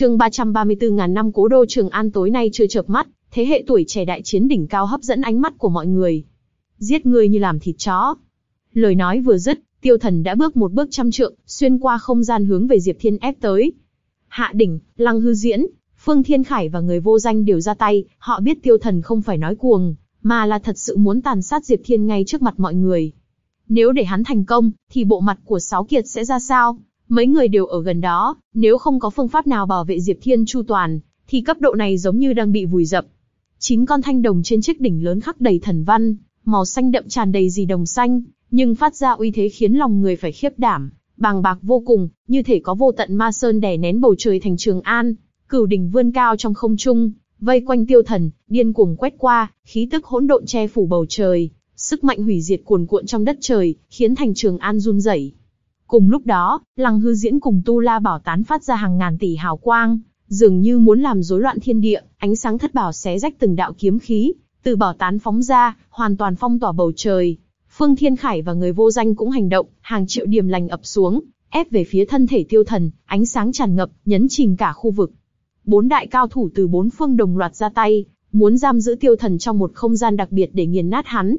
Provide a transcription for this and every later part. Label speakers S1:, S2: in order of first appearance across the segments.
S1: chương 334 ngàn năm cố đô Trường An tối nay chưa chợp mắt, thế hệ tuổi trẻ đại chiến đỉnh cao hấp dẫn ánh mắt của mọi người. Giết người như làm thịt chó. Lời nói vừa dứt, tiêu thần đã bước một bước trăm trượng, xuyên qua không gian hướng về Diệp Thiên ép tới. Hạ đỉnh, lăng hư diễn, Phương Thiên Khải và người vô danh đều ra tay, họ biết tiêu thần không phải nói cuồng, mà là thật sự muốn tàn sát Diệp Thiên ngay trước mặt mọi người. Nếu để hắn thành công, thì bộ mặt của Sáu Kiệt sẽ ra sao? Mấy người đều ở gần đó, nếu không có phương pháp nào bảo vệ Diệp Thiên chu toàn, thì cấp độ này giống như đang bị vùi dập. Chín con thanh đồng trên chiếc đỉnh lớn khắc đầy thần văn, màu xanh đậm tràn đầy gì đồng xanh, nhưng phát ra uy thế khiến lòng người phải khiếp đảm, bàng bạc vô cùng, như thể có vô tận ma sơn đè nén bầu trời thành Trường An, cửu đỉnh vươn cao trong không trung, vây quanh tiêu thần, điên cuồng quét qua, khí tức hỗn độn che phủ bầu trời, sức mạnh hủy diệt cuồn cuộn trong đất trời, khiến thành Trường An run rẩy. Cùng lúc đó, Lăng Hư Diễn cùng Tu La Bảo tán phát ra hàng ngàn tỷ hào quang, dường như muốn làm rối loạn thiên địa, ánh sáng thất bảo xé rách từng đạo kiếm khí, từ bảo tán phóng ra, hoàn toàn phong tỏa bầu trời. Phương Thiên Khải và người vô danh cũng hành động, hàng triệu điểm lành ập xuống, ép về phía thân thể tiêu thần, ánh sáng tràn ngập, nhấn chìm cả khu vực. Bốn đại cao thủ từ bốn phương đồng loạt ra tay, muốn giam giữ tiêu thần trong một không gian đặc biệt để nghiền nát hắn.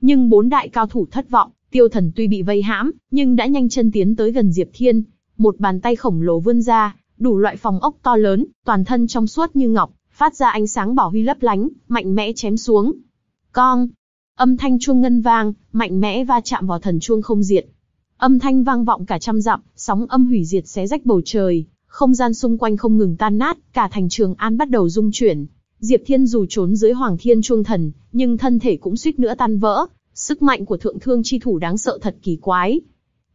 S1: Nhưng bốn đại cao thủ thất vọng, tiêu thần tuy bị vây hãm, nhưng đã nhanh chân tiến tới gần Diệp Thiên. Một bàn tay khổng lồ vươn ra, đủ loại phòng ốc to lớn, toàn thân trong suốt như ngọc, phát ra ánh sáng bảo huy lấp lánh, mạnh mẽ chém xuống. Con! Âm thanh chuông ngân vang, mạnh mẽ va chạm vào thần chuông không diệt. Âm thanh vang vọng cả trăm dặm, sóng âm hủy diệt xé rách bầu trời, không gian xung quanh không ngừng tan nát, cả thành trường an bắt đầu rung chuyển. Diệp Thiên dù trốn dưới Hoàng Thiên Chuông Thần, nhưng thân thể cũng suýt nữa tan vỡ. Sức mạnh của thượng thương chi thủ đáng sợ thật kỳ quái.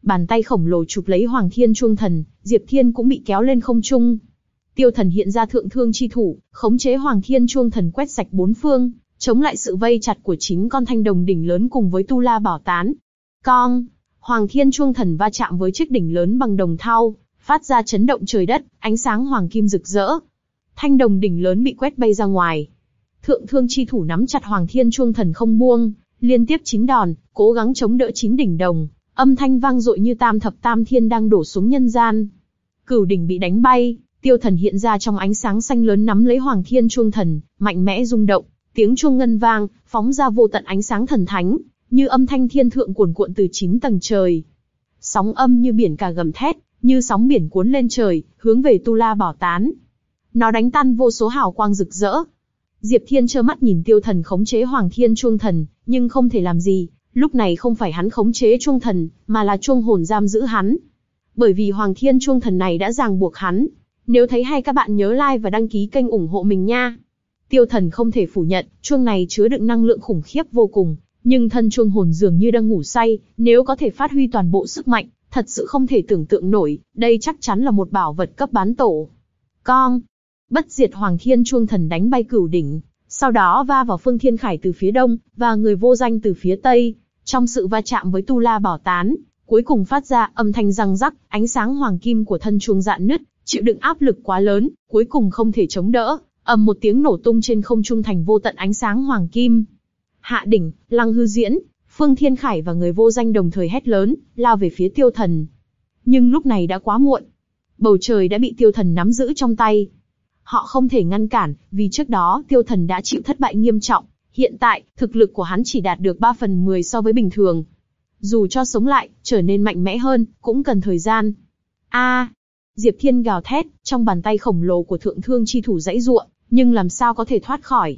S1: Bàn tay khổng lồ chụp lấy Hoàng Thiên Chuông Thần, Diệp Thiên cũng bị kéo lên không trung. Tiêu Thần hiện ra thượng thương chi thủ, khống chế Hoàng Thiên Chuông Thần quét sạch bốn phương, chống lại sự vây chặt của chính con thanh đồng đỉnh lớn cùng với Tu La Bảo Tán. Con, Hoàng Thiên Chuông Thần va chạm với chiếc đỉnh lớn bằng đồng thau, phát ra chấn động trời đất, ánh sáng hoàng kim rực rỡ. Thanh đồng đỉnh lớn bị quét bay ra ngoài. Thượng thương chi thủ nắm chặt Hoàng Thiên Chuông Thần không buông, liên tiếp chín đòn, cố gắng chống đỡ chín đỉnh đồng, âm thanh vang dội như tam thập tam thiên đang đổ xuống nhân gian. Cửu đỉnh bị đánh bay, tiêu thần hiện ra trong ánh sáng xanh lớn nắm lấy Hoàng Thiên Chuông Thần, mạnh mẽ rung động, tiếng chuông ngân vang, phóng ra vô tận ánh sáng thần thánh, như âm thanh thiên thượng cuồn cuộn từ chín tầng trời. Sóng âm như biển cả gầm thét, như sóng biển cuốn lên trời, hướng về Tu La Bảo Tán. Nó đánh tan vô số hào quang rực rỡ. Diệp Thiên trơ mắt nhìn Tiêu Thần khống chế Hoàng Thiên Chuông Thần, nhưng không thể làm gì. Lúc này không phải hắn khống chế Chuông Thần, mà là Chuông Hồn giam giữ hắn. Bởi vì Hoàng Thiên Chuông Thần này đã ràng buộc hắn. Nếu thấy hay các bạn nhớ like và đăng ký kênh ủng hộ mình nha. Tiêu Thần không thể phủ nhận, chuông này chứa đựng năng lượng khủng khiếp vô cùng, nhưng thân chuông hồn dường như đang ngủ say, nếu có thể phát huy toàn bộ sức mạnh, thật sự không thể tưởng tượng nổi, đây chắc chắn là một bảo vật cấp bán tổ. Con, bất diệt hoàng thiên chuông thần đánh bay cửu đỉnh, sau đó va vào phương thiên khải từ phía đông, và người vô danh từ phía tây, trong sự va chạm với tu la bảo tán, cuối cùng phát ra âm thanh răng rắc, ánh sáng hoàng kim của thân chuông dạn nứt, chịu đựng áp lực quá lớn, cuối cùng không thể chống đỡ, ầm một tiếng nổ tung trên không trung thành vô tận ánh sáng hoàng kim. Hạ đỉnh, lăng hư diễn, Phương Thiên Khải và người vô danh đồng thời hét lớn, lao về phía tiêu thần. Nhưng lúc này đã quá muộn. Bầu trời đã bị tiêu thần nắm giữ trong tay. Họ không thể ngăn cản, vì trước đó tiêu thần đã chịu thất bại nghiêm trọng. Hiện tại, thực lực của hắn chỉ đạt được 3 phần 10 so với bình thường. Dù cho sống lại, trở nên mạnh mẽ hơn, cũng cần thời gian. A, Diệp Thiên gào thét, trong bàn tay khổng lồ của thượng thương chi thủ dãy ruộng, nhưng làm sao có thể thoát khỏi.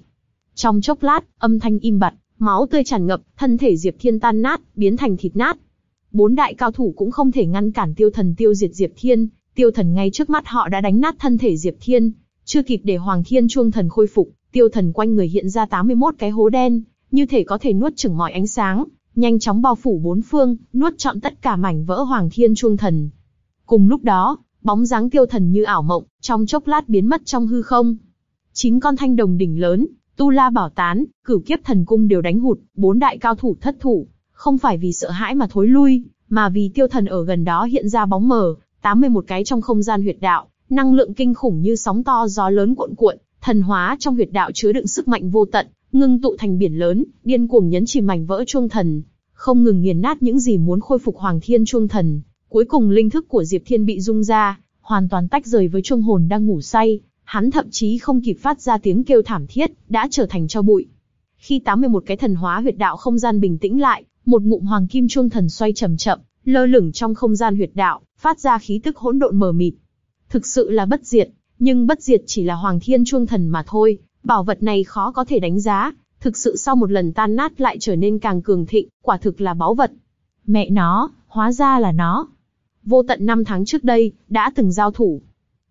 S1: Trong chốc lát, âm thanh im bặt, máu tươi tràn ngập, thân thể Diệp Thiên tan nát, biến thành thịt nát. Bốn đại cao thủ cũng không thể ngăn cản tiêu thần tiêu diệt Diệp Thiên, tiêu thần ngay trước mắt họ đã đánh nát thân thể Diệp Thiên. Chưa kịp để Hoàng Thiên chuông thần khôi phục, tiêu thần quanh người hiện ra 81 cái hố đen, như thể có thể nuốt chửng mọi ánh sáng, nhanh chóng bao phủ bốn phương, nuốt trọn tất cả mảnh vỡ Hoàng Thiên chuông thần. Cùng lúc đó, bóng dáng tiêu thần như ảo mộng, trong chốc lát biến mất trong hư không. Chín con thanh đồng đỉnh lớn, Tu La Bảo Tán, Cửu Kiếp Thần Cung đều đánh hụt, bốn đại cao thủ thất thủ, không phải vì sợ hãi mà thối lui, mà vì tiêu thần ở gần đó hiện ra bóng mờ, 81 cái trong không gian huyệt đạo, năng lượng kinh khủng như sóng to gió lớn cuộn cuộn, thần hóa trong huyệt đạo chứa đựng sức mạnh vô tận, ngưng tụ thành biển lớn, điên cuồng nhấn chìm mảnh vỡ chuông thần, không ngừng nghiền nát những gì muốn khôi phục Hoàng Thiên chuông thần. Cuối cùng linh thức của Diệp Thiên bị rung ra, hoàn toàn tách rời với chuông hồn đang ngủ say, hắn thậm chí không kịp phát ra tiếng kêu thảm thiết, đã trở thành cho bụi. Khi 81 cái thần hóa huyệt đạo không gian bình tĩnh lại, một ngụm hoàng kim chuông thần xoay chậm chậm, lơ lửng trong không gian huyệt đạo, phát ra khí tức hỗn độn mờ mịt. Thực sự là bất diệt, nhưng bất diệt chỉ là hoàng thiên chuông thần mà thôi, bảo vật này khó có thể đánh giá, thực sự sau một lần tan nát lại trở nên càng cường thịnh, quả thực là báu vật. Mẹ nó, hóa ra là nó. Vô tận năm tháng trước đây, đã từng giao thủ.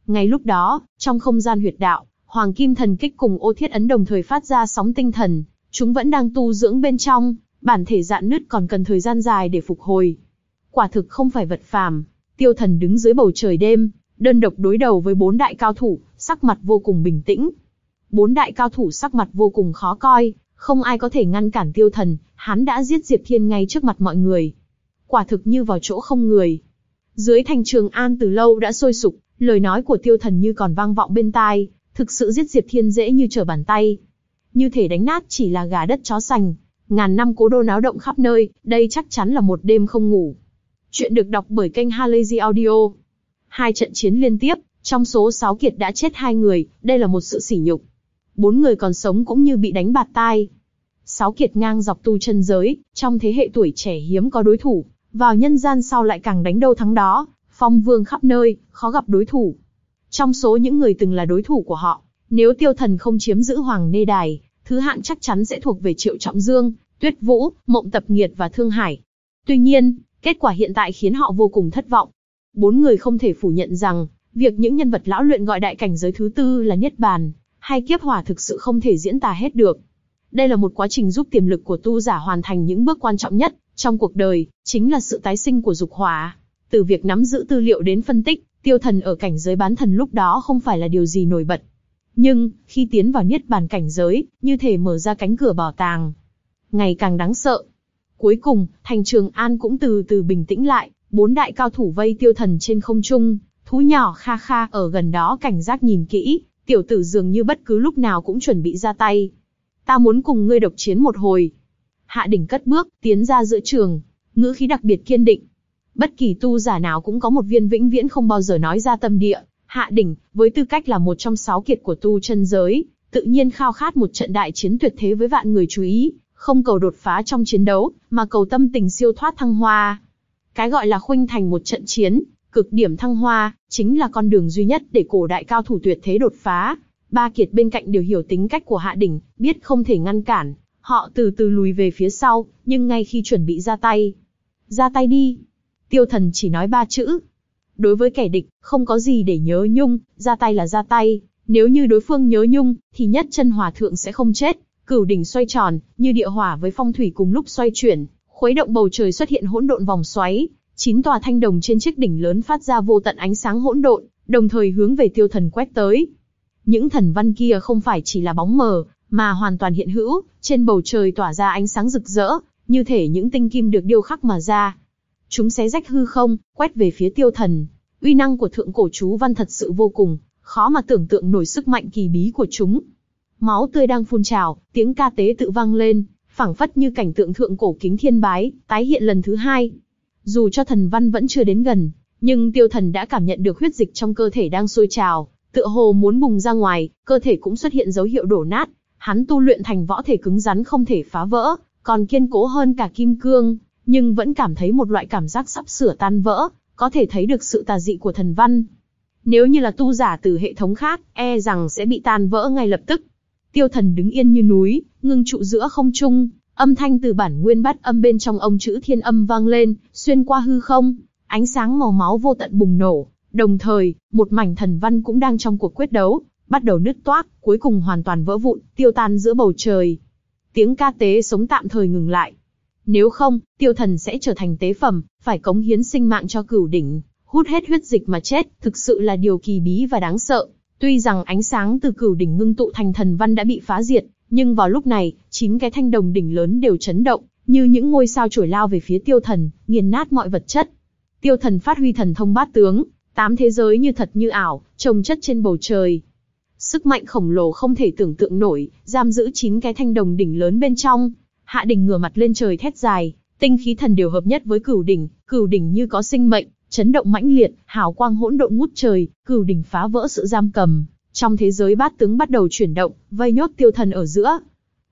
S1: Ngay lúc đó, trong không gian huyệt đạo, Hoàng Kim Thần Kích cùng Ô Thiết Ấn đồng thời phát ra sóng tinh thần, chúng vẫn đang tu dưỡng bên trong, bản thể dạn nứt còn cần thời gian dài để phục hồi. Quả thực không phải vật phàm, Tiêu Thần đứng dưới bầu trời đêm, đơn độc đối đầu với bốn đại cao thủ, sắc mặt vô cùng bình tĩnh. Bốn đại cao thủ sắc mặt vô cùng khó coi, không ai có thể ngăn cản Tiêu Thần, hắn đã giết Diệp Thiên ngay trước mặt mọi người. Quả thực như vào chỗ không người. Dưới thành trường An từ lâu đã sôi sục, lời nói của Tiêu Thần như còn vang vọng bên tai, thực sự giết Diệp Thiên dễ như trở bàn tay. Như thể đánh nát chỉ là gà đất chó sành, ngàn năm cố đô náo động khắp nơi, đây chắc chắn là một đêm không ngủ. Chuyện được đọc bởi kênh Halazy Audio. Hai trận chiến liên tiếp, trong số 6 kiệt đã chết hai người, đây là một sự sỉ nhục. Bốn người còn sống cũng như bị đánh bạt tai. Sáu kiệt ngang dọc tu chân giới, trong thế hệ tuổi trẻ hiếm có đối thủ, vào nhân gian sau lại càng đánh đâu thắng đó, phong vương khắp nơi, khó gặp đối thủ. Trong số những người từng là đối thủ của họ, nếu tiêu thần không chiếm giữ Hoàng Nê Đài, thứ hạng chắc chắn sẽ thuộc về Triệu Trọng Dương, Tuyết Vũ, Mộng Tập Nghiệt và Thương Hải. Tuy nhiên, kết quả hiện tại khiến họ vô cùng thất vọng. Bốn người không thể phủ nhận rằng, việc những nhân vật lão luyện gọi đại cảnh giới thứ tư là Niết Bàn, hay kiếp hỏa thực sự không thể diễn tả hết được. Đây là một quá trình giúp tiềm lực của tu giả hoàn thành những bước quan trọng nhất trong cuộc đời, chính là sự tái sinh của dục hỏa. Từ việc nắm giữ tư liệu đến phân tích, tiêu thần ở cảnh giới bán thần lúc đó không phải là điều gì nổi bật. Nhưng, khi tiến vào niết bàn cảnh giới, như thể mở ra cánh cửa bảo tàng. Ngày càng đáng sợ. Cuối cùng, thành trường An cũng từ từ bình tĩnh lại, bốn đại cao thủ vây tiêu thần trên không trung, thú nhỏ kha kha ở gần đó cảnh giác nhìn kỹ, tiểu tử dường như bất cứ lúc nào cũng chuẩn bị ra tay. Ta muốn cùng ngươi độc chiến một hồi. Hạ đỉnh cất bước, tiến ra giữa trường, ngữ khí đặc biệt kiên định. Bất kỳ tu giả nào cũng có một viên vĩnh viễn không bao giờ nói ra tâm địa. Hạ đỉnh, với tư cách là một trong sáu kiệt của tu chân giới, tự nhiên khao khát một trận đại chiến tuyệt thế với vạn người chú ý, không cầu đột phá trong chiến đấu, mà cầu tâm tình siêu thoát thăng hoa. Cái gọi là khuynh thành một trận chiến, cực điểm thăng hoa, chính là con đường duy nhất để cổ đại cao thủ tuyệt thế đột phá. Ba kiệt bên cạnh đều hiểu tính cách của Hạ Đỉnh, biết không thể ngăn cản. Họ từ từ lùi về phía sau, nhưng ngay khi chuẩn bị ra tay. Ra tay đi. Tiêu thần chỉ nói ba chữ. Đối với kẻ địch, không có gì để nhớ nhung, ra tay là ra tay. Nếu như đối phương nhớ nhung, thì nhất chân hòa thượng sẽ không chết. Cửu đỉnh xoay tròn, như địa hỏa với phong thủy cùng lúc xoay chuyển, khuấy động bầu trời xuất hiện hỗn độn vòng xoáy, chín tòa thanh đồng trên chiếc đỉnh lớn phát ra vô tận ánh sáng hỗn độn, đồng thời hướng về tiêu thần quét tới. Những thần văn kia không phải chỉ là bóng mờ, mà hoàn toàn hiện hữu, trên bầu trời tỏa ra ánh sáng rực rỡ, như thể những tinh kim được điêu khắc mà ra. Chúng xé rách hư không, quét về phía tiêu thần. Uy năng của thượng cổ chú văn thật sự vô cùng, khó mà tưởng tượng nổi sức mạnh kỳ bí của chúng. Máu tươi đang phun trào, tiếng ca tế tự vang lên, phảng phất như cảnh tượng thượng cổ kính thiên bái, tái hiện lần thứ hai. Dù cho thần văn vẫn chưa đến gần, nhưng tiêu thần đã cảm nhận được huyết dịch trong cơ thể đang sôi trào, tựa hồ muốn bùng ra ngoài, cơ thể cũng xuất hiện dấu hiệu đổ nát. Hắn tu luyện thành võ thể cứng rắn không thể phá vỡ, còn kiên cố hơn cả kim cương, nhưng vẫn cảm thấy một loại cảm giác sắp sửa tan vỡ, có thể thấy được sự tà dị của thần văn. Nếu như là tu giả từ hệ thống khác, e rằng sẽ bị tan vỡ ngay lập tức. Tiêu thần đứng yên như núi, ngưng trụ giữa không trung, Âm thanh từ bản nguyên bắt âm bên trong ông chữ thiên âm vang lên, xuyên qua hư không, ánh sáng màu máu vô tận bùng nổ. Đồng thời, một mảnh thần văn cũng đang trong cuộc quyết đấu, bắt đầu nứt toác, cuối cùng hoàn toàn vỡ vụn, tiêu tan giữa bầu trời. Tiếng ca tế sống tạm thời ngừng lại. Nếu không, tiêu thần sẽ trở thành tế phẩm, phải cống hiến sinh mạng cho cửu đỉnh, hút hết huyết dịch mà chết, thực sự là điều kỳ bí và đáng sợ. Tuy rằng ánh sáng từ cửu đỉnh ngưng tụ thành thần văn đã bị phá diệt, nhưng vào lúc này, chín cái thanh đồng đỉnh lớn đều chấn động, như những ngôi sao trổi lao về phía tiêu thần, nghiền nát mọi vật chất. Tiêu thần phát huy thần thông bát tướng, tám thế giới như thật như ảo, trồng chất trên bầu trời. Sức mạnh khổng lồ không thể tưởng tượng nổi, giam giữ chín cái thanh đồng đỉnh lớn bên trong. Hạ đỉnh ngửa mặt lên trời thét dài, tinh khí thần đều hợp nhất với cửu đỉnh, cửu đỉnh như có sinh mệnh, chấn động mãnh liệt, hào quang hỗn độn ngút trời, cửu đỉnh phá vỡ sự giam cầm, trong thế giới bát tướng bắt đầu chuyển động, vây nhốt tiêu thần ở giữa.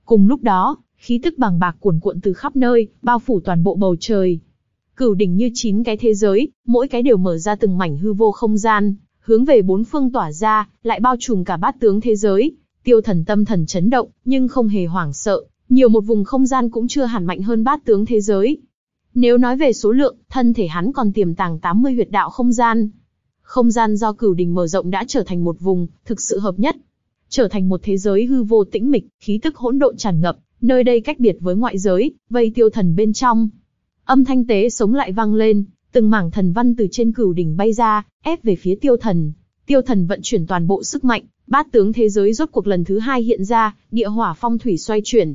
S1: Cùng lúc đó, khí tức bàng bạc cuồn cuộn từ khắp nơi, bao phủ toàn bộ bầu trời. Cửu đỉnh như chín cái thế giới, mỗi cái đều mở ra từng mảnh hư vô không gian, hướng về bốn phương tỏa ra, lại bao trùm cả bát tướng thế giới. Tiêu thần tâm thần chấn động, nhưng không hề hoảng sợ, nhiều một vùng không gian cũng chưa hẳn mạnh hơn bát tướng thế giới. Nếu nói về số lượng, thân thể hắn còn tiềm tàng 80 huyệt đạo không gian. Không gian do cửu đỉnh mở rộng đã trở thành một vùng, thực sự hợp nhất. Trở thành một thế giới hư vô tĩnh mịch, khí tức hỗn độn tràn ngập, nơi đây cách biệt với ngoại giới, vây tiêu thần bên trong. Âm thanh tế sống lại vang lên, từng mảng thần văn từ trên cửu đỉnh bay ra, ép về phía tiêu thần. Tiêu thần vận chuyển toàn bộ sức mạnh, bát tướng thế giới rốt cuộc lần thứ hai hiện ra, địa hỏa phong thủy xoay chuyển.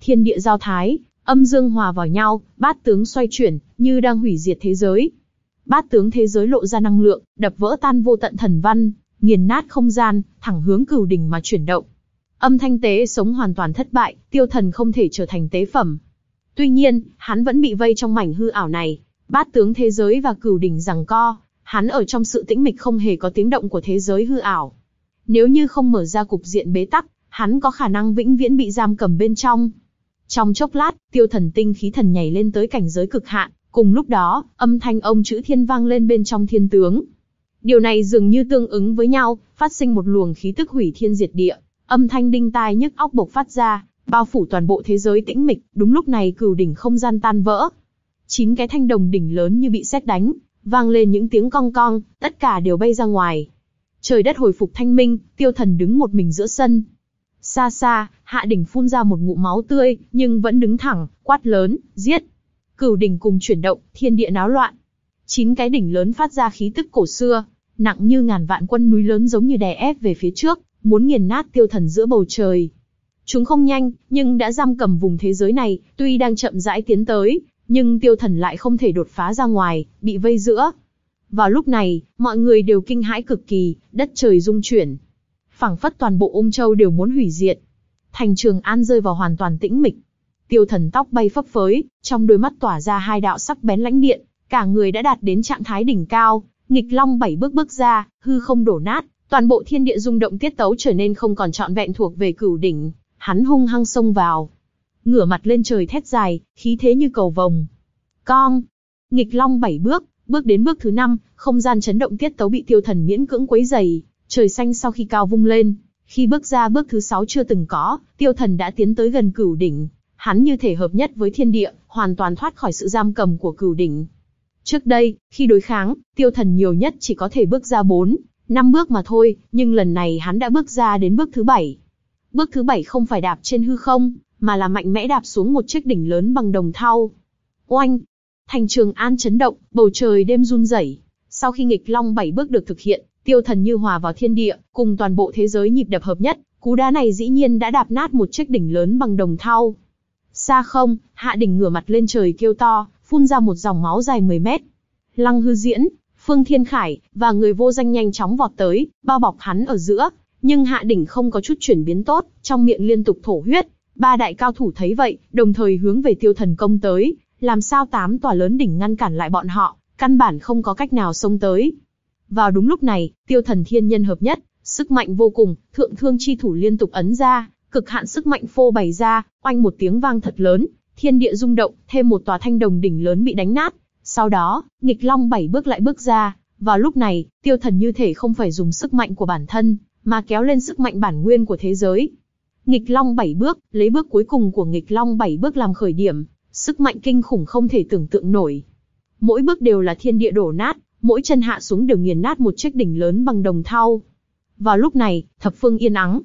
S1: Thiên địa giao thái, âm dương hòa vào nhau, bát tướng xoay chuyển, như đang hủy diệt thế giới. Bát tướng thế giới lộ ra năng lượng, đập vỡ tan vô tận thần văn, nghiền nát không gian, thẳng hướng cửu đỉnh mà chuyển động. Âm thanh tế sống hoàn toàn thất bại, tiêu thần không thể trở thành tế phẩm. Tuy nhiên, hắn vẫn bị vây trong mảnh hư ảo này, bát tướng thế giới và cửu đỉnh rằng co, hắn ở trong sự tĩnh mịch không hề có tiếng động của thế giới hư ảo. Nếu như không mở ra cục diện bế tắc, hắn có khả năng vĩnh viễn bị giam cầm bên trong. Trong chốc lát, tiêu thần tinh khí thần nhảy lên tới cảnh giới cực hạn, cùng lúc đó, âm thanh ông chữ thiên vang lên bên trong thiên tướng. Điều này dường như tương ứng với nhau, phát sinh một luồng khí tức hủy thiên diệt địa, âm thanh đinh tai nhức óc bộc phát ra, bao phủ toàn bộ thế giới tĩnh mịch, đúng lúc này cửu đỉnh không gian tan vỡ. Chín cái thanh đồng đỉnh lớn như bị sét đánh, vang lên những tiếng cong cong, tất cả đều bay ra ngoài. Trời đất hồi phục thanh minh, tiêu thần đứng một mình giữa sân. Xa xa, hạ đỉnh phun ra một ngụm máu tươi, nhưng vẫn đứng thẳng, quát lớn, giết. Cửu đỉnh cùng chuyển động, thiên địa náo loạn. Chín cái đỉnh lớn phát ra khí tức cổ xưa, nặng như ngàn vạn quân núi lớn giống như đè ép về phía trước, muốn nghiền nát tiêu thần giữa bầu trời. Chúng không nhanh, nhưng đã giam cầm vùng thế giới này, tuy đang chậm rãi tiến tới, nhưng tiêu thần lại không thể đột phá ra ngoài, bị vây giữa. Vào lúc này, mọi người đều kinh hãi cực kỳ, đất trời rung chuyển. phảng phất toàn bộ ung châu đều muốn hủy diệt. Thành trường an rơi vào hoàn toàn tĩnh mịch. Tiêu thần tóc bay phấp phới, trong đôi mắt tỏa ra hai đạo sắc bén lãnh điện, cả người đã đạt đến trạng thái đỉnh cao, nghịch long bảy bước bước ra, hư không đổ nát, toàn bộ thiên địa rung động tiết tấu trở nên không còn trọn vẹn thuộc về cửu đỉnh, hắn hung hăng xông vào, ngửa mặt lên trời thét dài, khí thế như cầu vồng. Cong, nghịch long bảy bước, bước đến bước thứ năm, không gian chấn động tiết tấu bị tiêu thần miễn cưỡng quấy dày, trời xanh sau khi cao vung lên, khi bước ra bước thứ sáu chưa từng có, tiêu thần đã tiến tới gần cửu đỉnh, hắn như thể hợp nhất với thiên địa, hoàn toàn thoát khỏi sự giam cầm của cửu đỉnh. Trước đây, khi đối kháng, tiêu thần nhiều nhất chỉ có thể bước ra bốn, năm bước mà thôi, nhưng lần này hắn đã bước ra đến bước thứ bảy. Bước thứ bảy không phải đạp trên hư không, mà là mạnh mẽ đạp xuống một chiếc đỉnh lớn bằng đồng thau. Oanh! Thành trường an chấn động, bầu trời đêm run rẩy. Sau khi nghịch long bảy bước được thực hiện, tiêu thần như hòa vào thiên địa, cùng toàn bộ thế giới nhịp đập hợp nhất, cú đá này dĩ nhiên đã đạp nát một chiếc đỉnh lớn bằng đồng thau. Xa không, hạ đỉnh ngửa mặt lên trời kêu to, phun ra một dòng máu dài 10 mét. Lăng hư diễn, Phương Thiên Khải, và người vô danh nhanh chóng vọt tới, bao bọc hắn ở giữa, nhưng hạ đỉnh không có chút chuyển biến tốt, trong miệng liên tục thổ huyết, Ba đại cao thủ thấy vậy, đồng thời hướng về tiêu thần công tới, làm sao tám tòa lớn đỉnh ngăn cản lại bọn họ, căn bản không có cách nào xông tới. Vào đúng lúc này, tiêu thần thiên nhân hợp nhất, sức mạnh vô cùng, thượng thương chi thủ liên tục ấn ra, cực hạn sức mạnh phô bày ra, oanh một tiếng vang thật lớn, thiên địa rung động, thêm một tòa thanh đồng đỉnh lớn bị đánh nát. Sau đó, nghịch long bảy bước lại bước ra, vào lúc này, tiêu thần như thể không phải dùng sức mạnh của bản thân, mà kéo lên sức mạnh bản nguyên của thế giới, Nghịch Long bảy bước, lấy bước cuối cùng của Nghịch Long bảy bước làm khởi điểm, sức mạnh kinh khủng không thể tưởng tượng nổi. Mỗi bước đều là thiên địa đổ nát, mỗi chân hạ xuống đều nghiền nát một chiếc đỉnh lớn bằng đồng thau. Vào lúc này, thập phương yên ắng.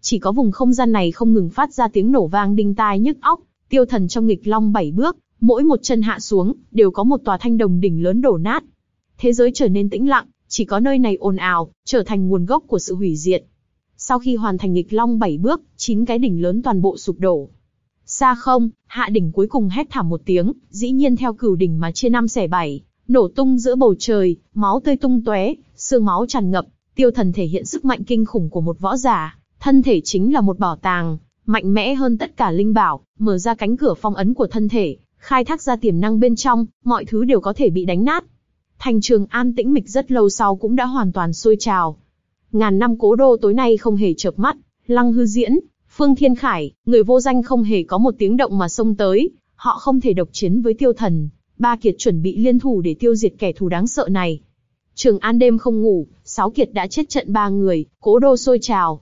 S1: Chỉ có vùng không gian này không ngừng phát ra tiếng nổ vang đinh tai nhức óc, tiêu thần trong nghịch long bảy bước, mỗi một chân hạ xuống, đều có một tòa thanh đồng đỉnh lớn đổ nát. Thế giới trở nên tĩnh lặng, chỉ có nơi này ồn ào, trở thành nguồn gốc của sự hủy diệt. Sau khi hoàn thành nghịch long bảy bước, chín cái đỉnh lớn toàn bộ sụp đổ. Xa không, hạ đỉnh cuối cùng hét thảm một tiếng, dĩ nhiên theo cửu đỉnh mà chia năm xẻ bảy, nổ tung giữa bầu trời, máu tươi tung tóe, xương máu tràn ngập, tiêu thần thể hiện sức mạnh kinh khủng của một võ giả, thân thể chính là một bảo tàng, mạnh mẽ hơn tất cả linh bảo, mở ra cánh cửa phong ấn của thân thể, khai thác ra tiềm năng bên trong, mọi thứ đều có thể bị đánh nát. Thành trường an tĩnh mịch rất lâu sau cũng đã hoàn toàn sôi trào. Ngàn năm cố đô tối nay không hề chợp mắt, lăng hư diễn, phương thiên khải, người vô danh không hề có một tiếng động mà xông tới, họ không thể độc chiến với tiêu thần. Ba kiệt chuẩn bị liên thủ để tiêu diệt kẻ thù đáng sợ này. Trường An đêm không ngủ, sáu kiệt đã chết trận ba người, cố đô sôi trào.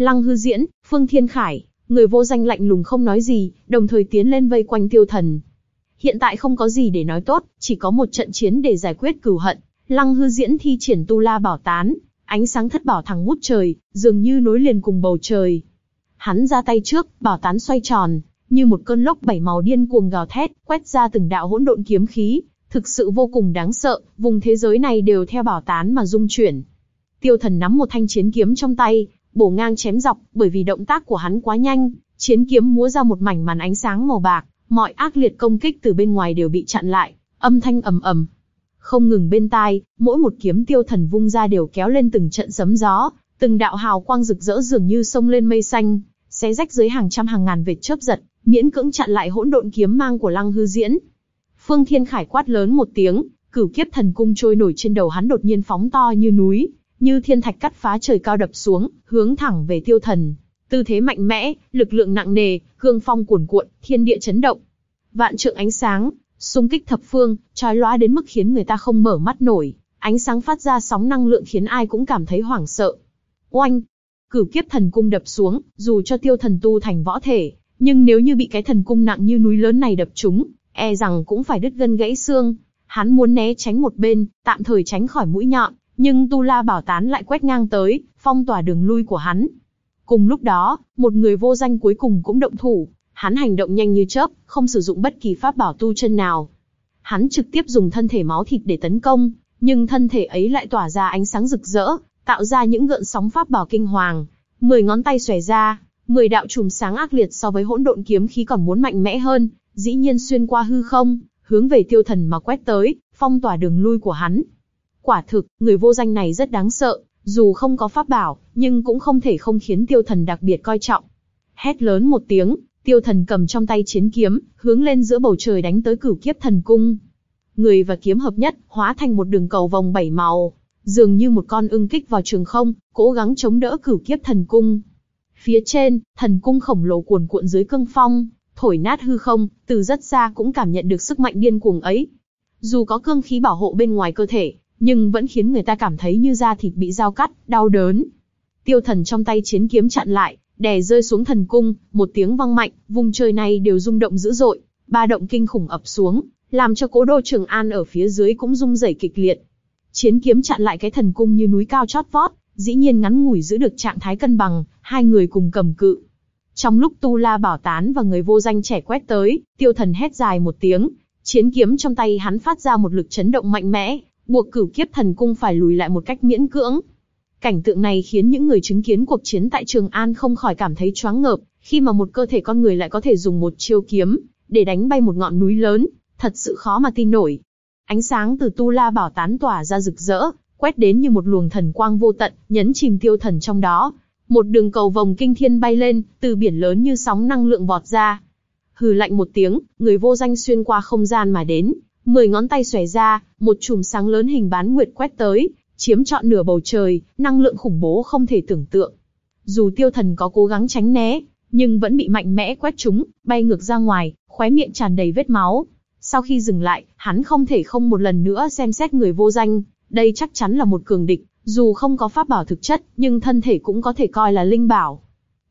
S1: Lăng hư diễn, Phương Thiên Khải, người vô danh lạnh lùng không nói gì, đồng thời tiến lên vây quanh tiêu thần. Hiện tại không có gì để nói tốt, chỉ có một trận chiến để giải quyết cửu hận. Lăng hư diễn thi triển tu la bảo tán, ánh sáng thất bảo thẳng ngút trời, dường như nối liền cùng bầu trời. Hắn ra tay trước, bảo tán xoay tròn, như một cơn lốc bảy màu điên cuồng gào thét, quét ra từng đạo hỗn độn kiếm khí, thực sự vô cùng đáng sợ, vùng thế giới này đều theo bảo tán mà rung chuyển. Tiêu thần nắm một thanh chiến kiếm trong tay, bổ ngang chém dọc, bởi vì động tác của hắn quá nhanh, chiến kiếm múa ra một mảnh màn ánh sáng màu bạc, mọi ác liệt công kích từ bên ngoài đều bị chặn lại, âm thanh ầm ầm. Không ngừng bên tai, mỗi một kiếm tiêu thần vung ra đều kéo lên từng trận sấm gió, từng đạo hào quang rực rỡ dường như sông lên mây xanh, xé rách dưới hàng trăm hàng ngàn vệt chớp giật, miễn cưỡng chặn lại hỗn độn kiếm mang của Lăng Hư Diễn. Phương Thiên Khải quát lớn một tiếng, cửu kiếp thần cung trôi nổi trên đầu hắn đột nhiên phóng to như núi, như thiên thạch cắt phá trời cao đập xuống, hướng thẳng về tiêu thần. Tư thế mạnh mẽ, lực lượng nặng nề, cương phong cuồn cuộn, thiên địa chấn động. Vạn trượng ánh sáng, xung kích thập phương, trói lóa đến mức khiến người ta không mở mắt nổi. Ánh sáng phát ra sóng năng lượng khiến ai cũng cảm thấy hoảng sợ. Oanh! Cửu kiếp thần cung đập xuống, dù cho tiêu thần tu thành võ thể, nhưng nếu như bị cái thần cung nặng như núi lớn này đập trúng, e rằng cũng phải đứt gân gãy xương. Hắn muốn né tránh một bên, tạm thời tránh khỏi mũi nhọn, nhưng Tu La Bảo Tán lại quét ngang tới, phong tỏa đường lui của hắn. Cùng lúc đó, một người vô danh cuối cùng cũng động thủ, hắn hành động nhanh như chớp, không sử dụng bất kỳ pháp bảo tu chân nào. Hắn trực tiếp dùng thân thể máu thịt để tấn công, nhưng thân thể ấy lại tỏa ra ánh sáng rực rỡ, tạo ra những gợn sóng pháp bảo kinh hoàng. Mười ngón tay xòe ra, mười đạo chùm sáng ác liệt so với hỗn độn kiếm khí còn muốn mạnh mẽ hơn, dĩ nhiên xuyên qua hư không, hướng về tiêu thần mà quét tới, phong tỏa đường lui của hắn. Quả thực, người vô danh này rất đáng sợ, dù không có pháp bảo, nhưng cũng không thể không khiến tiêu thần đặc biệt coi trọng. Hét lớn một tiếng, tiêu thần cầm trong tay chiến kiếm, hướng lên giữa bầu trời đánh tới cửu kiếp thần cung. Người và kiếm hợp nhất, hóa thành một đường cầu vòng bảy màu, dường như một con ưng kích vào trường không, cố gắng chống đỡ cửu kiếp thần cung. Phía trên, thần cung khổng lồ cuồn cuộn dưới cương phong, thổi nát hư không, từ rất xa cũng cảm nhận được sức mạnh điên cuồng ấy. Dù có cương khí bảo hộ bên ngoài cơ thể, nhưng vẫn khiến người ta cảm thấy như da thịt bị dao cắt, đau đớn. Tiêu thần trong tay chiến kiếm chặn lại, đè rơi xuống thần cung, một tiếng vang mạnh, vùng trời này đều rung động dữ dội, ba động kinh khủng ập xuống, làm cho cố đô Trường An ở phía dưới cũng rung rẩy kịch liệt. Chiến kiếm chặn lại cái thần cung như núi cao chót vót, dĩ nhiên ngắn ngủi giữ được trạng thái cân bằng, hai người cùng cầm cự. Trong lúc Tu La bảo tán và người vô danh trẻ quét tới, tiêu thần hét dài một tiếng, chiến kiếm trong tay hắn phát ra một lực chấn động mạnh mẽ, buộc cửu kiếp thần cung phải lùi lại một cách miễn cưỡng. Cảnh tượng này khiến những người chứng kiến cuộc chiến tại Trường An không khỏi cảm thấy choáng ngợp, khi mà một cơ thể con người lại có thể dùng một chiêu kiếm, để đánh bay một ngọn núi lớn, thật sự khó mà tin nổi. Ánh sáng từ Tu La bảo tán tỏa ra rực rỡ, quét đến như một luồng thần quang vô tận, nhấn chìm tiêu thần trong đó. Một đường cầu vòng kinh thiên bay lên, từ biển lớn như sóng năng lượng vọt ra. Hừ lạnh một tiếng, người vô danh xuyên qua không gian mà đến, mười ngón tay xòe ra, một chùm sáng lớn hình bán nguyệt quét tới, chiếm trọn nửa bầu trời, năng lượng khủng bố không thể tưởng tượng. Dù tiêu thần có cố gắng tránh né, nhưng vẫn bị mạnh mẽ quét trúng, bay ngược ra ngoài, khóe miệng tràn đầy vết máu. Sau khi dừng lại, hắn không thể không một lần nữa xem xét người vô danh, đây chắc chắn là một cường địch, dù không có pháp bảo thực chất, nhưng thân thể cũng có thể coi là linh bảo.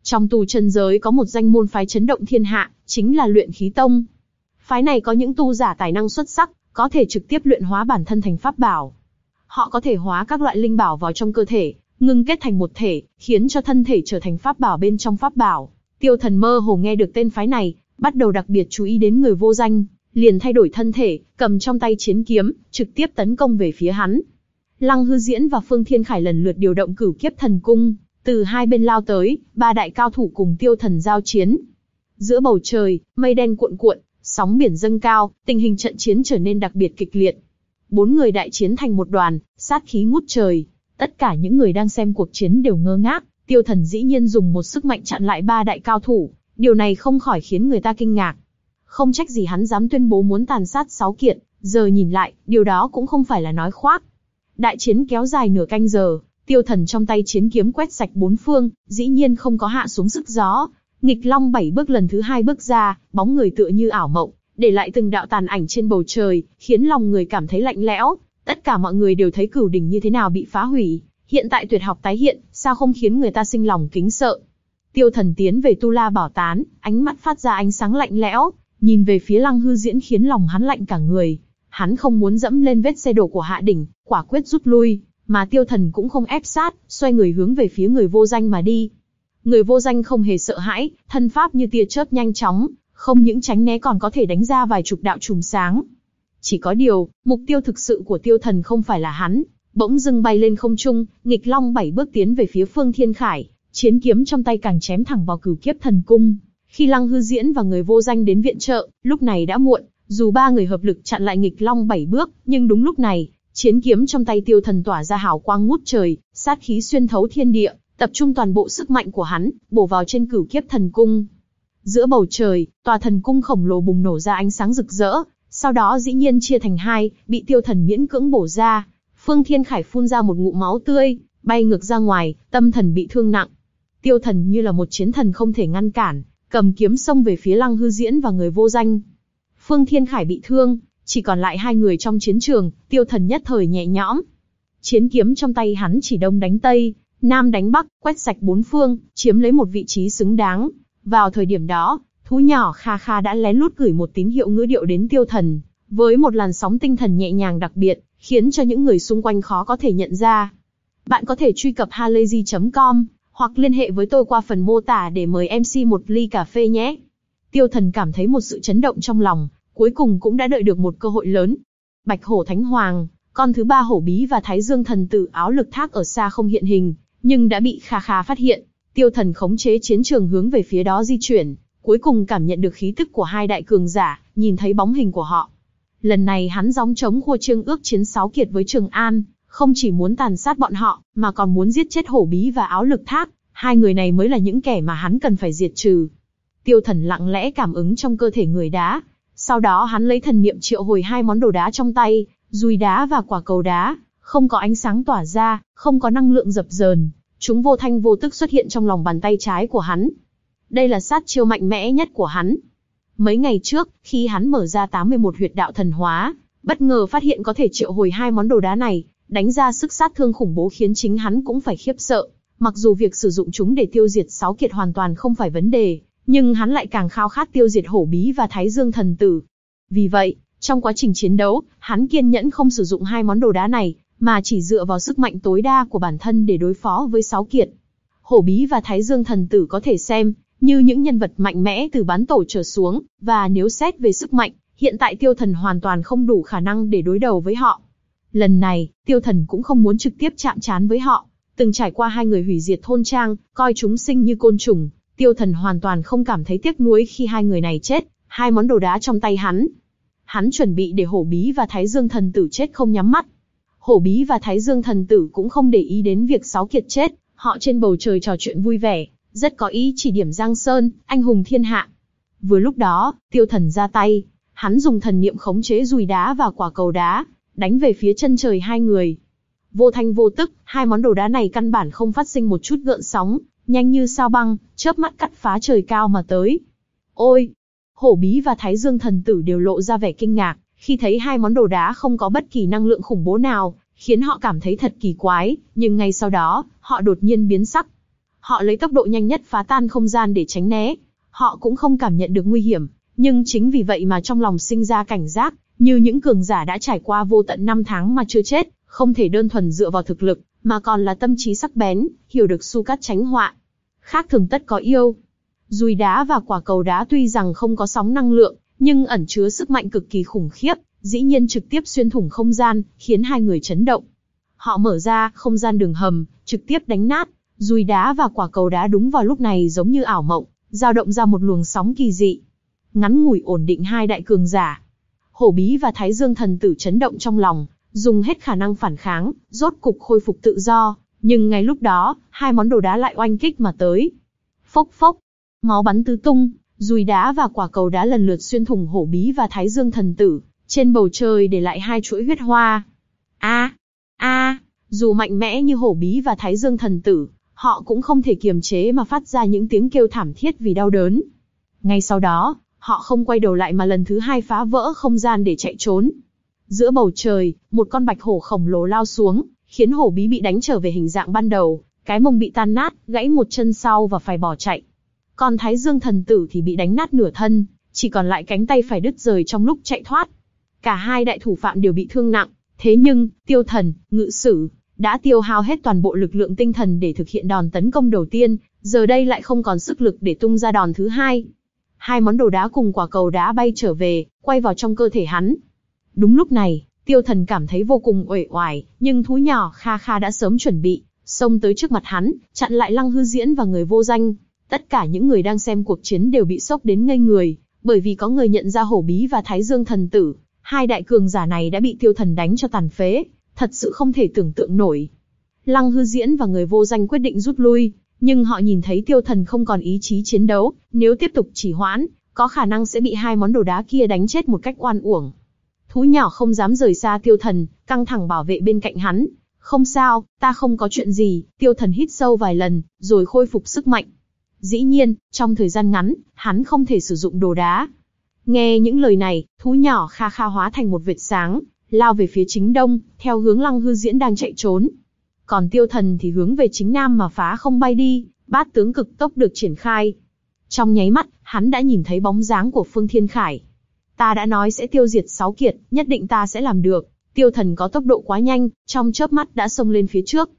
S1: Trong tu chân giới có một danh môn phái chấn động thiên hạ, chính là luyện khí tông. Phái này có những tu giả tài năng xuất sắc, có thể trực tiếp luyện hóa bản thân thành pháp bảo. Họ có thể hóa các loại linh bảo vào trong cơ thể, ngưng kết thành một thể, khiến cho thân thể trở thành pháp bảo bên trong pháp bảo. Tiêu thần mơ hồ nghe được tên phái này, bắt đầu đặc biệt chú ý đến người vô danh, liền thay đổi thân thể, cầm trong tay chiến kiếm, trực tiếp tấn công về phía hắn. Lăng Hư Diễn và Phương Thiên Khải lần lượt điều động cửu kiếp thần cung, từ hai bên lao tới, ba đại cao thủ cùng tiêu thần giao chiến. Giữa bầu trời, mây đen cuộn cuộn, sóng biển dâng cao, tình hình trận chiến trở nên đặc biệt kịch liệt. Bốn người đại chiến thành một đoàn, sát khí ngút trời. Tất cả những người đang xem cuộc chiến đều ngơ ngác, tiêu thần dĩ nhiên dùng một sức mạnh chặn lại ba đại cao thủ, điều này không khỏi khiến người ta kinh ngạc. Không trách gì hắn dám tuyên bố muốn tàn sát sáu kiện, Giờ nhìn lại, điều đó cũng không phải là nói khoác. Đại chiến kéo dài nửa canh giờ, tiêu thần trong tay chiến kiếm quét sạch bốn phương, dĩ nhiên không có hạ xuống sức gió. Nghịch long bảy bước lần thứ hai bước ra, bóng người tựa như ảo mộng, để lại từng đạo tàn ảnh trên bầu trời, khiến lòng người cảm thấy lạnh lẽo. Tất cả mọi người đều thấy cửu đỉnh như thế nào bị phá hủy, hiện tại tuyệt học tái hiện, sao không khiến người ta sinh lòng kính sợ. Tiêu thần tiến về Tu La Bảo Tán, ánh mắt phát ra ánh sáng lạnh lẽo, nhìn về phía lăng hư diễn khiến lòng hắn lạnh cả người. Hắn không muốn dẫm lên vết xe đổ của hạ đỉnh, quả quyết rút lui, mà tiêu thần cũng không ép sát, xoay người hướng về phía người vô danh mà đi. Người vô danh không hề sợ hãi, thân pháp như tia chớp nhanh chóng, không những tránh né còn có thể đánh ra vài chục đạo trùm sáng. Chỉ có điều, mục tiêu thực sự của tiêu thần không phải là hắn, bỗng dưng bay lên không trung, nghịch long bảy bước tiến về phía phương thiên khải, chiến kiếm trong tay càng chém thẳng vào cửu kiếp thần cung. Khi lăng hư diễn và người vô danh đến viện trợ, lúc này đã muộn, dù ba người hợp lực chặn lại nghịch long bảy bước, nhưng đúng lúc này, chiến kiếm trong tay tiêu thần tỏa ra hào quang ngút trời, sát khí xuyên thấu thiên địa, tập trung toàn bộ sức mạnh của hắn, bổ vào trên cửu kiếp thần cung. Giữa bầu trời, tòa thần cung khổng lồ bùng nổ ra ánh sáng rực rỡ, sau đó dĩ nhiên chia thành hai, bị tiêu thần miễn cưỡng bổ ra. Phương Thiên Khải phun ra một ngụm máu tươi, bay ngược ra ngoài, tâm thần bị thương nặng. Tiêu thần như là một chiến thần không thể ngăn cản, cầm kiếm xông về phía lăng hư diễn và người vô danh. Phương Thiên Khải bị thương, chỉ còn lại hai người trong chiến trường, tiêu thần nhất thời nhẹ nhõm. Chiến kiếm trong tay hắn chỉ đông đánh tây, nam đánh bắc, quét sạch bốn phương, chiếm lấy một vị trí xứng đáng. Vào thời điểm đó, thú nhỏ Kha Kha đã lén lút gửi một tín hiệu ngữ điệu đến tiêu thần, với một làn sóng tinh thần nhẹ nhàng đặc biệt, khiến cho những người xung quanh khó có thể nhận ra. Bạn có thể truy cập halayzi.com hoặc liên hệ với tôi qua phần mô tả để mời MC một ly cà phê nhé. Tiêu thần cảm thấy một sự chấn động trong lòng, cuối cùng cũng đã đợi được một cơ hội lớn. Bạch hổ thánh hoàng, con thứ ba hổ bí và thái dương thần tử áo lực thác ở xa không hiện hình, nhưng đã bị kha kha phát hiện. Tiêu thần khống chế chiến trường hướng về phía đó di chuyển, cuối cùng cảm nhận được khí tức của hai đại cường giả, nhìn thấy bóng hình của họ. Lần này hắn gióng chống khua trương ước chiến sáu kiệt với Trường An, không chỉ muốn tàn sát bọn họ, mà còn muốn giết chết hổ bí và áo lực thác, hai người này mới là những kẻ mà hắn cần phải diệt trừ. Tiêu thần lặng lẽ cảm ứng trong cơ thể người đá, sau đó hắn lấy thần niệm triệu hồi hai món đồ đá trong tay, dùi đá và quả cầu đá, không có ánh sáng tỏa ra, không có năng lượng dập dờn, chúng vô thanh vô tức xuất hiện trong lòng bàn tay trái của hắn. Đây là sát chiêu mạnh mẽ nhất của hắn. Mấy ngày trước, khi hắn mở ra 81 huyệt đạo thần hóa, bất ngờ phát hiện có thể triệu hồi hai món đồ đá này, đánh ra sức sát thương khủng bố khiến chính hắn cũng phải khiếp sợ. Mặc dù việc sử dụng chúng để tiêu diệt sáu kiệt hoàn toàn không phải vấn đề, nhưng hắn lại càng khao khát tiêu diệt hổ bí và thái dương thần tử. Vì vậy, trong quá trình chiến đấu, hắn kiên nhẫn không sử dụng hai món đồ đá này, mà chỉ dựa vào sức mạnh tối đa của bản thân để đối phó với sáu kiệt. Hổ bí và thái dương thần tử có thể xem như những nhân vật mạnh mẽ từ bán tổ trở xuống, và nếu xét về sức mạnh, hiện tại tiêu thần hoàn toàn không đủ khả năng để đối đầu với họ. Lần này, tiêu thần cũng không muốn trực tiếp chạm trán với họ. Từng trải qua hai người hủy diệt thôn trang, coi chúng sinh như côn trùng, tiêu thần hoàn toàn không cảm thấy tiếc nuối khi hai người này chết, hai món đồ đá trong tay hắn. Hắn chuẩn bị để hổ bí và thái dương thần tử chết không nhắm mắt. Hổ bí và thái dương thần tử cũng không để ý đến việc sáu kiệt chết, họ trên bầu trời trò chuyện vui vẻ, rất có ý chỉ điểm Giang Sơn, anh hùng thiên hạ. Vừa lúc đó, tiêu thần ra tay, hắn dùng thần niệm khống chế dùi đá và quả cầu đá, đánh về phía chân trời hai người. Vô thanh vô tức, hai món đồ đá này căn bản không phát sinh một chút gợn sóng, nhanh như sao băng, chớp mắt cắt phá trời cao mà tới. Ôi! Hổ bí và Thái Dương thần tử đều lộ ra vẻ kinh ngạc, khi thấy hai món đồ đá không có bất kỳ năng lượng khủng bố nào, khiến họ cảm thấy thật kỳ quái, nhưng ngay sau đó, họ đột nhiên biến sắc. Họ lấy tốc độ nhanh nhất phá tan không gian để tránh né. Họ cũng không cảm nhận được nguy hiểm, nhưng chính vì vậy mà trong lòng sinh ra cảnh giác, như những cường giả đã trải qua vô tận năm tháng mà chưa chết, không thể đơn thuần dựa vào thực lực, mà còn là tâm trí sắc bén, hiểu được su cắt tránh họa. Khác thường tất có yêu. Dùi đá và quả cầu đá tuy rằng không có sóng năng lượng, nhưng ẩn chứa sức mạnh cực kỳ khủng khiếp, dĩ nhiên trực tiếp xuyên thủng không gian, khiến hai người chấn động. Họ mở ra không gian đường hầm, trực tiếp đánh nát, dùi đá và quả cầu đá đúng vào lúc này giống như ảo mộng, dao động ra một luồng sóng kỳ dị. Ngắn ngủi ổn định hai đại cường giả. Hổ bí và Thái Dương thần tử chấn động trong lòng, dùng hết khả năng phản kháng, rốt cục khôi phục tự do, nhưng ngay lúc đó, hai món đồ đá lại oanh kích mà tới. Phốc phốc, máu bắn tứ tung, dùi đá và quả cầu đá lần lượt xuyên thủng hổ bí và thái dương thần tử, trên bầu trời để lại hai chuỗi huyết hoa. A, a, dù mạnh mẽ như hổ bí và thái dương thần tử, họ cũng không thể kiềm chế mà phát ra những tiếng kêu thảm thiết vì đau đớn. Ngay sau đó, họ không quay đầu lại mà lần thứ hai phá vỡ không gian để chạy trốn. Giữa bầu trời, một con bạch hổ khổng lồ lao xuống, khiến hổ bí bị đánh trở về hình dạng ban đầu, cái mông bị tan nát, gãy một chân sau và phải bỏ chạy. Còn Thái Dương thần tử thì bị đánh nát nửa thân, chỉ còn lại cánh tay phải đứt rời trong lúc chạy thoát. Cả hai đại thủ phạm đều bị thương nặng, thế nhưng, tiêu thần, ngự sử, đã tiêu hao hết toàn bộ lực lượng tinh thần để thực hiện đòn tấn công đầu tiên, giờ đây lại không còn sức lực để tung ra đòn thứ hai. Hai món đồ đá cùng quả cầu đá bay trở về, quay vào trong cơ thể hắn. Đúng lúc này, tiêu thần cảm thấy vô cùng uể oải, nhưng thú nhỏ Kha Kha đã sớm chuẩn bị, xông tới trước mặt hắn, chặn lại lăng hư diễn và người vô danh. Tất cả những người đang xem cuộc chiến đều bị sốc đến ngây người, bởi vì có người nhận ra hổ bí và thái dương thần tử, hai đại cường giả này đã bị tiêu thần đánh cho tàn phế, thật sự không thể tưởng tượng nổi. Lăng hư diễn và người vô danh quyết định rút lui, nhưng họ nhìn thấy tiêu thần không còn ý chí chiến đấu, nếu tiếp tục chỉ hoãn, có khả năng sẽ bị hai món đồ đá kia đánh chết một cách oan uổng. Thú nhỏ không dám rời xa tiêu thần, căng thẳng bảo vệ bên cạnh hắn. Không sao, ta không có chuyện gì, tiêu thần hít sâu vài lần, rồi khôi phục sức mạnh. Dĩ nhiên, trong thời gian ngắn, hắn không thể sử dụng đồ đá. Nghe những lời này, thú nhỏ kha kha hóa thành một vệt sáng, lao về phía chính đông, theo hướng lăng hư diễn đang chạy trốn. Còn tiêu thần thì hướng về chính nam mà phá không bay đi, bát tướng cực tốc được triển khai. Trong nháy mắt, hắn đã nhìn thấy bóng dáng của Phương Thiên Khải. Ta đã nói sẽ tiêu diệt sáu kiệt, nhất định ta sẽ làm được. Tiêu thần có tốc độ quá nhanh, trong chớp mắt đã xông lên phía trước.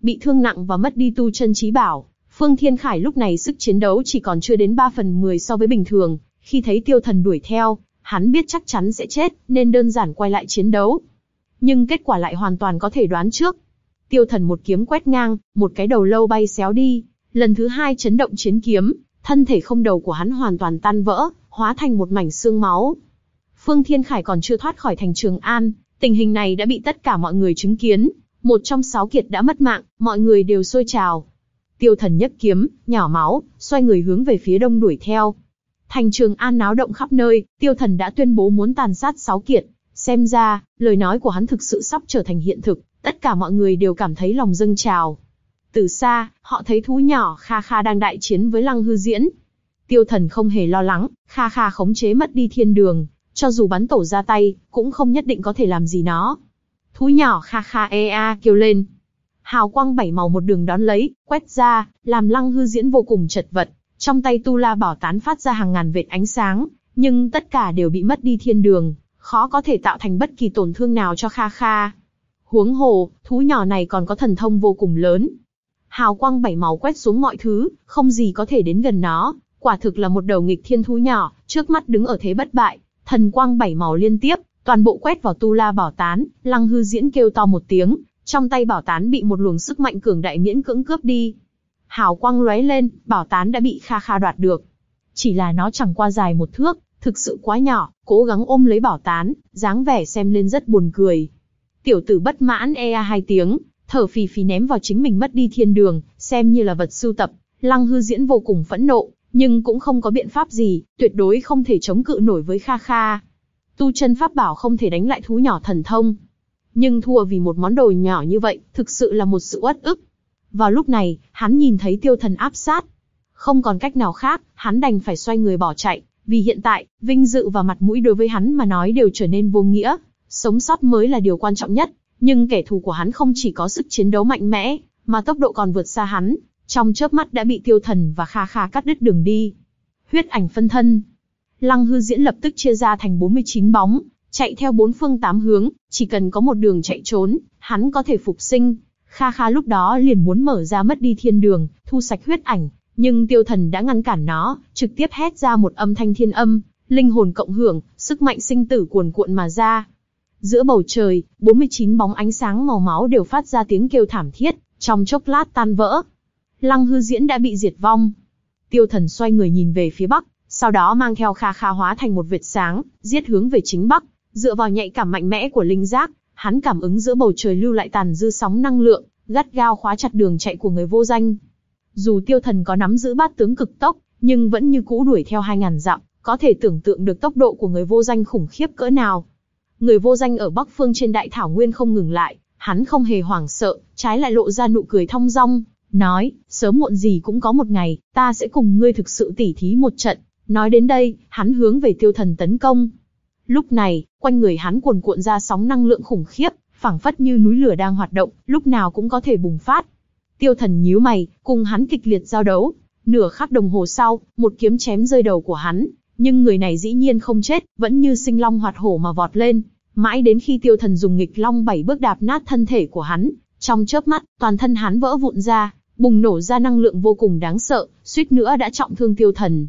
S1: Bị thương nặng và mất đi tu chân trí bảo, Phương Thiên Khải lúc này sức chiến đấu chỉ còn chưa đến 3 phần 10 so với bình thường. Khi thấy tiêu thần đuổi theo, hắn biết chắc chắn sẽ chết, nên đơn giản quay lại chiến đấu. Nhưng kết quả lại hoàn toàn có thể đoán trước. Tiêu thần một kiếm quét ngang, một cái đầu lâu bay xéo đi. Lần thứ hai chấn động chiến kiếm, thân thể không đầu của hắn hoàn toàn tan vỡ, hóa thành một mảnh xương máu. Phương Thiên Khải còn chưa thoát khỏi thành Trường An, tình hình này đã bị tất cả mọi người chứng kiến. Một trong sáu kiệt đã mất mạng, mọi người đều sôi trào. Tiêu thần nhất kiếm, nhỏ máu, xoay người hướng về phía đông đuổi theo. Thành Trường An náo động khắp nơi, tiêu thần đã tuyên bố muốn tàn sát sáu kiệt. Xem ra, lời nói của hắn thực sự sắp trở thành hiện thực, tất cả mọi người đều cảm thấy lòng dâng trào. Từ xa, họ thấy thú nhỏ Kha Kha đang đại chiến với Lăng Hư Diễn. Tiêu thần không hề lo lắng, Kha Kha khống chế mất đi thiên đường, cho dù bắn tổ ra tay, cũng không nhất định có thể làm gì nó. Thú nhỏ Kha Kha e a kêu lên. Hào quang bảy màu một đường đón lấy, quét ra, làm Lăng Hư Diễn vô cùng chật vật. Trong tay Tu La Bảo tán phát ra hàng ngàn vệt ánh sáng, nhưng tất cả đều bị mất đi thiên đường, khó có thể tạo thành bất kỳ tổn thương nào cho Kha Kha. Huống hồ, thú nhỏ này còn có thần thông vô cùng lớn. Hào quang bảy màu quét xuống mọi thứ, không gì có thể đến gần nó. Quả thực là một đầu nghịch thiên thú nhỏ, trước mắt đứng ở thế bất bại. Thần quang bảy màu liên tiếp, toàn bộ quét vào tu la bảo tán, lăng hư diễn kêu to một tiếng, trong tay bảo tán bị một luồng sức mạnh cường đại miễn cưỡng cướp đi. Hào quang lóe lên, bảo tán đã bị Kha Kha đoạt được. Chỉ là nó chẳng qua dài một thước, thực sự quá nhỏ, cố gắng ôm lấy bảo tán, dáng vẻ xem lên rất buồn cười. Tiểu tử bất mãn ea hai tiếng, thở phì phì ném vào chính mình mất đi thiên đường, xem như là vật sưu tập. Lăng hư diễn vô cùng phẫn nộ, nhưng cũng không có biện pháp gì, tuyệt đối không thể chống cự nổi với Kha Kha. Tu chân pháp bảo không thể đánh lại thú nhỏ thần thông. Nhưng thua vì một món đồ nhỏ như vậy, thực sự là một sự uất ức. Vào lúc này, hắn nhìn thấy tiêu thần áp sát. Không còn cách nào khác, hắn đành phải xoay người bỏ chạy, vì hiện tại, vinh dự và mặt mũi đối với hắn mà nói đều trở nên vô nghĩa. Sống sót mới là điều quan trọng nhất, nhưng kẻ thù của hắn không chỉ có sức chiến đấu mạnh mẽ, mà tốc độ còn vượt xa hắn, trong chớp mắt đã bị tiêu thần và kha kha cắt đứt đường đi. Huyết ảnh phân thân. Lăng hư diễn lập tức chia ra thành 49 bóng, chạy theo bốn phương tám hướng, chỉ cần có một đường chạy trốn, hắn có thể phục sinh. Kha Kha lúc đó liền muốn mở ra mất đi thiên đường, thu sạch huyết ảnh, nhưng tiêu thần đã ngăn cản nó, trực tiếp hét ra một âm thanh thiên âm, linh hồn cộng hưởng, sức mạnh sinh tử cuồn cuộn mà ra. Giữa bầu trời, 49 bóng ánh sáng màu máu đều phát ra tiếng kêu thảm thiết, trong chốc lát tan vỡ. Lăng hư diễn đã bị diệt vong. Tiêu thần xoay người nhìn về phía bắc, sau đó mang theo kha kha hóa thành một vệt sáng, giết hướng về chính bắc, dựa vào nhạy cảm mạnh mẽ của linh giác, hắn cảm ứng giữa bầu trời lưu lại tàn dư sóng năng lượng, gắt gao khóa chặt đường chạy của người vô danh. Dù tiêu thần có nắm giữ bát tướng cực tốc, nhưng vẫn như cũ đuổi theo hai ngàn dặm, có thể tưởng tượng được tốc độ của người vô danh khủng khiếp cỡ nào. người vô danh ở Bắc Phương trên đại thảo nguyên không ngừng lại, hắn không hề hoảng sợ, trái lại lộ ra nụ cười thong dong, nói, sớm muộn gì cũng có một ngày, ta sẽ cùng ngươi thực sự tỉ thí một trận. Nói đến đây, hắn hướng về tiêu thần tấn công. Lúc này, quanh người hắn cuồn cuộn ra sóng năng lượng khủng khiếp, phảng phất như núi lửa đang hoạt động, lúc nào cũng có thể bùng phát. Tiêu thần nhíu mày, cùng hắn kịch liệt giao đấu. Nửa khắc đồng hồ sau, một kiếm chém rơi đầu của hắn, nhưng người này dĩ nhiên không chết, vẫn như sinh long hoạt hổ mà vọt lên, mãi đến khi tiêu thần dùng nghịch long bảy bước đạp nát thân thể của hắn, trong chớp mắt, toàn thân hắn vỡ vụn ra, bùng nổ ra năng lượng vô cùng đáng sợ, suýt nữa đã trọng thương tiêu thần.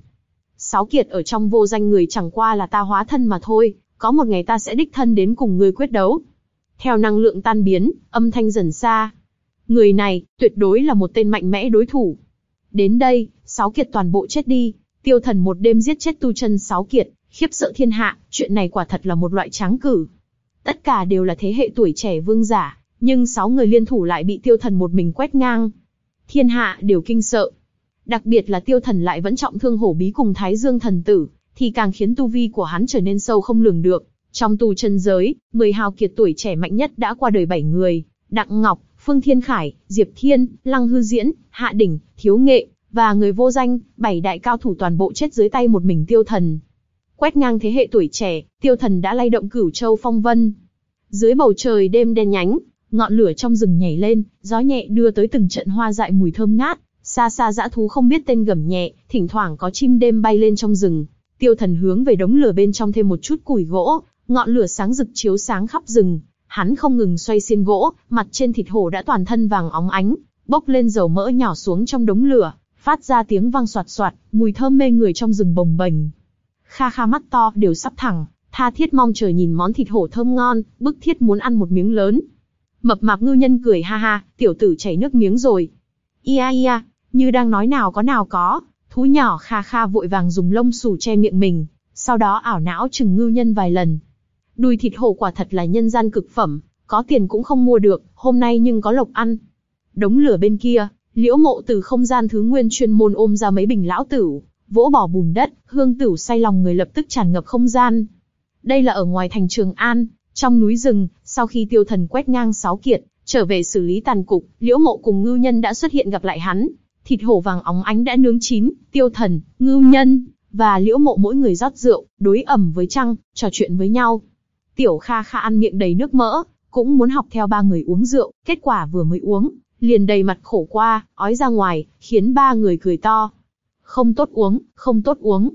S1: Sáu kiệt ở trong vô danh người chẳng qua là ta hóa thân mà thôi, có một ngày ta sẽ đích thân đến cùng ngươi quyết đấu. Theo năng lượng tan biến, âm thanh dần xa. Người này, tuyệt đối là một tên mạnh mẽ đối thủ. Đến đây, sáu kiệt toàn bộ chết đi, tiêu thần một đêm giết chết tu chân sáu kiệt, khiếp sợ thiên hạ, chuyện này quả thật là một loại tráng cử. Tất cả đều là thế hệ tuổi trẻ vương giả, nhưng sáu người liên thủ lại bị tiêu thần một mình quét ngang. Thiên hạ đều kinh sợ. Đặc biệt là tiêu thần lại vẫn trọng thương hổ bí cùng thái dương thần tử, thì càng khiến tu vi của hắn trở nên sâu không lường được. Trong tu chân giới, 10 hào kiệt tuổi trẻ mạnh nhất đã qua đời 7 người, Đặng Ngọc, Phương Thiên Khải, Diệp Thiên, Lăng Hư Diễn, Hạ Đỉnh, Thiếu Nghệ, và người vô danh, bảy đại cao thủ toàn bộ chết dưới tay một mình tiêu thần. Quét ngang thế hệ tuổi trẻ, tiêu thần đã lay động cửu châu phong vân. Dưới bầu trời đêm đen nhánh, ngọn lửa trong rừng nhảy lên, gió nhẹ đưa tới từng trận hoa dại mùi thơm ngát, xa xa dã thú không biết tên gầm nhẹ, thỉnh thoảng có chim đêm bay lên trong rừng. Tiêu thần hướng về đống lửa bên trong thêm một chút củi gỗ, ngọn lửa sáng rực chiếu sáng khắp rừng. Hắn không ngừng xoay xiên gỗ, mặt trên thịt hổ đã toàn thân vàng óng ánh, bốc lên dầu mỡ nhỏ xuống trong đống lửa, phát ra tiếng vang soạt soạt, mùi thơm mê người trong rừng bồng bềnh. Kha Kha mắt to đều sắp thẳng, tha thiết mong chờ nhìn món thịt hổ thơm ngon, bức thiết muốn ăn một miếng lớn. Mập mạp ngư nhân cười ha ha, tiểu tử chảy nước miếng rồi. Ia ia, như đang nói nào có nào có, thú nhỏ Kha Kha vội vàng dùng lông xù che miệng mình, sau đó ảo não chừng ngư nhân vài lần. Đùi thịt hổ quả thật là nhân gian cực phẩm, có tiền cũng không mua được, hôm nay nhưng có lộc ăn. Đống lửa bên kia, liễu mộ từ không gian thứ nguyên chuyên môn ôm ra mấy bình lão tửu, vỗ bỏ bùn đất, hương tửu say lòng người lập tức tràn ngập không gian. Đây là ở ngoài thành Trường An, trong núi rừng, sau khi tiêu thần quét ngang sáu kiệt, trở về xử lý tàn cục, liễu mộ cùng ngư nhân đã xuất hiện gặp lại hắn. Thịt hổ vàng óng ánh đã nướng chín, tiêu thần, ngưu nhân, và liễu mộ mỗi người rót rượu, đối ẩm với trăng, trò chuyện với nhau. Tiểu Kha Kha ăn miệng đầy nước mỡ, cũng muốn học theo ba người uống rượu, kết quả vừa mới uống, liền đầy mặt khổ qua, ói ra ngoài, khiến ba người cười to. Không tốt uống, không tốt uống.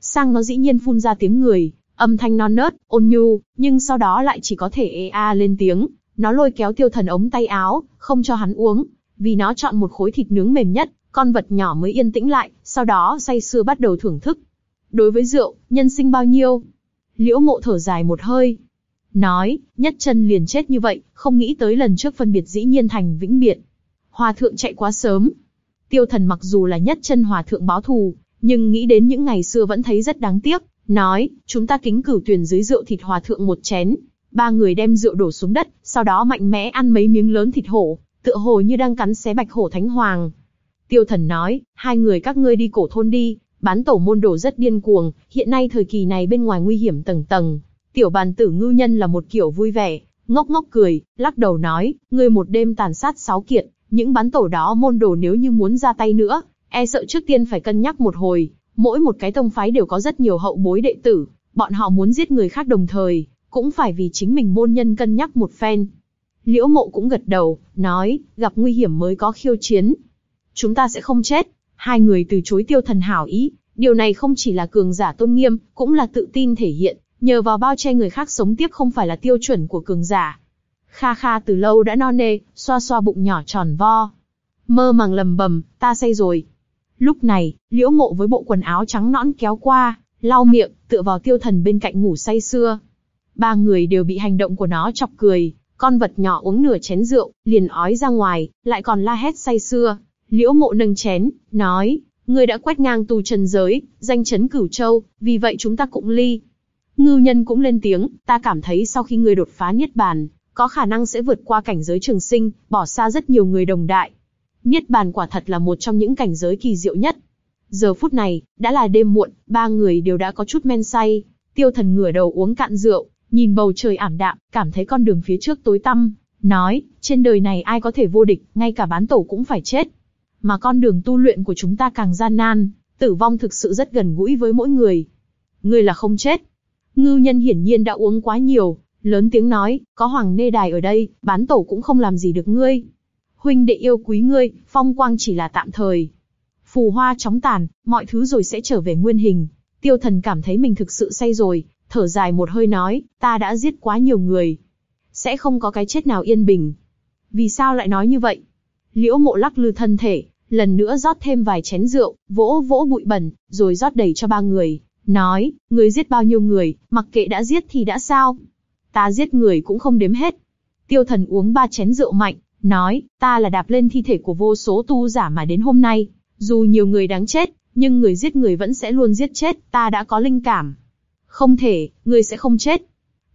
S1: Sang nó dĩ nhiên phun ra tiếng người, âm thanh non nớt, ôn nhu, nhưng sau đó lại chỉ có thể ê a lên tiếng. Nó lôi kéo tiêu thần ống tay áo, không cho hắn uống, vì nó chọn một khối thịt nướng mềm nhất, con vật nhỏ mới yên tĩnh lại, sau đó say sưa bắt đầu thưởng thức. Đối với rượu, nhân sinh bao nhiêu? Liễu mộ thở dài một hơi. Nói, nhất chân liền chết như vậy, không nghĩ tới lần trước phân biệt dĩ nhiên thành vĩnh biệt. Hòa thượng chạy quá sớm. Tiêu thần mặc dù là nhất chân hòa thượng báo thù, nhưng nghĩ đến những ngày xưa vẫn thấy rất đáng tiếc. Nói, chúng ta kính cửu tuyển dưới rượu thịt hòa thượng một chén. Ba người đem rượu đổ xuống đất, sau đó mạnh mẽ ăn mấy miếng lớn thịt hổ, tựa hồ như đang cắn xé bạch hổ thánh hoàng. Tiêu thần nói, hai người các ngươi đi cổ thôn đi, bán tổ môn đồ rất điên cuồng, hiện nay thời kỳ này bên ngoài nguy hiểm tầng tầng. Tiểu bàn tử ngư nhân là một kiểu vui vẻ, ngốc ngốc cười, lắc đầu nói, ngươi một đêm tàn sát sáu kiện, những bán tổ đó môn đồ nếu như muốn ra tay nữa, e sợ trước tiên phải cân nhắc một hồi, mỗi một cái tông phái đều có rất nhiều hậu bối đệ tử, bọn họ muốn giết người khác đồng thời, cũng phải vì chính mình môn nhân cân nhắc một phen. Liễu mộ cũng gật đầu, nói, gặp nguy hiểm mới có khiêu chiến. Chúng ta sẽ không chết. Hai người từ chối tiêu thần hảo ý, điều này không chỉ là cường giả tôn nghiêm, cũng là tự tin thể hiện, nhờ vào bao che người khác sống tiếp không phải là tiêu chuẩn của cường giả. Kha Kha từ lâu đã no nê, xoa xoa bụng nhỏ tròn vo. Mơ màng lầm bầm, ta say rồi. Lúc này, liễu mộ với bộ quần áo trắng nõn kéo qua, lau miệng, tựa vào tiêu thần bên cạnh ngủ say xưa. Ba người đều bị hành động của nó chọc cười, con vật nhỏ uống nửa chén rượu, liền ói ra ngoài, lại còn la hét say sưa. Liễu mộ nâng chén, nói, người đã quét ngang tù trần giới, danh chấn cửu châu, vì vậy chúng ta cũng ly. Ngư nhân cũng lên tiếng, ta cảm thấy sau khi người đột phá niết bàn, có khả năng sẽ vượt qua cảnh giới trường sinh, bỏ xa rất nhiều người đồng đại. Niết bàn quả thật là một trong những cảnh giới kỳ diệu nhất. Giờ phút này, đã là đêm muộn, ba người đều đã có chút men say. Tiêu thần ngửa đầu uống cạn rượu, nhìn bầu trời ảm đạm, cảm thấy con đường phía trước tối tăm, nói, trên đời này ai có thể vô địch, ngay cả bán tổ cũng phải chết. Mà con đường tu luyện của chúng ta càng gian nan, tử vong thực sự rất gần gũi với mỗi người. Ngươi là không chết. Ngưu nhân hiển nhiên đã uống quá nhiều, lớn tiếng nói, có hoàng nê đài ở đây, bán tổ cũng không làm gì được ngươi. Huynh đệ yêu quý ngươi, phong quang chỉ là tạm thời. Phù hoa chóng tàn, mọi thứ rồi sẽ trở về nguyên hình. Tiêu thần cảm thấy mình thực sự say rồi, thở dài một hơi nói, ta đã giết quá nhiều người. Sẽ không có cái chết nào yên bình. Vì sao lại nói như vậy? Liễu mộ lắc lư thân thể, lần nữa rót thêm vài chén rượu, vỗ vỗ bụi bẩn, rồi rót đầy cho ba người. Nói, người giết bao nhiêu người, mặc kệ đã giết thì đã sao? Ta giết người cũng không đếm hết. Tiêu thần uống ba chén rượu mạnh, nói, ta là đạp lên thi thể của vô số tu giả mà đến hôm nay. Dù nhiều người đáng chết, nhưng người giết người vẫn sẽ luôn giết chết, ta đã có linh cảm. Không thể, ngươi sẽ không chết.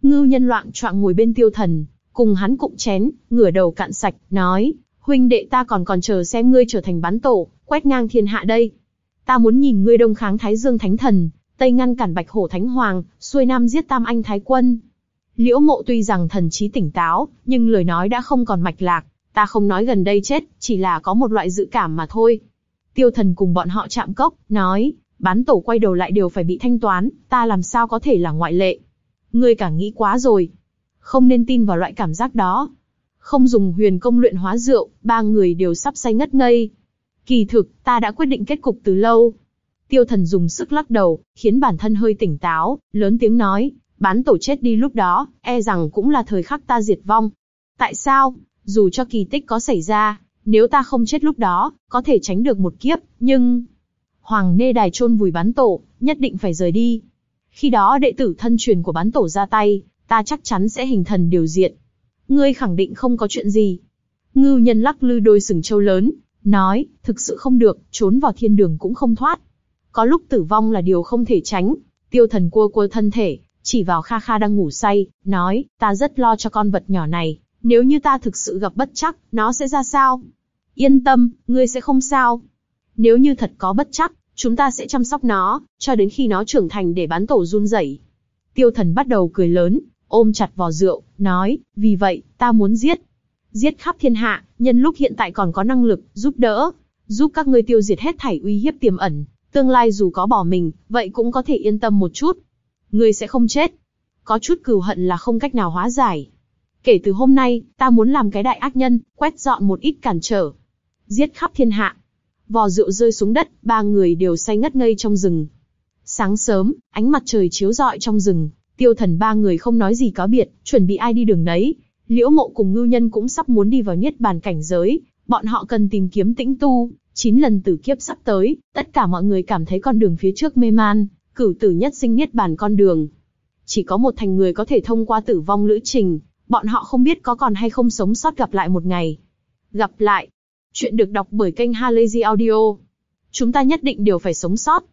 S1: Ngưu nhân loạn choạng ngồi bên tiêu thần, cùng hắn cụng chén, ngửa đầu cạn sạch, nói, huynh đệ ta còn còn chờ xem ngươi trở thành bán tổ, quét ngang thiên hạ đây. Ta muốn nhìn ngươi đông kháng Thái Dương Thánh Thần, tây ngăn cản Bạch Hổ Thánh Hoàng, xuôi nam giết Tam Anh Thái Quân. Liễu mộ tuy rằng thần trí tỉnh táo, nhưng lời nói đã không còn mạch lạc, ta không nói gần đây chết, chỉ là có một loại dự cảm mà thôi. Tiêu thần cùng bọn họ chạm cốc, nói, bán tổ quay đầu lại đều phải bị thanh toán, ta làm sao có thể là ngoại lệ. Ngươi cả nghĩ quá rồi. Không nên tin vào loại cảm giác đó. Không dùng huyền công luyện hóa rượu, ba người đều sắp say ngất ngây. Kỳ thực, ta đã quyết định kết cục từ lâu. Tiêu thần dùng sức lắc đầu, khiến bản thân hơi tỉnh táo, lớn tiếng nói, bán tổ chết đi lúc đó, e rằng cũng là thời khắc ta diệt vong. Tại sao? Dù cho kỳ tích có xảy ra, nếu ta không chết lúc đó, có thể tránh được một kiếp, nhưng... Hoàng nê đài chôn vùi bán tổ, nhất định phải rời đi. Khi đó đệ tử thân truyền của bán tổ ra tay, ta chắc chắn sẽ hình thần điều diện. Ngươi khẳng định không có chuyện gì. Ngưu nhân lắc lư đôi sừng trâu lớn, nói, thực sự không được, trốn vào thiên đường cũng không thoát. Có lúc tử vong là điều không thể tránh. Tiêu thần cua cua thân thể, chỉ vào Kha Kha đang ngủ say, nói, ta rất lo cho con vật nhỏ này, nếu như ta thực sự gặp bất chắc, nó sẽ ra sao? Yên tâm, ngươi sẽ không sao. Nếu như thật có bất chắc, chúng ta sẽ chăm sóc nó, cho đến khi nó trưởng thành để bán tổ run rẩy. Tiêu thần bắt đầu cười lớn, ôm chặt vò rượu, nói, vì vậy, ta muốn giết. Giết khắp thiên hạ, nhân lúc hiện tại còn có năng lực, giúp đỡ, giúp các ngươi tiêu diệt hết thảy uy hiếp tiềm ẩn, tương lai dù có bỏ mình, vậy cũng có thể yên tâm một chút. Ngươi sẽ không chết. Có chút cừu hận là không cách nào hóa giải. Kể từ hôm nay, ta muốn làm cái đại ác nhân, quét dọn một ít cản trở. Giết khắp thiên hạ. Vò rượu rơi xuống đất, ba người đều say ngất ngây trong rừng. Sáng sớm, ánh mặt trời chiếu rọi trong rừng, tiêu thần ba người không nói gì có biệt, chuẩn bị ai đi đường nấy. Liễu mộ cùng ngưu nhân cũng sắp muốn đi vào niết bàn cảnh giới, bọn họ cần tìm kiếm tĩnh tu, chín lần tử kiếp sắp tới, tất cả mọi người cảm thấy con đường phía trước mê man, cửu tử nhất sinh niết bàn con đường. Chỉ có một thành người có thể thông qua tử vong lữ trình, bọn họ không biết có còn hay không sống sót gặp lại một ngày. Gặp lại. Chuyện được đọc bởi kênh Halazy Audio. Chúng ta nhất định đều phải sống sót.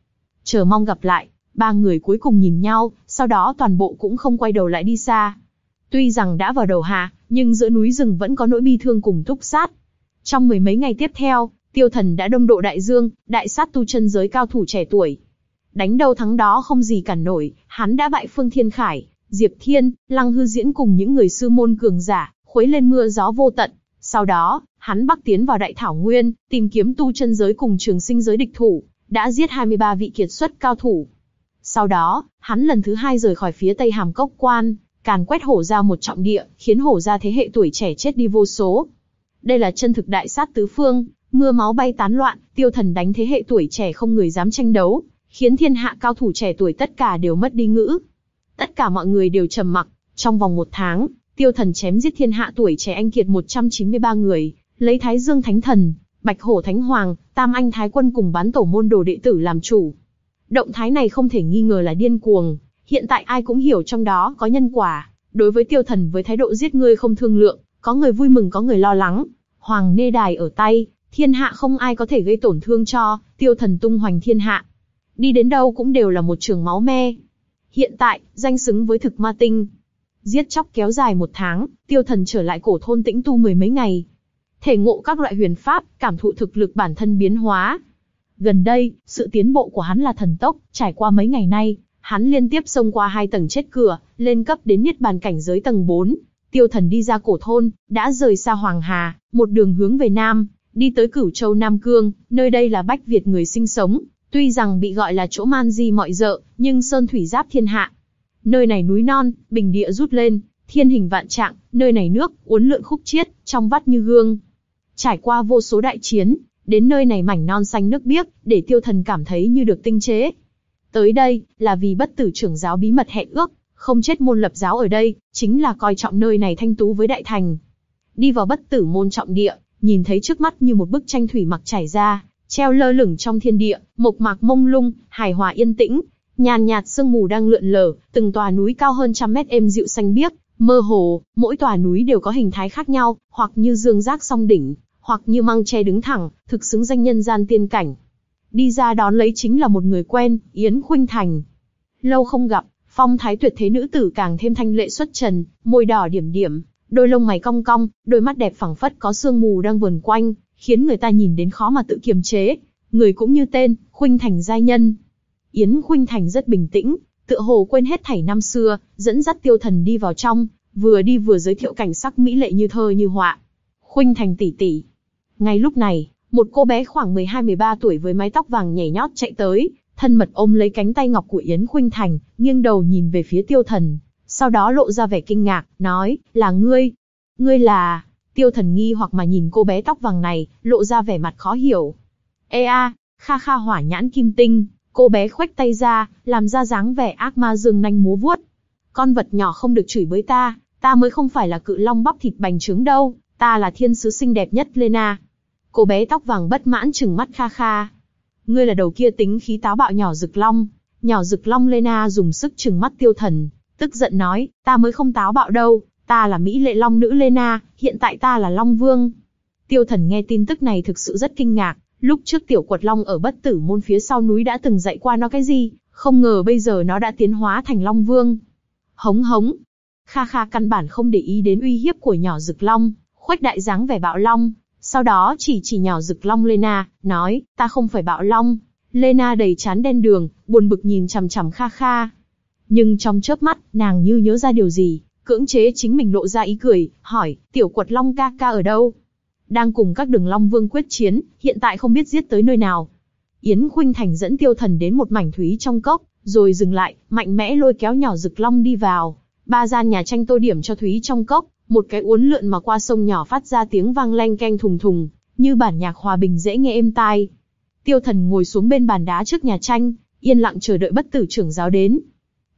S1: Chờ mong gặp lại. Ba người cuối cùng nhìn nhau, sau đó toàn bộ cũng không quay đầu lại đi xa. Tuy rằng đã vào đầu hạ, nhưng giữa núi rừng vẫn có nỗi bi thương cùng túc sát. Trong mười mấy ngày tiếp theo, tiêu thần đã đông độ đại dương, đại sát tu chân giới cao thủ trẻ tuổi. Đánh đâu thắng đó không gì cản nổi, hắn đã bại Phương Thiên Khải, Diệp Thiên, Lăng Hư Diễn cùng những người sư môn cường giả, khuấy lên mưa gió vô tận. Sau đó, hắn bắc tiến vào Đại Thảo Nguyên, tìm kiếm tu chân giới cùng trường sinh giới địch thủ, đã giết 23 vị kiệt xuất cao thủ. Sau đó, hắn lần thứ hai rời khỏi phía Tây Hàm Cốc Quan, càn quét hổ ra một trọng địa, khiến hổ ra thế hệ tuổi trẻ chết đi vô số. Đây là chân thực đại sát tứ phương, mưa máu bay tán loạn, tiêu thần đánh thế hệ tuổi trẻ không người dám tranh đấu, khiến thiên hạ cao thủ trẻ tuổi tất cả đều mất đi ngữ. Tất cả mọi người đều trầm mặc, trong vòng một tháng, tiêu thần chém giết thiên hạ tuổi trẻ anh kiệt 193 người, lấy Thái Dương Thánh Thần, Bạch Hổ Thánh Hoàng, Tam Anh Thái Quân cùng bán tổ môn đồ đệ tử làm chủ. Động thái này không thể nghi ngờ là điên cuồng, hiện tại ai cũng hiểu trong đó có nhân quả. Đối với tiêu thần với thái độ giết người không thương lượng, có người vui mừng có người lo lắng. Hoàng nê đài ở tay, thiên hạ không ai có thể gây tổn thương cho, tiêu thần tung hoành thiên hạ. Đi đến đâu cũng đều là một trường máu me. Hiện tại, danh xứng với thực ma tinh. Giết chóc kéo dài một tháng, tiêu thần trở lại cổ thôn tĩnh tu mười mấy ngày. Thể ngộ các loại huyền pháp, cảm thụ thực lực bản thân biến hóa. Gần đây, sự tiến bộ của hắn là thần tốc, trải qua mấy ngày nay, hắn liên tiếp xông qua hai tầng chết cửa, lên cấp đến niết bàn cảnh giới tầng 4. Tiêu thần đi ra cổ thôn, đã rời xa Hoàng Hà, một đường hướng về Nam, đi tới Cửu Châu Nam Cương, nơi đây là Bách Việt người sinh sống, tuy rằng bị gọi là chỗ man di mọi dợ, nhưng sơn thủy giáp thiên hạ. Nơi này núi non, bình địa rút lên, thiên hình vạn trạng, nơi này nước, uốn lượn khúc chiết, trong vắt như gương. Trải qua vô số đại chiến, đến nơi này mảnh non xanh nước biếc, để tiêu thần cảm thấy như được tinh chế. Tới đây, là vì bất tử trưởng giáo bí mật hẹn ước, không chết môn lập giáo ở đây, chính là coi trọng nơi này thanh tú với đại thành. Đi vào bất tử môn trọng địa, nhìn thấy trước mắt như một bức tranh thủy mặc trải ra, treo lơ lửng trong thiên địa, mộc mạc mông lung, hài hòa yên tĩnh, nhàn nhạt sương mù đang lượn lờ, từng tòa núi cao hơn trăm mét êm dịu xanh biếc, mơ hồ, mỗi tòa núi đều có hình thái khác nhau, hoặc như dương giác song đỉnh, hoặc như măng tre đứng thẳng, thực xứng danh nhân gian tiên cảnh. Đi ra đón lấy chính là một người quen, Yến Khuynh Thành. Lâu không gặp, phong thái tuyệt thế nữ tử càng thêm thanh lệ xuất trần, môi đỏ điểm điểm, đôi lông mày cong cong, đôi mắt đẹp phẳng phất có sương mù đang vườn quanh, khiến người ta nhìn đến khó mà tự kiềm chế. Người cũng như tên, Khuynh Thành giai nhân. Yến Khuynh Thành rất bình tĩnh, tựa hồ quên hết thảy năm xưa, dẫn dắt tiêu thần đi vào trong, vừa đi vừa giới thiệu cảnh sắc mỹ lệ như thơ như họa. Khuynh Thành tỷ tỷ. Ngay lúc này, một cô bé khoảng 12-13 tuổi với mái tóc vàng nhảy nhót chạy tới, thân mật ôm lấy cánh tay ngọc của Yến Khuynh Thành, nghiêng đầu nhìn về phía tiêu thần, sau đó lộ ra vẻ kinh ngạc, nói, là ngươi. Ngươi là... Tiêu thần nghi hoặc mà nhìn cô bé tóc vàng này, lộ ra vẻ mặt khó hiểu. Ê a, kha kha hỏa nhãn kim tinh, cô bé khoách tay ra, làm ra dáng vẻ ác ma dương nanh múa vuốt. Con vật nhỏ không được chửi bới ta, ta mới không phải là cự long bắp thịt bành trướng đâu, ta là thiên sứ xinh đẹp nhất Lena. Cô bé tóc vàng bất mãn chừng mắt kha kha. Ngươi là đầu kia tính khí táo bạo nhỏ rực long. Nhỏ rực long Lena dùng sức chừng mắt tiêu thần, tức giận nói, ta mới không táo bạo đâu, ta là Mỹ lệ long nữ Lena, hiện tại ta là Long Vương. Tiêu thần nghe tin tức này thực sự rất kinh ngạc, lúc trước tiểu quật long ở bất tử môn phía sau núi đã từng dạy qua nó cái gì, không ngờ bây giờ nó đã tiến hóa thành Long Vương. Hống hống. Kha Kha căn bản không để ý đến uy hiếp của nhỏ rực long, Khoách đại dáng vẻ bạo long, sau đó chỉ chỉ nhỏ rực long Lena, nói, ta không phải bạo long. Lena đầy chán đen đường, buồn bực nhìn chằm chằm Kha Kha. Nhưng trong chớp mắt, nàng như nhớ ra điều gì, cưỡng chế chính mình lộ ra ý cười, hỏi, tiểu quật long ca ca ở đâu? Đang cùng các đường long vương quyết chiến, hiện tại không biết giết tới nơi nào. Yến Khuynh Thành dẫn tiêu thần đến một mảnh thúy trong cốc, rồi dừng lại, mạnh mẽ lôi kéo nhỏ rực long đi vào. Ba gian nhà tranh tô điểm cho thúy trong cốc, một cái uốn lượn mà qua sông nhỏ phát ra tiếng vang leng keng thùng thùng, như bản nhạc hòa bình dễ nghe êm tai. Tiêu thần ngồi xuống bên bàn đá trước nhà tranh, yên lặng chờ đợi bất tử trưởng giáo đến.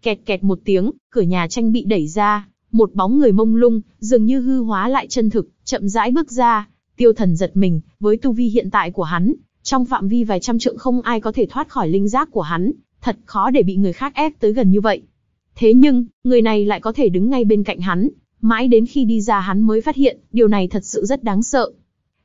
S1: Kẹt kẹt một tiếng, cửa nhà tranh bị đẩy ra, một bóng người mông lung, dường như hư hóa lại chân thực, chậm rãi bước ra. Tiêu thần giật mình, với tu vi hiện tại của hắn, trong phạm vi vài trăm trượng không ai có thể thoát khỏi linh giác của hắn, thật khó để bị người khác ép tới gần như vậy. Thế nhưng, người này lại có thể đứng ngay bên cạnh hắn, Mãi đến khi đi ra hắn mới phát hiện, điều này thật sự rất đáng sợ.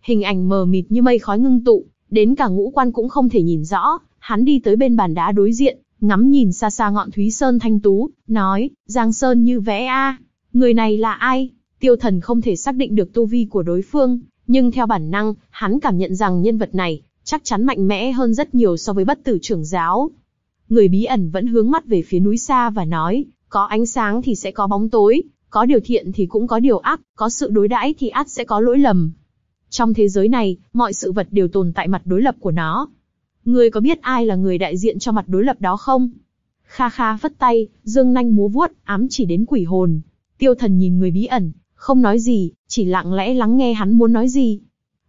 S1: Hình ảnh mờ mịt như mây khói ngưng tụ, đến cả ngũ quan cũng không thể nhìn rõ, hắn đi tới bên bàn đá đối diện, ngắm nhìn xa xa ngọn Thúy Sơn thanh tú, nói, Giang Sơn như vẽ a, người này là ai? Tiêu thần không thể xác định được tu vi của đối phương, nhưng theo bản năng, hắn cảm nhận rằng nhân vật này, chắc chắn mạnh mẽ hơn rất nhiều so với bất tử trưởng giáo. Người bí ẩn vẫn hướng mắt về phía núi xa và nói, có ánh sáng thì sẽ có bóng tối, có điều thiện thì cũng có điều ác, có sự đối đãi thì ắt sẽ có lỗi lầm. Trong thế giới này, mọi sự vật đều tồn tại mặt đối lập của nó. Ngươi có biết ai là người đại diện cho mặt đối lập đó không? Kha kha phất tay, dương nanh múa vuốt, ám chỉ đến quỷ hồn. Tiêu thần nhìn người bí ẩn, không nói gì, chỉ lặng lẽ lắng nghe hắn muốn nói gì.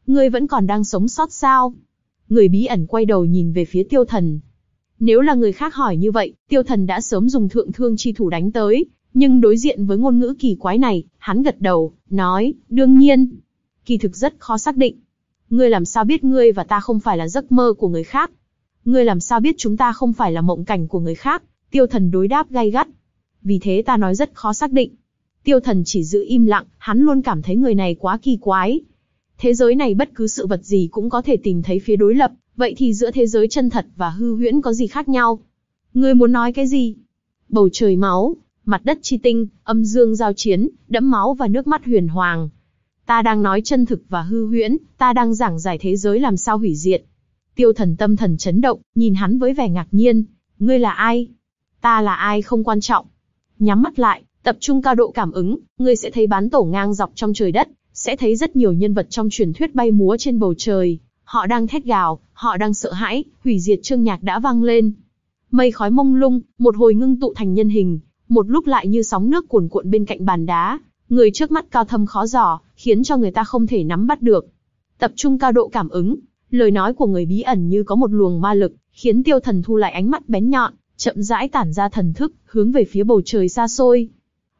S1: Ngươi vẫn còn đang sống sót sao? Người bí ẩn quay đầu nhìn về phía tiêu thần. Nếu là người khác hỏi như vậy, tiêu thần đã sớm dùng thượng thương chi thủ đánh tới, nhưng đối diện với ngôn ngữ kỳ quái này, hắn gật đầu, nói, đương nhiên. Kỳ thực rất khó xác định. Ngươi làm sao biết ngươi và ta không phải là giấc mơ của người khác? Ngươi làm sao biết chúng ta không phải là mộng cảnh của người khác? Tiêu thần đối đáp gay gắt. Vì thế ta nói rất khó xác định. Tiêu thần chỉ giữ im lặng, hắn luôn cảm thấy người này quá kỳ quái. Thế giới này bất cứ sự vật gì cũng có thể tìm thấy phía đối lập, vậy thì giữa thế giới chân thật và hư huyễn có gì khác nhau? Ngươi muốn nói cái gì? Bầu trời máu, mặt đất chi tinh, âm dương giao chiến, đẫm máu và nước mắt huyền hoàng. Ta đang nói chân thực và hư huyễn, ta đang giảng giải thế giới làm sao hủy diệt. Tiêu thần tâm thần chấn động, nhìn hắn với vẻ ngạc nhiên. Ngươi là ai? Ta là ai không quan trọng. Nhắm mắt lại, tập trung cao độ cảm ứng, ngươi sẽ thấy bán tổ ngang dọc trong trời đất, sẽ thấy rất nhiều nhân vật trong truyền thuyết bay múa trên bầu trời. Họ đang thét gào, họ đang sợ hãi, hủy diệt chương nhạc đã vang lên. Mây khói mông lung, một hồi ngưng tụ thành nhân hình, một lúc lại như sóng nước cuồn cuộn bên cạnh bàn đá. Người trước mắt cao thâm khó dò, khiến cho người ta không thể nắm bắt được. Tập trung cao độ cảm ứng, lời nói của người bí ẩn như có một luồng ma lực, khiến tiêu thần thu lại ánh mắt bén nhọn, chậm rãi tản ra thần thức, hướng về phía bầu trời xa xôi.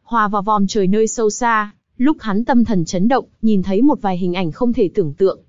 S1: Hòa vào vòm trời nơi sâu xa, lúc hắn tâm thần chấn động, nhìn thấy một vài hình ảnh không thể tưởng tượng.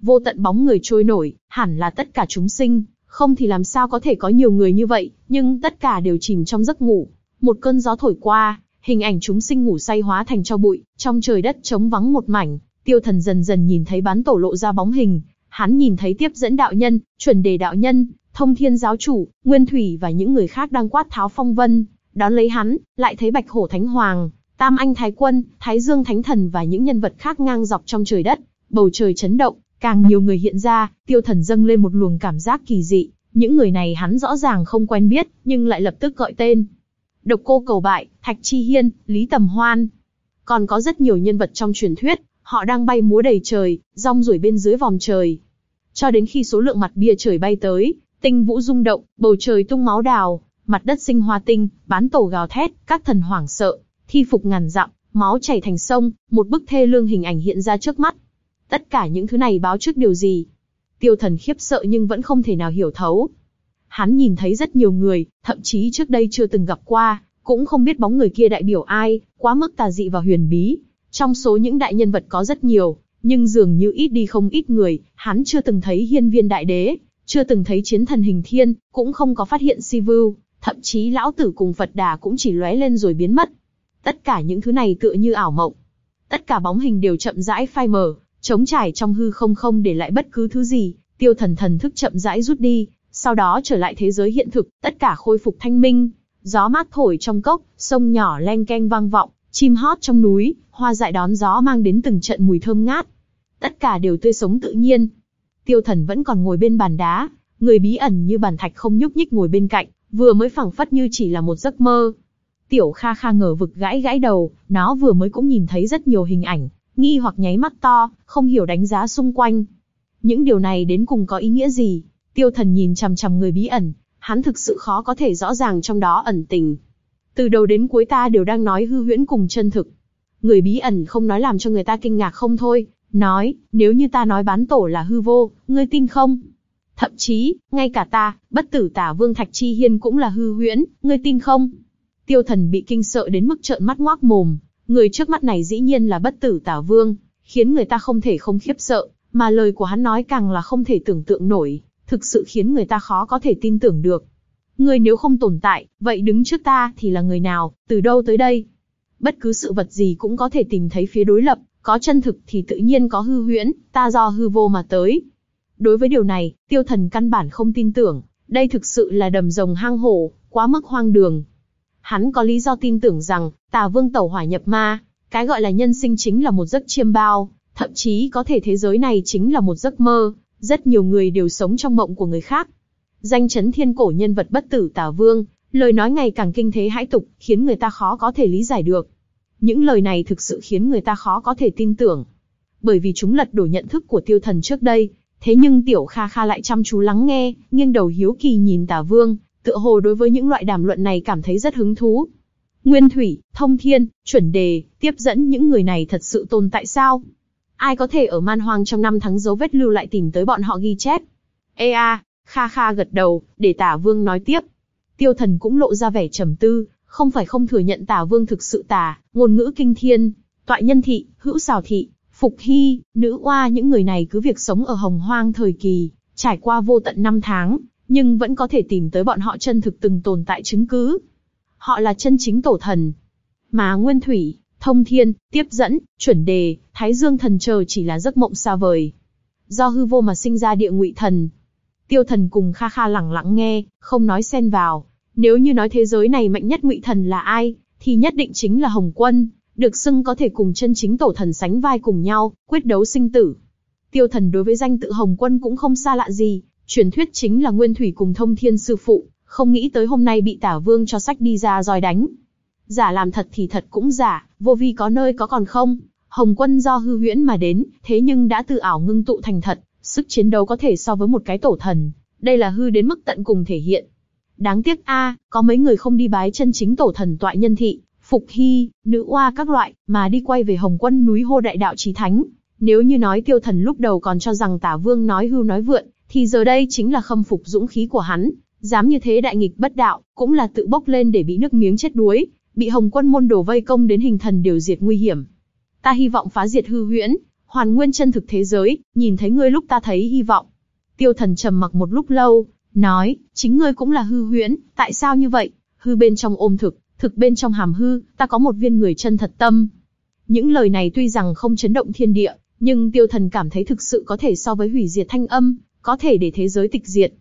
S1: Vô tận bóng người trôi nổi, hẳn là tất cả chúng sinh, không thì làm sao có thể có nhiều người như vậy, nhưng tất cả đều chìm trong giấc ngủ. Một cơn gió thổi qua, hình ảnh chúng sinh ngủ say hóa thành cho bụi, trong trời đất trống vắng một mảnh, tiêu thần dần dần nhìn thấy bán tổ lộ ra bóng hình, hắn nhìn thấy tiếp dẫn đạo nhân, chuẩn đề đạo nhân, thông thiên giáo chủ, nguyên thủy và những người khác đang quát tháo phong vân, đón lấy hắn, lại thấy bạch hổ thánh hoàng, tam anh thái quân, thái dương thánh thần và những nhân vật khác ngang dọc trong trời đất, bầu trời chấn động, càng nhiều người hiện ra, tiêu thần dâng lên một luồng cảm giác kỳ dị, những người này hắn rõ ràng không quen biết, nhưng lại lập tức gọi tên. Độc cô cầu bại, Thạch Chi Hiên, Lý Tầm Hoan. Còn có rất nhiều nhân vật trong truyền thuyết, họ đang bay múa đầy trời, rong ruổi bên dưới vòng trời. Cho đến khi số lượng mặt bia trời bay tới, tinh vũ rung động, bầu trời tung máu đào, mặt đất sinh hoa tinh, bán tổ gào thét, các thần hoảng sợ, thi phục ngàn dặm, máu chảy thành sông, một bức thê lương hình ảnh hiện ra trước mắt. Tất cả những thứ này báo trước điều gì? Tiêu thần khiếp sợ nhưng vẫn không thể nào hiểu thấu. Hắn nhìn thấy rất nhiều người, thậm chí trước đây chưa từng gặp qua, cũng không biết bóng người kia đại biểu ai, quá mức tà dị và huyền bí. Trong số những đại nhân vật có rất nhiều, nhưng dường như ít đi không ít người, hắn chưa từng thấy hiên viên đại đế, chưa từng thấy chiến thần hình thiên, cũng không có phát hiện si vưu, thậm chí lão tử cùng Phật đà cũng chỉ lóe lên rồi biến mất. Tất cả những thứ này tựa như ảo mộng. Tất cả bóng hình đều chậm rãi phai mờ, trống trải trong hư không không để lại bất cứ thứ gì, tiêu thần thần thức chậm rãi rút đi, sau đó trở lại thế giới hiện thực, tất cả khôi phục thanh minh. Gió mát thổi trong cốc, sông nhỏ len keng vang vọng, chim hót trong núi, hoa dại đón gió mang đến từng trận mùi thơm ngát. Tất cả đều tươi sống tự nhiên. Tiêu thần vẫn còn ngồi bên bàn đá, người bí ẩn như bàn thạch không nhúc nhích ngồi bên cạnh, vừa mới phẳng phất như chỉ là một giấc mơ. Tiểu Kha Kha ngờ vực gãi gãi đầu, nó vừa mới cũng nhìn thấy rất nhiều hình ảnh, nghi hoặc nháy mắt to, không hiểu đánh giá xung quanh. Những điều này đến cùng có ý nghĩa gì? Tiêu thần nhìn chằm chằm người bí ẩn, hắn thực sự khó có thể rõ ràng trong đó ẩn tình. Từ đầu đến cuối ta đều đang nói hư huyễn cùng chân thực. Người bí ẩn không nói làm cho người ta kinh ngạc không thôi, nói, nếu như ta nói bán tổ là hư vô, ngươi tin không? Thậm chí, ngay cả ta, bất tử tả vương Thạch Chi Hiên cũng là hư huyễn, ngươi tin không? Tiêu thần bị kinh sợ đến mức trợn mắt ngoác mồm, người trước mắt này dĩ nhiên là bất tử tả vương, khiến người ta không thể không khiếp sợ, mà lời của hắn nói càng là không thể tưởng tượng nổi, thực sự khiến người ta khó có thể tin tưởng được. Người nếu không tồn tại, vậy đứng trước ta thì là người nào, từ đâu tới đây? Bất cứ sự vật gì cũng có thể tìm thấy phía đối lập, có chân thực thì tự nhiên có hư huyễn, ta do hư vô mà tới. Đối với điều này, tiêu thần căn bản không tin tưởng, đây thực sự là đầm rồng hang hổ, quá mức hoang đường. Hắn có lý do tin tưởng rằng, tà vương tẩu hỏa nhập ma, cái gọi là nhân sinh chính là một giấc chiêm bao, thậm chí có thể thế giới này chính là một giấc mơ, rất nhiều người đều sống trong mộng của người khác. Danh chấn thiên cổ nhân vật bất tử Tả vương, lời nói ngày càng kinh thế hãi tục, khiến người ta khó có thể lý giải được. Những lời này thực sự khiến người ta khó có thể tin tưởng. Bởi vì chúng lật đổ nhận thức của tiêu thần trước đây, thế nhưng tiểu kha kha lại chăm chú lắng nghe, nghiêng đầu hiếu kỳ nhìn Tả vương, tựa hồ đối với những loại đàm luận này cảm thấy rất hứng thú. Nguyên thủy, thông thiên, chuẩn đề, tiếp dẫn những người này thật sự tồn tại sao? Ai có thể ở man hoang trong năm tháng dấu vết lưu lại tìm tới bọn họ ghi chép? Ê a, kha kha gật đầu, để tả vương nói tiếp. Tiêu thần cũng lộ ra vẻ trầm tư, không phải không thừa nhận tả vương thực sự tả, ngôn ngữ kinh thiên, toại nhân thị, hữu xào thị, phục hy, nữ oa những người này cứ việc sống ở hồng hoang thời kỳ, trải qua vô tận năm tháng, nhưng vẫn có thể tìm tới bọn họ chân thực từng tồn tại chứng cứ. Họ là chân chính tổ thần. Mà Nguyên Thủy, Thông Thiên, Tiếp Dẫn, Chuẩn Đề, Thái Dương Thần chờ chỉ là giấc mộng xa vời. Do hư vô mà sinh ra địa ngụy thần. Tiêu thần cùng Kha Kha lẳng lặng nghe, không nói xen vào. Nếu như nói thế giới này mạnh nhất ngụy thần là ai, thì nhất định chính là Hồng Quân, được xưng có thể cùng chân chính tổ thần sánh vai cùng nhau, quyết đấu sinh tử. Tiêu thần đối với danh tự Hồng Quân cũng không xa lạ gì, truyền thuyết chính là Nguyên Thủy cùng Thông Thiên sư phụ, Không nghĩ tới hôm nay bị tả vương cho sách đi ra roi đánh. Giả làm thật thì thật cũng giả, vô vi có nơi có còn không. Hồng quân do hư huyễn mà đến, thế nhưng đã tự ảo ngưng tụ thành thật, sức chiến đấu có thể so với một cái tổ thần. Đây là hư đến mức tận cùng thể hiện. Đáng tiếc a, có mấy người không đi bái chân chính tổ thần tọa nhân thị, phục hy, nữ oa các loại, mà đi quay về Hồng Quân núi hô đại đạo chí thánh. Nếu như nói tiêu thần lúc đầu còn cho rằng tả vương nói hưu nói vượn, thì giờ đây chính là khâm phục dũng khí của hắn, dám như thế đại nghịch bất đạo, cũng là tự bốc lên để bị nước miếng chết đuối, bị Hồng Quân môn đồ vây công đến hình thần đều diệt nguy hiểm. Ta hy vọng phá diệt hư huyễn, hoàn nguyên chân thực thế giới, nhìn thấy ngươi lúc ta thấy hy vọng. Tiêu thần trầm mặc một lúc lâu, nói, chính ngươi cũng là hư huyễn, tại sao như vậy? Hư bên trong ôm thực, thực bên trong hàm hư, ta có một viên người chân thật tâm. Những lời này tuy rằng không chấn động thiên địa, nhưng tiêu thần cảm thấy thực sự có thể so với hủy diệt thanh âm, có thể để thế giới tịch diệt.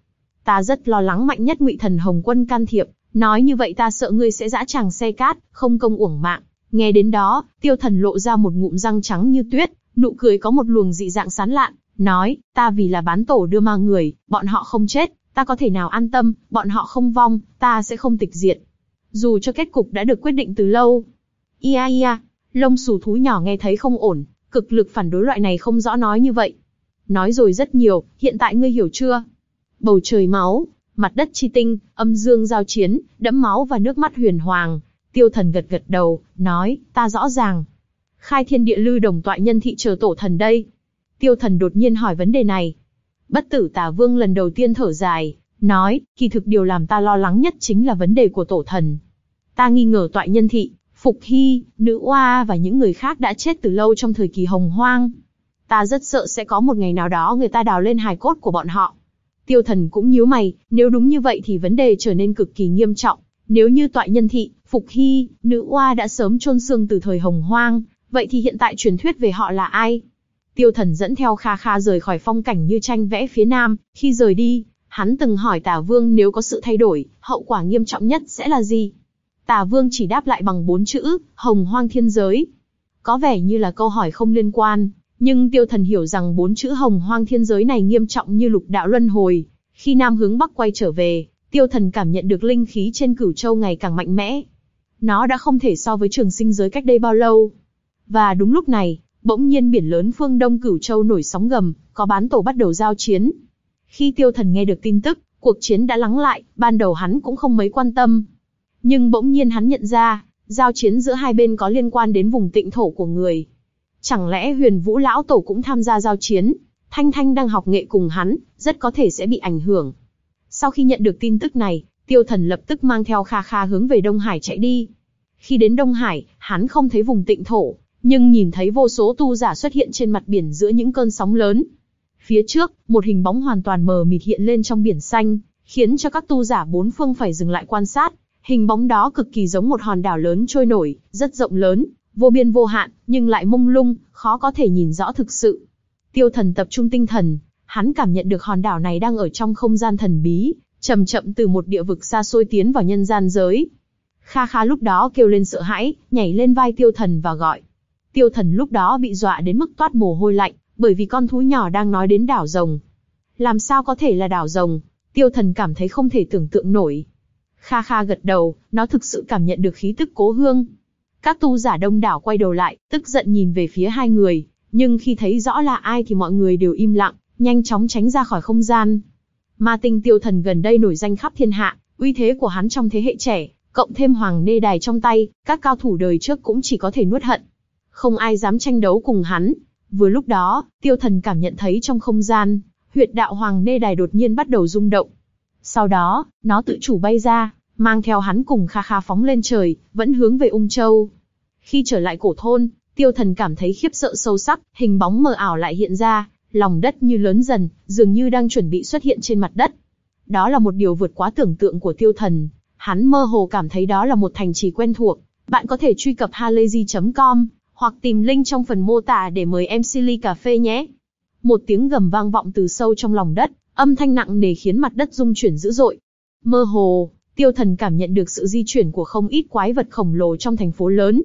S1: Ta rất lo lắng mạnh nhất ngụy thần Hồng Quân can thiệp, nói như vậy ta sợ ngươi sẽ dã tràng xe cát, không công uổng mạng. Nghe đến đó, tiêu thần lộ ra một ngụm răng trắng như tuyết, nụ cười có một luồng dị dạng sán lạn, nói, ta vì là bán tổ đưa ma người, bọn họ không chết, ta có thể nào an tâm, bọn họ không vong, ta sẽ không tịch diệt. Dù cho kết cục đã được quyết định từ lâu. Ia ia, lông xù thú nhỏ nghe thấy không ổn, cực lực phản đối loại này không rõ nói như vậy. Nói rồi rất nhiều, hiện tại ngươi hiểu chưa? Bầu trời máu, mặt đất chi tinh, âm dương giao chiến, đẫm máu và nước mắt huyền hoàng. Tiêu thần gật gật đầu, nói, ta rõ ràng. Khai thiên địa lư đồng tọa nhân thị chờ tổ thần đây. Tiêu thần đột nhiên hỏi vấn đề này. Bất tử tà vương lần đầu tiên thở dài, nói, kỳ thực điều làm ta lo lắng nhất chính là vấn đề của tổ thần. Ta nghi ngờ tọa nhân thị, Phục Hy, Nữ Oa và những người khác đã chết từ lâu trong thời kỳ hồng hoang. Ta rất sợ sẽ có một ngày nào đó người ta đào lên hài cốt của bọn họ. Tiêu thần cũng nhíu mày, nếu đúng như vậy thì vấn đề trở nên cực kỳ nghiêm trọng. Nếu như toại nhân thị, Phục Hy, Nữ Oa đã sớm chôn xương từ thời hồng hoang, vậy thì hiện tại truyền thuyết về họ là ai? Tiêu thần dẫn theo Kha Kha rời khỏi phong cảnh như tranh vẽ phía nam, khi rời đi, hắn từng hỏi Tả Vương nếu có sự thay đổi, hậu quả nghiêm trọng nhất sẽ là gì? Tả Vương chỉ đáp lại bằng bốn chữ, hồng hoang thiên giới. Có vẻ như là câu hỏi không liên quan, nhưng tiêu thần hiểu rằng bốn chữ hồng hoang thiên giới này nghiêm trọng như lục đạo luân hồi. Khi Nam hướng Bắc quay trở về, tiêu thần cảm nhận được linh khí trên cửu châu ngày càng mạnh mẽ. Nó đã không thể so với trường sinh giới cách đây bao lâu. Và đúng lúc này, bỗng nhiên biển lớn phương Đông Cửu Châu nổi sóng gầm, có bán tổ bắt đầu giao chiến. Khi tiêu thần nghe được tin tức, cuộc chiến đã lắng lại, ban đầu hắn cũng không mấy quan tâm. Nhưng bỗng nhiên hắn nhận ra, giao chiến giữa hai bên có liên quan đến vùng tịnh thổ của người. Chẳng lẽ huyền vũ lão tổ cũng tham gia giao chiến? Thanh Thanh đang học nghệ cùng hắn, rất có thể sẽ bị ảnh hưởng. Sau khi nhận được tin tức này, tiêu thần lập tức mang theo Kha Kha hướng về Đông Hải chạy đi. Khi đến Đông Hải, hắn không thấy vùng tịnh thổ, nhưng nhìn thấy vô số tu giả xuất hiện trên mặt biển giữa những cơn sóng lớn. Phía trước, một hình bóng hoàn toàn mờ mịt hiện lên trong biển xanh, khiến cho các tu giả bốn phương phải dừng lại quan sát. Hình bóng đó cực kỳ giống một hòn đảo lớn trôi nổi, rất rộng lớn, vô biên vô hạn, nhưng lại mông lung, khó có thể nhìn rõ thực sự. Tiêu thần tập trung tinh thần, hắn cảm nhận được hòn đảo này đang ở trong không gian thần bí, chậm chậm từ một địa vực xa xôi tiến vào nhân gian giới. Kha Kha lúc đó kêu lên sợ hãi, nhảy lên vai tiêu thần và gọi. Tiêu thần lúc đó bị dọa đến mức toát mồ hôi lạnh, bởi vì con thú nhỏ đang nói đến đảo rồng. Làm sao có thể là đảo rồng? Tiêu thần cảm thấy không thể tưởng tượng nổi. Kha Kha gật đầu, nó thực sự cảm nhận được khí tức cố hương. Các tu giả đông đảo quay đầu lại, tức giận nhìn về phía hai người, nhưng khi thấy rõ là ai thì mọi người đều im lặng, nhanh chóng tránh ra khỏi không gian. Ma tinh tiêu thần gần đây nổi danh khắp thiên hạ, uy thế của hắn trong thế hệ trẻ, cộng thêm hoàng nê đài trong tay, các cao thủ đời trước cũng chỉ có thể nuốt hận không ai dám tranh đấu cùng hắn. Vừa lúc đó, tiêu thần cảm nhận thấy trong không gian, huyệt đạo hoàng nê đài đột nhiên bắt đầu rung động. Sau đó, nó tự chủ bay ra, mang theo hắn cùng kha kha phóng lên trời, vẫn hướng về ung châu. Khi trở lại cổ thôn, tiêu thần cảm thấy khiếp sợ sâu sắc, hình bóng mờ ảo lại hiện ra, lòng đất như lớn dần, dường như đang chuẩn bị xuất hiện trên mặt đất. Đó là một điều vượt quá tưởng tượng của tiêu thần, hắn mơ hồ cảm thấy đó là một thành trì quen thuộc. Bạn có thể truy cập halayzi.com hoặc tìm link trong phần mô tả để mời em Silly cà phê nhé. Một tiếng gầm vang vọng từ sâu trong lòng đất, âm thanh nặng nề khiến mặt đất rung chuyển dữ dội. Mơ hồ, tiêu thần cảm nhận được sự di chuyển của không ít quái vật khổng lồ trong thành phố lớn.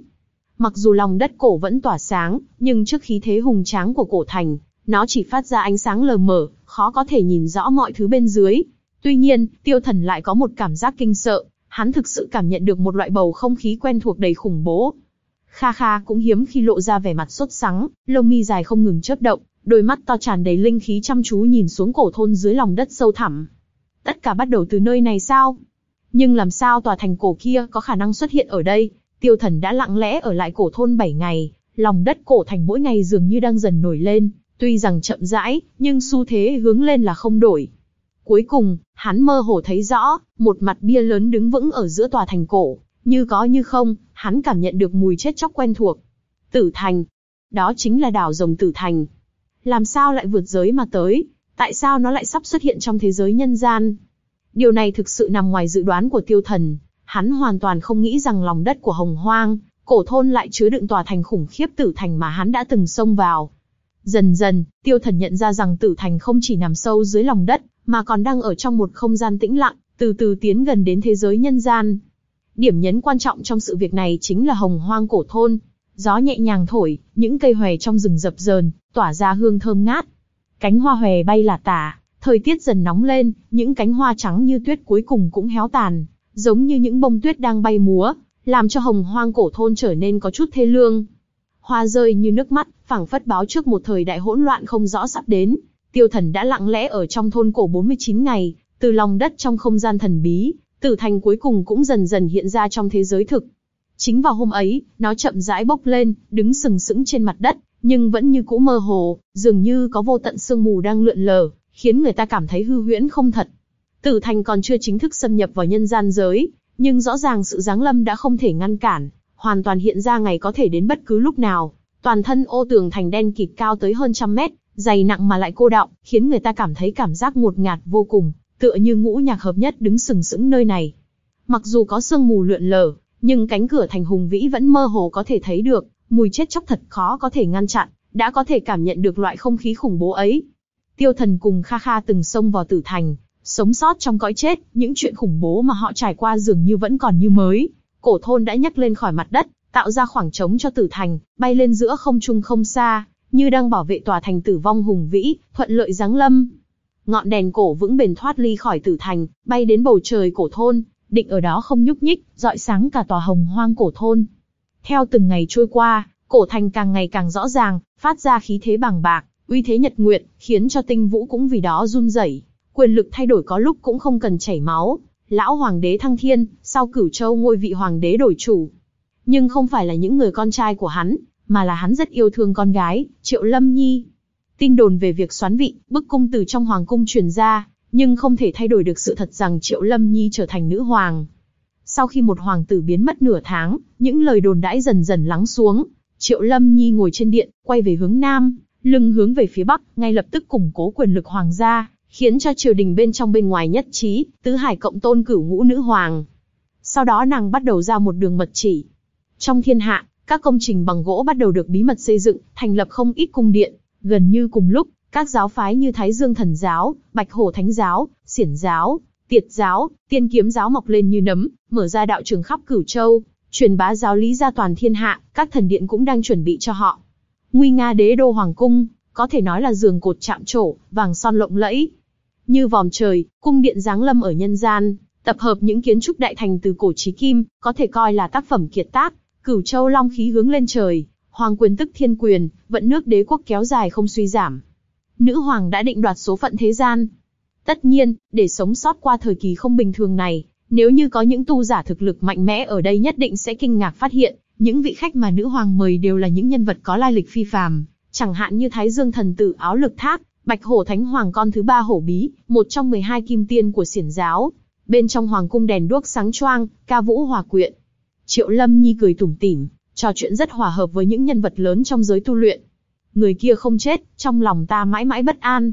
S1: Mặc dù lòng đất cổ vẫn tỏa sáng, nhưng trước khí thế hùng tráng của cổ thành, nó chỉ phát ra ánh sáng lờ mờ, khó có thể nhìn rõ mọi thứ bên dưới. Tuy nhiên, tiêu thần lại có một cảm giác kinh sợ, hắn thực sự cảm nhận được một loại bầu không khí quen thuộc đầy khủng bố. Kha Kha cũng hiếm khi lộ ra vẻ mặt sốt sắng, lông mi dài không ngừng chớp động, đôi mắt to tràn đầy linh khí chăm chú nhìn xuống cổ thôn dưới lòng đất sâu thẳm. Tất cả bắt đầu từ nơi này sao? Nhưng làm sao tòa thành cổ kia có khả năng xuất hiện ở đây? Tiêu thần đã lặng lẽ ở lại cổ thôn 7 ngày, lòng đất cổ thành mỗi ngày dường như đang dần nổi lên, tuy rằng chậm rãi, nhưng xu thế hướng lên là không đổi. Cuối cùng, hắn mơ hồ thấy rõ, một mặt bia lớn đứng vững ở giữa tòa thành cổ, như có như không, hắn cảm nhận được mùi chết chóc quen thuộc. Tử Thành. Đó chính là đảo rồng Tử Thành. Làm sao lại vượt giới mà tới? Tại sao nó lại sắp xuất hiện trong thế giới nhân gian? Điều này thực sự nằm ngoài dự đoán của tiêu thần. Hắn hoàn toàn không nghĩ rằng lòng đất của Hồng Hoang, cổ thôn lại chứa đựng tòa thành khủng khiếp Tử Thành mà hắn đã từng xông vào. Dần dần, tiêu thần nhận ra rằng Tử Thành không chỉ nằm sâu dưới lòng đất, mà còn đang ở trong một không gian tĩnh lặng, từ từ tiến gần đến thế giới nhân gian. Điểm nhấn quan trọng trong sự việc này chính là hồng hoang cổ thôn. Gió nhẹ nhàng thổi, những cây hòe trong rừng rập rờn, tỏa ra hương thơm ngát. Cánh hoa hòe bay là tả, thời tiết dần nóng lên, những cánh hoa trắng như tuyết cuối cùng cũng héo tàn, giống như những bông tuyết đang bay múa, làm cho hồng hoang cổ thôn trở nên có chút thê lương. Hoa rơi như nước mắt, phảng phất báo trước một thời đại hỗn loạn không rõ sắp đến. Tiêu thần đã lặng lẽ ở trong thôn cổ 49 ngày, từ lòng đất trong không gian thần bí, tử thành cuối cùng cũng dần dần hiện ra trong thế giới thực. Chính vào hôm ấy, nó chậm rãi bốc lên, đứng sừng sững trên mặt đất, nhưng vẫn như cũ mơ hồ, dường như có vô tận sương mù đang lượn lờ, khiến người ta cảm thấy hư huyễn không thật. Tử thành còn chưa chính thức xâm nhập vào nhân gian giới, nhưng rõ ràng sự giáng lâm đã không thể ngăn cản, hoàn toàn hiện ra ngày có thể đến bất cứ lúc nào. Toàn thân ô tường thành đen kịt cao tới hơn trăm mét, dày nặng mà lại cô đọng, khiến người ta cảm thấy cảm giác ngột ngạt vô cùng, tựa như ngũ nhạc hợp nhất đứng sừng sững nơi này. Mặc dù có sương mù lượn lờ, nhưng cánh cửa thành hùng vĩ vẫn mơ hồ có thể thấy được, mùi chết chóc thật khó có thể ngăn chặn, đã có thể cảm nhận được loại không khí khủng bố ấy. Tiêu thần cùng Kha Kha từng xông vào tử thành, sống sót trong cõi chết, những chuyện khủng bố mà họ trải qua dường như vẫn còn như mới. Cổ thôn đã nhấc lên khỏi mặt đất, tạo ra khoảng trống cho tử thành, bay lên giữa không trung không xa, như đang bảo vệ tòa thành tử vong hùng vĩ, thuận lợi giáng lâm. Ngọn đèn cổ vững bền thoát ly khỏi tử thành, bay đến bầu trời cổ thôn, định ở đó không nhúc nhích, dọi sáng cả tòa hồng hoang cổ thôn. Theo từng ngày trôi qua, cổ thành càng ngày càng rõ ràng, phát ra khí thế bằng bạc, uy thế nhật nguyện, khiến cho tinh vũ cũng vì đó run rẩy. Quyền lực thay đổi có lúc cũng không cần chảy máu. Lão hoàng đế thăng thiên, sau cửu châu ngôi vị hoàng đế đổi chủ. Nhưng không phải là những người con trai của hắn, mà là hắn rất yêu thương con gái, Triệu Lâm Nhi. Tin đồn về việc xoán vị, bức cung từ trong hoàng cung truyền ra, nhưng không thể thay đổi được sự thật rằng Triệu Lâm Nhi trở thành nữ hoàng. Sau khi một hoàng tử biến mất nửa tháng, những lời đồn đãi dần dần lắng xuống. Triệu Lâm Nhi ngồi trên điện, quay về hướng nam, lưng hướng về phía bắc, ngay lập tức củng cố quyền lực hoàng gia, khiến cho triều đình bên trong bên ngoài nhất trí, tứ hải cộng tôn cửu ngũ nữ hoàng. Sau đó nàng bắt đầu ra một đường mật chỉ. Trong thiên hạ, các công trình bằng gỗ bắt đầu được bí mật xây dựng, thành lập không ít cung điện. Gần như cùng lúc, các giáo phái như Thái Dương Thần Giáo, Bạch Hổ Thánh Giáo, Xiển Giáo, Tiệt Giáo, Tiên Kiếm Giáo mọc lên như nấm, mở ra đạo trường khắp cửu châu, truyền bá giáo lý ra toàn thiên hạ, các thần điện cũng đang chuẩn bị cho họ. Nguy nga đế đô hoàng cung, có thể nói là giường cột chạm trổ, vàng son lộng lẫy. Như vòm trời, cung điện giáng lâm ở nhân gian, tập hợp những kiến trúc đại thành từ cổ chí kim, có thể coi là tác phẩm kiệt tác, Cửu Châu Long khí hướng lên trời, hoàng quyền tức thiên quyền, vận nước đế quốc kéo dài không suy giảm. Nữ hoàng đã định đoạt số phận thế gian. Tất nhiên, để sống sót qua thời kỳ không bình thường này, nếu như có những tu giả thực lực mạnh mẽ ở đây nhất định sẽ kinh ngạc phát hiện, những vị khách mà nữ hoàng mời đều là những nhân vật có lai lịch phi phàm, chẳng hạn như Thái Dương thần tử áo lực thác, Bạch Hổ Thánh Hoàng con thứ ba hổ bí, một trong 12 kim tiên của xiển giáo. Bên trong hoàng cung đèn đuốc sáng choang, ca vũ hòa quyện, Triệu Lâm Nhi cười tủm tỉm, trò chuyện rất hòa hợp với những nhân vật lớn trong giới tu luyện. Người kia không chết, trong lòng ta mãi mãi bất an.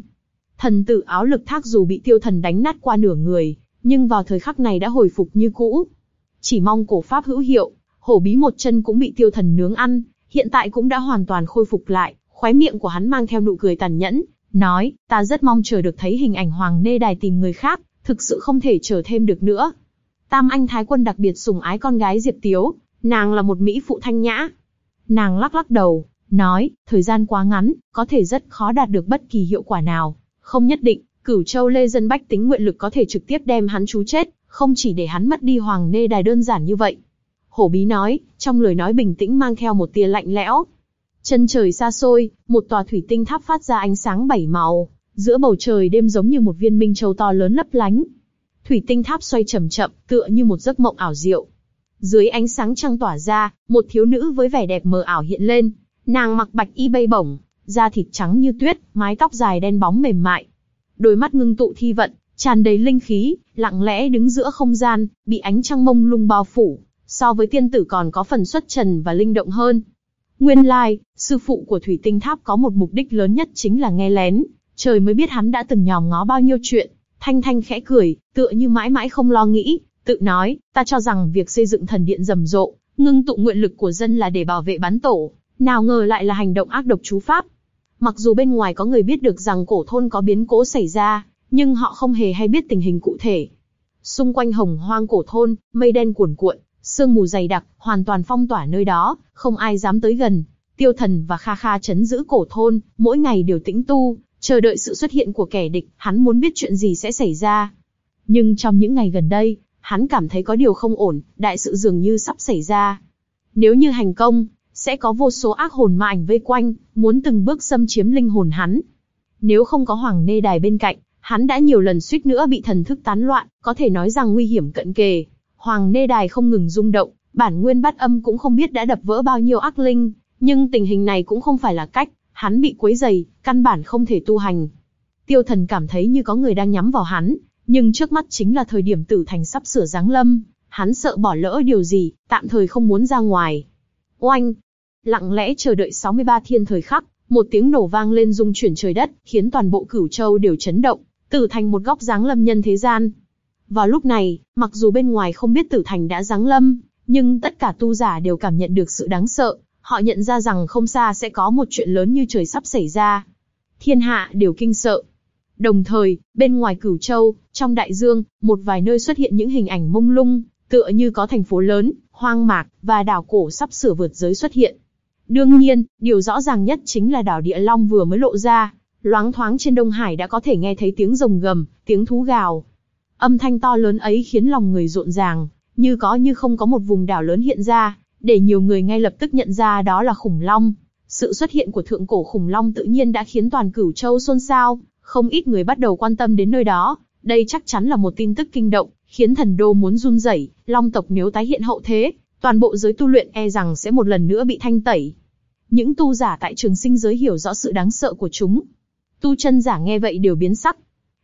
S1: Thần tử áo lực thác dù bị tiêu thần đánh nát qua nửa người, nhưng vào thời khắc này đã hồi phục như cũ. Chỉ mong cổ pháp hữu hiệu, hổ bí một chân cũng bị tiêu thần nướng ăn, hiện tại cũng đã hoàn toàn khôi phục lại, khóe miệng của hắn mang theo nụ cười tàn nhẫn, nói, ta rất mong chờ được thấy hình ảnh hoàng nê đài tìm người khác, thực sự không thể chờ thêm được nữa. Tam Anh Thái Quân đặc biệt sủng ái con gái Diệp Tiếu, nàng là một mỹ phụ thanh nhã. Nàng lắc lắc đầu, nói, thời gian quá ngắn, có thể rất khó đạt được bất kỳ hiệu quả nào. Không nhất định, Cửu Châu Lê dân bách tính nguyện lực có thể trực tiếp đem hắn chú chết, không chỉ để hắn mất đi hoàng nê đài đơn giản như vậy. Hổ bí nói, trong lời nói bình tĩnh mang theo một tia lạnh lẽo. Chân trời xa xôi, một tòa thủy tinh tháp phát ra ánh sáng bảy màu, giữa bầu trời đêm giống như một viên minh châu to lớn lấp lánh. Thủy tinh tháp xoay chậm chậm, tựa như một giấc mộng ảo diệu. Dưới ánh sáng trăng tỏa ra, một thiếu nữ với vẻ đẹp mờ ảo hiện lên. Nàng mặc bạch y bay bổng, da thịt trắng như tuyết, mái tóc dài đen bóng mềm mại. Đôi mắt ngưng tụ thi vận, tràn đầy linh khí, lặng lẽ đứng giữa không gian, bị ánh trăng mông lung bao phủ, so với tiên tử còn có phần xuất trần và linh động hơn. Nguyên lai, sư phụ của thủy tinh tháp có một mục đích lớn nhất chính là nghe lén, trời mới biết hắn đã từng nhòm ngó bao nhiêu chuyện. Thanh Thanh khẽ cười, tựa như mãi mãi không lo nghĩ, tự nói, ta cho rằng việc xây dựng thần điện rầm rộ, ngưng tụ nguyện lực của dân là để bảo vệ bán tổ, nào ngờ lại là hành động ác độc chú pháp. Mặc dù bên ngoài có người biết được rằng cổ thôn có biến cố xảy ra, nhưng họ không hề hay biết tình hình cụ thể. Xung quanh hồng hoang cổ thôn, mây đen cuồn cuộn, sương mù dày đặc, hoàn toàn phong tỏa nơi đó, không ai dám tới gần. Tiêu thần và Kha Kha chấn giữ cổ thôn, mỗi ngày đều tĩnh tu, chờ đợi sự xuất hiện của kẻ địch, hắn muốn biết chuyện gì sẽ xảy ra. Nhưng trong những ngày gần đây, hắn cảm thấy có điều không ổn, đại sự dường như sắp xảy ra. Nếu như hành công, sẽ có vô số ác hồn ma ảnh vây quanh, muốn từng bước xâm chiếm linh hồn hắn. Nếu không có Hoàng Nê Đài bên cạnh, hắn đã nhiều lần suýt nữa bị thần thức tán loạn, có thể nói rằng nguy hiểm cận kề. Hoàng Nê Đài không ngừng rung động, bản nguyên bắt âm cũng không biết đã đập vỡ bao nhiêu ác linh, nhưng tình hình này cũng không phải là cách, hắn bị quấy dày, căn bản không thể tu hành. Tiêu thần cảm thấy như có người đang nhắm vào hắn, nhưng trước mắt chính là thời điểm tử thành sắp sửa giáng lâm, hắn sợ bỏ lỡ điều gì, tạm thời không muốn ra ngoài. Oanh! Lặng lẽ chờ đợi 63 thiên thời khắc, một tiếng nổ vang lên rung chuyển trời đất, khiến toàn bộ cửu châu đều chấn động, tử thành một góc giáng lâm nhân thế gian. Vào lúc này, mặc dù bên ngoài không biết tử thành đã giáng lâm, nhưng tất cả tu giả đều cảm nhận được sự đáng sợ, họ nhận ra rằng không xa sẽ có một chuyện lớn như trời sắp xảy ra. Thiên hạ đều kinh sợ. Đồng thời, bên ngoài cửu châu, trong đại dương, một vài nơi xuất hiện những hình ảnh mông lung, tựa như có thành phố lớn, hoang mạc, và đảo cổ sắp sửa vượt giới xuất hiện. Đương nhiên, điều rõ ràng nhất chính là đảo Địa Long vừa mới lộ ra, loáng thoáng trên Đông Hải đã có thể nghe thấy tiếng rồng gầm, tiếng thú gào. Âm thanh to lớn ấy khiến lòng người rộn ràng, như có như không có một vùng đảo lớn hiện ra, để nhiều người ngay lập tức nhận ra đó là khủng long. Sự xuất hiện của thượng cổ khủng long tự nhiên đã khiến toàn cửu châu xôn xao, không ít người bắt đầu quan tâm đến nơi đó. Đây chắc chắn là một tin tức kinh động, khiến thần đô muốn run rẩy. Long tộc nếu tái hiện hậu thế, toàn bộ giới tu luyện e rằng sẽ một lần nữa bị thanh tẩy. Những tu giả tại trường sinh giới hiểu rõ sự đáng sợ của chúng. Tu chân giả nghe vậy đều biến sắc.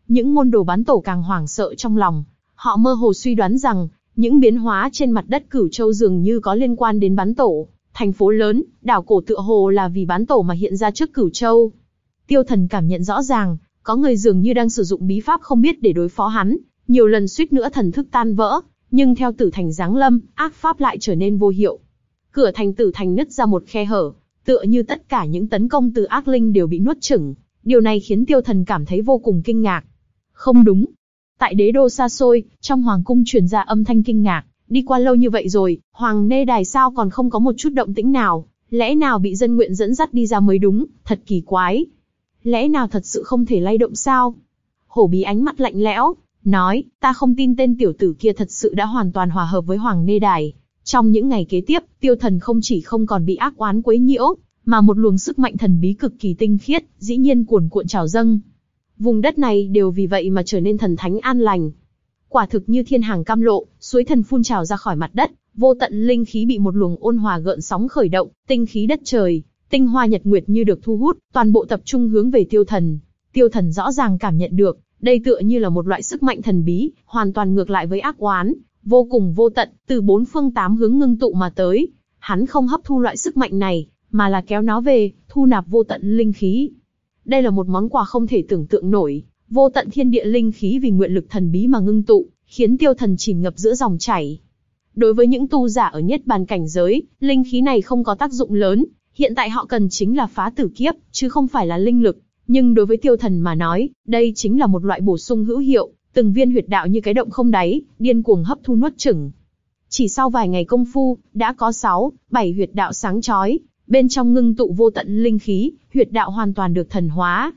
S1: Những môn đồ bán tổ càng hoảng sợ trong lòng. Họ mơ hồ suy đoán rằng, những biến hóa trên mặt đất cửu châu dường như có liên quan đến bán tổ. Thành phố lớn, đảo cổ tựa hồ là vì bán tổ mà hiện ra trước cửu châu. Tiêu thần cảm nhận rõ ràng, có người dường như đang sử dụng bí pháp không biết để đối phó hắn, nhiều lần suýt nữa thần thức tan vỡ, nhưng theo tử thành giáng lâm, ác pháp lại trở nên vô hiệu. Cửa thành tử thành nứt ra một khe hở, tựa như tất cả những tấn công từ ác linh đều bị nuốt chửng. Điều này khiến tiêu thần cảm thấy vô cùng kinh ngạc. Không đúng. Tại đế đô xa xôi, trong hoàng cung truyền ra âm thanh kinh ngạc, đi qua lâu như vậy rồi, hoàng nê đài sao còn không có một chút động tĩnh nào, lẽ nào bị dân nguyện dẫn dắt đi ra mới đúng, thật kỳ quái. Lẽ nào thật sự không thể lay động sao? Hổ bí ánh mắt lạnh lẽo, nói, ta không tin tên tiểu tử kia thật sự đã hoàn toàn hòa hợp với hoàng nê đài. Trong những ngày kế tiếp, tiêu thần không chỉ không còn bị ác oán quấy nhiễu, mà một luồng sức mạnh thần bí cực kỳ tinh khiết, dĩ nhiên cuồn cuộn trào dâng. Vùng đất này đều vì vậy mà trở nên thần thánh an lành. Quả thực như thiên hàng cam lộ, suối thần phun trào ra khỏi mặt đất, vô tận linh khí bị một luồng ôn hòa gợn sóng khởi động, tinh khí đất trời, tinh hoa nhật nguyệt như được thu hút, toàn bộ tập trung hướng về tiêu thần. Tiêu thần rõ ràng cảm nhận được, đây tựa như là một loại sức mạnh thần bí, hoàn toàn ngược lại với ác oán, vô cùng vô tận, từ bốn phương tám hướng ngưng tụ mà tới. Hắn không hấp thu loại sức mạnh này, mà là kéo nó về, thu nạp vô tận linh khí. Đây là một món quà không thể tưởng tượng nổi, vô tận thiên địa linh khí vì nguyện lực thần bí mà ngưng tụ, khiến tiêu thần chìm ngập giữa dòng chảy. Đối với những tu giả ở nhất bàn cảnh giới, linh khí này không có tác dụng lớn, hiện tại họ cần chính là phá tử kiếp, chứ không phải là linh lực. Nhưng đối với tiêu thần mà nói, đây chính là một loại bổ sung hữu hiệu, từng viên huyệt đạo như cái động không đáy, điên cuồng hấp thu nuốt chửng. Chỉ sau vài ngày công phu, đã có 6, 7 huyệt đạo sáng chói, bên trong ngưng tụ vô tận linh khí, huyệt đạo hoàn toàn được thần hóa.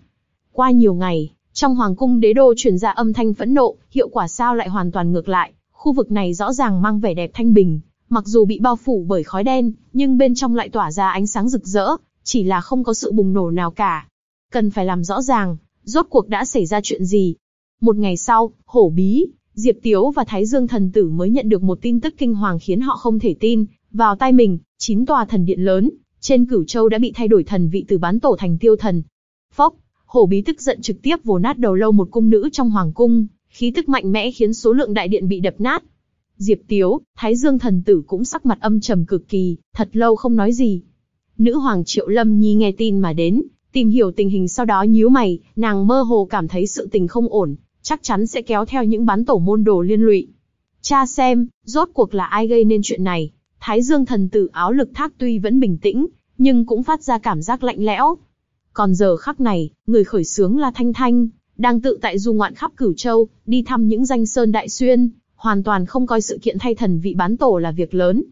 S1: Qua nhiều ngày, Trong hoàng cung đế đô truyền ra âm thanh phẫn nộ, hiệu quả sao lại hoàn toàn ngược lại, khu vực này rõ ràng mang vẻ đẹp thanh bình, mặc dù bị bao phủ bởi khói đen, nhưng bên trong lại tỏa ra ánh sáng rực rỡ, chỉ là không có sự bùng nổ nào cả. Cần phải làm rõ ràng, rốt cuộc đã xảy ra chuyện gì. Một ngày sau, hổ bí, Diệp Tiếu và Thái Dương thần tử mới nhận được một tin tức kinh hoàng khiến họ không thể tin, vào tai mình, chín tòa thần điện lớn, trên cửu châu đã bị thay đổi thần vị từ bán tổ thành tiêu thần. Phốc, hổ bí tức giận trực tiếp vồ nát đầu lâu một cung nữ trong hoàng cung, khí tức mạnh mẽ khiến số lượng đại điện bị đập nát. Diệp Tiếu, Thái Dương thần tử cũng sắc mặt âm trầm cực kỳ, thật lâu không nói gì. Nữ hoàng Triệu Lâm Nhi nghe tin mà đến, tìm hiểu tình hình sau đó nhíu mày, nàng mơ hồ cảm thấy sự tình không ổn, chắc chắn sẽ kéo theo những bán tổ môn đồ liên lụy. Cha xem, rốt cuộc là ai gây nên chuyện này. Thái Dương thần tử áo lực thác tuy vẫn bình tĩnh, nhưng cũng phát ra cảm giác lạnh lẽo. Còn giờ khắc này, người khởi sướng là Thanh Thanh, đang tự tại du ngoạn khắp Cửu Châu, đi thăm những danh sơn đại xuyên, hoàn toàn không coi sự kiện thay thần vị bán tổ là việc lớn.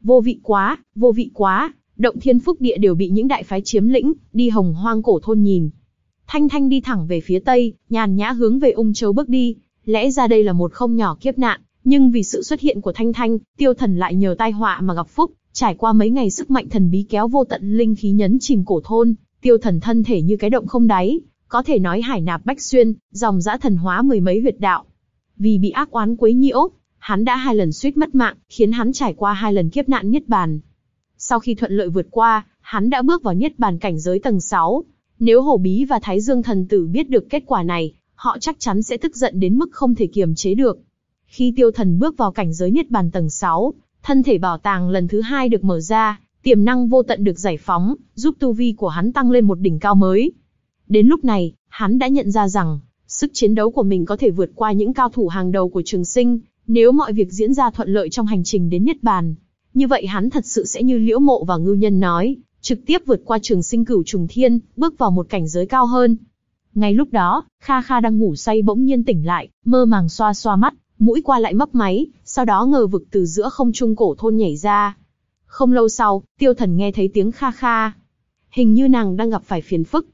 S1: Vô vị quá, vô vị quá, động thiên phúc địa đều bị những đại phái chiếm lĩnh, đi hồng hoang cổ thôn nhìn. Thanh Thanh đi thẳng về phía tây, nhàn nhã hướng về ung châu bước đi, lẽ ra đây là một không nhỏ kiếp nạn, nhưng vì sự xuất hiện của Thanh Thanh, tiêu thần lại nhờ tai họa mà gặp phúc, trải qua mấy ngày sức mạnh thần bí kéo vô tận linh khí nhấn chìm cổ thôn, tiêu thần thân thể như cái động không đáy, có thể nói hải nạp bách xuyên, dòng dã thần hóa mười mấy huyệt đạo. Vì bị ác oán quấy nhiễu, hắn đã hai lần suýt mất mạng, khiến hắn trải qua hai lần kiếp nạn niết bàn. Sau khi thuận lợi vượt qua, hắn đã bước vào niết bàn cảnh giới tầng 6. Nếu Hổ Bí và Thái Dương thần tử biết được kết quả này, họ chắc chắn sẽ tức giận đến mức không thể kiềm chế được. Khi tiêu thần bước vào cảnh giới niết bàn tầng 6, thân thể bảo tàng lần thứ hai được mở ra, tiềm năng vô tận được giải phóng, giúp tu vi của hắn tăng lên một đỉnh cao mới. Đến lúc này, hắn đã nhận ra rằng, sức chiến đấu của mình có thể vượt qua những cao thủ hàng đầu của trường sinh, nếu mọi việc diễn ra thuận lợi trong hành trình đến Niết Bàn. Như vậy hắn thật sự sẽ như Liễu Mộ và Ngưu Nhân nói, trực tiếp vượt qua trường sinh cửu trùng thiên, bước vào một cảnh giới cao hơn. Ngay lúc đó, Kha Kha đang ngủ say bỗng nhiên tỉnh lại, mơ màng xoa xoa mắt, mũi qua lại mấp máy, sau đó ngờ vực từ giữa không trung cổ thôn nhảy ra. Không lâu sau, tiêu thần nghe thấy tiếng Kha Kha. Hình như nàng đang gặp phải phiền phức,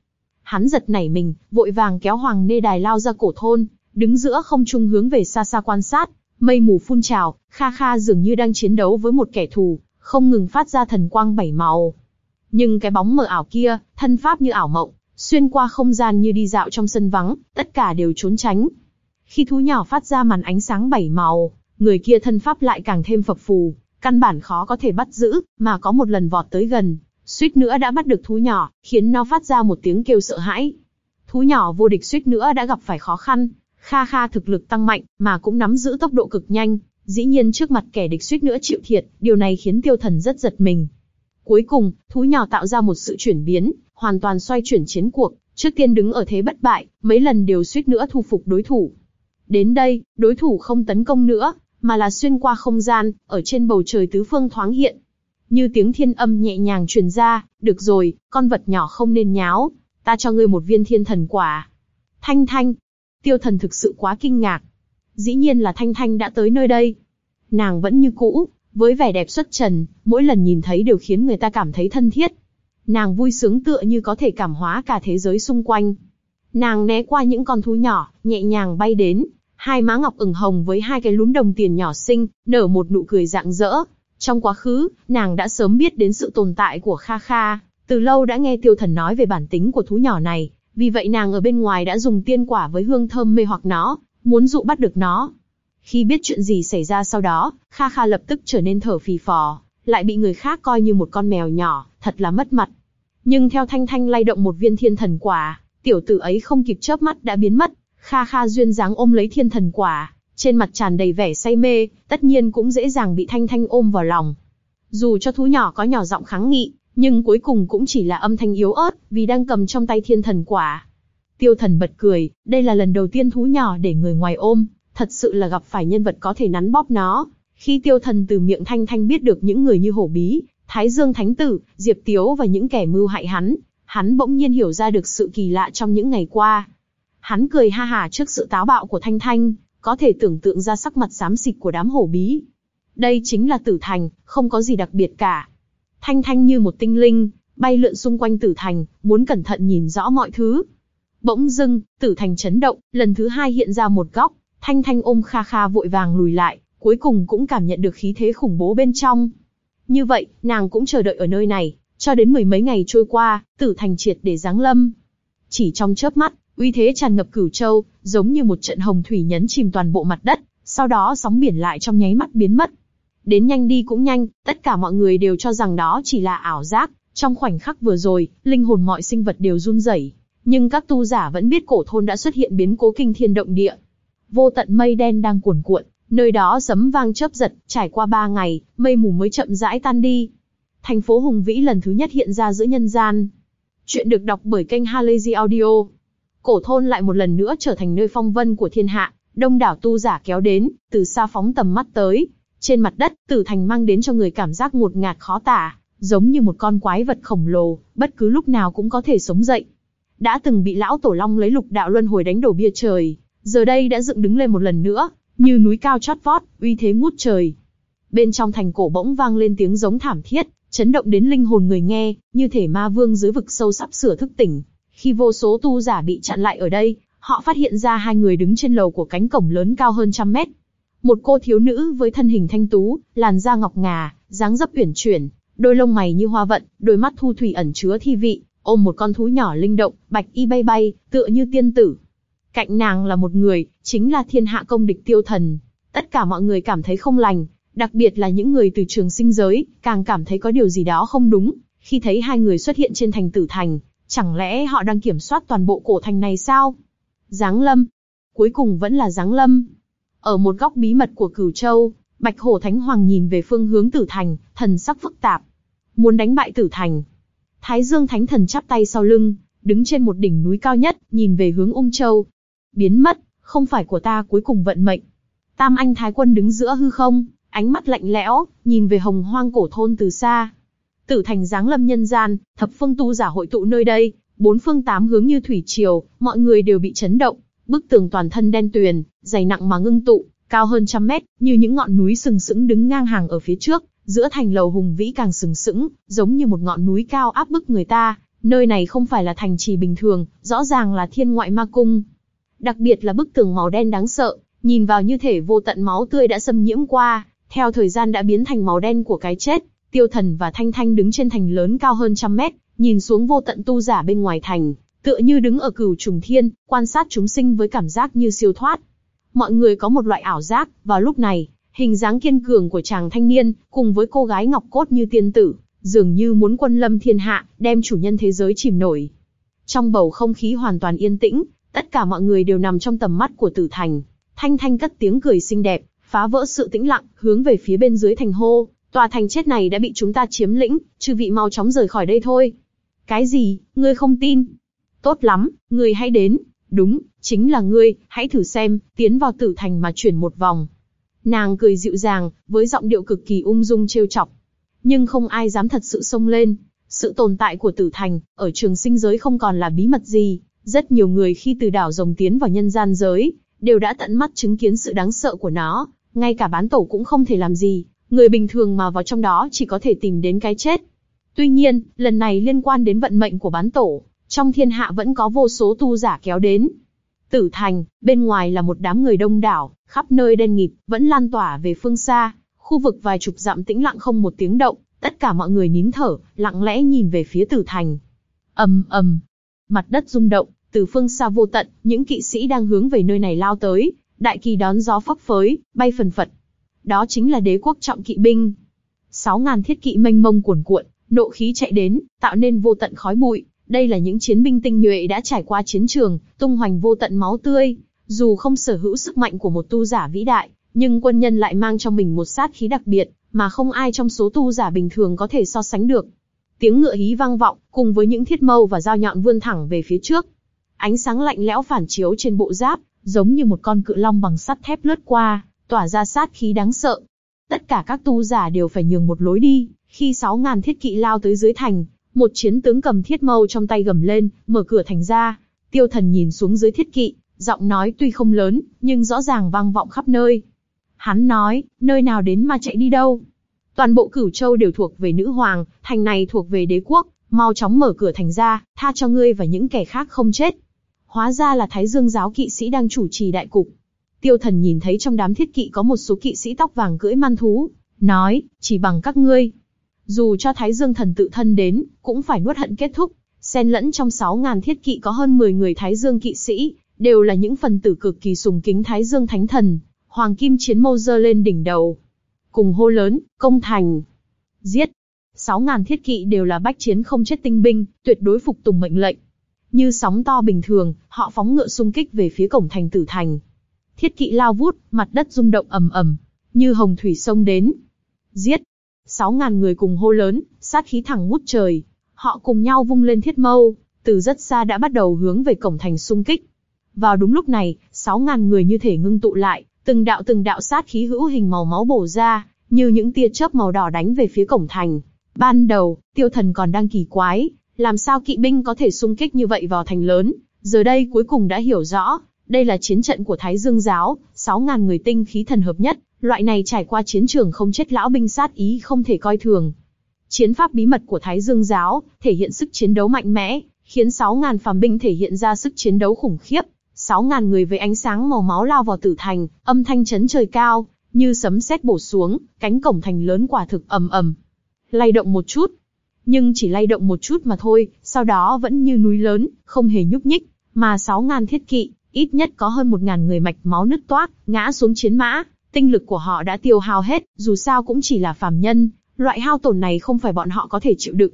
S1: Hắn giật nảy mình, vội vàng kéo Hoàng Nê Đài lao ra cổ thôn, đứng giữa không trung hướng về xa xa quan sát, mây mù phun trào, Kha Kha dường như đang chiến đấu với một kẻ thù, không ngừng phát ra thần quang bảy màu. Nhưng cái bóng mờ ảo kia, thân pháp như ảo mộng, xuyên qua không gian như đi dạo trong sân vắng, tất cả đều trốn tránh. Khi thú nhỏ phát ra màn ánh sáng bảy màu, người kia thân pháp lại càng thêm phập phù, căn bản khó có thể bắt giữ, mà có một lần vọt tới gần, suýt nữa đã bắt được thú nhỏ, khiến nó phát ra một tiếng kêu sợ hãi. Thú nhỏ vô địch suýt nữa đã gặp phải khó khăn, Kha Kha thực lực tăng mạnh, mà cũng nắm giữ tốc độ cực nhanh, dĩ nhiên trước mặt kẻ địch suýt nữa chịu thiệt, điều này khiến tiêu thần rất giật mình. Cuối cùng, thú nhỏ tạo ra một sự chuyển biến, hoàn toàn xoay chuyển chiến cuộc, trước tiên đứng ở thế bất bại, mấy lần đều suýt nữa thu phục đối thủ. Đến đây, đối thủ không tấn công nữa, mà là xuyên qua không gian, ở trên bầu trời tứ phương thoáng hiện, như tiếng thiên âm nhẹ nhàng truyền ra, được rồi, con vật nhỏ không nên nháo, ta cho ngươi một viên thiên thần quả. Thanh Thanh, tiêu thần thực sự quá kinh ngạc. Dĩ nhiên là Thanh Thanh đã tới nơi đây. Nàng vẫn như cũ, với vẻ đẹp xuất trần, mỗi lần nhìn thấy đều khiến người ta cảm thấy thân thiết. Nàng vui sướng tựa như có thể cảm hóa cả thế giới xung quanh. Nàng né qua những con thú nhỏ, nhẹ nhàng bay đến, hai má ngọc ửng hồng với hai cái lúm đồng tiền nhỏ xinh, nở một nụ cười rạng rỡ, trong quá khứ, nàng đã sớm biết đến sự tồn tại của Kha Kha, từ lâu đã nghe tiêu thần nói về bản tính của thú nhỏ này, vì vậy nàng ở bên ngoài đã dùng tiên quả với hương thơm mê hoặc nó, muốn dụ bắt được nó. Khi biết chuyện gì xảy ra sau đó, Kha Kha lập tức trở nên thở phì phò, lại bị người khác coi như một con mèo nhỏ, thật là mất mặt. Nhưng theo Thanh Thanh lay động một viên thiên thần quả, tiểu tử ấy không kịp chớp mắt đã biến mất, Kha Kha duyên dáng ôm lấy thiên thần quả, trên mặt tràn đầy vẻ say mê, tất nhiên cũng dễ dàng bị Thanh Thanh ôm vào lòng. Dù cho thú nhỏ có nhỏ giọng kháng nghị, nhưng cuối cùng cũng chỉ là âm thanh yếu ớt, vì đang cầm trong tay thiên thần quả. Tiêu thần bật cười, đây là lần đầu tiên thú nhỏ để người ngoài ôm, thật sự là gặp phải nhân vật có thể nắn bóp nó. Khi tiêu thần từ miệng Thanh Thanh biết được những người như hổ bí, Thái Dương Thánh Tử, Diệp Tiếu và những kẻ mưu hại hắn, hắn bỗng nhiên hiểu ra được sự kỳ lạ trong những ngày qua. Hắn cười ha hà trước sự táo bạo của Thanh Thanh, có thể tưởng tượng ra sắc mặt xám xịt của đám hổ bí. Đây chính là tử thành, không có gì đặc biệt cả. Thanh thanh như một tinh linh, bay lượn xung quanh tử thành, muốn cẩn thận nhìn rõ mọi thứ. Bỗng dưng, tử thành chấn động, lần thứ hai hiện ra một góc, thanh thanh ôm kha kha vội vàng lùi lại, cuối cùng cũng cảm nhận được khí thế khủng bố bên trong. Như vậy, nàng cũng chờ đợi ở nơi này, cho đến mười mấy ngày trôi qua, tử thành triệt để giáng lâm. Chỉ trong chớp mắt, uy thế tràn ngập cửu châu, giống như một trận hồng thủy nhấn chìm toàn bộ mặt đất, sau đó sóng biển lại trong nháy mắt biến mất. Đến nhanh đi cũng nhanh, tất cả mọi người đều cho rằng đó chỉ là ảo giác, trong khoảnh khắc vừa rồi, linh hồn mọi sinh vật đều run rẩy, nhưng các tu giả vẫn biết cổ thôn đã xuất hiện biến cố kinh thiên động địa. Vô tận mây đen đang cuồn cuộn, nơi đó sấm vang chớp giật, trải qua ba ngày, mây mù mới chậm rãi tan đi. Thành phố hùng vĩ lần thứ nhất hiện ra giữa nhân gian. Chuyện được đọc bởi kênh Halazy Audio. Cổ thôn lại một lần nữa trở thành nơi phong vân của thiên hạ, đông đảo tu giả kéo đến, từ xa phóng tầm mắt tới. Trên mặt đất, tử thành mang đến cho người cảm giác ngột ngạt khó tả, giống như một con quái vật khổng lồ, bất cứ lúc nào cũng có thể sống dậy. Đã từng bị lão tổ long lấy lục đạo luân hồi đánh đổ bia trời, giờ đây đã dựng đứng lên một lần nữa, như núi cao chót vót, uy thế ngút trời. Bên trong thành cổ bỗng vang lên tiếng giống thảm thiết, chấn động đến linh hồn người nghe, như thể ma vương dưới vực sâu sắp sửa thức tỉnh. Khi vô số tu giả bị chặn lại ở đây, họ phát hiện ra hai người đứng trên lầu của cánh cổng lớn cao hơn trăm mét. Một cô thiếu nữ với thân hình thanh tú, làn da ngọc ngà, dáng dấp uyển chuyển, đôi lông mày như hoa vận, đôi mắt thu thủy ẩn chứa thi vị, ôm một con thú nhỏ linh động, bạch y bay bay, tựa như tiên tử. Cạnh nàng là một người, chính là thiên hạ công địch tiêu thần. Tất cả mọi người cảm thấy không lành, đặc biệt là những người từ trường sinh giới, càng cảm thấy có điều gì đó không đúng, khi thấy hai người xuất hiện trên thành tử thành, chẳng lẽ họ đang kiểm soát toàn bộ cổ thành này sao? Giáng lâm. Cuối cùng vẫn là Giáng lâm. Ở một góc bí mật của Cửu Châu, Bạch Hổ Thánh Hoàng nhìn về phương hướng Tử Thành, thần sắc phức tạp. Muốn đánh bại Tử Thành. Thái Dương Thánh Thần chắp tay sau lưng, đứng trên một đỉnh núi cao nhất, nhìn về hướng Ung Châu. Biến mất, không phải của ta cuối cùng vận mệnh. Tam Anh Thái Quân đứng giữa hư không, ánh mắt lạnh lẽo, nhìn về hồng hoang cổ thôn từ xa. Tử Thành giáng lâm nhân gian, thập phương tu giả hội tụ nơi đây, bốn phương tám hướng như thủy triều, mọi người đều bị chấn động. Bức tường toàn thân đen tuyền, dày nặng mà ngưng tụ, cao hơn trăm mét, như những ngọn núi sừng sững đứng ngang hàng ở phía trước, giữa thành lầu hùng vĩ càng sừng sững, giống như một ngọn núi cao áp bức người ta. Nơi này không phải là thành trì bình thường, rõ ràng là thiên ngoại ma cung. Đặc biệt là bức tường màu đen đáng sợ, nhìn vào như thể vô tận máu tươi đã xâm nhiễm qua, theo thời gian đã biến thành màu đen của cái chết. Tiêu Thần và Thanh Thanh đứng trên thành lớn cao hơn trăm mét, nhìn xuống vô tận tu giả bên ngoài thành, tựa như đứng ở cửu trùng thiên, quan sát chúng sinh với cảm giác như siêu thoát. Mọi người có một loại ảo giác, vào lúc này, hình dáng kiên cường của chàng thanh niên, cùng với cô gái ngọc cốt như tiên tử, dường như muốn quân lâm thiên hạ, đem chủ nhân thế giới chìm nổi. Trong bầu không khí hoàn toàn yên tĩnh, tất cả mọi người đều nằm trong tầm mắt của tử thành. Thanh thanh cất tiếng cười xinh đẹp, phá vỡ sự tĩnh lặng, hướng về phía bên dưới thành hô. Tòa thành chết này đã bị chúng ta chiếm lĩnh, chư vị mau chóng rời khỏi đây thôi. Cái gì, ngươi không tin? Tốt lắm, ngươi hãy đến. Đúng, chính là ngươi, hãy thử xem, tiến vào tử thành mà chuyển một vòng. Nàng cười dịu dàng, với giọng điệu cực kỳ ung dung trêu chọc. Nhưng không ai dám thật sự xông lên. Sự tồn tại của tử thành, ở trường sinh giới không còn là bí mật gì. Rất nhiều người khi từ đảo rồng tiến vào nhân gian giới, đều đã tận mắt chứng kiến sự đáng sợ của nó. Ngay cả bán tổ cũng không thể làm gì, người bình thường mà vào trong đó chỉ có thể tìm đến cái chết. Tuy nhiên, lần này liên quan đến vận mệnh của bán tổ, trong thiên hạ vẫn có vô số tu giả kéo đến. Tử thành, bên ngoài là một đám người đông đảo, khắp nơi đen nghịt, vẫn lan tỏa về phương xa, khu vực vài chục dặm tĩnh lặng không một tiếng động, tất cả mọi người nín thở, lặng lẽ nhìn về phía tử thành. ầm ầm, mặt đất rung động, từ phương xa vô tận, những kỵ sĩ đang hướng về nơi này lao tới, đại kỳ đón gió phấp phới, bay phần phật. Đó chính là đế quốc trọng kỵ binh. Sáu ngàn thiết kỵ mênh mông cuồn cuộn, nộ khí chạy đến, tạo nên vô tận khói bụi. Đây là những chiến binh tinh nhuệ đã trải qua chiến trường, tung hoành vô tận máu tươi. Dù không sở hữu sức mạnh của một tu giả vĩ đại, nhưng quân nhân lại mang trong mình một sát khí đặc biệt, mà không ai trong số tu giả bình thường có thể so sánh được. Tiếng ngựa hí vang vọng, cùng với những thiết mâu và dao nhọn vươn thẳng về phía trước. Ánh sáng lạnh lẽo phản chiếu trên bộ giáp, giống như một con cự long bằng sắt thép lướt qua, tỏa ra sát khí đáng sợ. Tất cả các tu giả đều phải nhường một lối đi, khi 6.000 thiết kỵ lao tới dưới thành, một chiến tướng cầm thiết mâu trong tay gầm lên, mở cửa thành ra. Tiêu thần nhìn xuống dưới thiết kỵ, giọng nói tuy không lớn, nhưng rõ ràng vang vọng khắp nơi. Hắn nói, nơi nào đến mà chạy đi đâu? Toàn bộ cửu châu đều thuộc về nữ hoàng, thành này thuộc về đế quốc, mau chóng mở cửa thành ra, tha cho ngươi và những kẻ khác không chết. Hóa ra là Thái Dương giáo kỵ sĩ đang chủ trì đại cục. Tiêu thần nhìn thấy trong đám thiết kỵ có một số kỵ sĩ tóc vàng cưỡi man thú, nói, chỉ bằng các ngươi. Dù cho Thái Dương thần tự thân đến, cũng phải nuốt hận kết thúc. Xen lẫn trong 6.000 thiết kỵ có hơn 10 người Thái Dương kỵ sĩ, đều là những phần tử cực kỳ sùng kính Thái Dương Thánh Thần. Hoàng Kim Chiến Mâu dơ lên đỉnh đầu. Cùng hô lớn, công thành. Giết. 6.000 thiết kỵ đều là bách chiến không chết tinh binh, tuyệt đối phục tùng mệnh lệnh. Như sóng to bình thường, họ phóng ngựa xung kích về phía cổng thành tử thành. Thiết kỵ lao vút, mặt đất rung động ầm ầm, như hồng thủy sông đến. Giết! Sáu ngàn người cùng hô lớn, sát khí thẳng ngút trời. Họ cùng nhau vung lên thiết mâu, từ rất xa đã bắt đầu hướng về cổng thành xung kích. Vào đúng lúc này, sáu ngàn người như thể ngưng tụ lại, từng đạo từng đạo sát khí hữu hình màu máu bổ ra, như những tia chớp màu đỏ đánh về phía cổng thành. Ban đầu, tiêu thần còn đang kỳ quái, làm sao kỵ binh có thể xung kích như vậy vào thành lớn, giờ đây cuối cùng đã hiểu rõ, đây là chiến trận của Thái Dương giáo, 6.000 người tinh khí thần hợp nhất, loại này trải qua chiến trường không chết lão binh sát ý không thể coi thường. Chiến pháp bí mật của Thái Dương giáo, thể hiện sức chiến đấu mạnh mẽ, khiến 6.000 phàm binh thể hiện ra sức chiến đấu khủng khiếp. 6.000 người với ánh sáng màu máu lao vào tử thành, âm thanh chấn trời cao, như sấm sét bổ xuống, cánh cổng thành lớn quả thực ầm ầm. Lay động một chút, nhưng chỉ lay động một chút mà thôi, sau đó vẫn như núi lớn, không hề nhúc nhích, mà 6.000 thiết kỵ, ít nhất có hơn 1.000 người mạch máu nứt toác, ngã xuống chiến mã, tinh lực của họ đã tiêu hao hết, dù sao cũng chỉ là phàm nhân, loại hao tổn này không phải bọn họ có thể chịu đựng.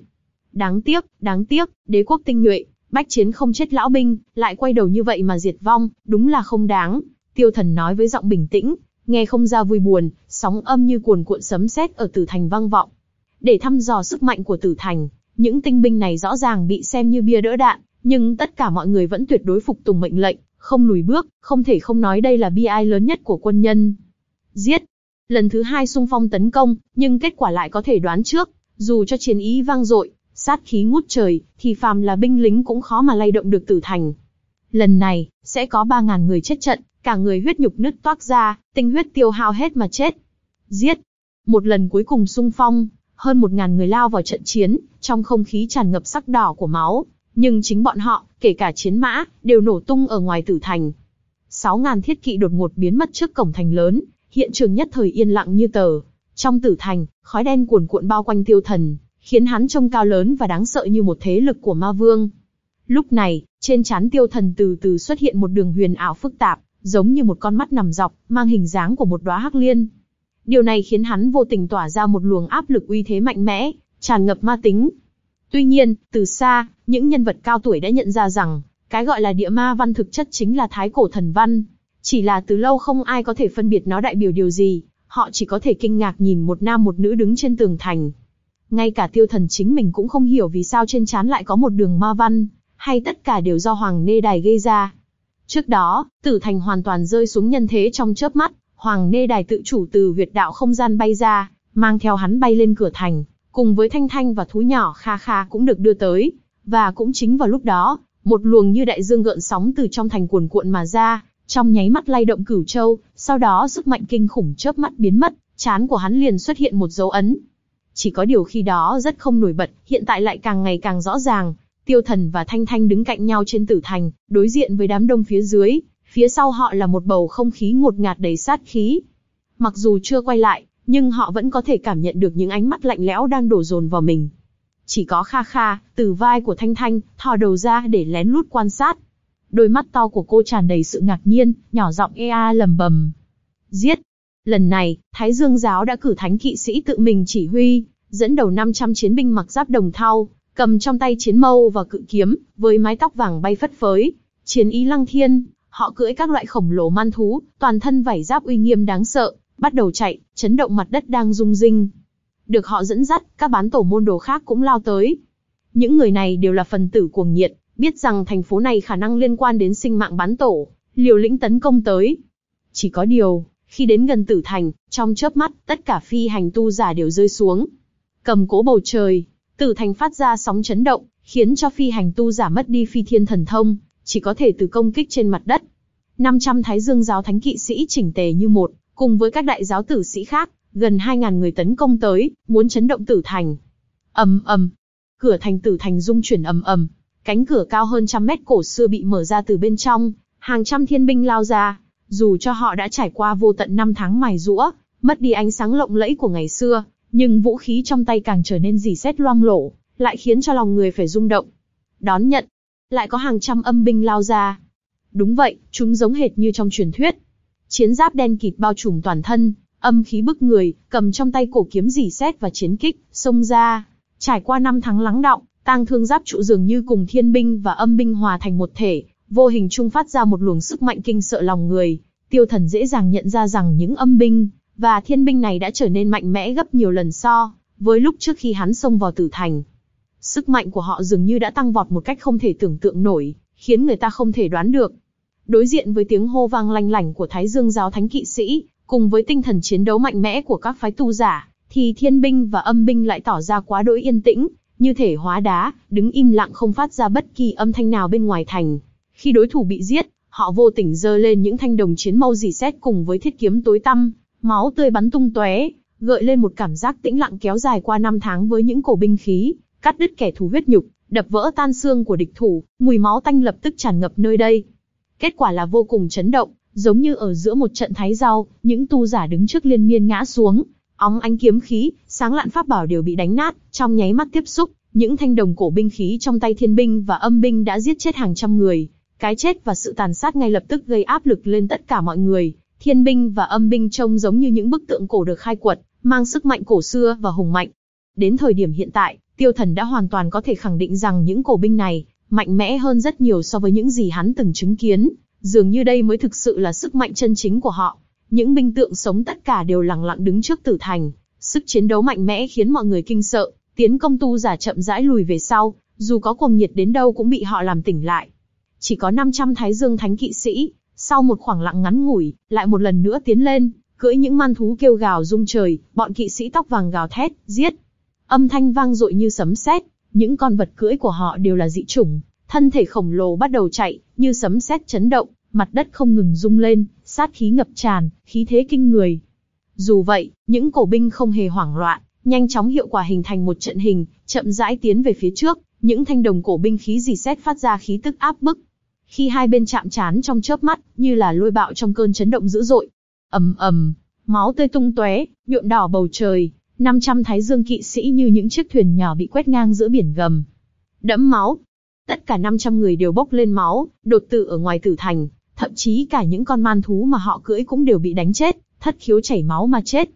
S1: Đáng tiếc, đáng tiếc, đế quốc tinh nhuệ, bách chiến không chết lão binh, lại quay đầu như vậy mà diệt vong, đúng là không đáng. Tiêu thần nói với giọng bình tĩnh, nghe không ra vui buồn, sóng âm như cuồn cuộn sấm sét ở tử thành vang vọng. Để thăm dò sức mạnh của tử thành, những tinh binh này rõ ràng bị xem như bia đỡ đạn, nhưng tất cả mọi người vẫn tuyệt đối phục tùng mệnh lệnh, không lùi bước, không thể không nói đây là bi ai lớn nhất của quân nhân. Giết! Lần thứ hai xung phong tấn công, nhưng kết quả lại có thể đoán trước, dù cho chiến ý vang dội, sát khí ngút trời, thì phàm là binh lính cũng khó mà lay động được tử thành. Lần này, sẽ có 3.000 người chết trận, cả người huyết nhục nứt toác ra, tinh huyết tiêu hao hết mà chết. Giết! Một lần cuối cùng xung phong, hơn 1.000 người lao vào trận chiến, trong không khí tràn ngập sắc đỏ của máu, nhưng chính bọn họ, kể cả chiến mã, đều nổ tung ở ngoài tử thành. 6.000 thiết kỵ đột ngột biến mất trước cổng thành lớn, hiện trường nhất thời yên lặng như tờ. Trong tử thành, khói đen cuồn cuộn bao quanh tiêu thần, khiến hắn trông cao lớn và đáng sợ như một thế lực của ma vương. Lúc này, trên trán tiêu thần từ từ xuất hiện một đường huyền ảo phức tạp, giống như một con mắt nằm dọc, mang hình dáng của một đóa hắc liên. Điều này khiến hắn vô tình tỏa ra một luồng áp lực uy thế mạnh mẽ, tràn ngập ma tính. Tuy nhiên, từ xa, những nhân vật cao tuổi đã nhận ra rằng, cái gọi là địa ma văn thực chất chính là thái cổ thần văn. Chỉ là từ lâu không ai có thể phân biệt nó đại biểu điều gì, họ chỉ có thể kinh ngạc nhìn một nam một nữ đứng trên tường thành. Ngay cả tiêu thần chính mình cũng không hiểu vì sao trên trán lại có một đường ma văn, hay tất cả đều do Hoàng Nê Đài gây ra. Trước đó, tử thành hoàn toàn rơi xuống nhân thế trong chớp mắt, Hoàng Nê Đài tự chủ từ huyệt đạo không gian bay ra, mang theo hắn bay lên cửa thành, cùng với Thanh Thanh và thú nhỏ Kha Kha cũng được đưa tới. Và cũng chính vào lúc đó, một luồng như đại dương gợn sóng từ trong thành cuồn cuộn mà ra, trong nháy mắt lay động cửu châu, sau đó sức mạnh kinh khủng chớp mắt biến mất, chán của hắn liền xuất hiện một dấu ấn. Chỉ có điều khi đó rất không nổi bật, hiện tại lại càng ngày càng rõ ràng. Tiêu thần và Thanh Thanh đứng cạnh nhau trên tử thành, đối diện với đám đông phía dưới, phía sau họ là một bầu không khí ngột ngạt đầy sát khí. Mặc dù chưa quay lại, nhưng họ vẫn có thể cảm nhận được những ánh mắt lạnh lẽo đang đổ dồn vào mình. Chỉ có Kha Kha, từ vai của Thanh Thanh, thò đầu ra để lén lút quan sát. Đôi mắt to của cô tràn đầy sự ngạc nhiên, nhỏ giọng ea lầm bầm. Giết! Lần này, Thái Dương Giáo đã cử thánh kỵ sĩ tự mình chỉ huy, dẫn đầu 500 chiến binh mặc giáp đồng thau, cầm trong tay chiến mâu và cự kiếm, với mái tóc vàng bay phất phới. Chiến ý lăng thiên, họ cưỡi các loại khổng lồ man thú, toàn thân vảy giáp uy nghiêm đáng sợ, bắt đầu chạy, chấn động mặt đất đang rung rinh. Được họ dẫn dắt, các bán tổ môn đồ khác cũng lao tới. Những người này đều là phần tử cuồng nhiệt, biết rằng thành phố này khả năng liên quan đến sinh mạng bán tổ, liều lĩnh tấn công tới. Chỉ có điều, khi đến gần tử thành, trong chớp mắt, tất cả phi hành tu giả đều rơi xuống. Cầm cố bầu trời, tử thành phát ra sóng chấn động, khiến cho phi hành tu giả mất đi phi thiên thần thông, chỉ có thể từ công kích trên mặt đất. 500 thái dương giáo thánh kỵ sĩ chỉnh tề như một, cùng với các đại giáo tử sĩ khác, gần 2.000 người tấn công tới, muốn chấn động tử thành. ầm ầm, cửa thành tử thành rung chuyển ầm ầm, cánh cửa cao hơn trăm mét cổ xưa bị mở ra từ bên trong, hàng trăm thiên binh lao ra. Dù cho họ đã trải qua vô tận năm tháng mài rũa, mất đi ánh sáng lộng lẫy của ngày xưa, nhưng vũ khí trong tay càng trở nên dì xét loang lổ, lại khiến cho lòng người phải rung động. Đón nhận, lại có hàng trăm âm binh lao ra. Đúng vậy, chúng giống hệt như trong truyền thuyết. Chiến giáp đen kịt bao trùm toàn thân, âm khí bức người, cầm trong tay cổ kiếm dì xét và chiến kích, xông ra. Trải qua năm tháng lắng động, tang thương giáp trụ dường như cùng thiên binh và âm binh hòa thành một thể, vô hình trung phát ra một luồng sức mạnh kinh sợ lòng người. Tiêu thần dễ dàng nhận ra rằng những âm binh và thiên binh này đã trở nên mạnh mẽ gấp nhiều lần so với lúc trước khi hắn xông vào tử thành. Sức mạnh của họ dường như đã tăng vọt một cách không thể tưởng tượng nổi, khiến người ta không thể đoán được. Đối diện với tiếng hô vang lanh lảnh của Thái Dương giáo thánh kỵ sĩ, cùng với tinh thần chiến đấu mạnh mẽ của các phái tu giả, thì thiên binh và âm binh lại tỏ ra quá đỗi yên tĩnh, như thể hóa đá, đứng im lặng không phát ra bất kỳ âm thanh nào bên ngoài thành. Khi đối thủ bị giết, họ vô tình giơ lên những thanh đồng chiến mâu dì xét cùng với thiết kiếm tối tăm, máu tươi bắn tung tóe, gợi lên một cảm giác tĩnh lặng kéo dài qua năm tháng với những cổ binh khí, cắt đứt kẻ thù huyết nhục, đập vỡ tan xương của địch thủ, mùi máu tanh lập tức tràn ngập nơi đây. Kết quả là vô cùng chấn động, giống như ở giữa một trận thái rau, những tu giả đứng trước liên miên ngã xuống, óng ánh kiếm khí, sáng lạn pháp bảo đều bị đánh nát, trong nháy mắt tiếp xúc, những thanh đồng cổ binh khí trong tay thiên binh và âm binh đã giết chết hàng trăm người. Cái chết và sự tàn sát ngay lập tức gây áp lực lên tất cả mọi người. Thiên binh và âm binh trông giống như những bức tượng cổ được khai quật, mang sức mạnh cổ xưa và hùng mạnh. Đến thời điểm hiện tại, tiêu thần đã hoàn toàn có thể khẳng định rằng những cổ binh này mạnh mẽ hơn rất nhiều so với những gì hắn từng chứng kiến. Dường như đây mới thực sự là sức mạnh chân chính của họ. Những binh tượng sống tất cả đều lặng lặng đứng trước tử thành. Sức chiến đấu mạnh mẽ khiến mọi người kinh sợ, tiến công tu giả chậm rãi lùi về sau, dù có cuồng nhiệt đến đâu cũng bị họ làm tỉnh lại. Chỉ có 500 thái dương thánh kỵ sĩ, sau một khoảng lặng ngắn ngủi, lại một lần nữa tiến lên, cưỡi những man thú kêu gào rung trời, bọn kỵ sĩ tóc vàng gào thét, giết. Âm thanh vang dội như sấm sét, những con vật cưỡi của họ đều là dị chủng, thân thể khổng lồ bắt đầu chạy, như sấm sét chấn động, mặt đất không ngừng rung lên, sát khí ngập tràn, khí thế kinh người. Dù vậy, những cổ binh không hề hoảng loạn, nhanh chóng hiệu quả hình thành một trận hình, chậm rãi tiến về phía trước, những thanh đồng cổ binh khí dì xét phát ra khí tức áp bức. Khi hai bên chạm trán trong chớp mắt, như là lôi bạo trong cơn chấn động dữ dội. ầm ầm, máu tươi tung tóe, nhuộm đỏ bầu trời, 500 thái dương kỵ sĩ như những chiếc thuyền nhỏ bị quét ngang giữa biển gầm. Đẫm máu. Tất cả 500 người đều bốc lên máu, đột tử ở ngoài tử thành, thậm chí cả những con man thú mà họ cưỡi cũng đều bị đánh chết, thất khiếu chảy máu mà chết.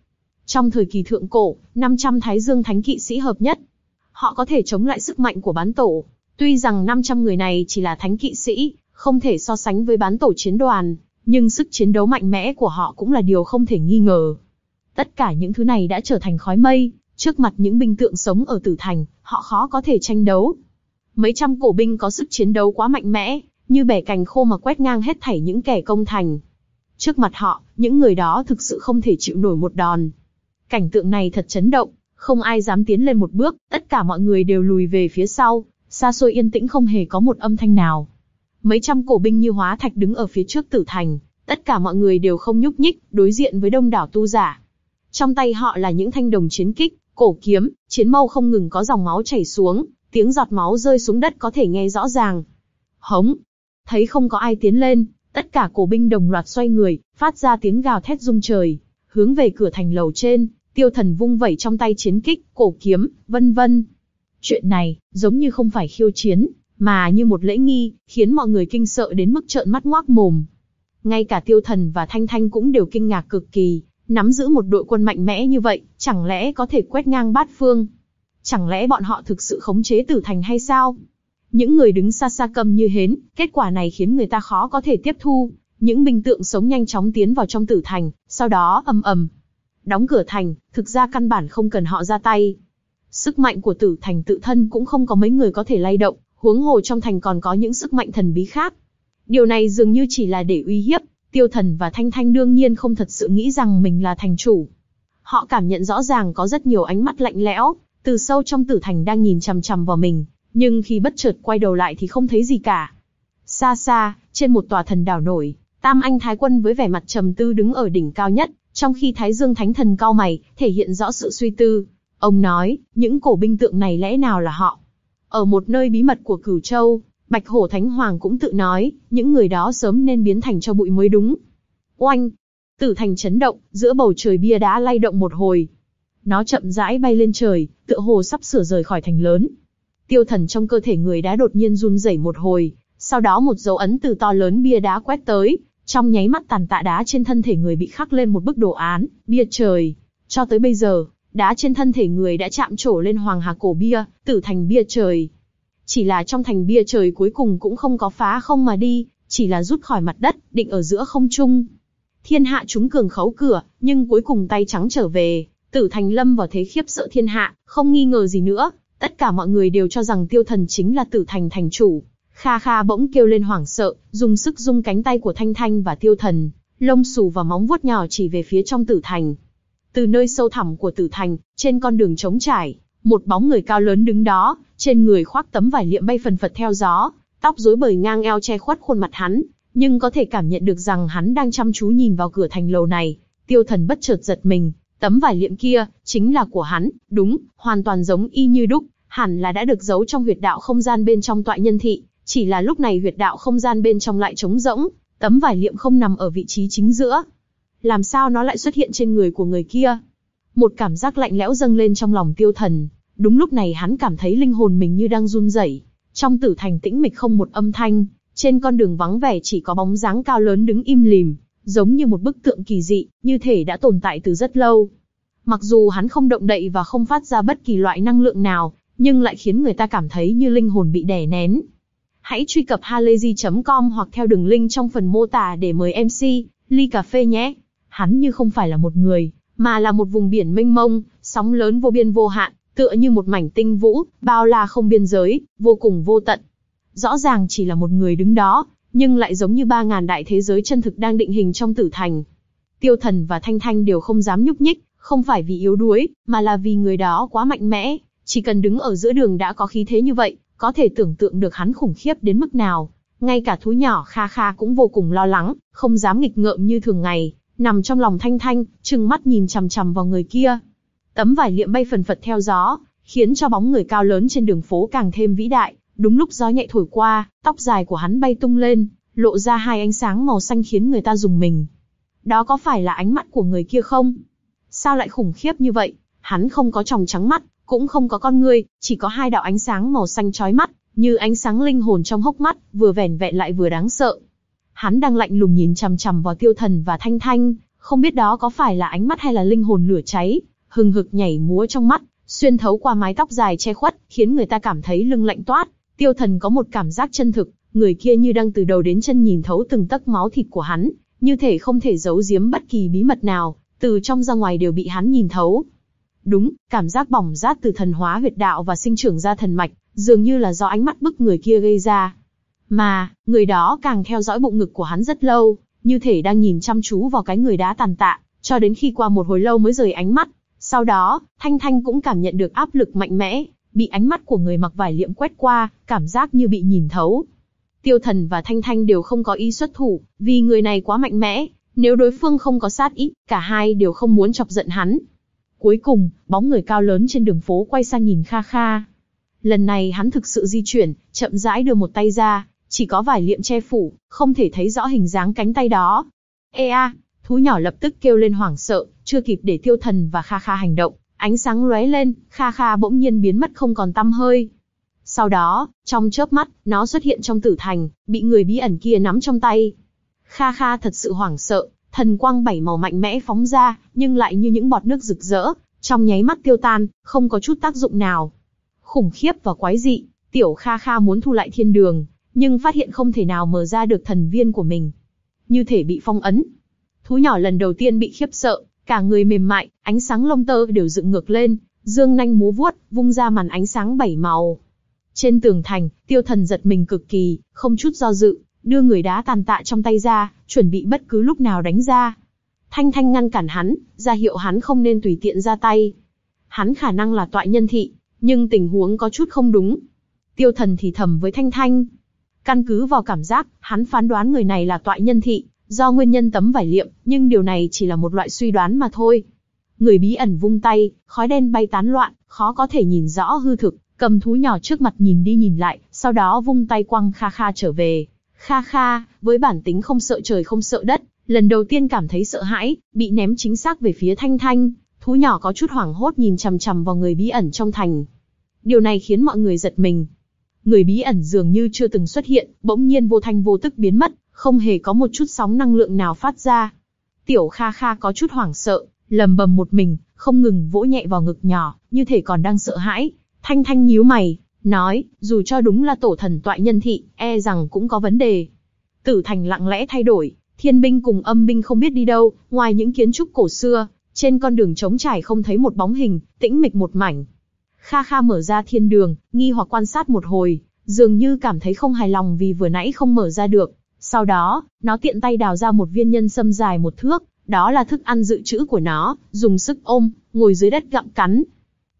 S1: Trong thời kỳ thượng cổ, 500 thái dương thánh kỵ sĩ hợp nhất. Họ có thể chống lại sức mạnh của bán tổ. Tuy rằng 500 người này chỉ là thánh kỵ sĩ, không thể so sánh với bán tổ chiến đoàn, nhưng sức chiến đấu mạnh mẽ của họ cũng là điều không thể nghi ngờ. Tất cả những thứ này đã trở thành khói mây, trước mặt những binh tượng sống ở tử thành, họ khó có thể tranh đấu. Mấy trăm cổ binh có sức chiến đấu quá mạnh mẽ, như bẻ cành khô mà quét ngang hết thảy những kẻ công thành. Trước mặt họ, những người đó thực sự không thể chịu nổi một đòn. Cảnh tượng này thật chấn động, không ai dám tiến lên một bước, tất cả mọi người đều lùi về phía sau, xa xôi yên tĩnh không hề có một âm thanh nào. Mấy trăm cổ binh như hóa thạch đứng ở phía trước tử thành, tất cả mọi người đều không nhúc nhích, đối diện với đông đảo tu giả. Trong tay họ là những thanh đồng chiến kích, cổ kiếm, chiến mâu không ngừng có dòng máu chảy xuống, tiếng giọt máu rơi xuống đất có thể nghe rõ ràng. Hống! Thấy không có ai tiến lên, tất cả cổ binh đồng loạt xoay người, phát ra tiếng gào thét rung trời, hướng về cửa thành lầu trên, tiêu thần vung vẩy trong tay chiến kích, cổ kiếm, vân vân. Chuyện này, giống như không phải khiêu chiến, mà như một lễ nghi, khiến mọi người kinh sợ đến mức trợn mắt ngoác mồm. Ngay cả tiêu thần và thanh thanh cũng đều kinh ngạc cực kỳ, nắm giữ một đội quân mạnh mẽ như vậy, chẳng lẽ có thể quét ngang bát phương? Chẳng lẽ bọn họ thực sự khống chế tử thành hay sao? Những người đứng xa xa cầm như hến, kết quả này khiến người ta khó có thể tiếp thu. Những binh tượng sống nhanh chóng tiến vào trong tử thành, sau đó ầm ầm. Đóng cửa thành, thực ra căn bản không cần họ ra tay. Sức mạnh của tử thành tự thân cũng không có mấy người có thể lay động, huống hồ trong thành còn có những sức mạnh thần bí khác. Điều này dường như chỉ là để uy hiếp, tiêu thần và thanh thanh đương nhiên không thật sự nghĩ rằng mình là thành chủ. Họ cảm nhận rõ ràng có rất nhiều ánh mắt lạnh lẽo, từ sâu trong tử thành đang nhìn chằm chằm vào mình, nhưng khi bất chợt quay đầu lại thì không thấy gì cả. Xa xa, trên một tòa thần đảo nổi, Tam Anh Thái Quân với vẻ mặt trầm tư đứng ở đỉnh cao nhất, trong khi Thái Dương Thánh Thần cao mày, thể hiện rõ sự suy tư. Ông nói, những cổ binh tượng này lẽ nào là họ? Ở một nơi bí mật của Cửu Châu, Bạch Hổ Thánh Hoàng cũng tự nói, những người đó sớm nên biến thành cho bụi mới đúng. Oanh! Tử thành chấn động, giữa bầu trời bia đá lay động một hồi. Nó chậm rãi bay lên trời, tựa hồ sắp sửa rời khỏi thành lớn. Tiêu thần trong cơ thể người đã đột nhiên run rẩy một hồi, sau đó một dấu ấn từ to lớn bia đá quét tới, trong nháy mắt tàn tạ đá trên thân thể người bị khắc lên một bức đồ án, bia trời. Cho tới bây giờ, đá trên thân thể người đã chạm trổ lên hoàng hà cổ bia, tử thành bia trời. Chỉ là trong thành bia trời cuối cùng cũng không có phá không mà đi, chỉ là rút khỏi mặt đất, định ở giữa không trung. Thiên hạ chúng cường khấu cửa, nhưng cuối cùng tay trắng trở về, tử thành lâm vào thế khiếp sợ thiên hạ, không nghi ngờ gì nữa, tất cả mọi người đều cho rằng tiêu thần chính là tử thành thành chủ. Kha Kha bỗng kêu lên hoảng sợ, dùng sức rung cánh tay của Thanh Thanh và Tiêu Thần, lông xù và móng vuốt nhỏ chỉ về phía trong tử thành. Từ nơi sâu thẳm của tử thành, trên con đường trống trải, một bóng người cao lớn đứng đó, trên người khoác tấm vải liệm bay phần phật theo gió, tóc rối bời ngang eo che khuất khuôn mặt hắn, nhưng có thể cảm nhận được rằng hắn đang chăm chú nhìn vào cửa thành lầu này. Tiêu Thần bất chợt giật mình, tấm vải liệm kia chính là của hắn, đúng, hoàn toàn giống y như đúc, hẳn là đã được giấu trong huyệt đạo không gian bên trong tọa nhân thị, chỉ là lúc này huyệt đạo không gian bên trong lại trống rỗng, tấm vải liệm không nằm ở vị trí chính giữa. Làm sao nó lại xuất hiện trên người của người kia? Một cảm giác lạnh lẽo dâng lên trong lòng tiêu thần. Đúng lúc này hắn cảm thấy linh hồn mình như đang run rẩy. Trong tử thành tĩnh mịch không một âm thanh, trên con đường vắng vẻ chỉ có bóng dáng cao lớn đứng im lìm, giống như một bức tượng kỳ dị, như thể đã tồn tại từ rất lâu. Mặc dù hắn không động đậy và không phát ra bất kỳ loại năng lượng nào, nhưng lại khiến người ta cảm thấy như linh hồn bị đè nén, Hãy truy cập halayzi.com hoặc theo đường link trong phần mô tả để mời MC, ly cà phê nhé. Hắn như không phải là một người, mà là một vùng biển mênh mông, sóng lớn vô biên vô hạn, tựa như một mảnh tinh vũ, bao la không biên giới, vô cùng vô tận. Rõ ràng chỉ là một người đứng đó, nhưng lại giống như ba ngàn đại thế giới chân thực đang định hình trong tử thành. Tiêu thần và Thanh Thanh đều không dám nhúc nhích, không phải vì yếu đuối, mà là vì người đó quá mạnh mẽ, chỉ cần đứng ở giữa đường đã có khí thế như vậy, có thể tưởng tượng được hắn khủng khiếp đến mức nào. Ngay cả thú nhỏ Kha Kha cũng vô cùng lo lắng, không dám nghịch ngợm như thường ngày, nằm trong lòng Thanh Thanh, trừng mắt nhìn chằm chằm vào người kia. Tấm vải liệm bay phần phật theo gió, khiến cho bóng người cao lớn trên đường phố càng thêm vĩ đại. Đúng lúc gió nhẹ thổi qua, tóc dài của hắn bay tung lên, lộ ra hai ánh sáng màu xanh khiến người ta dùng mình. Đó có phải là ánh mắt của người kia không? Sao lại khủng khiếp như vậy? Hắn không có tròng trắng mắt, cũng không có con ngươi, chỉ có hai đạo ánh sáng màu xanh chói mắt, như ánh sáng linh hồn trong hốc mắt, vừa vẻn vẹn lại vừa đáng sợ. Hắn đang lạnh lùng nhìn chằm chằm vào tiêu thần và thanh thanh, không biết đó có phải là ánh mắt hay là linh hồn lửa cháy, hừng hực nhảy múa trong mắt, xuyên thấu qua mái tóc dài che khuất, khiến người ta cảm thấy lưng lạnh toát. Tiêu thần có một cảm giác chân thực, người kia như đang từ đầu đến chân nhìn thấu từng tấc máu thịt của hắn, như thể không thể giấu giếm bất kỳ bí mật nào, từ trong ra ngoài đều bị hắn nhìn thấu. Đúng, cảm giác bỏng rát từ thần hóa huyệt đạo và sinh trưởng ra thần mạch, dường như là do ánh mắt bức người kia gây ra. Mà, người đó càng theo dõi bụng ngực của hắn rất lâu, như thể đang nhìn chăm chú vào cái người đá tàn tạ, cho đến khi qua một hồi lâu mới rời ánh mắt. Sau đó, Thanh Thanh cũng cảm nhận được áp lực mạnh mẽ, bị ánh mắt của người mặc vải liệm quét qua, cảm giác như bị nhìn thấu. Tiêu Thần và Thanh Thanh đều không có ý xuất thủ, vì người này quá mạnh mẽ, nếu đối phương không có sát ý, cả hai đều không muốn chọc giận hắn, Cuối cùng, bóng người cao lớn trên đường phố quay sang nhìn Kha Kha. Lần này hắn thực sự di chuyển, chậm rãi đưa một tay ra, chỉ có vải liệm che phủ, không thể thấy rõ hình dáng cánh tay đó. Ê a, thú nhỏ lập tức kêu lên hoảng sợ, chưa kịp để tiêu thần và Kha Kha hành động, ánh sáng lóe lên, Kha Kha bỗng nhiên biến mất không còn tăm hơi. Sau đó, trong chớp mắt, nó xuất hiện trong tử thành, bị người bí ẩn kia nắm trong tay. Kha Kha thật sự hoảng sợ, Thần quang bảy màu mạnh mẽ phóng ra, nhưng lại như những bọt nước rực rỡ, trong nháy mắt tiêu tan, không có chút tác dụng nào. Khủng khiếp và quái dị, tiểu kha kha muốn thu lại thiên đường, nhưng phát hiện không thể nào mở ra được thần viên của mình. Như thể bị phong ấn. Thú nhỏ lần đầu tiên bị khiếp sợ, cả người mềm mại, ánh sáng lông tơ đều dựng ngược lên, dương nanh múa vuốt, vung ra màn ánh sáng bảy màu. Trên tường thành, tiêu thần giật mình cực kỳ, không chút do dự, đưa người đá tàn tạ trong tay ra, chuẩn bị bất cứ lúc nào đánh ra. Thanh Thanh ngăn cản hắn, ra hiệu hắn không nên tùy tiện ra tay. Hắn khả năng là tọa nhân thị, nhưng tình huống có chút không đúng. Tiêu thần thì thầm với Thanh Thanh. Căn cứ vào cảm giác, hắn phán đoán người này là tọa nhân thị, do nguyên nhân tấm vải liệm, nhưng điều này chỉ là một loại suy đoán mà thôi. Người bí ẩn vung tay, khói đen bay tán loạn, khó có thể nhìn rõ hư thực, cầm thú nhỏ trước mặt nhìn đi nhìn lại, sau đó vung tay quăng Kha Kha trở về. Kha Kha, với bản tính không sợ trời không sợ đất, lần đầu tiên cảm thấy sợ hãi, bị ném chính xác về phía Thanh Thanh, thú nhỏ có chút hoảng hốt nhìn chằm chằm vào người bí ẩn trong thành. Điều này khiến mọi người giật mình. Người bí ẩn dường như chưa từng xuất hiện, bỗng nhiên vô thanh vô tức biến mất, không hề có một chút sóng năng lượng nào phát ra. Tiểu Kha Kha có chút hoảng sợ, lầm bầm một mình, không ngừng vỗ nhẹ vào ngực nhỏ, như thể còn đang sợ hãi. Thanh Thanh nhíu mày, nói, dù cho đúng là tổ thần tọa nhân thị, e rằng cũng có vấn đề. Tử thành lặng lẽ thay đổi, thiên binh cùng âm binh không biết đi đâu, ngoài những kiến trúc cổ xưa, trên con đường trống trải không thấy một bóng hình, tĩnh mịch một mảnh. Kha Kha mở ra thiên đường, nghi hoặc quan sát một hồi, dường như cảm thấy không hài lòng vì vừa nãy không mở ra được. Sau đó, nó tiện tay đào ra một viên nhân sâm dài một thước, đó là thức ăn dự trữ của nó, dùng sức ôm, ngồi dưới đất gặm cắn.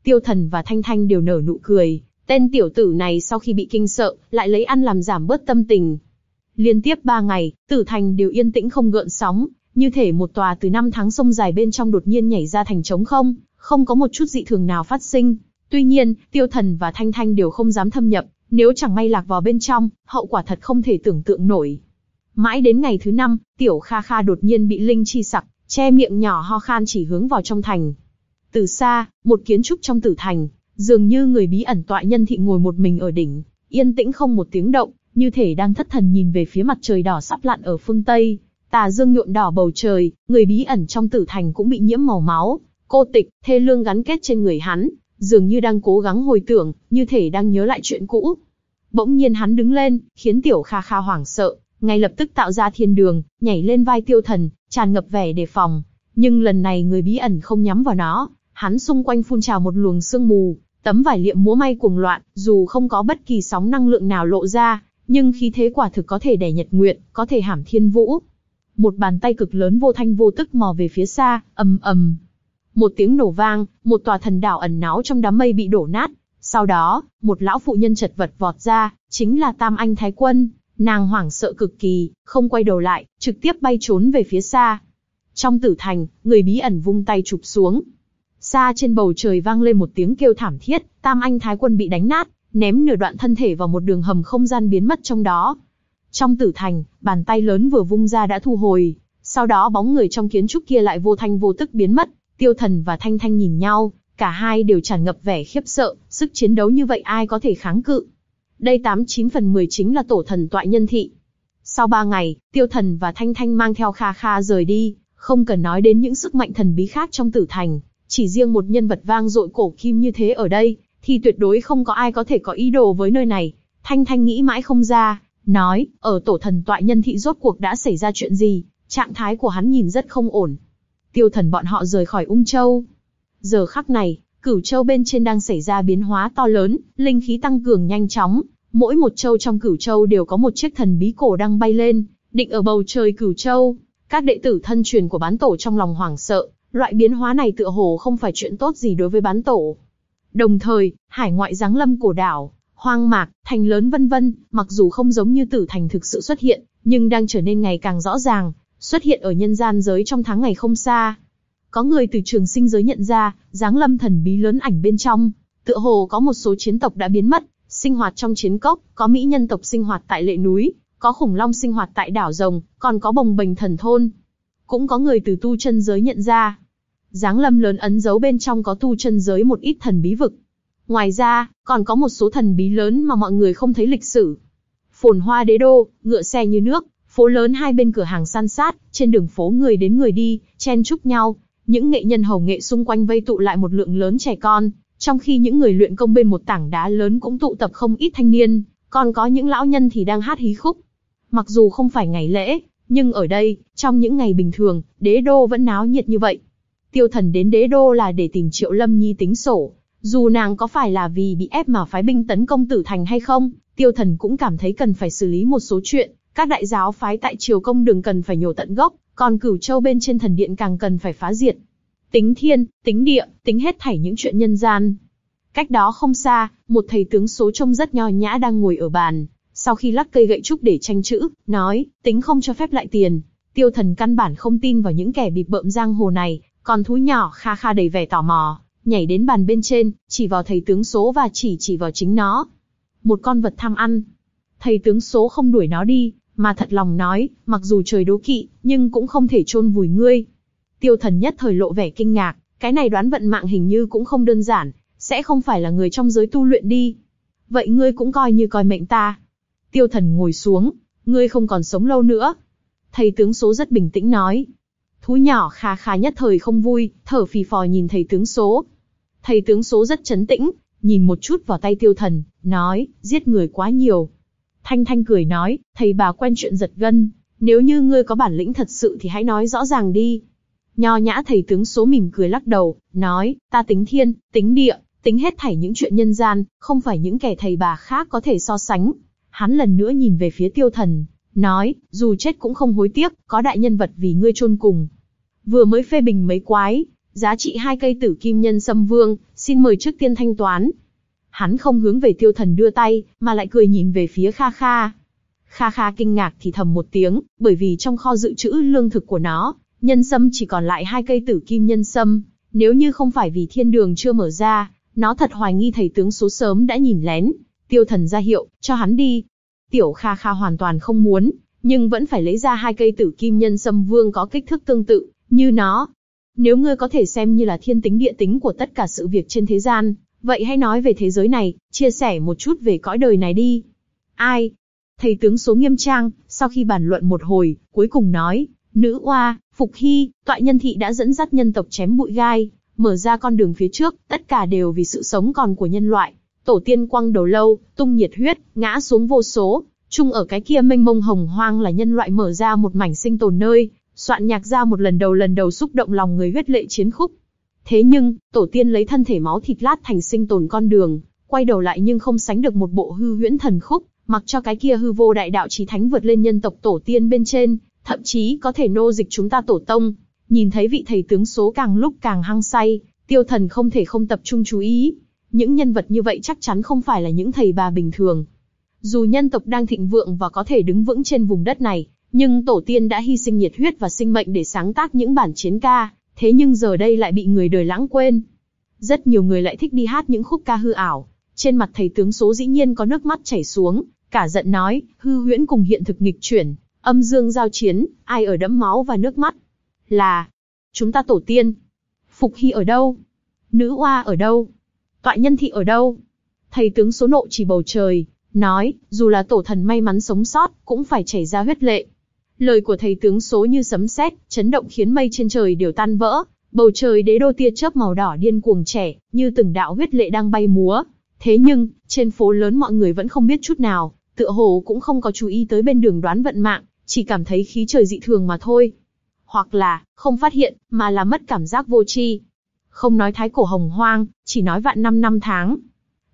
S1: Tiêu thần và Thanh Thanh đều nở nụ cười, tên tiểu tử này sau khi bị kinh sợ, lại lấy ăn làm giảm bớt tâm tình. Liên tiếp ba ngày, tử thành đều yên tĩnh không gợn sóng, như thể một tòa từ năm tháng sông dài bên trong đột nhiên nhảy ra thành trống không, không có một chút dị thường nào phát sinh. Tuy nhiên, tiêu thần và Thanh Thanh đều không dám thâm nhập, nếu chẳng may lạc vào bên trong, hậu quả thật không thể tưởng tượng nổi. Mãi đến ngày thứ năm, tiểu Kha Kha đột nhiên bị linh chi sặc, che miệng nhỏ ho khan chỉ hướng vào trong thành. Từ xa, một kiến trúc trong tử thành, dường như người bí ẩn tọa nhân thị ngồi một mình ở đỉnh, yên tĩnh không một tiếng động, như thể đang thất thần nhìn về phía mặt trời đỏ sắp lặn ở phương Tây. Tà dương nhuộn đỏ bầu trời, người bí ẩn trong tử thành cũng bị nhiễm màu máu, cô tịch, thê lương gắn kết trên người hắn, dường như đang cố gắng hồi tưởng, như thể đang nhớ lại chuyện cũ. Bỗng nhiên hắn đứng lên, khiến tiểu Kha Kha hoảng sợ, ngay lập tức tạo ra thiên đường, nhảy lên vai tiêu thần, tràn ngập vẻ đề phòng. Nhưng lần này người bí ẩn không nhắm vào nó, hắn xung quanh phun trào một luồng sương mù, tấm vải liệm múa may cuồng loạn, dù không có bất kỳ sóng năng lượng nào lộ ra, nhưng khí thế quả thực có thể đè nhật nguyện, có thể hãm thiên vũ. Một bàn tay cực lớn vô thanh vô tức mò về phía xa, ầm ầm. Một tiếng nổ vang, một tòa thần đảo ẩn náu trong đám mây bị đổ nát. Sau đó, một lão phụ nhân chật vật vọt ra, chính là Tam Anh Thái Quân. Nàng hoảng sợ cực kỳ, không quay đầu lại, trực tiếp bay trốn về phía xa. Trong tử thành, người bí ẩn vung tay chụp xuống. Xa trên bầu trời vang lên một tiếng kêu thảm thiết, Tam Anh Thái Quân bị đánh nát, ném nửa đoạn thân thể vào một đường hầm không gian biến mất trong đó. Trong tử thành, bàn tay lớn vừa vung ra đã thu hồi, sau đó bóng người trong kiến trúc kia lại vô thanh vô tức biến mất, tiêu thần và thanh thanh nhìn nhau, cả hai đều tràn ngập vẻ khiếp sợ, sức chiến đấu như vậy ai có thể kháng cự. Đây 89 phần 10 chính là tổ thần tọa nhân thị. Sau ba ngày, tiêu thần và thanh thanh mang theo kha kha rời đi, không cần nói đến những sức mạnh thần bí khác trong tử thành, chỉ riêng một nhân vật vang dội cổ kim như thế ở đây, thì tuyệt đối không có ai có thể có ý đồ với nơi này. Thanh Thanh nghĩ mãi không ra, nói, ở tổ thần tọa nhân thị rốt cuộc đã xảy ra chuyện gì, trạng thái của hắn nhìn rất không ổn. Tiêu thần bọn họ rời khỏi ung châu. Giờ khắc này, cửu châu bên trên đang xảy ra biến hóa to lớn, linh khí tăng cường nhanh chóng, mỗi một châu trong cửu châu đều có một chiếc thần bí cổ đang bay lên, định ở bầu trời cửu châu. Các đệ tử thân truyền của bán tổ trong lòng hoảng sợ, loại biến hóa này tựa hồ không phải chuyện tốt gì đối với bán tổ. Đồng thời, hải ngoại giáng lâm cổ đảo, hoang mạc, thành lớn vân vân, mặc dù không giống như tử thành thực sự xuất hiện, nhưng đang trở nên ngày càng rõ ràng, xuất hiện ở nhân gian giới trong tháng ngày không xa. Có người từ trường sinh giới nhận ra, dáng lâm thần bí lớn ảnh bên trong, tựa hồ có một số chiến tộc đã biến mất, sinh hoạt trong chiến cốc, có mỹ nhân tộc sinh hoạt tại lệ núi, có khủng long sinh hoạt tại đảo rồng, còn có bồng bềnh thần thôn. Cũng có người từ tu chân giới nhận ra, Giáng lâm lớn ấn dấu bên trong có tu chân giới một ít thần bí vực. Ngoài ra, còn có một số thần bí lớn mà mọi người không thấy lịch sử. Phồn hoa đế đô, ngựa xe như nước, phố lớn hai bên cửa hàng san sát, trên đường phố người đến người đi, chen chúc nhau. Những nghệ nhân hầu nghệ xung quanh vây tụ lại một lượng lớn trẻ con, trong khi những người luyện công bên một tảng đá lớn cũng tụ tập không ít thanh niên, còn có những lão nhân thì đang hát hí khúc. Mặc dù không phải ngày lễ, nhưng ở đây, trong những ngày bình thường, đế đô vẫn náo nhiệt như vậy. Tiêu thần đến đế đô là để tìm Triệu Lâm Nhi tính sổ. Dù nàng có phải là vì bị ép mà phái binh tấn công tử thành hay không, tiêu thần cũng cảm thấy cần phải xử lý một số chuyện. Các đại giáo phái tại Triều Công đường cần phải nhổ tận gốc, còn cửu châu bên trên thần điện càng cần phải phá diệt. Tính thiên, tính địa, tính hết thảy những chuyện nhân gian. Cách đó không xa, một thầy tướng số trông rất nho nhã đang ngồi ở bàn. Sau khi lắc cây gậy trúc để tranh chữ, nói, tính không cho phép lại tiền. Tiêu thần căn bản không tin vào những kẻ bịp bợm giang hồ này, còn thú nhỏ kha kha đầy vẻ tò mò, nhảy đến bàn bên trên, chỉ vào thầy tướng số và chỉ chỉ vào chính nó. Một con vật tham ăn. Thầy tướng số không đuổi nó đi, mà thật lòng nói, mặc dù trời đố kỵ, nhưng cũng không thể chôn vùi ngươi. Tiêu thần nhất thời lộ vẻ kinh ngạc, cái này đoán vận mạng hình như cũng không đơn giản, sẽ không phải là người trong giới tu luyện đi. Vậy ngươi cũng coi như coi mệnh ta. Tiêu thần ngồi xuống, ngươi không còn sống lâu nữa. Thầy tướng số rất bình tĩnh nói. Thú nhỏ khá khá nhất thời không vui, thở phì phò nhìn thầy tướng số. Thầy tướng số rất chấn tĩnh, nhìn một chút vào tay tiêu thần, nói, giết người quá nhiều. Thanh Thanh cười nói, thầy bà quen chuyện giật gân, nếu như ngươi có bản lĩnh thật sự thì hãy nói rõ ràng đi. Nho nhã thầy tướng số mỉm cười lắc đầu, nói, ta tính thiên, tính địa, tính hết thảy những chuyện nhân gian, không phải những kẻ thầy bà khác có thể so sánh. Hắn lần nữa nhìn về phía tiêu thần, nói, dù chết cũng không hối tiếc, có đại nhân vật vì ngươi chôn cùng. Vừa mới phê bình mấy quái, giá trị hai cây tử kim nhân xâm vương, xin mời trước tiên thanh toán. Hắn không hướng về tiêu thần đưa tay, mà lại cười nhìn về phía Kha Kha. Kha Kha kinh ngạc thì thầm một tiếng, bởi vì trong kho dự trữ lương thực của nó, nhân sâm chỉ còn lại hai cây tử kim nhân sâm. Nếu như không phải vì thiên đường chưa mở ra, nó thật hoài nghi thầy tướng số sớm đã nhìn lén. Tiêu thần ra hiệu, cho hắn đi. Tiểu Kha Kha hoàn toàn không muốn, nhưng vẫn phải lấy ra hai cây tử kim nhân sâm vương có kích thước tương tự, như nó. Nếu ngươi có thể xem như là thiên tính địa tính của tất cả sự việc trên thế gian, vậy hãy nói về thế giới này, chia sẻ một chút về cõi đời này đi. Ai? Thầy tướng số nghiêm trang, sau khi bàn luận một hồi, cuối cùng nói, nữ oa, Phục Hy, tọa nhân thị đã dẫn dắt nhân tộc chém bụi gai, mở ra con đường phía trước, tất cả đều vì sự sống còn của nhân loại. Tổ tiên quăng đầu lâu, tung nhiệt huyết, ngã xuống vô số, chung ở cái kia mênh mông hồng hoang là nhân loại mở ra một mảnh sinh tồn nơi, soạn nhạc ra một lần đầu lần đầu xúc động lòng người huyết lệ chiến khúc. Thế nhưng, tổ tiên lấy thân thể máu thịt lát thành sinh tồn con đường, quay đầu lại nhưng không sánh được một bộ hư huyễn thần khúc, mặc cho cái kia hư vô đại đạo chí thánh vượt lên nhân tộc tổ tiên bên trên, thậm chí có thể nô dịch chúng ta tổ tông. Nhìn thấy vị thầy tướng số càng lúc càng hăng say, tiêu thần không thể không tập trung chú ý. Những nhân vật như vậy chắc chắn không phải là những thầy bà bình thường. Dù nhân tộc đang thịnh vượng và có thể đứng vững trên vùng đất này, nhưng tổ tiên đã hy sinh nhiệt huyết và sinh mệnh để sáng tác những bản chiến ca, thế nhưng giờ đây lại bị người đời lãng quên. Rất nhiều người lại thích đi hát những khúc ca hư ảo. Trên mặt thầy tướng số dĩ nhiên có nước mắt chảy xuống, cả giận nói, hư huyễn cùng hiện thực nghịch chuyển, âm dương giao chiến, ai ở đẫm máu và nước mắt? Là, chúng ta tổ tiên. Phục Hy ở đâu? Nữ oa ở đâu? Tọa nhân thị ở đâu? Thầy tướng số nộ chỉ bầu trời, nói, dù là tổ thần may mắn sống sót, cũng phải chảy ra huyết lệ. Lời của thầy tướng số như sấm sét, chấn động khiến mây trên trời đều tan vỡ, bầu trời đế đô tia chớp màu đỏ điên cuồng trẻ, như từng đạo huyết lệ đang bay múa. Thế nhưng, trên phố lớn mọi người vẫn không biết chút nào, tựa hồ cũng không có chú ý tới bên đường đoán vận mạng, chỉ cảm thấy khí trời dị thường mà thôi. Hoặc là, không phát hiện, mà là mất cảm giác vô tri. Không nói thái cổ hồng hoang, chỉ nói vạn năm năm tháng.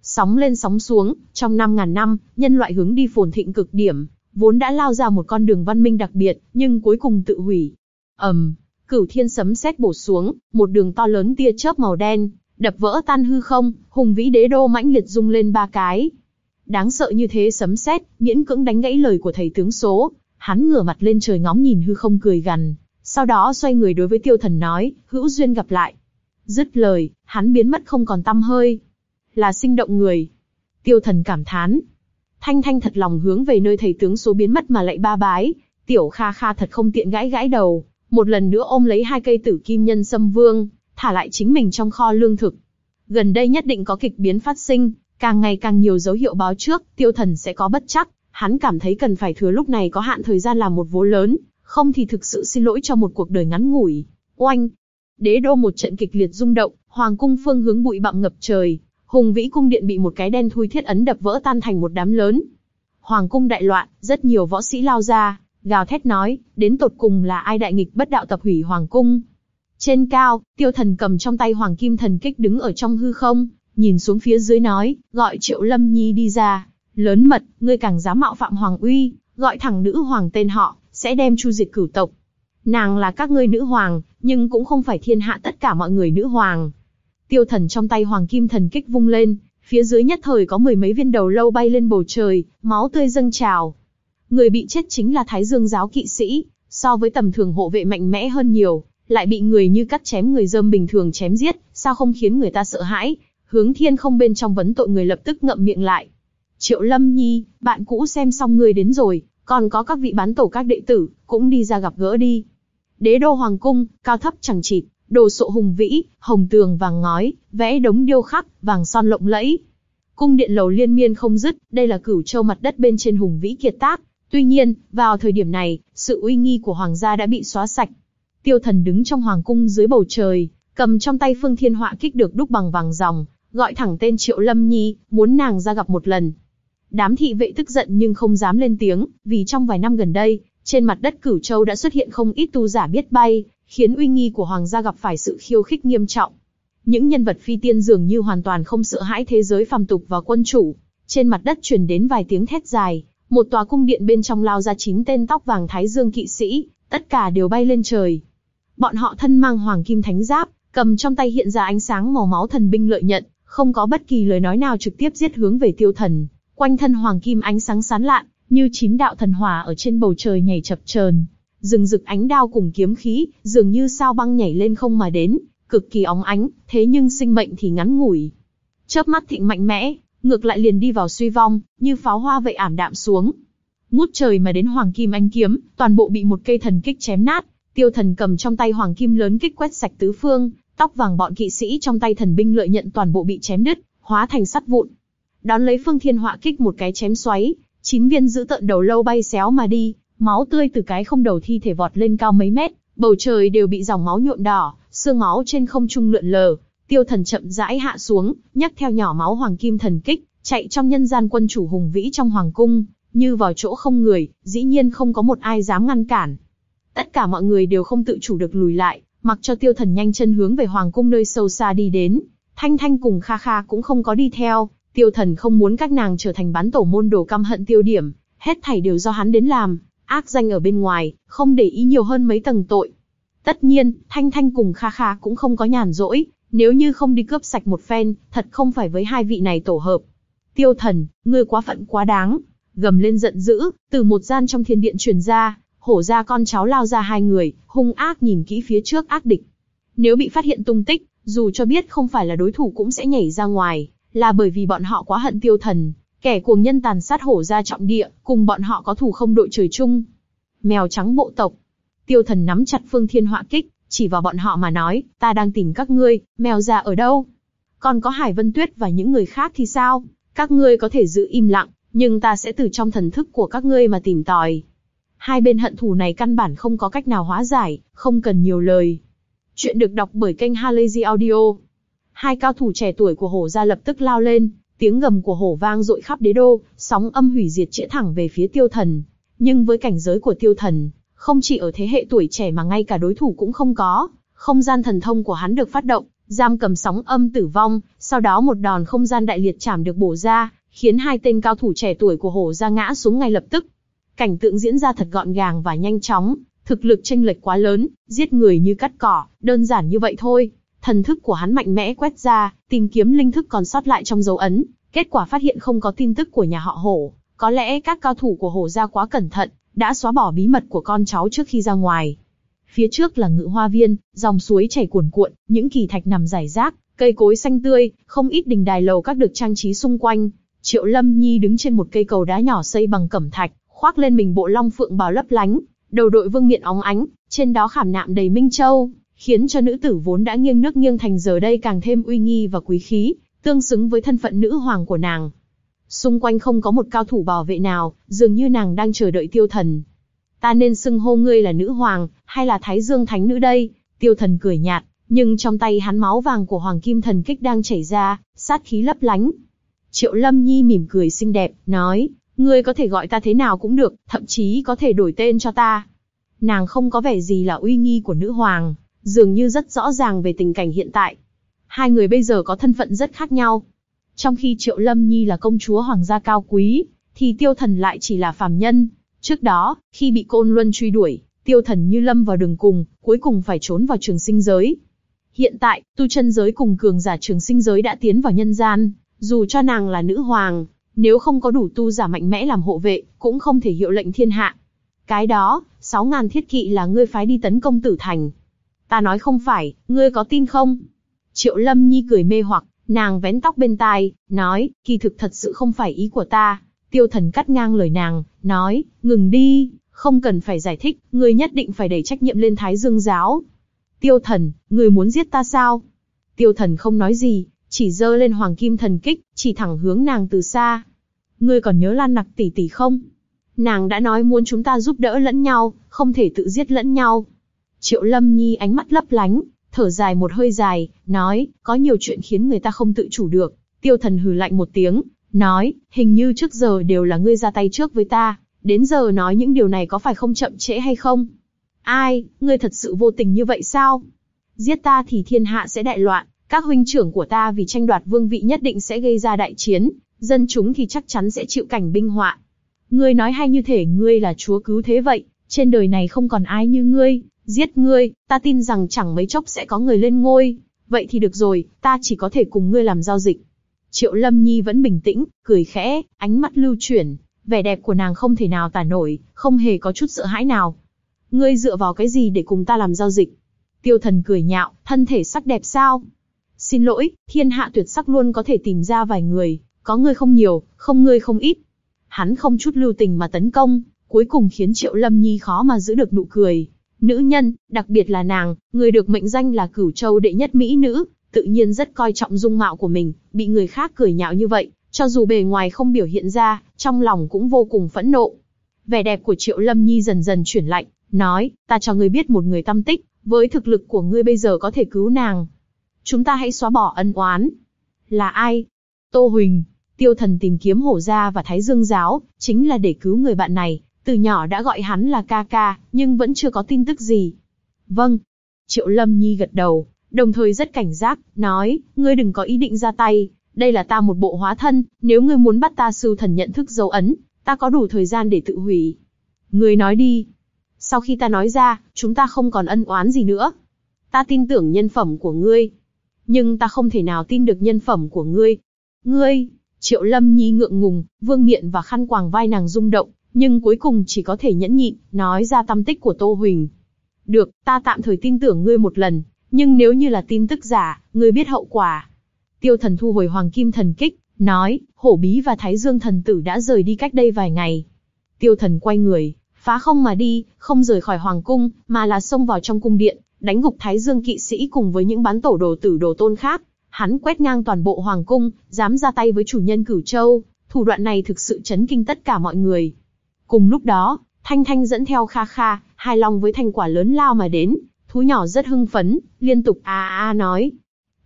S1: Sóng lên sóng xuống, trong năm ngàn năm, nhân loại hướng đi phồn thịnh cực điểm, vốn đã lao ra một con đường văn minh đặc biệt, nhưng cuối cùng tự hủy. ầm, um, cửu thiên sấm sét bổ xuống, một đường to lớn tia chớp màu đen, đập vỡ tan hư không, hùng vĩ đế đô mãnh liệt rung lên ba cái. Đáng sợ như thế sấm sét, miễn cưỡng đánh gãy lời của thầy tướng số, hắn ngửa mặt lên trời ngóng nhìn hư không cười gằn, sau đó xoay người đối với tiêu thần nói, hữu duyên gặp lại. Dứt lời, hắn biến mất không còn tâm hơi. Là sinh động người. Tiêu thần cảm thán, Thanh Thanh thật lòng hướng về nơi thầy tướng số biến mất mà lại ba bái, tiểu kha kha thật không tiện gãi gãi đầu, một lần nữa ôm lấy hai cây tử kim nhân sâm vương, thả lại chính mình trong kho lương thực. Gần đây nhất định có kịch biến phát sinh, càng ngày càng nhiều dấu hiệu báo trước, tiêu thần sẽ có bất chắc, hắn cảm thấy cần phải thừa lúc này có hạn thời gian làm một vố lớn, không thì thực sự xin lỗi cho một cuộc đời ngắn ngủi. Oanh! Đế đô một trận kịch liệt rung động, hoàng cung phương hướng bụi bặm ngập trời, Hùng vĩ cung điện bị một cái đen thui thiết ấn đập vỡ tan thành một đám lớn. Hoàng cung đại loạn, rất nhiều võ sĩ lao ra, gào thét nói, đến tột cùng là ai đại nghịch bất đạo tập hủy hoàng cung. Trên cao, tiêu thần cầm trong tay hoàng kim thần kích đứng ở trong hư không, nhìn xuống phía dưới nói, gọi triệu lâm nhi đi ra. Lớn mật, ngươi càng dám mạo phạm hoàng uy, gọi thẳng nữ hoàng tên họ, sẽ đem chu diệt cửu tộc. Nàng là các ngươi nữ hoàng, nhưng cũng không phải thiên hạ tất cả mọi người nữ hoàng. Tiêu thần trong tay hoàng kim thần kích vung lên, phía dưới nhất thời có mười mấy viên đầu lâu bay lên bầu trời, máu tươi dâng trào. Người bị chết chính là Thái Dương giáo kỵ sĩ, so với tầm thường hộ vệ mạnh mẽ hơn nhiều, lại bị người như cắt chém người dơm bình thường chém giết, sao không khiến người ta sợ hãi? Hướng thiên không bên trong vấn tội người lập tức ngậm miệng lại. Triệu Lâm Nhi, bạn cũ xem xong người đến rồi, còn có các vị bán tổ các đệ tử, cũng đi ra gặp gỡ đi. Đế đô hoàng cung, cao thấp chẳng chịt, đồ sộ hùng vĩ, hồng tường vàng ngói, vẽ đống điêu khắc, vàng son lộng lẫy. Cung điện lầu liên miên không dứt, đây là cửu châu mặt đất bên trên hùng vĩ kiệt tác. Tuy nhiên, vào thời điểm này, sự uy nghi của hoàng gia đã bị xóa sạch. Tiêu thần đứng trong hoàng cung dưới bầu trời, cầm trong tay phương thiên họa kích được đúc bằng vàng ròng, gọi thẳng tên Triệu Lâm Nhi, muốn nàng ra gặp một lần. Đám thị vệ tức giận nhưng không dám lên tiếng, vì trong vài năm gần đây, trên mặt đất Cửu Châu đã xuất hiện không ít tu giả biết bay, khiến uy nghi của hoàng gia gặp phải sự khiêu khích nghiêm trọng. Những nhân vật phi tiên dường như hoàn toàn không sợ hãi thế giới phàm tục và quân chủ. Trên mặt đất truyền đến vài tiếng thét dài, một tòa cung điện bên trong lao ra chín tên tóc vàng thái dương kỵ sĩ, tất cả đều bay lên trời. Bọn họ thân mang hoàng kim thánh giáp, cầm trong tay hiện ra ánh sáng màu máu thần binh lợi nhận, không có bất kỳ lời nói nào trực tiếp giết hướng về tiêu thần. Quanh thân hoàng kim ánh sáng sán lạn, như chín đạo thần hỏa ở trên bầu trời nhảy chập chờn, rừng rực ánh đao cùng kiếm khí, dường như sao băng nhảy lên không mà đến, cực kỳ óng ánh, thế nhưng sinh mệnh thì ngắn ngủi. Chớp mắt thịnh mạnh mẽ, ngược lại liền đi vào suy vong, như pháo hoa vậy ảm đạm xuống. Ngút trời mà đến hoàng kim anh kiếm, toàn bộ bị một cây thần kích chém nát, tiêu thần cầm trong tay hoàng kim lớn kích quét sạch tứ phương, tóc vàng bọn kỵ sĩ trong tay thần binh lợi nhận toàn bộ bị chém đứt, hóa thành sắt vụn. Đón lấy phương thiên họa kích một cái chém xoáy, chín viên giữ tợn đầu lâu bay xéo mà đi, máu tươi từ cái không đầu thi thể vọt lên cao mấy mét, bầu trời đều bị dòng máu nhuộm đỏ, xương máu trên không trung lượn lờ. Tiêu thần chậm rãi hạ xuống, nhấc theo nhỏ máu hoàng kim thần kích, chạy trong nhân gian quân chủ hùng vĩ trong hoàng cung, như vào chỗ không người, dĩ nhiên không có một ai dám ngăn cản. Tất cả mọi người đều không tự chủ được lùi lại, mặc cho tiêu thần nhanh chân hướng về hoàng cung nơi sâu xa đi đến. Thanh Thanh cùng Kha Kha cũng không có đi theo, tiêu thần không muốn các nàng trở thành bán tổ môn đồ căm hận tiêu điểm, hết thảy đều do hắn đến làm, ác danh ở bên ngoài, không để ý nhiều hơn mấy tầng tội. Tất nhiên, Thanh Thanh cùng Kha Kha cũng không có nhàn rỗi, nếu như không đi cướp sạch một phen, thật không phải với hai vị này tổ hợp. Tiêu thần, ngươi quá phận quá đáng. Gầm lên giận dữ, từ một gian trong thiên điện truyền ra, hổ ra con cháu lao ra hai người, hung ác nhìn kỹ phía trước ác địch. Nếu bị phát hiện tung tích, dù cho biết không phải là đối thủ cũng sẽ nhảy ra ngoài, là bởi vì bọn họ quá hận tiêu thần, kẻ cuồng nhân tàn sát hổ ra trọng địa, cùng bọn họ có thù không đội trời chung. Mèo trắng bộ tộc. Tiêu thần nắm chặt phương thiên họa kích, chỉ vào bọn họ mà nói, ta đang tìm các ngươi, mèo già ở đâu? Còn có Hải Vân Tuyết và những người khác thì sao? Các ngươi có thể giữ im lặng, nhưng ta sẽ từ trong thần thức của các ngươi mà tìm tòi. Hai bên hận thù này căn bản không có cách nào hóa giải, không cần nhiều lời. Chuyện được đọc bởi kênh Halazy Audio. Hai cao thủ trẻ tuổi của hổ gia lập tức lao lên, tiếng gầm của hổ vang dội khắp đế đô, sóng âm hủy diệt chĩa thẳng về phía tiêu thần. Nhưng với cảnh giới của tiêu thần, không chỉ ở thế hệ tuổi trẻ mà ngay cả đối thủ cũng không có, không gian thần thông của hắn được phát động, giam cầm sóng âm tử vong, sau đó một đòn không gian đại liệt chảm được bổ ra, khiến hai tên cao thủ trẻ tuổi của hổ ra ngã xuống ngay lập tức. Cảnh tượng diễn ra thật gọn gàng và nhanh chóng, thực lực tranh lệch quá lớn, giết người như cắt cỏ, đơn giản như vậy thôi. Thần thức của hắn mạnh mẽ quét ra, tìm kiếm linh thức còn sót lại trong dấu ấn, kết quả phát hiện không có tin tức của nhà họ hổ. Có lẽ các cao thủ của hổ gia quá cẩn thận, đã xóa bỏ bí mật của con cháu trước khi ra ngoài. Phía trước là ngự hoa viên, dòng suối chảy cuồn cuộn, những kỳ thạch nằm rải rác, cây cối xanh tươi, không ít đình đài lầu các được trang trí xung quanh. Triệu Lâm Nhi đứng trên một cây cầu đá nhỏ xây bằng cẩm thạch, khoác lên mình bộ long phượng bào lấp lánh, đầu đội vương miện óng ánh, trên đó khảm nạm đầy minh châu, khiến cho nữ tử vốn đã nghiêng nước nghiêng thành giờ đây càng thêm uy nghi và quý khí, tương xứng với thân phận nữ hoàng của nàng. Xung quanh không có một cao thủ bảo vệ nào, dường như nàng đang chờ đợi tiêu thần. Ta nên xưng hô ngươi là nữ hoàng, hay là thái dương thánh nữ đây? Tiêu thần cười nhạt, nhưng trong tay hắn máu vàng của hoàng kim thần kích đang chảy ra, sát khí lấp lánh. Triệu Lâm Nhi mỉm cười xinh đẹp, nói, ngươi có thể gọi ta thế nào cũng được, thậm chí có thể đổi tên cho ta. Nàng không có vẻ gì là uy nghi của nữ hoàng, dường như rất rõ ràng về tình cảnh hiện tại. Hai người bây giờ có thân phận rất khác nhau. Trong khi Triệu Lâm Nhi là công chúa hoàng gia cao quý, thì Tiêu Thần lại chỉ là phàm nhân. Trước đó, khi bị Côn Luân truy đuổi, Tiêu Thần như lâm vào đường cùng, cuối cùng phải trốn vào trường sinh giới. Hiện tại, tu chân giới cùng cường giả trường sinh giới đã tiến vào nhân gian, dù cho nàng là nữ hoàng, nếu không có đủ tu giả mạnh mẽ làm hộ vệ, cũng không thể hiệu lệnh thiên hạ. Cái đó, sáu ngàn thiết kỵ là ngươi phái đi tấn công tử thành. Ta nói không phải, ngươi có tin không? Triệu Lâm Nhi cười mê hoặc, nàng vén tóc bên tai, nói, kỳ thực thật sự không phải ý của ta. Tiêu thần cắt ngang lời nàng, nói, ngừng đi, không cần phải giải thích, ngươi nhất định phải đẩy trách nhiệm lên Thái Dương giáo. Tiêu thần, ngươi muốn giết ta sao? Tiêu thần không nói gì, chỉ dơ lên hoàng kim thần kích, chỉ thẳng hướng nàng từ xa. Ngươi còn nhớ Lan Nặc tỷ tỷ không? Nàng đã nói muốn chúng ta giúp đỡ lẫn nhau, không thể tự giết lẫn nhau. Triệu Lâm Nhi ánh mắt lấp lánh, thở dài một hơi dài, nói, có nhiều chuyện khiến người ta không tự chủ được. Tiêu thần hừ lạnh một tiếng, nói, hình như trước giờ đều là ngươi ra tay trước với ta, đến giờ nói những điều này có phải không chậm trễ hay không? Ai, ngươi thật sự vô tình như vậy sao? Giết ta thì thiên hạ sẽ đại loạn, các huynh trưởng của ta vì tranh đoạt vương vị nhất định sẽ gây ra đại chiến, dân chúng thì chắc chắn sẽ chịu cảnh binh họa. Ngươi nói hay như thể ngươi là chúa cứu thế vậy, trên đời này không còn ai như ngươi, giết ngươi, ta tin rằng chẳng mấy chốc sẽ có người lên ngôi, vậy thì được rồi, ta chỉ có thể cùng ngươi làm giao dịch. Triệu Lâm Nhi vẫn bình tĩnh, cười khẽ, ánh mắt lưu chuyển, vẻ đẹp của nàng không thể nào tả nổi, không hề có chút sợ hãi nào. Ngươi dựa vào cái gì để cùng ta làm giao dịch? Tiêu thần cười nhạo, thân thể sắc đẹp sao? Xin lỗi, thiên hạ tuyệt sắc luôn có thể tìm ra vài người, có ngươi không nhiều, không ngươi không ít. Hắn không chút lưu tình mà tấn công, cuối cùng khiến Triệu Lâm Nhi khó mà giữ được nụ cười. Nữ nhân, đặc biệt là nàng, người được mệnh danh là cửu châu đệ nhất mỹ nữ, tự nhiên rất coi trọng dung mạo của mình, bị người khác cười nhạo như vậy, cho dù bề ngoài không biểu hiện ra, trong lòng cũng vô cùng phẫn nộ. Vẻ đẹp của Triệu Lâm Nhi dần dần chuyển lạnh, nói, ta cho ngươi biết một người tâm tích, với thực lực của ngươi bây giờ có thể cứu nàng. Chúng ta hãy xóa bỏ ân oán. Là ai? Tô Huỳnh, tiêu thần tìm kiếm hổ gia và thái dương giáo, chính là để cứu người bạn này, từ nhỏ đã gọi hắn là ca ca, nhưng vẫn chưa có tin tức gì. Vâng. Triệu Lâm Nhi gật đầu, đồng thời rất cảnh giác, nói, ngươi đừng có ý định ra tay, đây là ta một bộ hóa thân, nếu ngươi muốn bắt ta sưu thần nhận thức dấu ấn, ta có đủ thời gian để tự hủy. Ngươi nói đi. Sau khi ta nói ra, chúng ta không còn ân oán gì nữa. Ta tin tưởng nhân phẩm của ngươi. Nhưng ta không thể nào tin được nhân phẩm của ngươi. Ngươi, Triệu Lâm Nhi ngượng ngùng, vương miện và khăn quàng vai nàng rung động, nhưng cuối cùng chỉ có thể nhẫn nhịn, nói ra tâm tích của Tô Huỳnh. Được, ta tạm thời tin tưởng ngươi một lần, nhưng nếu như là tin tức giả, ngươi biết hậu quả. Tiêu thần thu hồi hoàng kim thần kích, nói, hổ bí và thái dương thần tử đã rời đi cách đây vài ngày. Tiêu thần quay người, phá không mà đi, không rời khỏi hoàng cung, mà là xông vào trong cung điện, đánh gục thái dương kỵ sĩ cùng với những bán tổ đồ tử đồ tôn khác. Hắn quét ngang toàn bộ hoàng cung, dám ra tay với chủ nhân cửu châu, thủ đoạn này thực sự chấn kinh tất cả mọi người. Cùng lúc đó, Thanh Thanh dẫn theo Kha Kha, hai long với thành quả lớn lao mà đến, thú nhỏ rất hưng phấn, liên tục a a nói.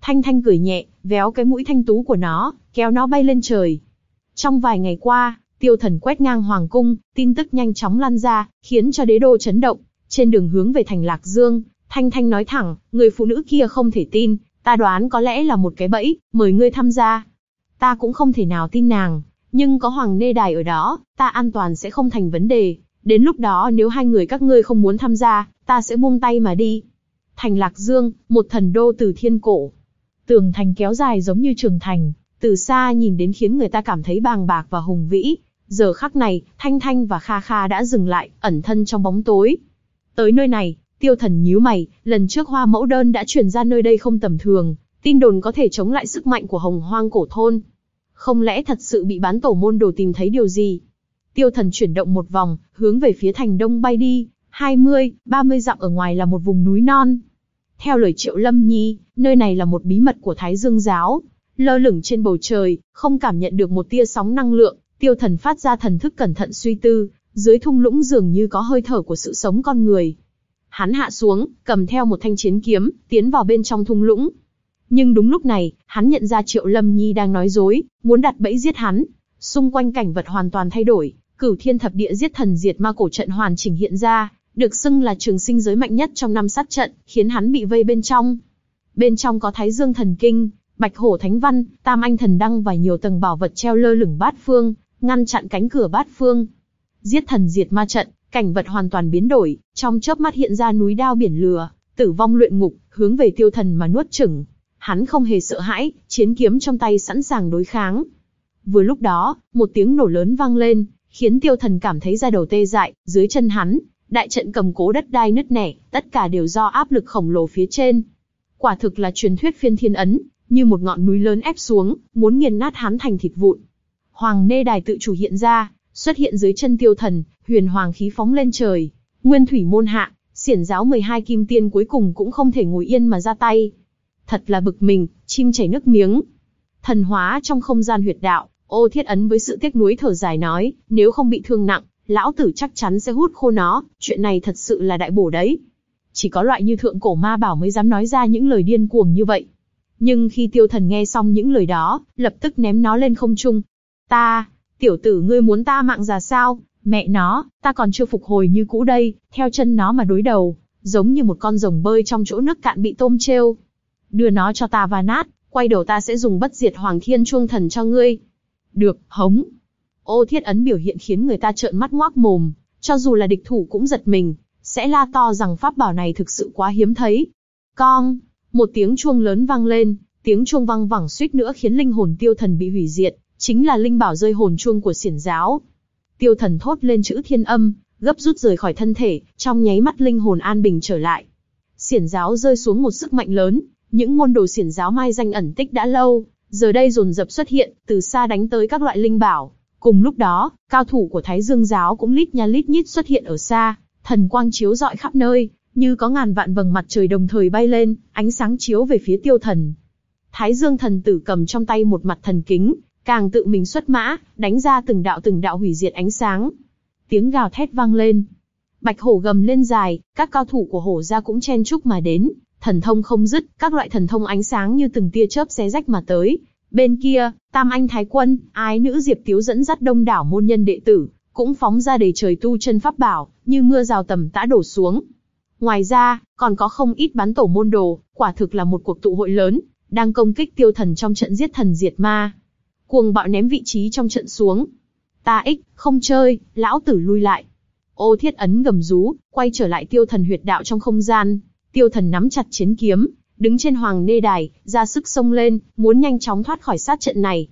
S1: Thanh Thanh cười nhẹ, véo cái mũi thanh tú của nó, kéo nó bay lên trời. Trong vài ngày qua, tiêu thần quét ngang hoàng cung, tin tức nhanh chóng lan ra, khiến cho đế đô chấn động. Trên đường hướng về thành Lạc Dương, Thanh Thanh nói thẳng, người phụ nữ kia không thể tin, ta đoán có lẽ là một cái bẫy, mời ngươi tham gia. Ta cũng không thể nào tin nàng, nhưng có Hoàng Nê Đài ở đó, ta an toàn sẽ không thành vấn đề. Đến lúc đó nếu hai người các ngươi không muốn tham gia, ta sẽ buông tay mà đi. Thành Lạc Dương, một thần đô từ thiên cổ. Tường thành kéo dài giống như trường thành, từ xa nhìn đến khiến người ta cảm thấy bàng bạc và hùng vĩ. Giờ khắc này, Thanh Thanh và Kha Kha đã dừng lại, ẩn thân trong bóng tối. Tới nơi này, tiêu thần nhíu mày, lần trước hoa mẫu đơn đã truyền ra nơi đây không tầm thường, tin đồn có thể chống lại sức mạnh của hồng hoang cổ thôn. Không lẽ thật sự bị bán tổ môn đồ tìm thấy điều gì? Tiêu thần chuyển động một vòng, hướng về phía thành đông bay đi, 20, 30 dặm ở ngoài là một vùng núi non. Theo lời Triệu Lâm Nhi, nơi này là một bí mật của Thái Dương Giáo. Lơ lửng trên bầu trời, không cảm nhận được một tia sóng năng lượng, tiêu thần phát ra thần thức cẩn thận suy tư, dưới thung lũng dường như có hơi thở của sự sống con người. Hắn hạ xuống, cầm theo một thanh chiến kiếm, tiến vào bên trong thung lũng. Nhưng đúng lúc này, hắn nhận ra Triệu Lâm Nhi đang nói dối, muốn đặt bẫy giết hắn. Xung quanh cảnh vật hoàn toàn thay đổi, cửu thiên thập địa giết thần diệt ma cổ trận hoàn chỉnh hiện ra, được xưng là trường sinh giới mạnh nhất trong năm sát trận, khiến hắn bị vây bên trong. Bên trong có Thái Dương thần kinh, Bạch Hổ Thánh Văn, Tam Anh Thần Đăng và nhiều tầng bảo vật treo lơ lửng bát phương, ngăn chặn cánh cửa bát phương. Giết thần diệt ma trận, cảnh vật hoàn toàn biến đổi, trong chớp mắt hiện ra núi đao biển lửa, tử vong luyện ngục, hướng về tiêu thần mà nuốt chửng. Hắn không hề sợ hãi, chiến kiếm trong tay sẵn sàng đối kháng. Vừa lúc đó, một tiếng nổ lớn vang lên, khiến tiêu thần cảm thấy da đầu tê dại, dưới chân hắn, Đại trận cầm cố đất đai nứt nẻ, tất cả đều do áp lực khổng lồ phía trên. Quả thực là truyền thuyết phiên thiên ấn, như một ngọn núi lớn ép xuống, muốn nghiền nát hắn thành thịt vụn. Hoàng Nê Đài tự chủ hiện ra, xuất hiện dưới chân tiêu thần, huyền hoàng khí phóng lên trời. Nguyên thủy môn hạ, xiển giáo 12 kim tiên cuối cùng cũng không thể ngồi yên mà ra tay. Thật là bực mình, chim chảy nước miếng. Thần hóa trong không gian huyệt đạo, ô thiết ấn với sự tiếc nuối thở dài nói, nếu không bị thương nặng, lão tử chắc chắn sẽ hút khô nó, chuyện này thật sự là đại bổ đấy. Chỉ có loại như thượng cổ ma bảo mới dám nói ra những lời điên cuồng như vậy. Nhưng khi tiêu thần nghe xong những lời đó, lập tức ném nó lên không trung. Ta, tiểu tử ngươi muốn ta mạng già sao, mẹ nó, ta còn chưa phục hồi như cũ đây, theo chân nó mà đối đầu, giống như một con rồng bơi trong chỗ nước cạn bị tôm trêu. Đưa nó cho ta và nát, quay đầu ta sẽ dùng bất diệt hoàng thiên chuông thần cho ngươi. Được, hống. Ô thiết ấn biểu hiện khiến người ta trợn mắt ngoác mồm, cho dù là địch thủ cũng giật mình, sẽ la to rằng pháp bảo này thực sự quá hiếm thấy. Con, một tiếng chuông lớn vang lên, tiếng chuông vang vẳng suýt nữa khiến linh hồn tiêu thần bị hủy diệt, chính là linh bảo rơi hồn chuông của xiển giáo. Tiêu thần thốt lên chữ thiên âm, gấp rút rời khỏi thân thể, trong nháy mắt linh hồn an bình trở lại. Xiển giáo rơi xuống một sức mạnh lớn, những môn đồ xiển giáo mai danh ẩn tích đã lâu, giờ đây dồn dập xuất hiện, từ xa đánh tới các loại linh bảo. Cùng lúc đó, cao thủ của Thái Dương giáo cũng lít nha lít nhít xuất hiện ở xa, thần quang chiếu rọi khắp nơi, như có ngàn vạn vầng mặt trời đồng thời bay lên, ánh sáng chiếu về phía tiêu thần. Thái Dương thần tử cầm trong tay một mặt thần kính, càng tự mình xuất mã, đánh ra từng đạo từng đạo hủy diệt ánh sáng. Tiếng gào thét vang lên. Bạch hổ gầm lên dài, các cao thủ của hổ gia cũng chen chúc mà đến, thần thông không dứt, các loại thần thông ánh sáng như từng tia chớp xé rách mà tới. Bên kia, Tam Anh Thái Quân, ái nữ Diệp Tiếu dẫn dắt đông đảo môn nhân đệ tử, cũng phóng ra đầy trời tu chân pháp bảo, như mưa rào tầm tã đổ xuống. Ngoài ra, còn có không ít bán tổ môn đồ, quả thực là một cuộc tụ hội lớn, đang công kích tiêu thần trong trận giết thần diệt ma. Cuồng bạo ném vị trí trong trận xuống. Ta ích, không chơi, lão tử lui lại. Ô thiết ấn gầm rú, quay trở lại tiêu thần huyệt đạo trong không gian. Tiêu thần nắm chặt chiến kiếm, đứng trên hoàng nê đài, ra sức xông lên, muốn nhanh chóng thoát khỏi sát trận này.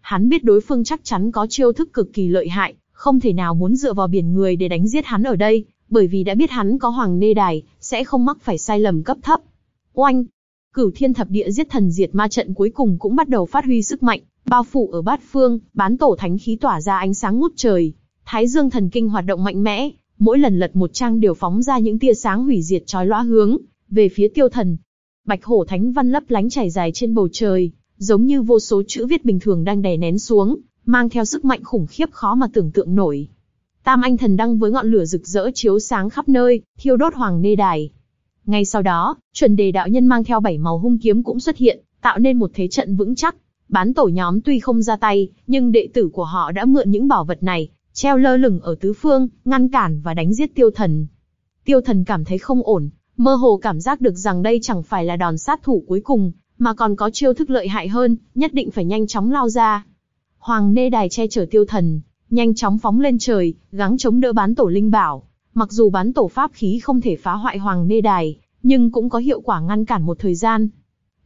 S1: Hắn biết đối phương chắc chắn có chiêu thức cực kỳ lợi hại, không thể nào muốn dựa vào biển người để đánh giết hắn ở đây, bởi vì đã biết hắn có hoàng nê đài, sẽ không mắc phải sai lầm cấp thấp. Oanh! Cửu thiên thập địa giết thần diệt ma trận cuối cùng cũng bắt đầu phát huy sức mạnh, bao phủ ở bát phương, bán tổ thánh khí tỏa ra ánh sáng ngút trời. Thái dương thần kinh hoạt động mạnh mẽ, mỗi lần lật một trang đều phóng ra những tia sáng hủy diệt chói lóa hướng về phía tiêu thần. Bạch hổ thánh văn lấp lánh trải dài trên bầu trời, giống như vô số chữ viết bình thường đang đè nén xuống, mang theo sức mạnh khủng khiếp khó mà tưởng tượng nổi. Tam anh thần đăng với ngọn lửa rực rỡ chiếu sáng khắp nơi, thiêu đốt hoàng nê đài. Ngay sau đó, chuẩn đề đạo nhân mang theo bảy màu hung kiếm cũng xuất hiện, tạo nên một thế trận vững chắc. Bán tổ nhóm tuy không ra tay, nhưng đệ tử của họ đã mượn những bảo vật này, treo lơ lửng ở tứ phương, ngăn cản và đánh giết tiêu thần. Tiêu thần cảm thấy không ổn, mơ hồ cảm giác được rằng đây chẳng phải là đòn sát thủ cuối cùng, mà còn có chiêu thức lợi hại hơn, nhất định phải nhanh chóng lao ra. Hoàng nê đài che chở tiêu thần, nhanh chóng phóng lên trời, gắng chống đỡ bán tổ linh bảo. Mặc dù bán tổ pháp khí không thể phá hoại hoàng nê đài, nhưng cũng có hiệu quả ngăn cản một thời gian.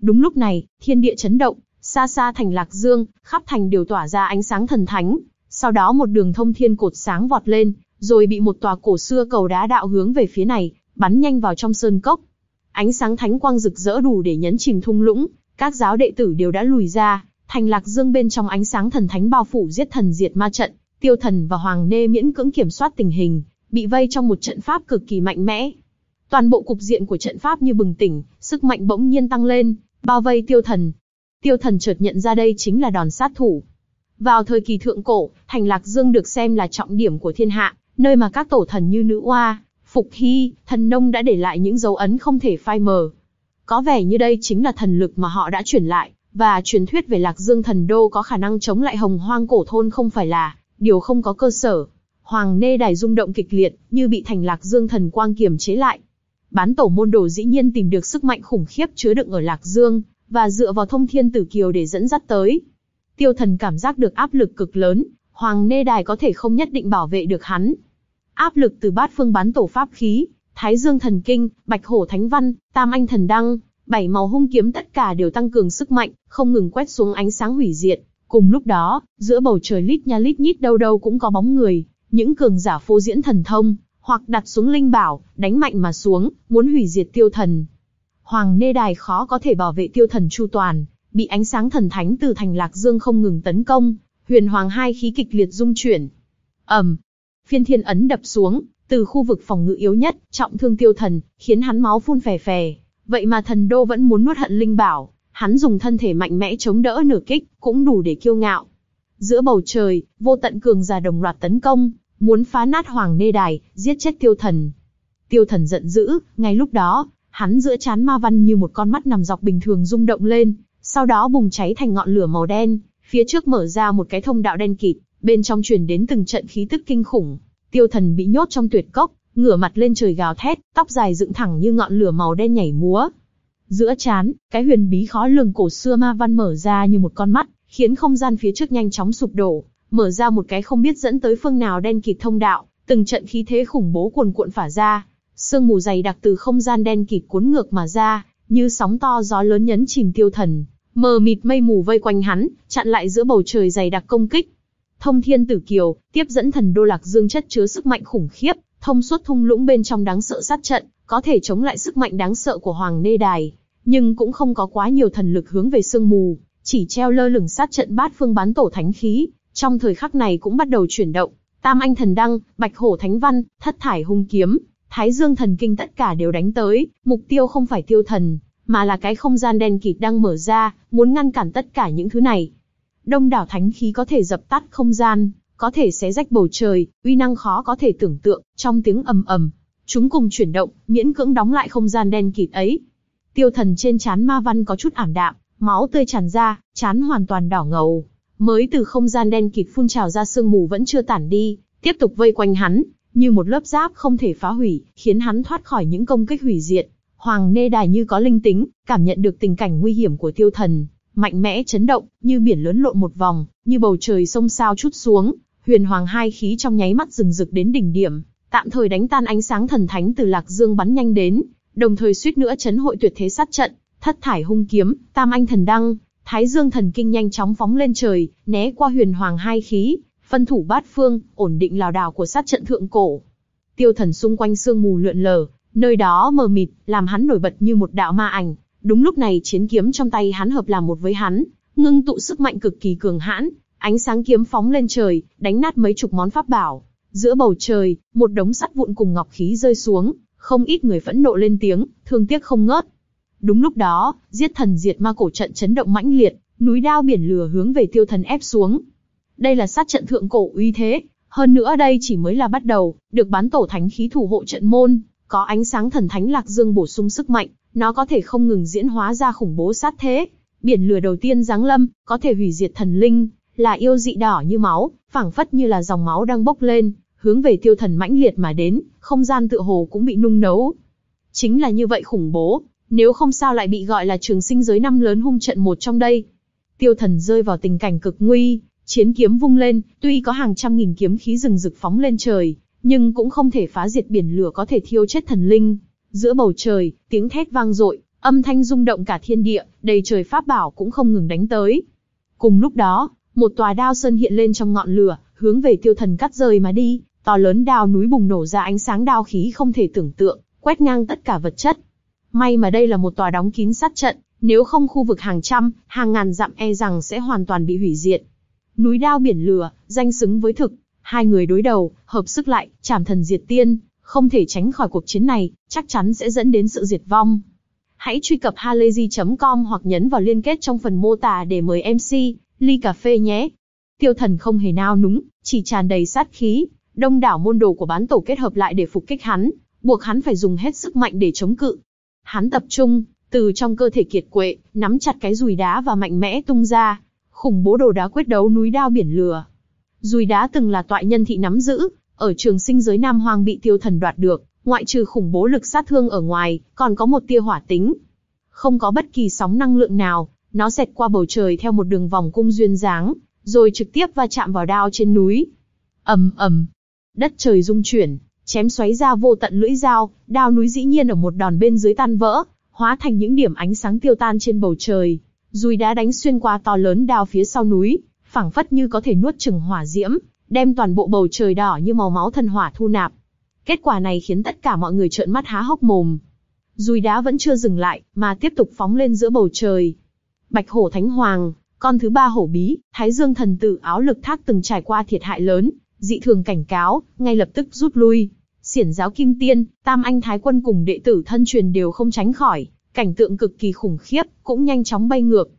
S1: Đúng lúc này, thiên địa chấn động, xa xa thành lạc dương, khắp thành đều tỏa ra ánh sáng thần thánh. Sau đó một đường thông thiên cột sáng vọt lên, rồi bị một tòa cổ xưa cầu đá đạo hướng về phía này, bắn nhanh vào trong sơn cốc. Ánh sáng thánh quang rực rỡ đủ để nhấn chìm thung lũng, các giáo đệ tử đều đã lùi ra, thành lạc dương bên trong ánh sáng thần thánh bao phủ giết thần diệt ma trận, tiêu thần và hoàng nê miễn cưỡng kiểm soát tình hình, bị vây trong một trận pháp cực kỳ mạnh mẽ. Toàn bộ cục diện của trận pháp như bừng tỉnh, sức mạnh bỗng nhiên tăng lên, bao vây tiêu thần. Tiêu thần chợt nhận ra đây chính là đòn sát thủ. Vào thời kỳ thượng cổ, thành lạc dương được xem là trọng điểm của thiên hạ, nơi mà các tổ thần như nữ oa, phục hy, thần nông đã để lại những dấu ấn không thể phai mờ. Có vẻ như đây chính là thần lực mà họ đã chuyển lại, và truyền thuyết về Lạc Dương thần đô có khả năng chống lại hồng hoang cổ thôn không phải là điều không có cơ sở. Hoàng nê đài rung động kịch liệt, như bị thành Lạc Dương thần quang kiềm chế lại. Bán tổ môn đồ dĩ nhiên tìm được sức mạnh khủng khiếp chứa đựng ở Lạc Dương, và dựa vào thông thiên tử kiều để dẫn dắt tới. Tiêu thần cảm giác được áp lực cực lớn, Hoàng nê đài có thể không nhất định bảo vệ được hắn. Áp lực từ bát phương bán tổ pháp khí, Thái Dương thần kinh, Bạch hổ thánh văn, Tam anh thần đăng, bảy màu hung kiếm tất cả đều tăng cường sức mạnh, không ngừng quét xuống ánh sáng hủy diệt. Cùng lúc đó, giữa bầu trời lít nha lít nhít đâu đâu cũng có bóng người, những cường giả phô diễn thần thông, hoặc đặt xuống linh bảo, đánh mạnh mà xuống, muốn hủy diệt tiêu thần. Hoàng Nê Đài khó có thể bảo vệ tiêu thần chu toàn, bị ánh sáng thần thánh từ thành Lạc Dương không ngừng tấn công, huyền hoàng hai khí kịch liệt dung chuyển. ầm, phiên thiên ấn đập xuống, từ khu vực phòng ngự yếu nhất, trọng thương tiêu thần, khiến hắn máu phun phè phè. Vậy mà thần đô vẫn muốn nuốt hận linh bảo, hắn dùng thân thể mạnh mẽ chống đỡ nửa kích, cũng đủ để kiêu ngạo. Giữa bầu trời, vô tận cường giả đồng loạt tấn công, muốn phá nát hoàng nê đài, giết chết tiêu thần. Tiêu thần giận dữ, ngay lúc đó, hắn giữa chán ma văn như một con mắt nằm dọc bình thường rung động lên, sau đó bùng cháy thành ngọn lửa màu đen, phía trước mở ra một cái thông đạo đen kịt, bên trong truyền đến từng trận khí tức kinh khủng. Tiêu thần bị nhốt trong tuyệt cốc, ngửa mặt lên trời gào thét, tóc dài dựng thẳng như ngọn lửa màu đen nhảy múa. Giữa chán, cái huyền bí khó lường cổ xưa ma văn mở ra như một con mắt, khiến không gian phía trước nhanh chóng sụp đổ, mở ra một cái không biết dẫn tới phương nào đen kịt thông đạo, từng trận khí thế khủng bố cuồn cuộn phả ra, sương mù dày đặc từ không gian đen kịt cuốn ngược mà ra, như sóng to gió lớn nhấn chìm tiêu thần, mờ mịt mây mù vây quanh hắn, chặn lại giữa bầu trời dày đặc công kích. Thông Thiên Tử Kiều, tiếp dẫn thần đô lạc dương chất chứa sức mạnh khủng khiếp, thông suốt thung lũng bên trong đáng sợ sát trận, có thể chống lại sức mạnh đáng sợ của Hoàng Nê Đài, nhưng cũng không có quá nhiều thần lực hướng về sương mù, chỉ treo lơ lửng sát trận bát phương bán tổ thánh khí, trong thời khắc này cũng bắt đầu chuyển động, Tam Anh Thần Đăng, Bạch Hổ Thánh Văn, Thất Thải Hung Kiếm, Thái Dương Thần Kinh tất cả đều đánh tới, mục tiêu không phải tiêu thần, mà là cái không gian đen kịt đang mở ra, muốn ngăn cản tất cả những thứ này. Đông đảo thánh khí có thể dập tắt không gian, có thể xé rách bầu trời, uy năng khó có thể tưởng tượng, trong tiếng ầm ầm, chúng cùng chuyển động, miễn cưỡng đóng lại không gian đen kịt ấy. Tiêu thần trên chán ma văn có chút ảm đạm, máu tươi tràn ra, chán hoàn toàn đỏ ngầu. Mới từ không gian đen kịt phun trào ra sương mù vẫn chưa tản đi, tiếp tục vây quanh hắn, như một lớp giáp không thể phá hủy, khiến hắn thoát khỏi những công kích hủy diệt. Hoàng Nê Đài như có linh tính, cảm nhận được tình cảnh nguy hiểm của tiêu thần, mạnh mẽ chấn động, như biển lớn lộn một vòng, như bầu trời sông sao chút xuống, huyền hoàng hai khí trong nháy mắt rừng rực đến đỉnh điểm, tạm thời đánh tan ánh sáng thần thánh từ lạc dương bắn nhanh đến, đồng thời suýt nữa chấn hội tuyệt thế sát trận, thất thải hung kiếm, tam anh thần đăng, thái dương thần kinh nhanh chóng phóng lên trời, né qua huyền hoàng hai khí, phân thủ bát phương, ổn định lào đảo của sát trận thượng cổ. Tiêu thần xung quanh sương mù lượn lờ, nơi đó mờ mịt, làm hắn nổi bật như một đạo ma ảnh. Đúng lúc này chiến kiếm trong tay hắn hợp làm một với hắn, ngưng tụ sức mạnh cực kỳ cường hãn, ánh sáng kiếm phóng lên trời, đánh nát mấy chục món pháp bảo. Giữa bầu trời, một đống sắt vụn cùng ngọc khí rơi xuống, không ít người phẫn nộ lên tiếng, thương tiếc không ngớt. Đúng lúc đó, giết thần diệt ma cổ trận chấn động mãnh liệt, núi đao biển lửa hướng về tiêu thần ép xuống. Đây là sát trận thượng cổ uy thế, hơn nữa đây chỉ mới là bắt đầu, được bán tổ thánh khí thủ hộ trận môn, có ánh sáng thần thánh lạc dương bổ sung sức mạnh, nó có thể không ngừng diễn hóa ra khủng bố sát thế. Biển lửa đầu tiên giáng lâm, có thể hủy diệt thần linh, là yêu dị đỏ như máu, phảng phất như là dòng máu đang bốc lên, hướng về tiêu thần mãnh liệt mà đến, không gian tựa hồ cũng bị nung nấu. Chính là như vậy khủng bố, nếu không sao lại bị gọi là trường sinh giới năm lớn hung trận một trong đây. Tiêu thần rơi vào tình cảnh cực nguy, chiến kiếm vung lên, tuy có hàng trăm nghìn kiếm khí rừng rực phóng lên trời, nhưng cũng không thể phá diệt biển lửa có thể thiêu chết thần linh. Giữa bầu trời, tiếng thét vang dội, âm thanh rung động cả thiên địa, đầy trời pháp bảo cũng không ngừng đánh tới. Cùng lúc đó, một tòa đao sơn hiện lên trong ngọn lửa, hướng về tiêu thần cắt rời mà đi, to lớn đao núi bùng nổ ra ánh sáng đao khí không thể tưởng tượng, quét ngang tất cả vật chất. May mà đây là một tòa đóng kín sát trận, nếu không khu vực hàng trăm, hàng ngàn dặm e rằng sẽ hoàn toàn bị hủy diệt. Núi đao biển lửa, danh xứng với thực, hai người đối đầu, hợp sức lại, chảm thần diệt tiên, không thể tránh khỏi cuộc chiến này, chắc chắn sẽ dẫn đến sự diệt vong. Hãy truy cập halayzi.com hoặc nhấn vào liên kết trong phần mô tả để mời MC, ly cà phê nhé. Tiêu thần không hề nao núng, chỉ tràn đầy sát khí, đông đảo môn đồ của bán tổ kết hợp lại để phục kích hắn, buộc hắn phải dùng hết sức mạnh để chống cự. Hắn tập trung, từ trong cơ thể kiệt quệ, nắm chặt cái dùi đá và mạnh mẽ tung ra. Khủng bố đồ đá quyết đấu núi đao biển lửa. Dùi đá từng là toại nhân thị nắm giữ, ở trường sinh giới Nam Hoang bị tiêu thần đoạt được, ngoại trừ khủng bố lực sát thương ở ngoài, còn có một tia hỏa tính. Không có bất kỳ sóng năng lượng nào, nó xẹt qua bầu trời theo một đường vòng cung duyên dáng, rồi trực tiếp va chạm vào đao trên núi. ầm ầm, đất trời rung chuyển, chém xoáy ra vô tận lưỡi dao, đao núi dĩ nhiên ở một đòn bên dưới tan vỡ, hóa thành những điểm ánh sáng tiêu tan trên bầu trời. Dùi đá đánh xuyên qua to lớn đao phía sau núi, phảng phất như có thể nuốt chừng hỏa diễm, đem toàn bộ bầu trời đỏ như màu máu thần hỏa thu nạp. Kết quả này khiến tất cả mọi người trợn mắt há hốc mồm. Dùi đá vẫn chưa dừng lại, mà tiếp tục phóng lên giữa bầu trời. Bạch hổ thánh hoàng, con thứ ba hổ bí, Thái Dương thần tử áo lực thác từng trải qua thiệt hại lớn, dị thường cảnh cáo, ngay lập tức rút lui. Xiển giáo Kim Tiên, Tam Anh Thái Quân cùng đệ tử thân truyền đều không tránh khỏi, cảnh tượng cực kỳ khủng khiếp, cũng nhanh chóng bay ngược.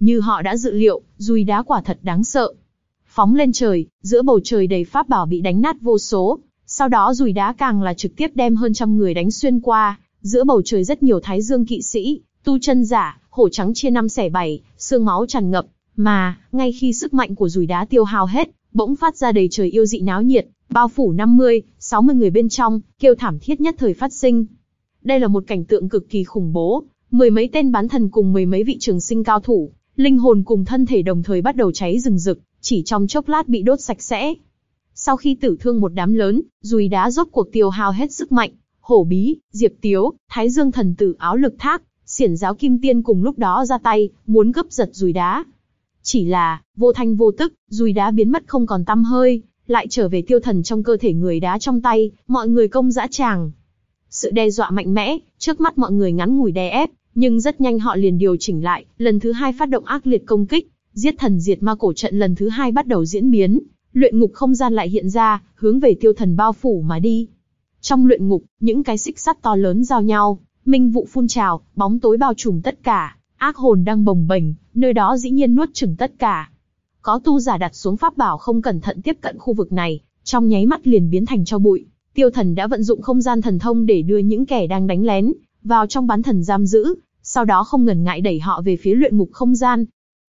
S1: Như họ đã dự liệu, dùi đá quả thật đáng sợ. Phóng lên trời, giữa bầu trời đầy pháp bảo bị đánh nát vô số, sau đó dùi đá càng là trực tiếp đem hơn trăm người đánh xuyên qua, giữa bầu trời rất nhiều thái dương kỵ sĩ, tu chân giả, hổ trắng chia năm xẻ bảy, xương máu tràn ngập, mà, ngay khi sức mạnh của dùi đá tiêu hao hết, bỗng phát ra đầy trời yêu dị náo nhiệt, bao phủ 50, 60 người bên trong, kêu thảm thiết nhất thời phát sinh. Đây là một cảnh tượng cực kỳ khủng bố, mười mấy tên bán thần cùng mười mấy vị trường sinh cao thủ, linh hồn cùng thân thể đồng thời bắt đầu cháy rừng rực, chỉ trong chốc lát bị đốt sạch sẽ. Sau khi tử thương một đám lớn, dùi đá rốt cuộc tiêu hao hết sức mạnh, hổ bí, diệp tiếu, thái dương thần tử áo lực thác, xiển giáo kim tiên cùng lúc đó ra tay, muốn gấp giật dùi đá. Chỉ là, vô thanh vô tức, dùi đá biến mất không còn tăm hơi, lại trở về tiêu thần trong cơ thể người đá trong tay, mọi người công dã tràng. Sự đe dọa mạnh mẽ, trước mắt mọi người ngắn ngủi đè ép, nhưng rất nhanh họ liền điều chỉnh lại, lần thứ hai phát động ác liệt công kích, giết thần diệt ma cổ trận lần thứ hai bắt đầu diễn biến, luyện ngục không gian lại hiện ra, hướng về tiêu thần bao phủ mà đi. Trong luyện ngục, những cái xích sắt to lớn giao nhau, minh vụ phun trào, bóng tối bao trùm tất cả, ác hồn đang bồng bềnh, nơi đó dĩ nhiên nuốt chửng tất cả. Có tu giả đặt xuống pháp bảo không cẩn thận tiếp cận khu vực này, trong nháy mắt liền biến thành cho bụi. Tiêu thần đã vận dụng không gian thần thông để đưa những kẻ đang đánh lén vào trong bán thần giam giữ, sau đó không ngần ngại đẩy họ về phía luyện ngục không gian.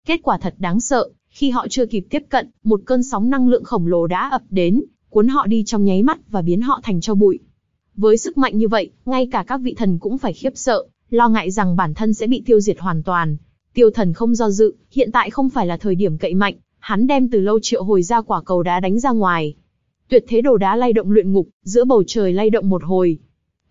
S1: Kết quả thật đáng sợ, khi họ chưa kịp tiếp cận, một cơn sóng năng lượng khổng lồ đã ập đến, cuốn họ đi trong nháy mắt và biến họ thành cho bụi. Với sức mạnh như vậy, ngay cả các vị thần cũng phải khiếp sợ, lo ngại rằng bản thân sẽ bị tiêu diệt hoàn toàn. Tiêu thần không do dự, hiện tại không phải là thời điểm cậy mạnh, hắn đem từ lâu triệu hồi ra quả cầu đá đánh ra ngoài. Tuyệt thế đồ đá lay động luyện ngục, giữa bầu trời lay động một hồi.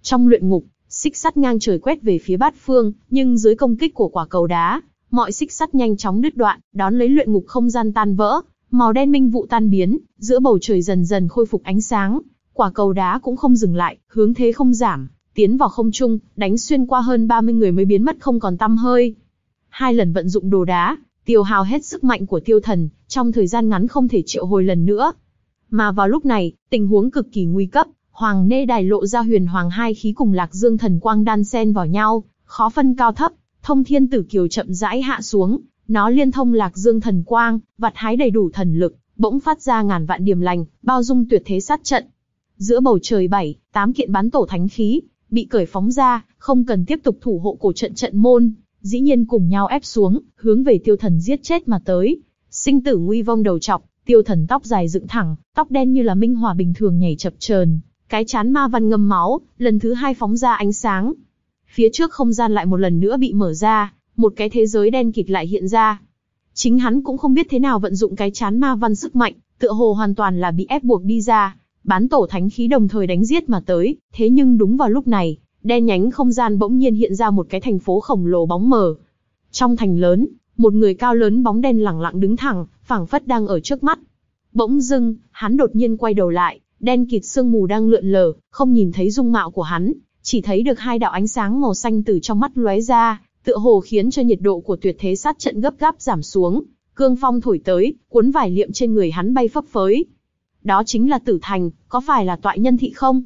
S1: Trong luyện ngục, xích sắt ngang trời quét về phía bát phương, nhưng dưới công kích của quả cầu đá, mọi xích sắt nhanh chóng đứt đoạn, đón lấy luyện ngục không gian tan vỡ, màu đen minh vụ tan biến, giữa bầu trời dần dần khôi phục ánh sáng, quả cầu đá cũng không dừng lại, hướng thế không giảm, tiến vào không trung, đánh xuyên qua hơn 30 người mới biến mất không còn tăm hơi. Hai lần vận dụng đồ đá, tiêu hao hết sức mạnh của tiêu thần, trong thời gian ngắn không thể triệu hồi lần nữa. Mà vào lúc này, tình huống cực kỳ nguy cấp, Hoàng Nê Đài lộ ra huyền hoàng hai khí cùng Lạc Dương thần quang đan xen vào nhau, khó phân cao thấp, Thông Thiên Tử Kiều chậm rãi hạ xuống, nó liên thông Lạc Dương thần quang, vặt hái đầy đủ thần lực, bỗng phát ra ngàn vạn điểm lành, bao dung tuyệt thế sát trận. Giữa bầu trời bảy, tám kiện bán tổ thánh khí, bị cởi phóng ra, không cần tiếp tục thủ hộ cổ trận trận môn, dĩ nhiên cùng nhau ép xuống, hướng về tiêu thần giết chết mà tới. Sinh tử nguy vong đầu chọc, tiêu thần tóc dài dựng thẳng, tóc đen như là minh hòa bình thường nhảy chập chờn, cái chán ma văn ngâm máu, lần thứ hai phóng ra ánh sáng. Phía trước không gian lại một lần nữa bị mở ra, một cái thế giới đen kịt lại hiện ra. Chính hắn cũng không biết thế nào vận dụng cái chán ma văn sức mạnh, tựa hồ hoàn toàn là bị ép buộc đi ra, bán tổ thánh khí đồng thời đánh giết mà tới, thế nhưng đúng vào lúc này, đen nhánh không gian bỗng nhiên hiện ra một cái thành phố khổng lồ bóng mờ. Trong thành lớn, một người cao lớn bóng đen lẳng lặng đứng thẳng, phảng phất đang ở trước mắt. Bỗng dưng, hắn đột nhiên quay đầu lại, đen kịt sương mù đang lượn lờ, không nhìn thấy dung mạo của hắn, chỉ thấy được hai đạo ánh sáng màu xanh từ trong mắt lóe ra, tựa hồ khiến cho nhiệt độ của tuyệt thế sát trận gấp gáp giảm xuống. Cương phong thổi tới, cuốn vải liệm trên người hắn bay phấp phới. Đó chính là tử thành, có phải là tọa nhân thị không?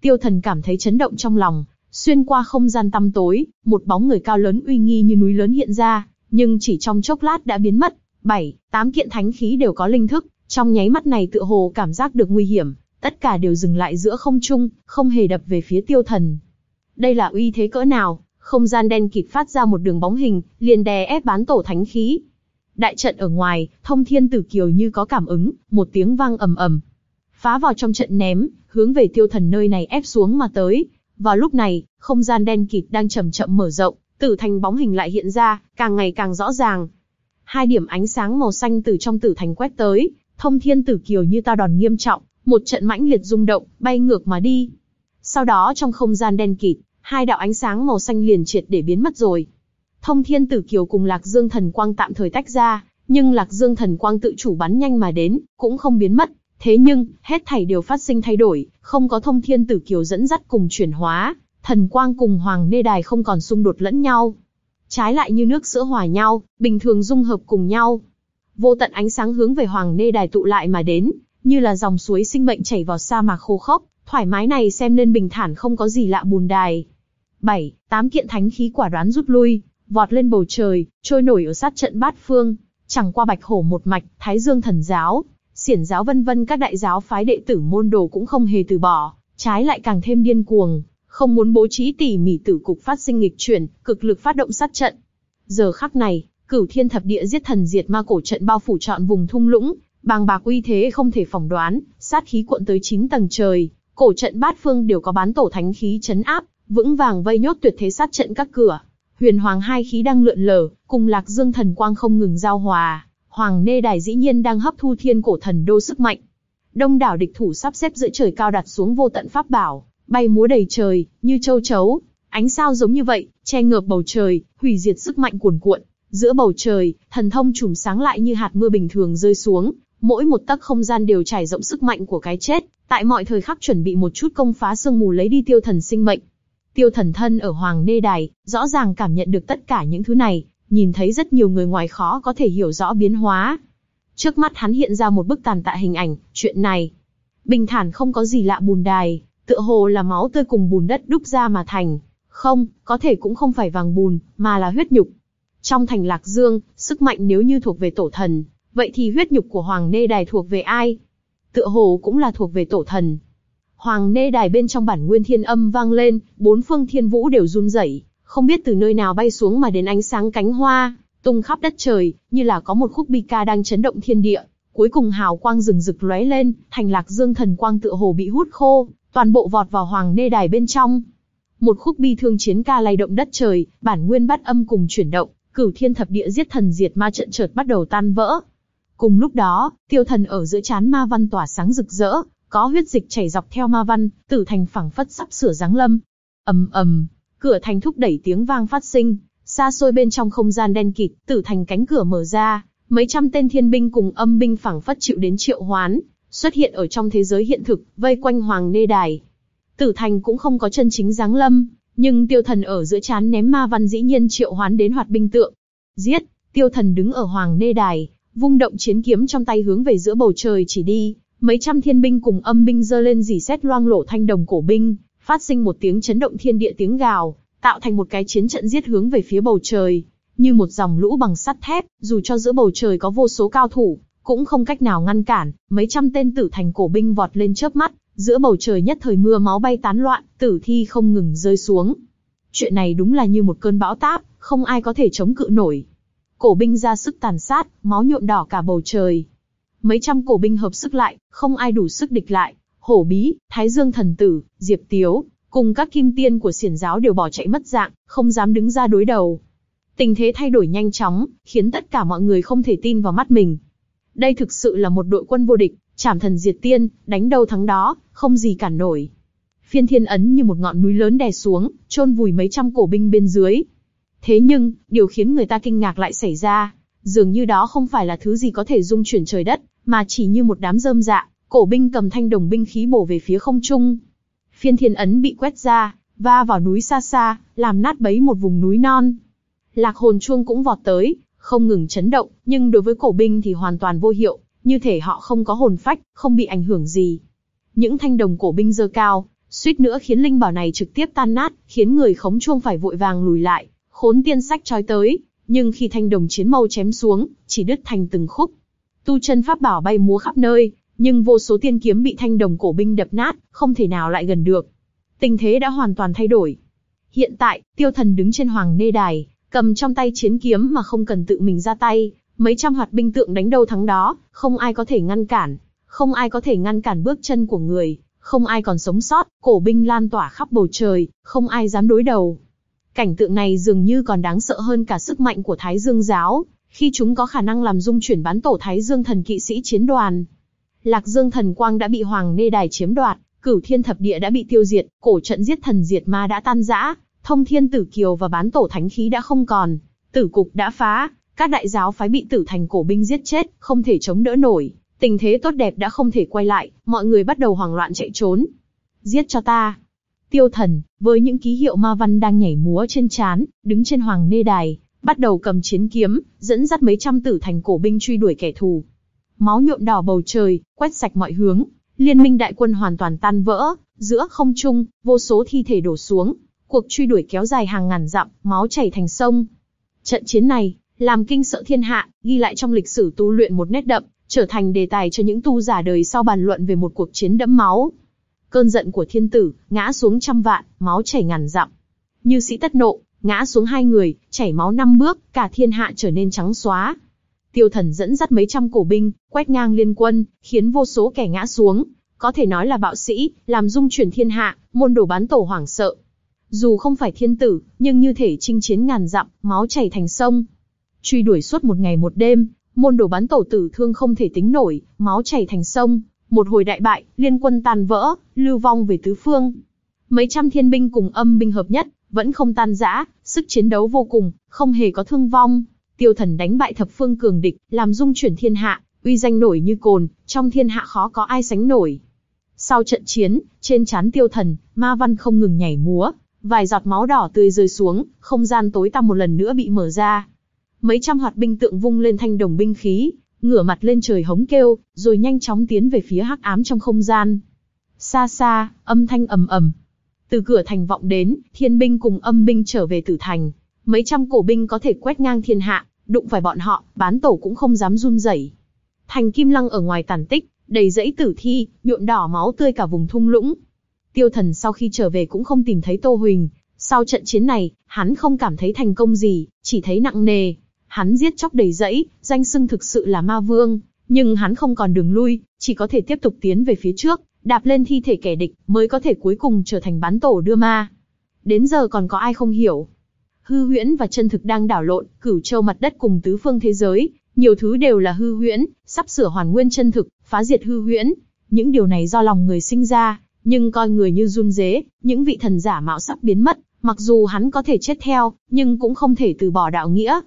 S1: Tiêu thần cảm thấy chấn động trong lòng, xuyên qua không gian tăm tối, một bóng người cao lớn uy nghi như núi lớn hiện ra, nhưng chỉ trong chốc lát đã biến mất. Bảy, tám kiện thánh khí đều có linh thức, trong nháy mắt này tựa hồ cảm giác được nguy hiểm, tất cả đều dừng lại giữa không trung, không hề đập về phía tiêu thần. Đây là uy thế cỡ nào, không gian đen kịt phát ra một đường bóng hình, liền đè ép bán tổ thánh khí. Đại trận ở ngoài, thông thiên tử kiều như có cảm ứng, một tiếng vang ầm ầm. Phá vào trong trận ném, hướng về tiêu thần nơi này ép xuống mà tới. Vào lúc này, không gian đen kịt đang chậm chậm mở rộng, tử thành bóng hình lại hiện ra, càng ngày càng rõ ràng. Hai điểm ánh sáng màu xanh từ trong tử thành quét tới, thông thiên tử kiều như ta đòn nghiêm trọng, một trận mãnh liệt rung động, bay ngược mà đi. Sau đó trong không gian đen kịt, hai đạo ánh sáng màu xanh liền triệt để biến mất rồi. Thông Thiên Tử Kiều cùng Lạc Dương Thần Quang tạm thời tách ra, nhưng Lạc Dương Thần Quang tự chủ bắn nhanh mà đến, cũng không biến mất, Thế nhưng, hết thảy đều phát sinh thay đổi, không có thông thiên tử kiều dẫn dắt cùng chuyển hóa, thần quang cùng hoàng nê đài không còn xung đột lẫn nhau. Trái lại như nước sữa hòa nhau, bình thường dung hợp cùng nhau. Vô tận ánh sáng hướng về hoàng nê đài tụ lại mà đến, như là dòng suối sinh mệnh chảy vào sa mạc khô khốc, thoải mái này xem lên bình thản không có gì lạ bùn đài. Bảy, tám kiện thánh khí quả đoán rút lui, vọt lên bầu trời, trôi nổi ở sát trận bát phương, chẳng qua bạch hổ một mạch, thái dương thần giáo, xiển giáo vân vân các đại giáo phái đệ tử môn đồ cũng không hề từ bỏ, trái lại càng thêm điên cuồng, không muốn bố trí tỉ mỉ tử cục phát sinh nghịch chuyển, cực lực phát động sát trận. Giờ khắc này, cửu thiên thập địa giết thần diệt ma cổ trận bao phủ trọn vùng thung lũng, bàng bạc uy thế không thể phỏng đoán, sát khí cuộn tới 9 tầng trời, cổ trận bát phương đều có bán tổ thánh khí chấn áp, vững vàng vây nhốt tuyệt thế sát trận các cửa. Huyền Hoàng hai khí đang lượn lờ, cùng Lạc Dương thần quang không ngừng giao hòa, Hoàng Nê Đài dĩ nhiên đang hấp thu thiên cổ thần đô sức mạnh. Đông đảo địch thủ sắp xếp giữa trời cao đặt xuống vô tận pháp bảo, bay múa đầy trời, như châu chấu, ánh sao giống như vậy, che ngợp bầu trời, hủy diệt sức mạnh cuồn cuộn. Giữa bầu trời, thần thông trùm sáng lại như hạt mưa bình thường rơi xuống, mỗi một tấc không gian đều trải rộng sức mạnh của cái chết, tại mọi thời khắc chuẩn bị một chút công phá sương mù lấy đi tiêu thần sinh mệnh. Tiêu thần thân ở Hoàng Nê Đài, rõ ràng cảm nhận được tất cả những thứ này, nhìn thấy rất nhiều người ngoài khó có thể hiểu rõ biến hóa. Trước mắt hắn hiện ra một bức tàn tạ hình ảnh, chuyện này. Bình thản không có gì lạ bùn đài, tựa hồ là máu tươi cùng bùn đất đúc ra mà thành. Không, có thể cũng không phải vàng bùn, mà là huyết nhục. Trong thành Lạc Dương, sức mạnh nếu như thuộc về tổ thần, vậy thì huyết nhục của Hoàng Nê Đài thuộc về ai? Tựa hồ cũng là thuộc về tổ thần. Hoàng Nê Đài bên trong bản nguyên thiên âm vang lên, bốn phương thiên vũ đều run rẩy, không biết từ nơi nào bay xuống mà đến ánh sáng cánh hoa, tung khắp đất trời, như là có một khúc bi ca đang chấn động thiên địa. Cuối cùng hào quang rừng rực lóe lên, thành lạc dương thần quang tựa hồ bị hút khô, toàn bộ vọt vào hoàng nê đài bên trong. Một khúc bi thương chiến ca lay động đất trời, bản nguyên bắt âm cùng chuyển động, cửu thiên thập địa giết thần diệt ma trận chợt bắt đầu tan vỡ. Cùng lúc đó, tiêu thần ở giữa chán ma văn tỏa sáng rực rỡ, có huyết dịch chảy dọc theo ma văn, tử thành phẳng phất sắp sửa giáng lâm. ầm ầm, cửa thành thúc đẩy tiếng vang phát sinh, xa xôi bên trong không gian đen kịt, tử thành cánh cửa mở ra, mấy trăm tên thiên binh cùng âm binh phẳng phất chịu đến triệu hoán, xuất hiện ở trong thế giới hiện thực, vây quanh hoàng nê đài. Tử thành cũng không có chân chính giáng lâm, nhưng tiêu thần ở giữa chán ném ma văn dĩ nhiên triệu hoán đến hoạt binh tượng. Giết, tiêu thần đứng ở hoàng nê đài, vung động chiến kiếm trong tay hướng về giữa bầu trời chỉ đi, mấy trăm thiên binh cùng âm binh giơ lên dì xét loang lổ thanh đồng cổ binh, phát sinh một tiếng chấn động thiên địa tiếng gào, tạo thành một cái chiến trận giết hướng về phía bầu trời, như một dòng lũ bằng sắt thép, dù cho giữa bầu trời có vô số cao thủ, cũng không cách nào ngăn cản, mấy trăm tên tử thành cổ binh vọt lên chớp mắt, giữa bầu trời nhất thời mưa máu bay tán loạn, tử thi không ngừng rơi xuống. Chuyện này đúng là như một cơn bão táp, không ai có thể chống cự nổi. Cổ binh ra sức tàn sát, máu nhuộm đỏ cả bầu trời. Mấy trăm cổ binh hợp sức lại, không ai đủ sức địch lại, Hổ Bí, Thái Dương Thần Tử, Diệp Tiếu, cùng các kim tiên của xiển giáo đều bỏ chạy mất dạng, không dám đứng ra đối đầu. Tình thế thay đổi nhanh chóng, khiến tất cả mọi người không thể tin vào mắt mình. Đây thực sự là một đội quân vô địch, chảm thần diệt tiên, đánh đâu thắng đó, không gì cản nổi. Phiên thiên ấn như một ngọn núi lớn đè xuống, chôn vùi mấy trăm cổ binh bên dưới. Thế nhưng, điều khiến người ta kinh ngạc lại xảy ra, dường như đó không phải là thứ gì có thể dung chuyển trời đất, mà chỉ như một đám rơm dạ, Cổ binh cầm thanh đồng binh khí bổ về phía không trung. Phiên thiên ấn bị quét ra, va vào núi xa xa, làm nát bấy một vùng núi non. Lạc hồn chuông cũng vọt tới, không ngừng chấn động, nhưng đối với cổ binh thì hoàn toàn vô hiệu, như thể họ không có hồn phách, không bị ảnh hưởng gì. Những thanh đồng cổ binh dơ cao, suýt nữa khiến linh bảo này trực tiếp tan nát, khiến người khống chuông phải vội vàng lùi lại, khốn tiên sách trói tới, nhưng khi thanh đồng chiến mâu chém xuống, chỉ đứt thành từng khúc. Tu chân pháp bảo bay múa khắp nơi, nhưng vô số tiên kiếm bị thanh đồng cổ binh đập nát, không thể nào lại gần được. Tình thế đã hoàn toàn thay đổi. Hiện tại, tiêu thần đứng trên hoàng nê đài, cầm trong tay chiến kiếm mà không cần tự mình ra tay, mấy trăm hoạt binh tượng đánh đâu thắng đó, không ai có thể ngăn cản, không ai có thể ngăn cản bước chân của người, không ai còn sống sót, cổ binh lan tỏa khắp bầu trời, không ai dám đối đầu. Cảnh tượng này dường như còn đáng sợ hơn cả sức mạnh của Thái Dương giáo, khi chúng có khả năng làm dung chuyển bán tổ Thái Dương thần kỵ sĩ chiến đoàn. Lạc Dương thần quang đã bị Hoàng Nê Đài chiếm đoạt, Cửu Thiên thập địa đã bị tiêu diệt, cổ trận giết thần diệt ma đã tan rã, Thông Thiên Tử Kiều và bán tổ thánh khí đã không còn, tử cục đã phá, các đại giáo phái bị tử thành cổ binh giết chết, không thể chống đỡ nổi, Tình thế tốt đẹp đã không thể quay lại, mọi người bắt đầu hoảng loạn chạy trốn. Giết cho ta. Tiêu thần, với những ký hiệu ma văn đang nhảy múa trên trán, đứng trên hoàng nê đài, bắt đầu cầm chiến kiếm, dẫn dắt mấy trăm tử thành cổ binh truy đuổi kẻ thù. Máu nhuộm đỏ bầu trời, quét sạch mọi hướng, liên minh đại quân hoàn toàn tan vỡ, giữa không trung, vô số thi thể đổ xuống, cuộc truy đuổi kéo dài hàng ngàn dặm, máu chảy thành sông. Trận chiến này, làm kinh sợ thiên hạ, ghi lại trong lịch sử tu luyện một nét đậm, trở thành đề tài cho những tu giả đời sau bàn luận về một cuộc chiến đẫm máu. Cơn giận của thiên tử, ngã xuống trăm vạn, máu chảy ngàn dặm. Như sĩ tất nộ, ngã xuống hai người, chảy máu năm bước, cả thiên hạ trở nên trắng xóa. Tiêu thần dẫn dắt mấy trăm cổ binh, quét ngang liên quân, khiến vô số kẻ ngã xuống. Có thể nói là bạo sĩ, làm dung chuyển thiên hạ, môn đồ bán tổ hoảng sợ. Dù không phải thiên tử, nhưng như thể chinh chiến ngàn dặm, máu chảy thành sông. Truy đuổi suốt một ngày một đêm, môn đồ bán tổ tử thương không thể tính nổi, máu chảy thành sông. Một hồi đại bại, liên quân tan vỡ, lưu vong về tứ phương. Mấy trăm thiên binh cùng âm binh hợp nhất, vẫn không tan rã, sức chiến đấu vô cùng, không hề có thương vong. Tiêu thần đánh bại thập phương cường địch, làm dung chuyển thiên hạ, uy danh nổi như cồn, trong thiên hạ khó có ai sánh nổi. Sau trận chiến, trên chán tiêu thần, ma văn không ngừng nhảy múa, vài giọt máu đỏ tươi rơi xuống, không gian tối tăm một lần nữa bị mở ra. Mấy trăm hoạt binh tượng vung lên thanh đồng binh khí, ngửa mặt lên trời hống kêu, rồi nhanh chóng tiến về phía hắc ám trong không gian. Xa xa, âm thanh ầm ầm. Từ cửa thành vọng đến, thiên binh cùng âm binh trở về tử thành. Mấy trăm cổ binh có thể quét ngang thiên hạ, đụng phải bọn họ, bán tổ cũng không dám run rẩy. Thành Kim Lăng ở ngoài tàn tích, đầy dãy tử thi, nhuộm đỏ máu tươi cả vùng thung lũng. Tiêu Thần sau khi trở về cũng không tìm thấy Tô Huỳnh. Sau trận chiến này, hắn không cảm thấy thành công gì, chỉ thấy nặng nề. Hắn giết chóc đầy dẫy, danh xưng thực sự là ma vương, nhưng hắn không còn đường lui, chỉ có thể tiếp tục tiến về phía trước, đạp lên thi thể kẻ địch, mới có thể cuối cùng trở thành bán tổ đưa ma. Đến giờ còn có ai không hiểu. Hư huyễn và chân thực đang đảo lộn, cửu châu mặt đất cùng tứ phương thế giới, nhiều thứ đều là hư huyễn, sắp sửa hoàn nguyên chân thực, phá diệt hư huyễn. Những điều này do lòng người sinh ra, nhưng coi người như run dế, những vị thần giả mạo sắp biến mất, mặc dù hắn có thể chết theo, nhưng cũng không thể từ bỏ đạo nghĩa.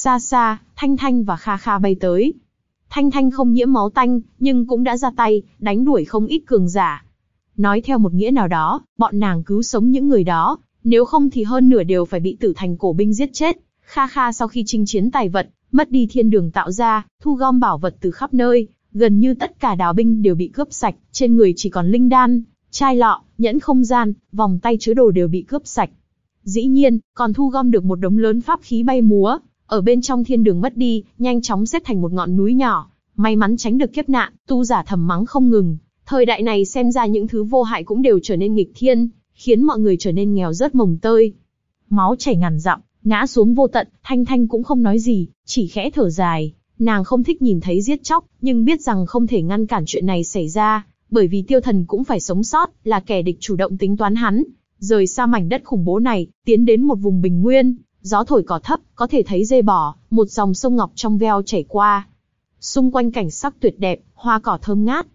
S1: Xa xa, Thanh Thanh và Kha Kha bay tới. Thanh Thanh không nhiễm máu tanh, nhưng cũng đã ra tay, đánh đuổi không ít cường giả. Nói theo một nghĩa nào đó, bọn nàng cứu sống những người đó, nếu không thì hơn nửa đều phải bị tử thành cổ binh giết chết. Kha Kha sau khi chinh chiến tài vật, mất đi thiên đường tạo ra, thu gom bảo vật từ khắp nơi, gần như tất cả đào binh đều bị cướp sạch, trên người chỉ còn linh đan, chai lọ, nhẫn không gian, vòng tay chứa đồ đều bị cướp sạch. Dĩ nhiên, còn thu gom được một đống lớn pháp khí bay múa, ở bên trong thiên đường mất đi, nhanh chóng xếp thành một ngọn núi nhỏ, may mắn tránh được kiếp nạn, tu giả thầm mắng không ngừng. Thời đại này xem ra những thứ vô hại cũng đều trở nên nghịch thiên, khiến mọi người trở nên nghèo rớt mồng tơi. Máu chảy ngàn dặm, ngã xuống vô tận, Thanh Thanh cũng không nói gì, chỉ khẽ thở dài. Nàng không thích nhìn thấy giết chóc, nhưng biết rằng không thể ngăn cản chuyện này xảy ra, bởi vì tiêu thần cũng phải sống sót, là kẻ địch chủ động tính toán hắn. Rời xa mảnh đất khủng bố này, tiến đến một vùng bình nguyên, gió thổi cỏ thấp, có thể thấy dê bò, một dòng sông ngọc trong veo chảy qua. Xung quanh cảnh sắc tuyệt đẹp, hoa cỏ thơm ngát.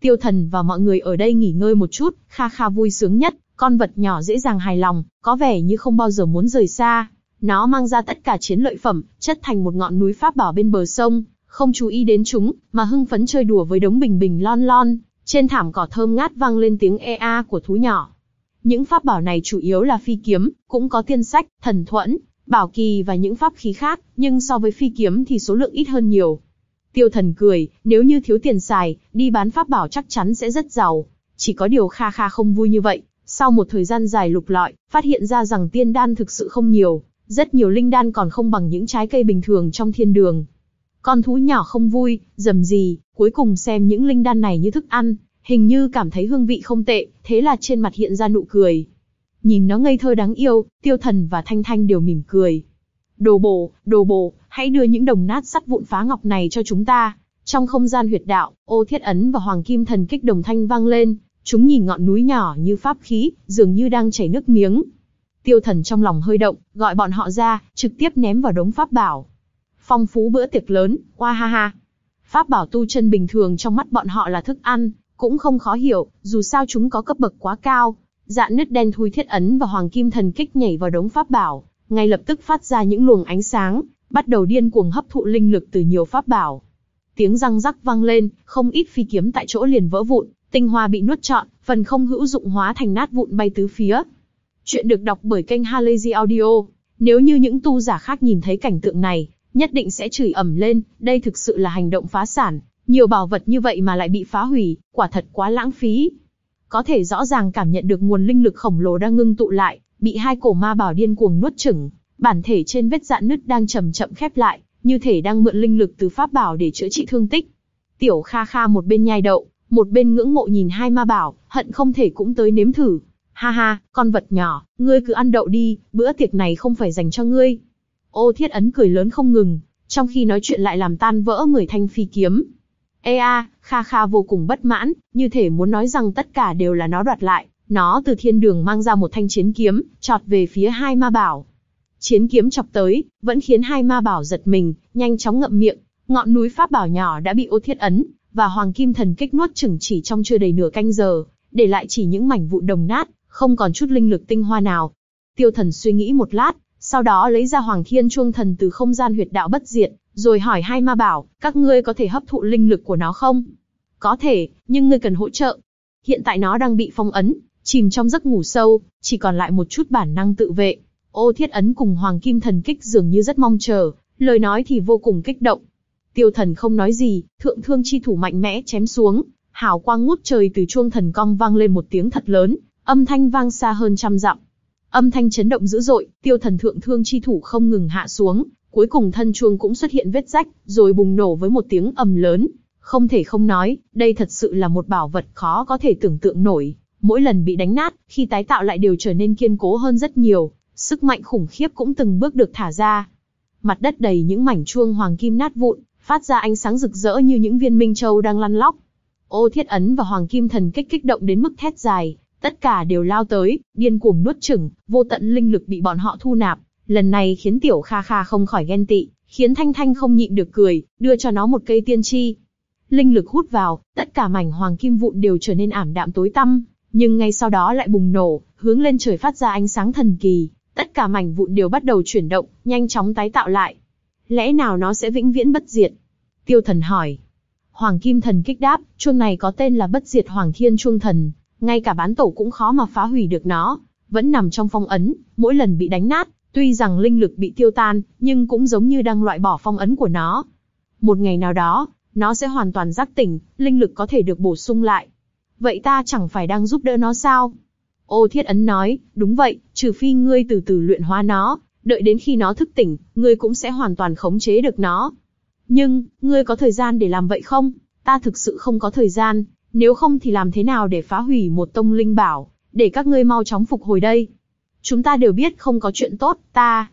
S1: Tiêu thần và mọi người ở đây nghỉ ngơi một chút, kha kha vui sướng nhất, con vật nhỏ dễ dàng hài lòng, có vẻ như không bao giờ muốn rời xa. Nó mang ra tất cả chiến lợi phẩm, chất thành một ngọn núi pháp bảo bên bờ sông, không chú ý đến chúng, mà hưng phấn chơi đùa với đống bình bình lon lon. Trên thảm cỏ thơm ngát vang lên tiếng ea của thú nhỏ. Những pháp bảo này chủ yếu là phi kiếm, cũng có tiên sách, thần thuẫn, bảo kỳ và những pháp khí khác, nhưng so với phi kiếm thì số lượng ít hơn nhiều. Tiêu thần cười, nếu như thiếu tiền xài, đi bán pháp bảo chắc chắn sẽ rất giàu. Chỉ có điều kha kha không vui như vậy, sau một thời gian dài lục lọi, phát hiện ra rằng tiên đan thực sự không nhiều, rất nhiều linh đan còn không bằng những trái cây bình thường trong thiên đường. Con thú nhỏ không vui, dầm gì, cuối cùng xem những linh đan này như thức ăn, hình như cảm thấy hương vị không tệ, thế là trên mặt hiện ra nụ cười. Nhìn nó ngây thơ đáng yêu, tiêu thần và thanh thanh đều mỉm cười. Đồ bổ, đồ bổ, hãy đưa những đồng nát sắt vụn phá ngọc này cho chúng ta. Trong không gian huyệt đạo, ô thiết ấn và hoàng kim thần kích đồng thanh vang lên, chúng nhìn ngọn núi nhỏ như pháp khí, dường như đang chảy nước miếng. Tiêu thần trong lòng hơi động, gọi bọn họ ra, trực tiếp ném vào đống pháp bảo. Phong phú bữa tiệc lớn, hoa ha ha. Pháp bảo tu chân bình thường trong mắt bọn họ là thức ăn, cũng không khó hiểu, dù sao chúng có cấp bậc quá cao. Dạ nứt đen thui thiết ấn và hoàng kim thần kích nhảy vào đống pháp bảo, ngay lập tức phát ra những luồng ánh sáng, bắt đầu điên cuồng hấp thụ linh lực từ nhiều pháp bảo. tiếng răng rắc vang lên, không ít phi kiếm tại chỗ liền vỡ vụn, tinh hoa bị nuốt trọn, phần không hữu dụng hóa thành nát vụn bay tứ phía. Chuyện được đọc bởi kênh Halazy Audio. Nếu như những tu giả khác nhìn thấy cảnh tượng này, nhất định sẽ chửi ẩm lên, đây thực sự là hành động phá sản, nhiều bảo vật như vậy mà lại bị phá hủy, quả thật quá lãng phí. Có thể rõ ràng cảm nhận được nguồn linh lực khổng lồ đang ngưng tụ lại, bị hai cổ ma bảo điên cuồng nuốt chửng, bản thể trên vết dạn nứt đang chậm chậm khép lại, như thể đang mượn linh lực từ pháp bảo để chữa trị thương tích. Tiểu Kha Kha một bên nhai đậu, một bên ngưỡng mộ nhìn hai ma bảo, hận không thể cũng tới nếm thử. Ha ha, con vật nhỏ, ngươi cứ ăn đậu đi, bữa tiệc này không phải dành cho ngươi. Ô Thiết Ấn cười lớn không ngừng, trong khi nói chuyện lại làm tan vỡ người thanh phi kiếm. Ê a, Kha Kha vô cùng bất mãn, như thể muốn nói rằng tất cả đều là nó đoạt lại. Nó từ thiên đường mang ra một thanh chiến kiếm, chọt về phía hai ma bảo. Chiến kiếm chọc tới, vẫn khiến hai ma bảo giật mình, nhanh chóng ngậm miệng. Ngọn núi pháp bảo nhỏ đã bị ô thiết ấn, và hoàng kim thần kích nuốt chừng chỉ trong chưa đầy nửa canh giờ, để lại chỉ những mảnh vụn đồng nát, không còn chút linh lực tinh hoa nào. Tiêu thần suy nghĩ một lát, sau đó lấy ra hoàng thiên chuông thần từ không gian huyệt đạo bất diệt, rồi hỏi hai ma bảo, các ngươi có thể hấp thụ linh lực của nó không? Có thể, nhưng ngươi cần hỗ trợ. Hiện tại nó đang bị phong ấn, chìm trong giấc ngủ sâu, chỉ còn lại một chút bản năng tự vệ. Ô thiết ấn cùng hoàng kim thần kích dường như rất mong chờ, lời nói thì vô cùng kích động. Tiêu thần không nói gì, thượng thương chi thủ mạnh mẽ chém xuống, hào quang ngút trời từ chuông thần cong vang lên một tiếng thật lớn, âm thanh vang xa hơn trăm dặm. Âm thanh chấn động dữ dội, tiêu thần thượng thương chi thủ không ngừng hạ xuống, cuối cùng thân chuông cũng xuất hiện vết rách, rồi bùng nổ với một tiếng ầm lớn. Không thể không nói, đây thật sự là một bảo vật khó có thể tưởng tượng nổi. Mỗi lần bị đánh nát, khi tái tạo lại đều trở nên kiên cố hơn rất nhiều, sức mạnh khủng khiếp cũng từng bước được thả ra. Mặt đất đầy những mảnh chuông hoàng kim nát vụn, phát ra ánh sáng rực rỡ như những viên minh châu đang lăn lóc. Ô Thiết Ấn và Hoàng Kim Thần kích kích động đến mức thét dài, tất cả đều lao tới, điên cuồng nuốt chửng, vô tận linh lực bị bọn họ thu nạp. Lần này khiến Tiểu Kha Kha không khỏi ghen tị, khiến Thanh Thanh không nhịn được cười, đưa cho nó một cây tiên chi. Linh lực hút vào, tất cả mảnh hoàng kim vụn đều trở nên ảm đạm tối tăm, nhưng ngay sau đó lại bùng nổ, hướng lên trời phát ra ánh sáng thần kỳ, tất cả mảnh vụn đều bắt đầu chuyển động, nhanh chóng tái tạo lại. Lẽ nào nó sẽ vĩnh viễn bất diệt? Tiêu thần hỏi. Hoàng Kim Thần kích đáp, chuông này có tên là bất diệt Hoàng Thiên Chuông Thần, ngay cả bán tổ cũng khó mà phá hủy được nó, vẫn nằm trong phong ấn, mỗi lần bị đánh nát, tuy rằng linh lực bị tiêu tan, nhưng cũng giống như đang loại bỏ phong ấn của nó. Một ngày nào đó, nó sẽ hoàn toàn giác tỉnh, linh lực có thể được bổ sung lại. Vậy ta chẳng phải đang giúp đỡ nó sao? Ô Thiết Ấn nói, đúng vậy, trừ phi ngươi từ từ luyện hóa nó, đợi đến khi nó thức tỉnh, ngươi cũng sẽ hoàn toàn khống chế được nó. Nhưng, ngươi có thời gian để làm vậy không? Ta thực sự không có thời gian, nếu không thì làm thế nào để phá hủy một tông linh bảo, để các ngươi mau chóng phục hồi đây? Chúng ta đều biết không có chuyện tốt, ta.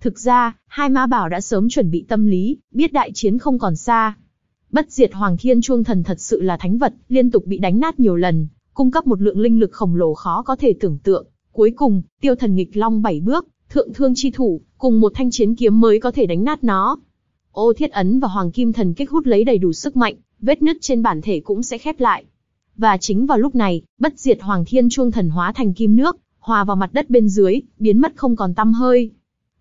S1: Thực ra, hai ma bảo đã sớm chuẩn bị tâm lý, biết đại chiến không còn xa. Bất diệt Hoàng Thiên Chuông Thần thật sự là thánh vật, liên tục bị đánh nát nhiều lần, cung cấp một lượng linh lực khổng lồ khó có thể tưởng tượng. Cuối cùng, tiêu thần nghịch long bảy bước, thượng thương chi thủ, cùng một thanh chiến kiếm mới có thể đánh nát nó. Ô thiết ấn và hoàng kim thần kích hút lấy đầy đủ sức mạnh, vết nứt trên bản thể cũng sẽ khép lại. Và chính vào lúc này, bất diệt hoàng thiên chuông thần hóa thành kim nước, hòa vào mặt đất bên dưới, biến mất không còn tăm hơi.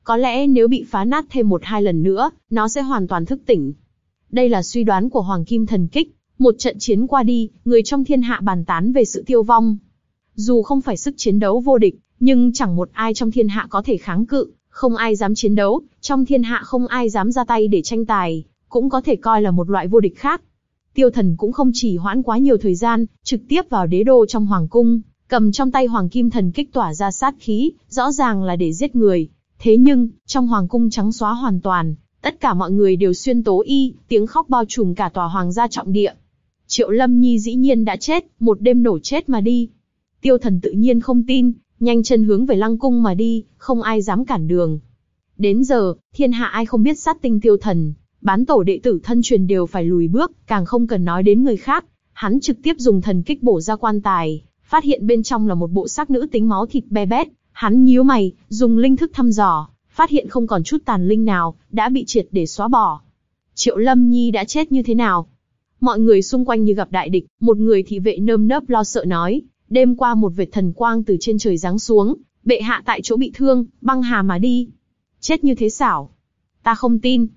S1: Có lẽ nếu bị phá nát thêm một hai lần nữa, nó sẽ hoàn toàn thức tỉnh. Đây là suy đoán của hoàng kim thần kích, một trận chiến qua đi, người trong thiên hạ bàn tán về sự tiêu vong. Dù không phải sức chiến đấu vô địch, nhưng chẳng một ai trong thiên hạ có thể kháng cự, không ai dám chiến đấu, trong thiên hạ không ai dám ra tay để tranh tài, cũng có thể coi là một loại vô địch khác. Tiêu thần cũng không chỉ hoãn quá nhiều thời gian, trực tiếp vào đế đô trong hoàng cung, cầm trong tay hoàng kim thần kích tỏa ra sát khí, rõ ràng là để giết người. Thế nhưng, trong hoàng cung trắng xóa hoàn toàn, tất cả mọi người đều xuyên tố y, tiếng khóc bao trùm cả tòa hoàng gia trọng địa. Triệu Lâm Nhi dĩ nhiên đã chết, một đêm nổ chết mà đi. Tiêu thần tự nhiên không tin, nhanh chân hướng về lăng cung mà đi, không ai dám cản đường. Đến giờ, thiên hạ ai không biết sát tinh tiêu thần, bán tổ đệ tử thân truyền đều phải lùi bước, càng không cần nói đến người khác. Hắn trực tiếp dùng thần kích bổ ra quan tài, phát hiện bên trong là một bộ xác nữ tính máu thịt be bét. Hắn nhíu mày, dùng linh thức thăm dò, phát hiện không còn chút tàn linh nào, đã bị triệt để xóa bỏ. Triệu Lâm Nhi đã chết như thế nào? Mọi người xung quanh như gặp đại địch, một người thị vệ nơm nớp lo sợ nói, đêm qua một vệt thần quang từ trên trời giáng xuống, bệ hạ tại chỗ bị thương, băng hà mà đi. Chết như thế xảo. Ta không tin.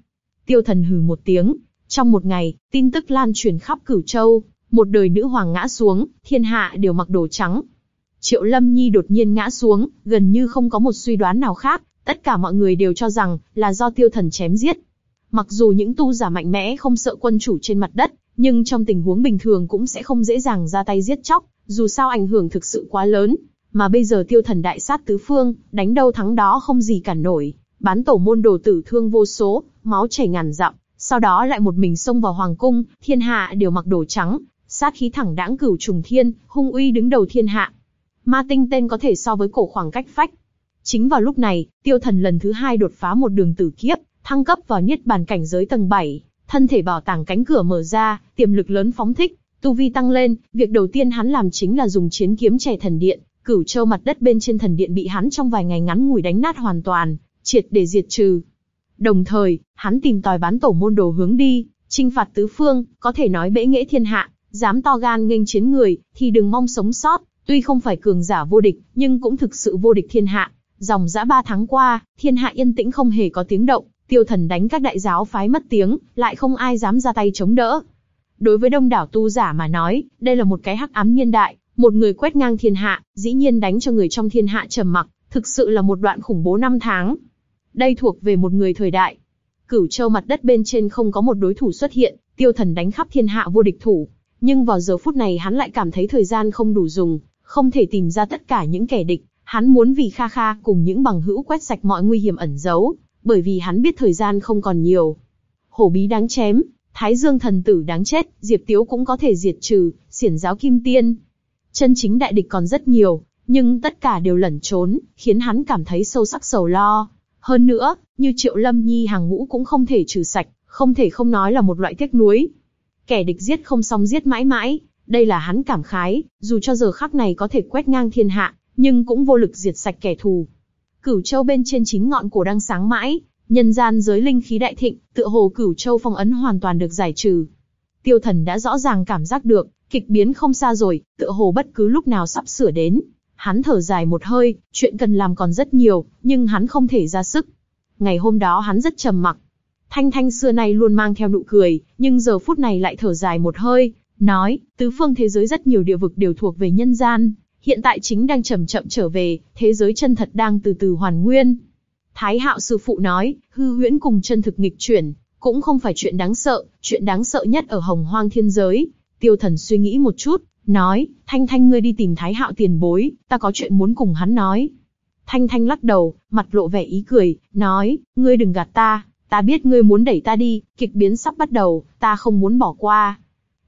S1: Tiêu thần hừ một tiếng, Trong một ngày, tin tức lan truyền khắp Cửu Châu, một đời nữ hoàng ngã xuống, thiên hạ đều mặc đồ trắng. Triệu Lâm Nhi đột nhiên ngã xuống, gần như không có một suy đoán nào khác, tất cả mọi người đều cho rằng là do tiêu thần chém giết. Mặc dù những tu giả mạnh mẽ không sợ quân chủ trên mặt đất, nhưng trong tình huống bình thường cũng sẽ không dễ dàng ra tay giết chóc, dù sao ảnh hưởng thực sự quá lớn. Mà bây giờ tiêu thần đại sát tứ phương, đánh đâu thắng đó không gì cản nổi, bán tổ môn đồ tử thương vô số, máu chảy ngàn dặm, sau đó lại một mình xông vào hoàng cung, thiên hạ đều mặc đồ trắng, sát khí thẳng đãng cửu trùng thiên, hung uy đứng đầu thiên hạ. Ma tinh tên có thể so với cổ khoảng cách phách. Chính vào lúc này, tiêu thần lần thứ hai đột phá một đường tử kiếp, thăng cấp vào niết bàn cảnh giới tầng 7, thân thể bảo tàng cánh cửa mở ra, tiềm lực lớn phóng thích, tu vi tăng lên, việc đầu tiên hắn làm chính là dùng chiến kiếm chè thần điện, cửu châu mặt đất bên trên thần điện bị hắn trong vài ngày ngắn ngủi đánh nát hoàn toàn, triệt để diệt trừ. Đồng thời, hắn tìm tòi bán tổ môn đồ hướng đi, chinh phạt tứ phương, có thể nói bẽ nghệ thiên hạ, dám to gan nghênh chiến người, thì đừng mong sống sót, tuy không phải cường giả vô địch, nhưng cũng thực sự vô địch thiên hạ. Dòng dã ba tháng qua, thiên hạ yên tĩnh không hề có tiếng động, tiêu thần đánh các đại giáo phái mất tiếng, lại không ai dám ra tay chống đỡ. Đối với đông đảo tu giả mà nói, đây là một cái hắc ám niên đại, một người quét ngang thiên hạ, dĩ nhiên đánh cho người trong thiên hạ trầm mặc, thực sự là một đoạn khủng bố năm tháng. Đây thuộc về một người thời đại. Cửu châu mặt đất bên trên không có một đối thủ xuất hiện, tiêu thần đánh khắp thiên hạ vô địch thủ. Nhưng vào giờ phút này hắn lại cảm thấy thời gian không đủ dùng, không thể tìm ra tất cả những kẻ địch. Hắn muốn vì Kha Kha cùng những bằng hữu quét sạch mọi nguy hiểm ẩn giấu, bởi vì hắn biết thời gian không còn nhiều. Hổ bí đáng chém, Thái Dương thần tử đáng chết, Diệp Tiếu cũng có thể diệt trừ, xiển giáo kim tiên. Chân chính đại địch còn rất nhiều, nhưng tất cả đều lẩn trốn, khiến hắn cảm thấy sâu sắc sầu lo. Hơn nữa, như Triệu Lâm Nhi hàng ngũ cũng không thể trừ sạch, không thể không nói là một loại tiếc nuối. Kẻ địch giết không xong giết mãi mãi, đây là hắn cảm khái, dù cho giờ khắc này có thể quét ngang thiên hạ, nhưng cũng vô lực diệt sạch kẻ thù. Cửu Châu bên trên chín ngọn cổ đang sáng mãi, nhân gian giới linh khí đại thịnh, tựa hồ Cửu Châu phong ấn hoàn toàn được giải trừ. Tiêu Thần đã rõ ràng cảm giác được, kịch biến không xa rồi, tựa hồ bất cứ lúc nào sắp sửa đến. Hắn thở dài một hơi, chuyện cần làm còn rất nhiều, nhưng hắn không thể ra sức. Ngày hôm đó hắn rất trầm mặc. Thanh Thanh xưa nay luôn mang theo nụ cười, nhưng giờ phút này lại thở dài một hơi, nói, tứ phương thế giới rất nhiều địa vực đều thuộc về nhân gian, hiện tại chính đang chậm chậm trở về, thế giới chân thật đang từ từ hoàn nguyên. Thái hạo sư phụ nói, hư huyễn cùng chân thực nghịch chuyển, cũng không phải chuyện đáng sợ, chuyện đáng sợ nhất ở hồng hoang thiên giới. Tiêu thần suy nghĩ một chút, nói, Thanh Thanh ngươi đi tìm Thái hạo tiền bối, ta có chuyện muốn cùng hắn nói. Thanh Thanh lắc đầu, mặt lộ vẻ ý cười, nói, ngươi đừng gạt ta, ta biết ngươi muốn đẩy ta đi, kịch biến sắp bắt đầu, ta không muốn bỏ qua.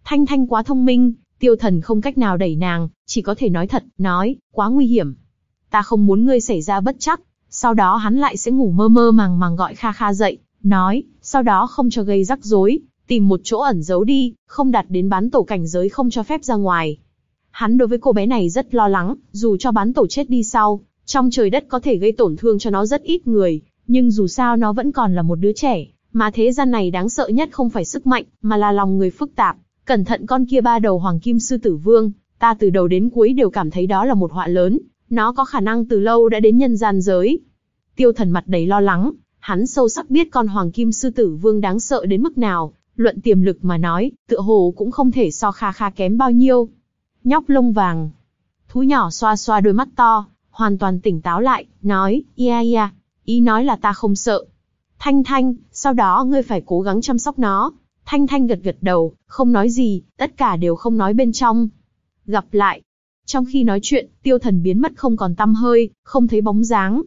S1: Thanh Thanh quá thông minh, tiêu thần không cách nào đẩy nàng, chỉ có thể nói thật, nói, quá nguy hiểm. Ta không muốn ngươi xảy ra bất chắc, sau đó hắn lại sẽ ngủ mơ mơ màng màng gọi Kha Kha dậy, nói, sau đó không cho gây rắc rối, tìm một chỗ ẩn giấu đi, không đặt đến bán tổ cảnh giới không cho phép ra ngoài. Hắn đối với cô bé này rất lo lắng, dù cho bán tổ chết đi sau, trong trời đất có thể gây tổn thương cho nó rất ít người, nhưng dù sao nó vẫn còn là một đứa trẻ, mà thế gian này đáng sợ nhất không phải sức mạnh, mà là lòng người phức tạp. Cẩn thận con kia ba đầu hoàng kim sư tử vương, ta từ đầu đến cuối đều cảm thấy đó là một họa lớn, nó có khả năng từ lâu đã đến nhân gian giới. Tiêu thần mặt đầy lo lắng, hắn sâu sắc biết con hoàng kim sư tử vương đáng sợ đến mức nào, luận tiềm lực mà nói, tựa hồ cũng không thể so kha kha kém bao nhiêu. Nhóc lông vàng. Thú nhỏ xoa xoa đôi mắt to, hoàn toàn tỉnh táo lại, nói, ia ia, ý nói là ta không sợ. Thanh Thanh, sau đó ngươi phải cố gắng chăm sóc nó. Thanh Thanh gật gật đầu, không nói gì, tất cả đều không nói bên trong. Gặp lại. Trong khi nói chuyện, tiêu thần biến mất không còn tăm hơi, không thấy bóng dáng.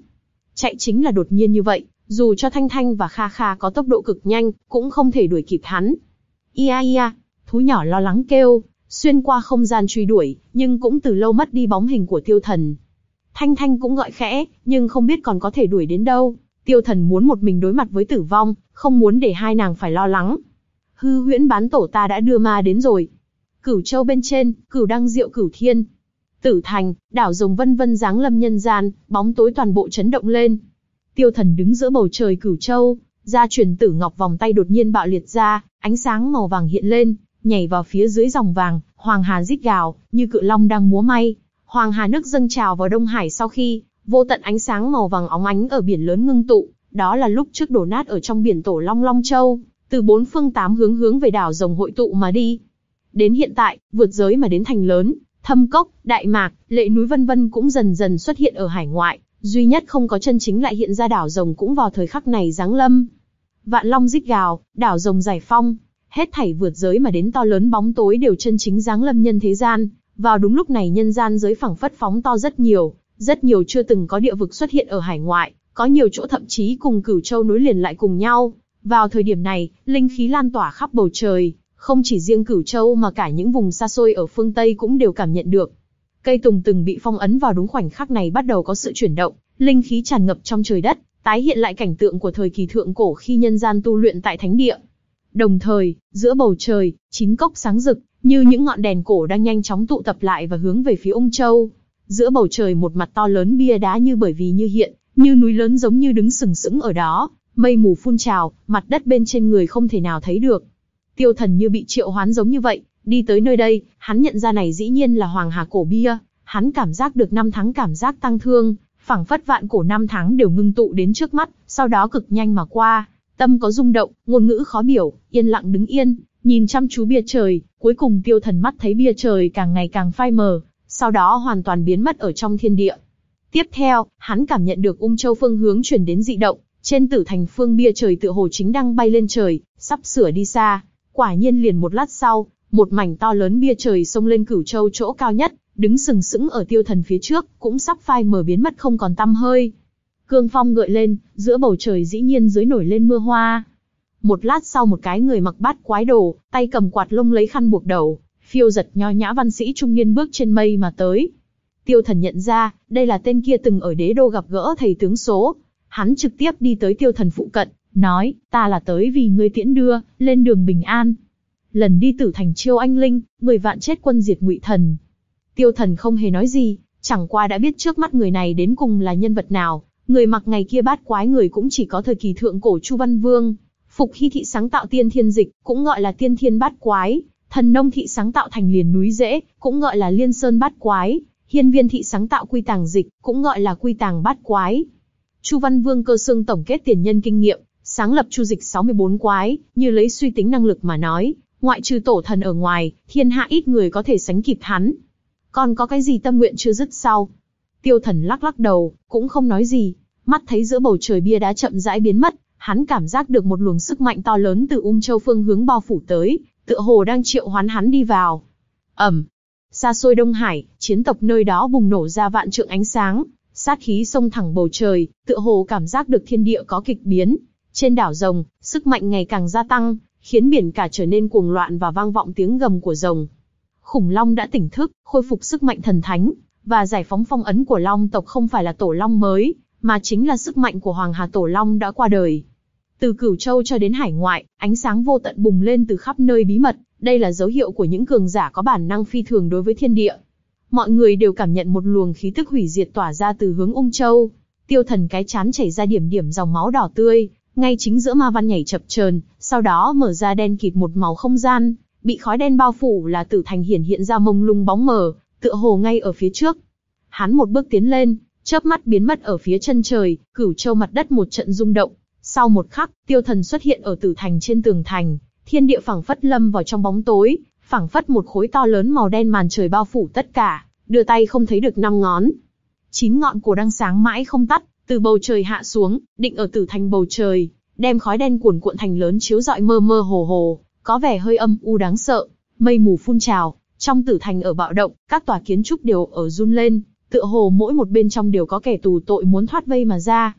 S1: Chạy chính là đột nhiên như vậy, dù cho Thanh Thanh và Kha Kha có tốc độ cực nhanh, cũng không thể đuổi kịp hắn. Ia ia, thú nhỏ lo lắng kêu, xuyên qua không gian truy đuổi, nhưng cũng từ lâu mất đi bóng hình của tiêu thần. Thanh Thanh cũng gọi khẽ, nhưng không biết còn có thể đuổi đến đâu. Tiêu thần muốn một mình đối mặt với tử vong, không muốn để hai nàng phải lo lắng. Hư huyễn bán tổ ta đã đưa ma đến rồi. Cửu châu bên trên, cửu đăng diệu cửu thiên. Tử thành, đảo rồng vân vân dáng lâm nhân gian, bóng tối toàn bộ chấn động lên. Tiêu thần đứng giữa bầu trời cửu châu, gia truyền tử ngọc vòng tay đột nhiên bạo liệt ra, ánh sáng màu vàng hiện lên, nhảy vào phía dưới dòng vàng, hoàng hà rít gào, như cự long đang múa may. Hoàng hà nước dâng trào vào Đông Hải sau khi, vô tận ánh sáng màu vàng óng ánh ở biển lớn ngưng tụ, đó là lúc trước đổ nát ở trong biển tổ Long Long Châu, từ bốn phương tám hướng hướng về đảo rồng hội tụ mà đi. Đến hiện tại, vượt giới mà đến thành lớn, thâm cốc, đại mạc, lệ núi vân vân cũng dần dần xuất hiện ở hải ngoại, duy nhất không có chân chính lại hiện ra đảo rồng cũng vào thời khắc này giáng lâm. Vạn long rít gào, đảo rồng giải phong, hết thảy vượt giới mà đến to lớn bóng tối đều chân chính giáng lâm nhân thế gian. Vào đúng lúc này nhân gian giới phẳng phất phóng to rất nhiều, rất nhiều chưa từng có địa vực xuất hiện ở hải ngoại, có nhiều chỗ thậm chí cùng cửu châu nối liền lại cùng nhau. Vào thời điểm này, linh khí lan tỏa khắp bầu trời, không chỉ riêng cửu châu mà cả những vùng xa xôi ở phương Tây cũng đều cảm nhận được. Cây tùng từng bị phong ấn vào đúng khoảnh khắc này bắt đầu có sự chuyển động, linh khí tràn ngập trong trời đất, tái hiện lại cảnh tượng của thời kỳ thượng cổ khi nhân gian tu luyện tại thánh địa. Đồng thời, giữa bầu trời, chín cốc sáng rực, như những ngọn đèn cổ đang nhanh chóng tụ tập lại và hướng về phía ung châu. Giữa bầu trời một mặt to lớn bia đá như bởi vì như hiện, như núi lớn giống như đứng sừng sững ở đó, mây mù phun trào, mặt đất bên trên người không thể nào thấy được. Tiêu thần như bị triệu hoán giống như vậy, đi tới nơi đây, hắn nhận ra này dĩ nhiên là Hoàng Hà cổ bia, hắn cảm giác được năm tháng cảm giác tăng thương, phảng phất vạn cổ năm tháng đều ngưng tụ đến trước mắt, sau đó cực nhanh mà qua, tâm có rung động, ngôn ngữ khó biểu, yên lặng đứng yên, nhìn chăm chú bia trời, cuối cùng tiêu thần mắt thấy bia trời càng ngày càng phai mờ, sau đó hoàn toàn biến mất ở trong thiên địa. Tiếp theo, hắn cảm nhận được ung châu phương hướng chuyển đến dị động, trên tử thành phương bia trời tựa hồ chính đang bay lên trời, sắp sửa đi xa. Quả nhiên liền một lát sau, một mảnh to lớn bia trời xông lên cửu châu chỗ cao nhất, đứng sừng sững ở tiêu thần phía trước, cũng sắp phai mờ biến mất không còn tăm hơi. Cương phong gợi lên, giữa bầu trời dĩ nhiên dưới nổi lên mưa hoa. Một lát sau một cái người mặc bát quái đồ, tay cầm quạt lông lấy khăn buộc đầu, phiêu giật nho nhã văn sĩ trung niên bước trên mây mà tới. Tiêu thần nhận ra, đây là tên kia từng ở đế đô gặp gỡ thầy tướng số. Hắn trực tiếp đi tới tiêu thần phụ cận, nói, ta là tới vì ngươi tiễn đưa, lên đường bình an. Lần đi tử thành chiêu anh linh, người vạn chết quân diệt ngụy thần. Tiêu thần không hề nói gì, chẳng qua đã biết trước mắt người này đến cùng là nhân vật nào. Người mặc ngày kia bát quái người cũng chỉ có thời kỳ thượng cổ Chu Văn Vương. Phục Hy thị sáng tạo tiên thiên dịch, cũng gọi là tiên thiên bát quái. Thần nông thị sáng tạo thành liền núi dễ, cũng gọi là liên sơn bát quái. Hiên viên thị sáng tạo quy tàng dịch, cũng gọi là quy tàng bát quái. Chu Văn Vương cơ xương tổng kết tiền nhân kinh nghiệm, sáng lập chu dịch 64 quái, như lấy suy tính năng lực mà nói, ngoại trừ tổ thần ở ngoài, thiên hạ ít người có thể sánh kịp hắn. Còn có cái gì tâm nguyện chưa dứt sau? Tiêu thần lắc lắc đầu, cũng không nói gì, mắt thấy giữa bầu trời bia đá chậm rãi biến mất, hắn cảm giác được một luồng sức mạnh to lớn từ ung châu phương hướng bao phủ tới, tựa hồ đang triệu hoán hắn đi vào. ẩm, xa xôi Đông Hải, chiến tộc nơi đó bùng nổ ra vạn trượng ánh sáng, sát khí xông thẳng bầu trời, tựa hồ cảm giác được thiên địa có kịch biến. Trên đảo rồng, sức mạnh ngày càng gia tăng, khiến biển cả trở nên cuồng loạn và vang vọng tiếng gầm của rồng. Khủng long đã tỉnh thức, khôi phục sức mạnh thần thánh, và giải phóng phong ấn của long tộc không phải là tổ long mới, mà chính là sức mạnh của Hoàng Hà Tổ Long đã qua đời. Từ Cửu Châu cho đến hải ngoại, ánh sáng vô tận bùng lên từ khắp nơi bí mật, đây là dấu hiệu của những cường giả có bản năng phi thường đối với thiên địa. Mọi người đều cảm nhận một luồng khí tức hủy diệt tỏa ra từ hướng Ung Châu. Tiêu Thần cái chán chảy ra điểm điểm dòng máu đỏ tươi, ngay chính giữa ma văn nhảy chập chờn, sau đó mở ra đen kịt một màu không gian, bị khói đen bao phủ là tử thành hiển hiện ra mông lung bóng mờ, tựa hồ ngay ở phía trước. Hắn một bước tiến lên, chớp mắt biến mất ở phía chân trời, cửu châu mặt đất một trận rung động. Sau một khắc, tiêu thần xuất hiện ở tử thành trên tường thành, thiên địa phẳng phất lâm vào trong bóng tối, phẳng phất một khối to lớn màu đen màn trời bao phủ tất cả, đưa tay không thấy được năm ngón. Chín ngọn của đang sáng mãi không tắt, từ bầu trời hạ xuống, định ở tử thành bầu trời, đem khói đen cuồn cuộn thành lớn chiếu rọi mơ mơ hồ hồ, có vẻ hơi âm u đáng sợ, mây mù phun trào, trong tử thành ở bạo động, các tòa kiến trúc đều ở run lên, tựa hồ mỗi một bên trong đều có kẻ tù tội muốn thoát vây mà ra.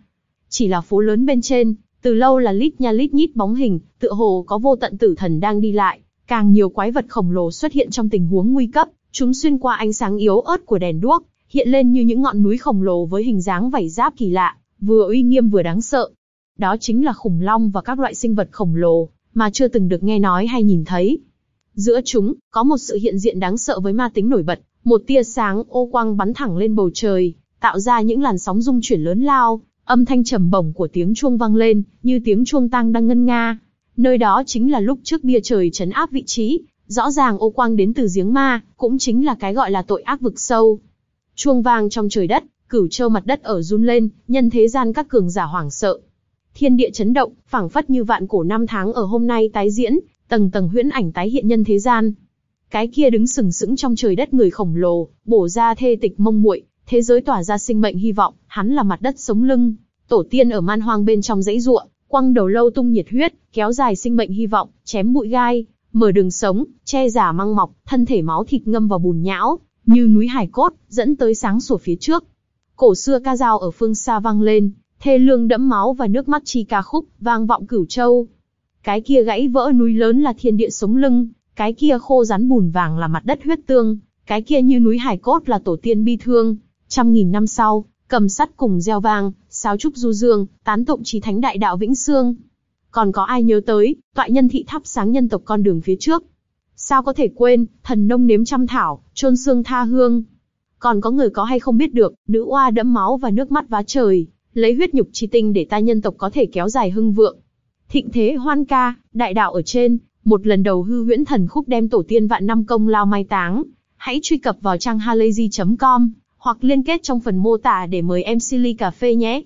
S1: Chỉ là phố lớn bên trên, từ lâu là lít nha lít nhít bóng hình, tựa hồ có vô tận tử thần đang đi lại, càng nhiều quái vật khổng lồ xuất hiện trong tình huống nguy cấp, chúng xuyên qua ánh sáng yếu ớt của đèn đuốc, hiện lên như những ngọn núi khổng lồ với hình dáng vảy giáp kỳ lạ, vừa uy nghiêm vừa đáng sợ. Đó chính là khủng long và các loại sinh vật khổng lồ, mà chưa từng được nghe nói hay nhìn thấy. Giữa chúng, có một sự hiện diện đáng sợ với ma tính nổi bật, một tia sáng ô quang bắn thẳng lên bầu trời, tạo ra những làn sóng rung chuyển lớn lao, âm thanh trầm bổng của tiếng chuông vang lên, như tiếng chuông tang đang ngân nga. Nơi đó chính là lúc trước bia trời chấn áp vị trí, rõ ràng ô quang đến từ giếng ma, cũng chính là cái gọi là tội ác vực sâu. Chuông vang trong trời đất, cửu châu mặt đất ở run lên, nhân thế gian các cường giả hoảng sợ. thiên địa chấn động, phảng phất như vạn cổ năm tháng ở hôm nay tái diễn, tầng tầng huyễn ảnh tái hiện nhân thế gian. Cái kia đứng sừng sững trong trời đất người khổng lồ, bổ ra thê tịch mông muội, thế giới tỏa ra sinh mệnh hy vọng, hắn là mặt đất sống lưng, tổ tiên ở man hoang bên trong dãy ruộng, quăng đầu lâu tung nhiệt huyết, kéo dài sinh mệnh hy vọng, chém bụi gai, mở đường sống, che giả măng mọc, thân thể máu thịt ngâm vào bùn nhão, như núi hải cốt, dẫn tới sáng sủa phía trước. Cổ xưa ca dao ở phương xa vang lên, thê lương đẫm máu và nước mắt chi ca khúc, vang vọng cửu châu. Cái kia gãy vỡ núi lớn là thiên địa sống lưng, cái kia khô rắn bùn vàng là mặt đất huyết tương, cái kia như núi hải cốt là tổ tiên bi thương. Trăm nghìn năm sau, cầm sắt cùng gieo vang, sáo trúc du dương, tán tụng trí thánh đại đạo vĩnh xương. Còn có ai nhớ tới, tọa nhân thị thắp sáng nhân tộc con đường phía trước. Sao có thể quên, thần nông nếm trăm thảo, trôn xương tha hương. Còn có người có hay không biết được, nữ oa đẫm máu và nước mắt vá trời, lấy huyết nhục chi tinh để ta nhân tộc có thể kéo dài hưng vượng. Thịnh thế hoan ca, đại đạo ở trên, một lần đầu hư huyễn thần khúc đem tổ tiên vạn năm công lao mai táng. Hãy truy cập vào trang halayzi.com hoặc liên kết trong phần mô tả để mời em Silly Cà Phê nhé.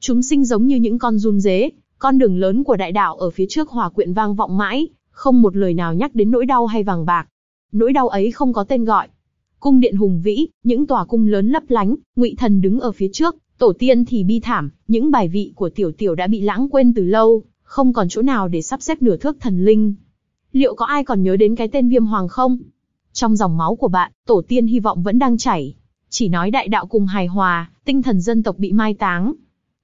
S1: Chúng sinh giống như những con run dế, con đường lớn của đại đạo ở phía trước hòa quyện vang vọng mãi, không một lời nào nhắc đến nỗi đau hay vàng bạc. Nỗi đau ấy không có tên gọi. Cung điện hùng vĩ, những tòa cung lớn lấp lánh, ngụy thần đứng ở phía trước, tổ tiên thì bi thảm, những bài vị của tiểu tiểu đã bị lãng quên từ lâu, không còn chỗ nào để sắp xếp nửa thước thần linh. Liệu có ai còn nhớ đến cái tên viêm hoàng không? Trong dòng máu của bạn, tổ tiên hy vọng vẫn đang chảy. Chỉ nói đại đạo cùng hài hòa, tinh thần dân tộc bị mai táng.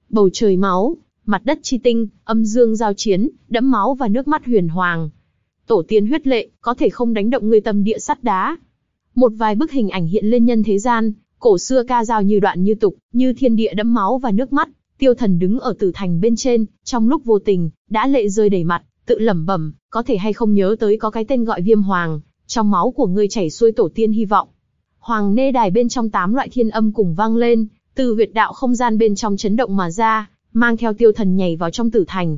S1: Bầu trời máu, mặt đất chi tinh, âm dương giao chiến, đẫm máu và nước mắt huyền hoàng. Tổ tiên huyết lệ, có thể không đánh động người tâm địa sắt đá. Một vài bức hình ảnh hiện lên nhân thế gian, cổ xưa ca dao như đoạn như tục, như thiên địa đẫm máu và nước mắt. Tiêu thần đứng ở tử thành bên trên, trong lúc vô tình, đã lệ rơi đầy mặt, tự lẩm bẩm, có thể hay không nhớ tới có cái tên gọi viêm hoàng, trong máu của ngươi chảy xuôi tổ tiên hy vọng. Hoàng nê đài bên trong tám loại thiên âm cùng vang lên, từ huyệt đạo không gian bên trong chấn động mà ra, mang theo tiêu thần nhảy vào trong tử thành.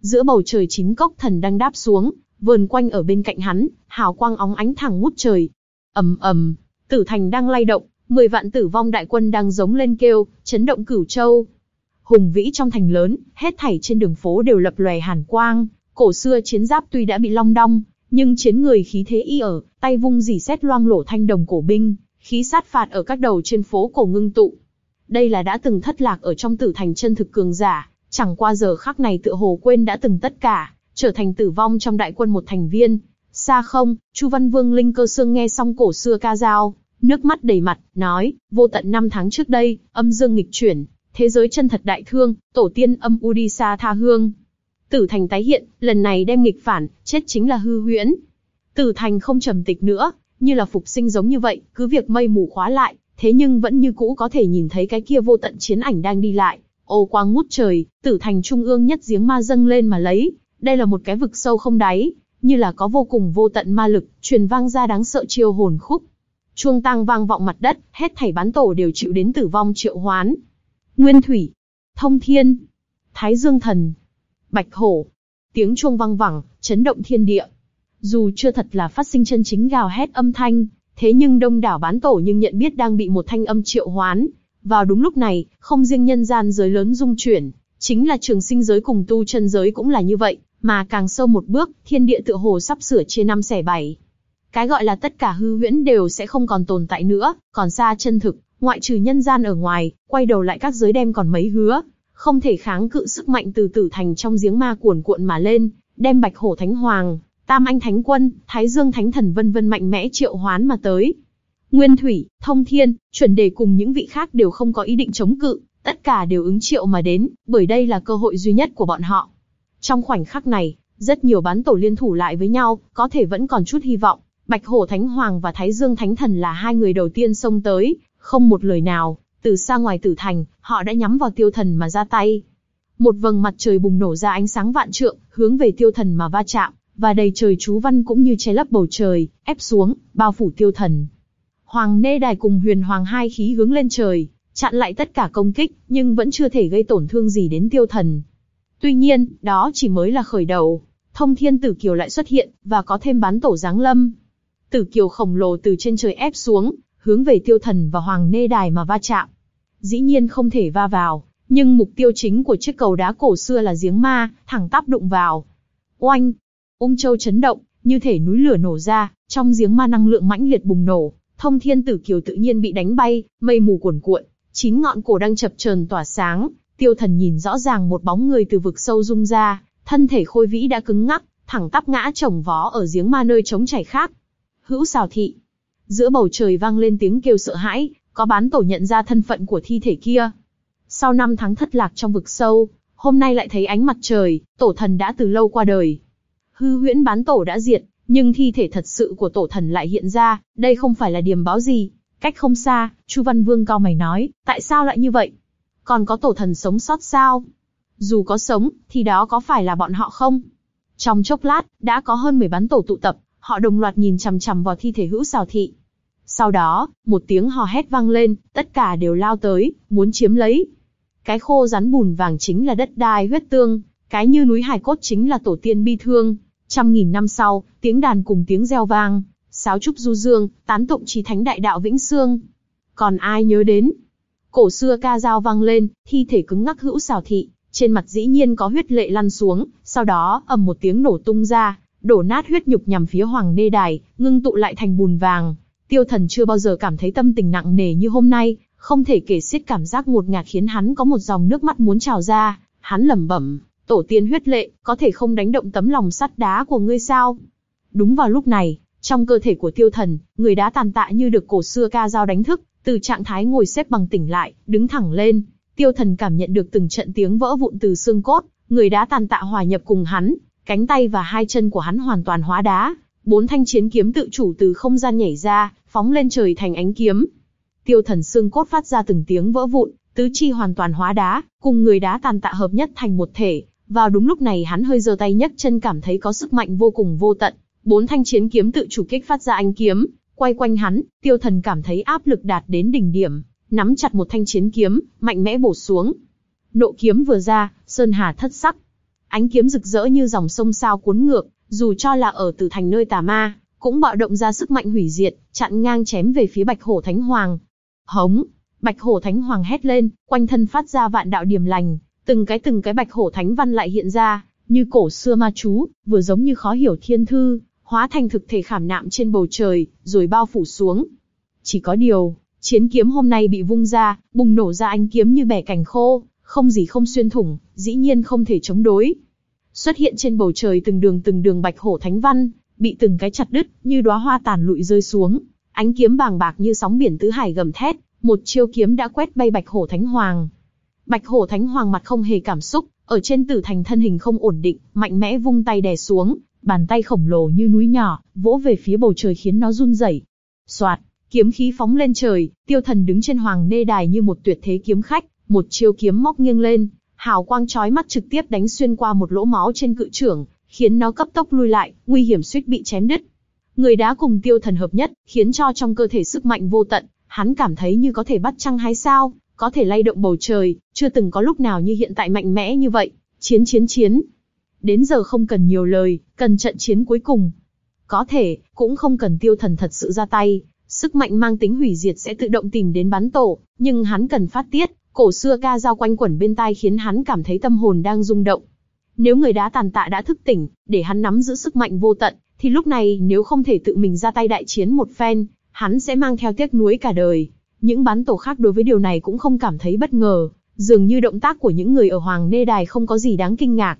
S1: Giữa bầu trời chín cốc thần đang đáp xuống, vườn quanh ở bên cạnh hắn, hào quang óng ánh thẳng ngút trời. ầm ầm, tử thành đang lay động, mười vạn tử vong đại quân đang giống lên kêu, chấn động cửu châu. Hùng vĩ trong thành lớn, hết thảy trên đường phố đều lập lòe hàn quang, cổ xưa chiến giáp tuy đã bị long đong, nhưng chiến người khí thế y ở, tay vung dỉ xét loang lổ thanh đồng cổ binh, khí sát phạt ở các đầu trên phố cổ ngưng tụ. Đây là đã từng thất lạc ở trong tử thành chân thực cường giả, chẳng qua giờ khắc này tựa hồ quên đã từng tất cả, trở thành tử vong trong đại quân một thành viên. Xa không, Chu Văn Vương Linh Cơ Sương nghe xong cổ xưa ca dao, nước mắt đầy mặt, nói, vô tận năm tháng trước đây, âm dương nghịch chuyển, thế giới chân thật đại thương, tổ tiên âm Udisa tha hương. Tử thành tái hiện, lần này đem nghịch phản, chết chính là hư huyễn. Tử thành không trầm tịch nữa, như là phục sinh giống như vậy, cứ việc mây mù khóa lại, thế nhưng vẫn như cũ có thể nhìn thấy cái kia vô tận chiến ảnh đang đi lại. Ô quang ngút trời, tử thành trung ương nhất giếng ma dâng lên mà lấy, đây là một cái vực sâu không đáy, như là có vô cùng vô tận ma lực, truyền vang ra đáng sợ chiêu hồn khúc. Chuông tang vang vọng mặt đất, hết thảy bán tổ đều chịu đến tử vong triệu hoán. Nguyên thủy, thông thiên, thái dương thần, bạch hổ, tiếng chuông vang vẳng, chấn động thiên địa. Dù chưa thật là phát sinh chân chính gào hét âm thanh, thế nhưng đông đảo bán tổ nhưng nhận biết đang bị một thanh âm triệu hoán. Vào đúng lúc này, không riêng nhân gian giới lớn dung chuyển, chính là trường sinh giới cùng tu chân giới cũng là như vậy, mà càng sâu một bước, thiên địa tựa hồ sắp sửa chia năm xẻ bảy. Cái gọi là tất cả hư huyễn đều sẽ không còn tồn tại nữa, còn xa chân thực, ngoại trừ nhân gian ở ngoài, quay đầu lại các giới đem còn mấy hứa, không thể kháng cự sức mạnh từ tử thành trong giếng ma cuồn cuộn mà lên, đem bạch hổ thánh hoàng, tam anh thánh quân, thái dương thánh thần vân vân mạnh mẽ triệu hoán mà tới. Nguyên thủy, thông thiên, chuẩn đề cùng những vị khác đều không có ý định chống cự, tất cả đều ứng triệu mà đến, bởi đây là cơ hội duy nhất của bọn họ. Trong khoảnh khắc này, rất nhiều bán tổ liên thủ lại với nhau, có thể vẫn còn chút hy vọng. Bạch Hổ Thánh Hoàng và Thái Dương Thánh Thần là hai người đầu tiên xông tới, không một lời nào, từ xa ngoài tử thành, họ đã nhắm vào tiêu thần mà ra tay. Một vầng mặt trời bùng nổ ra ánh sáng vạn trượng, hướng về tiêu thần mà va chạm, và đầy trời chú văn cũng như che lấp bầu trời, ép xuống, bao phủ tiêu thần. Hoàng Nê Đài cùng Huyền Hoàng hai khí hướng lên trời, chặn lại tất cả công kích, nhưng vẫn chưa thể gây tổn thương gì đến tiêu thần. Tuy nhiên, đó chỉ mới là khởi đầu. Thông thiên tử kiều lại xuất hiện, và có thêm bán tổ giáng lâm. Tử kiều khổng lồ từ trên trời ép xuống, hướng về tiêu thần và hoàng nê đài mà va chạm. Dĩ nhiên không thể va vào, Nhưng mục tiêu chính của chiếc cầu đá cổ xưa là giếng ma, thẳng tắp đụng vào. Oanh! Ung châu chấn động, như thể núi lửa nổ ra, trong giếng ma năng lượng mãnh liệt bùng nổ, thông thiên tử kiều tự nhiên bị đánh bay, mây mù cuồn cuộn, chín ngọn cổ đang chập chờn tỏa sáng, tiêu thần nhìn rõ ràng một bóng người từ vực sâu rung ra, thân thể khôi vĩ đã cứng ngắc, thẳng tắp ngã chồng vó ở giếng ma nơi trống chảy khác. Hữu xào thị. Giữa bầu trời vang lên tiếng kêu sợ hãi, có bán tổ nhận ra thân phận của thi thể kia. Sau năm tháng thất lạc trong vực sâu, hôm nay lại thấy ánh mặt trời, tổ thần đã từ lâu qua đời. Hư huyễn bán tổ đã diệt, nhưng thi thể thật sự của tổ thần lại hiện ra, đây không phải là điềm báo gì. Cách không xa, Chu Văn Vương cao mày nói, tại sao lại như vậy? Còn có tổ thần sống sót sao? Dù có sống, thì đó có phải là bọn họ không? Trong chốc lát, đã có hơn 10 bán tổ tụ tập, họ đồng loạt nhìn chằm chằm vào thi thể hữu xào thị. Sau đó, một tiếng hò hét vang lên, tất cả đều lao tới, muốn chiếm lấy. Cái khô rắn bùn vàng chính là đất đai huyết tương, cái như núi hải cốt chính là tổ tiên bi thương. Trăm nghìn năm sau, tiếng đàn cùng tiếng reo vang, sáo trúc du dương, tán tụng trí thánh đại đạo vĩnh xương. Còn ai nhớ đến? Cổ xưa ca dao vang lên, thi thể cứng ngắc hữu xào thị, trên mặt dĩ nhiên có huyết lệ lăn xuống, sau đó ầm một tiếng nổ tung ra, đổ nát huyết nhục nhằm phía hoàng đê đài, ngưng tụ lại thành bùn vàng. Tiêu thần chưa bao giờ cảm thấy tâm tình nặng nề như hôm nay, không thể kể xiết cảm giác ngột ngạt khiến hắn có một dòng nước mắt muốn trào ra. Hắn lẩm bẩm, tổ tiên huyết lệ, có thể không đánh động tấm lòng sắt đá của ngươi sao? Đúng vào lúc này, trong cơ thể của tiêu thần, người đá tàn tạ như được cổ xưa ca dao đánh thức, từ trạng thái ngồi xếp bằng tỉnh lại, đứng thẳng lên. Tiêu thần cảm nhận được từng trận tiếng vỡ vụn từ xương cốt, người đá tàn tạ hòa nhập cùng hắn, cánh tay và hai chân của hắn hoàn toàn hóa đá. Bốn thanh chiến kiếm tự chủ từ không gian nhảy ra, phóng lên trời thành ánh kiếm. Tiêu thần xương cốt phát ra từng tiếng vỡ vụn, tứ chi hoàn toàn hóa đá, cùng người đá tàn tạ hợp nhất thành một thể. Vào đúng lúc này hắn hơi giơ tay nhấc chân cảm thấy có sức mạnh vô cùng vô tận. Bốn thanh chiến kiếm tự chủ kích phát ra ánh kiếm, quay quanh hắn, tiêu thần cảm thấy áp lực đạt đến đỉnh điểm, nắm chặt một thanh chiến kiếm, mạnh mẽ bổ xuống. Nộ kiếm vừa ra, sơn hà thất sắc. Ánh kiếm rực rỡ như dòng sông sao cuốn ngược, dù cho là ở tử thành nơi tà ma, cũng bạo động ra sức mạnh hủy diệt, chặn ngang chém về phía Bạch Hổ Thánh Hoàng. Hống! Bạch Hổ Thánh Hoàng hét lên, quanh thân phát ra vạn đạo điểm lành, từng cái từng cái Bạch Hổ Thánh văn lại hiện ra, như cổ xưa ma chú, vừa giống như khó hiểu thiên thư, hóa thành thực thể khảm nạm trên bầu trời, rồi bao phủ xuống. Chỉ có điều, chiến kiếm hôm nay bị vung ra, bùng nổ ra ánh kiếm như bẻ cành khô, không gì không xuyên thủng, dĩ nhiên không thể chống đối. Xuất hiện trên bầu trời từng đường từng đường bạch hổ thánh văn, bị từng cái chặt đứt, như đóa hoa tàn lụi rơi xuống. Ánh kiếm bàng bạc như sóng biển tứ hải gầm thét, một chiêu kiếm đã quét bay bạch hổ thánh hoàng. Bạch hổ thánh hoàng mặt không hề cảm xúc, ở trên tử thành thân hình không ổn định, mạnh mẽ vung tay đè xuống, bàn tay khổng lồ như núi nhỏ, vỗ về phía bầu trời khiến nó run rẩy. Soạt, kiếm khí phóng lên trời, tiêu thần đứng trên hoàng nê đài như một tuyệt thế kiếm khách, một chiêu kiếm móc nghiêng lên, hào quang chói mắt trực tiếp đánh xuyên qua một lỗ máu trên cự trưởng, khiến nó cấp tốc lui lại, nguy hiểm suýt bị chém đứt. Người đá cùng tiêu thần hợp nhất, khiến cho trong cơ thể sức mạnh vô tận, hắn cảm thấy như có thể bắt trăng hay sao, có thể lay động bầu trời, chưa từng có lúc nào như hiện tại mạnh mẽ như vậy. Chiến chiến chiến, Đến giờ không cần nhiều lời, cần trận chiến cuối cùng. Có thể, cũng không cần tiêu thần thật sự ra tay, sức mạnh mang tính hủy diệt sẽ tự động tìm đến bắn tổ, nhưng hắn cần phát tiết, cổ xưa ca dao quanh quẩn bên tai khiến hắn cảm thấy tâm hồn đang rung động. Nếu người đá tàn tạ đã thức tỉnh, để hắn nắm giữ sức mạnh vô tận, thì lúc này nếu không thể tự mình ra tay đại chiến một phen, hắn sẽ mang theo tiếc nuối cả đời. Những bắn tổ khác đối với điều này cũng không cảm thấy bất ngờ, dường như động tác của những người ở Hoàng Nê Đài không có gì đáng kinh ngạc.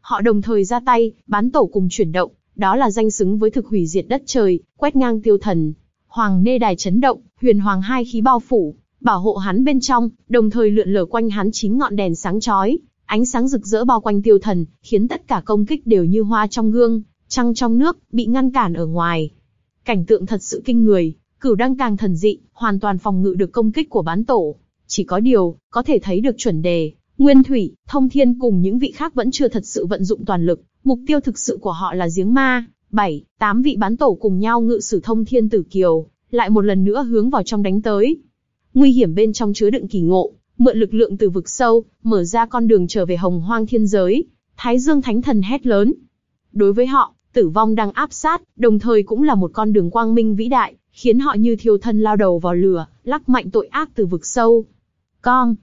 S1: Họ đồng thời ra tay, bán tổ cùng chuyển động, đó là danh xứng với thực hủy diệt đất trời, quét ngang tiêu thần. Hoàng nê đài chấn động, huyền hoàng hai khí bao phủ, bảo hộ hắn bên trong, đồng thời lượn lờ quanh hắn chín ngọn đèn sáng chói, ánh sáng rực rỡ bao quanh tiêu thần, khiến tất cả công kích đều như hoa trong gương, trăng trong nước, bị ngăn cản ở ngoài. Cảnh tượng thật sự kinh người, cửu đăng càng thần dị, hoàn toàn phòng ngự được công kích của bán tổ. Chỉ có điều, có thể thấy được chuẩn đề, Nguyên Thủy, Thông Thiên cùng những vị khác vẫn chưa thật sự vận dụng toàn lực, mục tiêu thực sự của họ là giếng ma. Bảy, tám vị bán tổ cùng nhau ngự sử Thông Thiên Tử Kiều, lại một lần nữa hướng vào trong đánh tới. Nguy hiểm bên trong chứa đựng kỳ ngộ, mượn lực lượng từ vực sâu, mở ra con đường trở về hồng hoang thiên giới. Thái Dương Thánh Thần hét lớn. Đối với họ, tử vong đang áp sát, đồng thời cũng là một con đường quang minh vĩ đại, khiến họ như thiêu thân lao đầu vào lửa, lắc mạnh tội ác từ vực sâu. Con,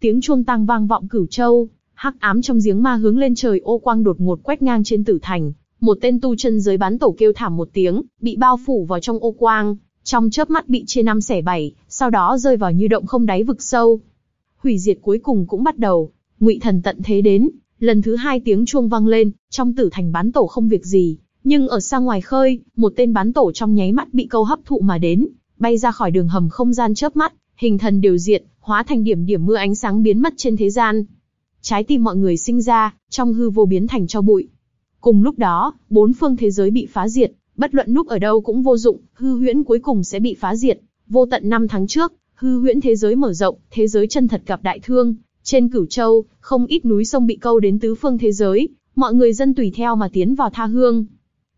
S1: tiếng chuông tăng vang vọng cửu châu, hắc ám trong giếng ma hướng lên trời ô quang đột ngột quét ngang trên tử thành. Một tên tu chân giới bán tổ kêu thảm một tiếng, bị bao phủ vào trong ô quang, trong chớp mắt bị chia năm xẻ bảy, sau đó rơi vào như động không đáy vực sâu. Hủy diệt cuối cùng cũng bắt đầu, ngụy thần tận thế đến, lần thứ hai tiếng chuông vang lên, trong tử thành bán tổ không việc gì, nhưng ở xa ngoài khơi, một tên bán tổ trong nháy mắt bị câu hấp thụ mà đến, bay ra khỏi đường hầm không gian chớp mắt, hình thần đều diệt, hóa thành điểm điểm mưa ánh sáng biến mất trên thế gian. Trái tim mọi người sinh ra, trong hư vô biến thành cho bụi. Cùng lúc đó, bốn phương thế giới bị phá diệt, bất luận núp ở đâu cũng vô dụng, hư huyễn cuối cùng sẽ bị phá diệt. Vô tận năm tháng trước, hư huyễn thế giới mở rộng, thế giới chân thật gặp đại thương. Trên cửu châu, không ít núi sông bị câu đến tứ phương thế giới, mọi người dân tùy theo mà tiến vào tha hương.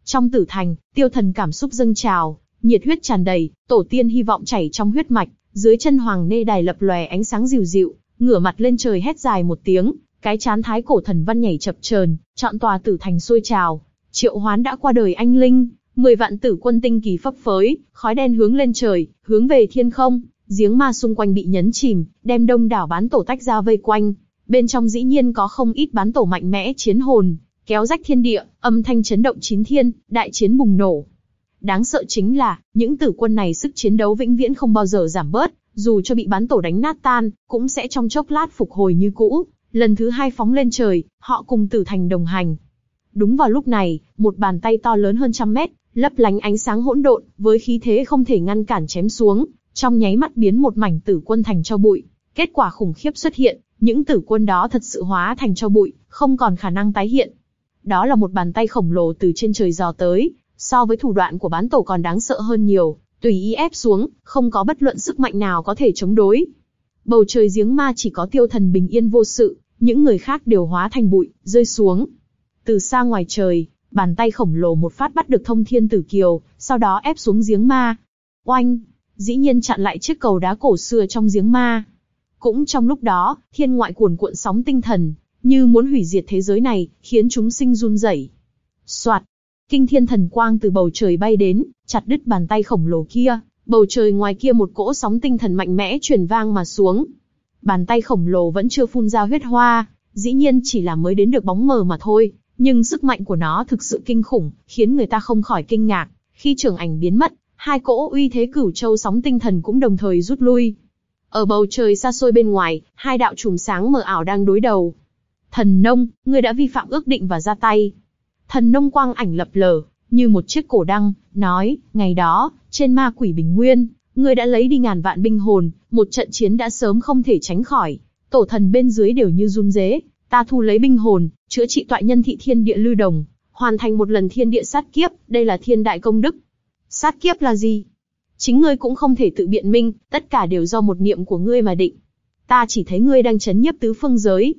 S1: Trong tử thành, tiêu thần cảm xúc dâng trào, nhiệt huyết tràn đầy, tổ tiên hy vọng chảy trong huyết mạch, dưới chân hoàng nê đài lập lòe ánh sáng dịu dịu, ngửa mặt lên trời hét dài một tiếng, cái chán thái cổ thần văn nhảy chập chờn, chọn tòa tử thành sôi trào. Triệu Hoán đã qua đời anh linh, mười vạn tử quân tinh kỳ phấp phới, khói đen hướng lên trời, hướng về thiên không, giếng ma xung quanh bị nhấn chìm, đem đông đảo bán tổ tách ra vây quanh. Bên trong dĩ nhiên có không ít bán tổ mạnh mẽ chiến hồn, kéo rách thiên địa, âm thanh chấn động chín thiên, đại chiến bùng nổ. Đáng sợ chính là, những tử quân này sức chiến đấu vĩnh viễn không bao giờ giảm bớt, dù cho bị bán tổ đánh nát tan, cũng sẽ trong chốc lát phục hồi như cũ, lần thứ hai phóng lên trời, họ cùng tử thành đồng hành. Đúng vào lúc này, một bàn tay to lớn hơn trăm mét, lấp lánh ánh sáng hỗn độn, với khí thế không thể ngăn cản chém xuống, trong nháy mắt biến một mảnh tử quân thành cho bụi. Kết quả khủng khiếp xuất hiện, những tử quân đó thật sự hóa thành cho bụi, không còn khả năng tái hiện. Đó là một bàn tay khổng lồ từ trên trời giò tới, so với thủ đoạn của bán tổ còn đáng sợ hơn nhiều, tùy ý ép xuống, không có bất luận sức mạnh nào có thể chống đối. Bầu trời giếng ma chỉ có tiêu thần bình yên vô sự, những người khác đều hóa thành bụi, rơi xuống. Từ xa ngoài trời, bàn tay khổng lồ một phát bắt được thông thiên tử kiều, sau đó ép xuống giếng ma. Oanh! Dĩ nhiên chặn lại chiếc cầu đá cổ xưa trong giếng ma. Cũng trong lúc đó, thiên ngoại cuồn cuộn sóng tinh thần, như muốn hủy diệt thế giới này, khiến chúng sinh run rẩy. Soạt! Kinh thiên thần quang từ bầu trời bay đến, chặt đứt bàn tay khổng lồ kia, bầu trời ngoài kia một cỗ sóng tinh thần mạnh mẽ truyền vang mà xuống. Bàn tay khổng lồ vẫn chưa phun ra huyết hoa, dĩ nhiên chỉ là mới đến được bóng mờ mà thôi, nhưng sức mạnh của nó thực sự kinh khủng, khiến người ta không khỏi kinh ngạc. Khi trường ảnh biến mất, hai cỗ uy thế cửu châu sóng tinh thần cũng đồng thời rút lui. Ở bầu trời xa xôi bên ngoài, hai đạo trùm sáng mờ ảo đang đối đầu. Thần nông, ngươi đã vi phạm ước định và ra tay. Thần nông quang ảnh lập lờ, như một chiếc cổ đăng, nói, ngày đó, trên ma quỷ bình nguyên, ngươi đã lấy đi ngàn vạn binh hồn, một trận chiến đã sớm không thể tránh khỏi. Tổ thần bên dưới đều như run rế, ta thu lấy binh hồn, chữa trị tọa nhân thị thiên địa lưu đồng, hoàn thành một lần thiên địa sát kiếp, đây là thiên đại công đức. Sát kiếp là gì? Chính ngươi cũng không thể tự biện minh, tất cả đều do một niệm của ngươi mà định. Ta chỉ thấy ngươi đang chấn nhiếp tứ phương giới.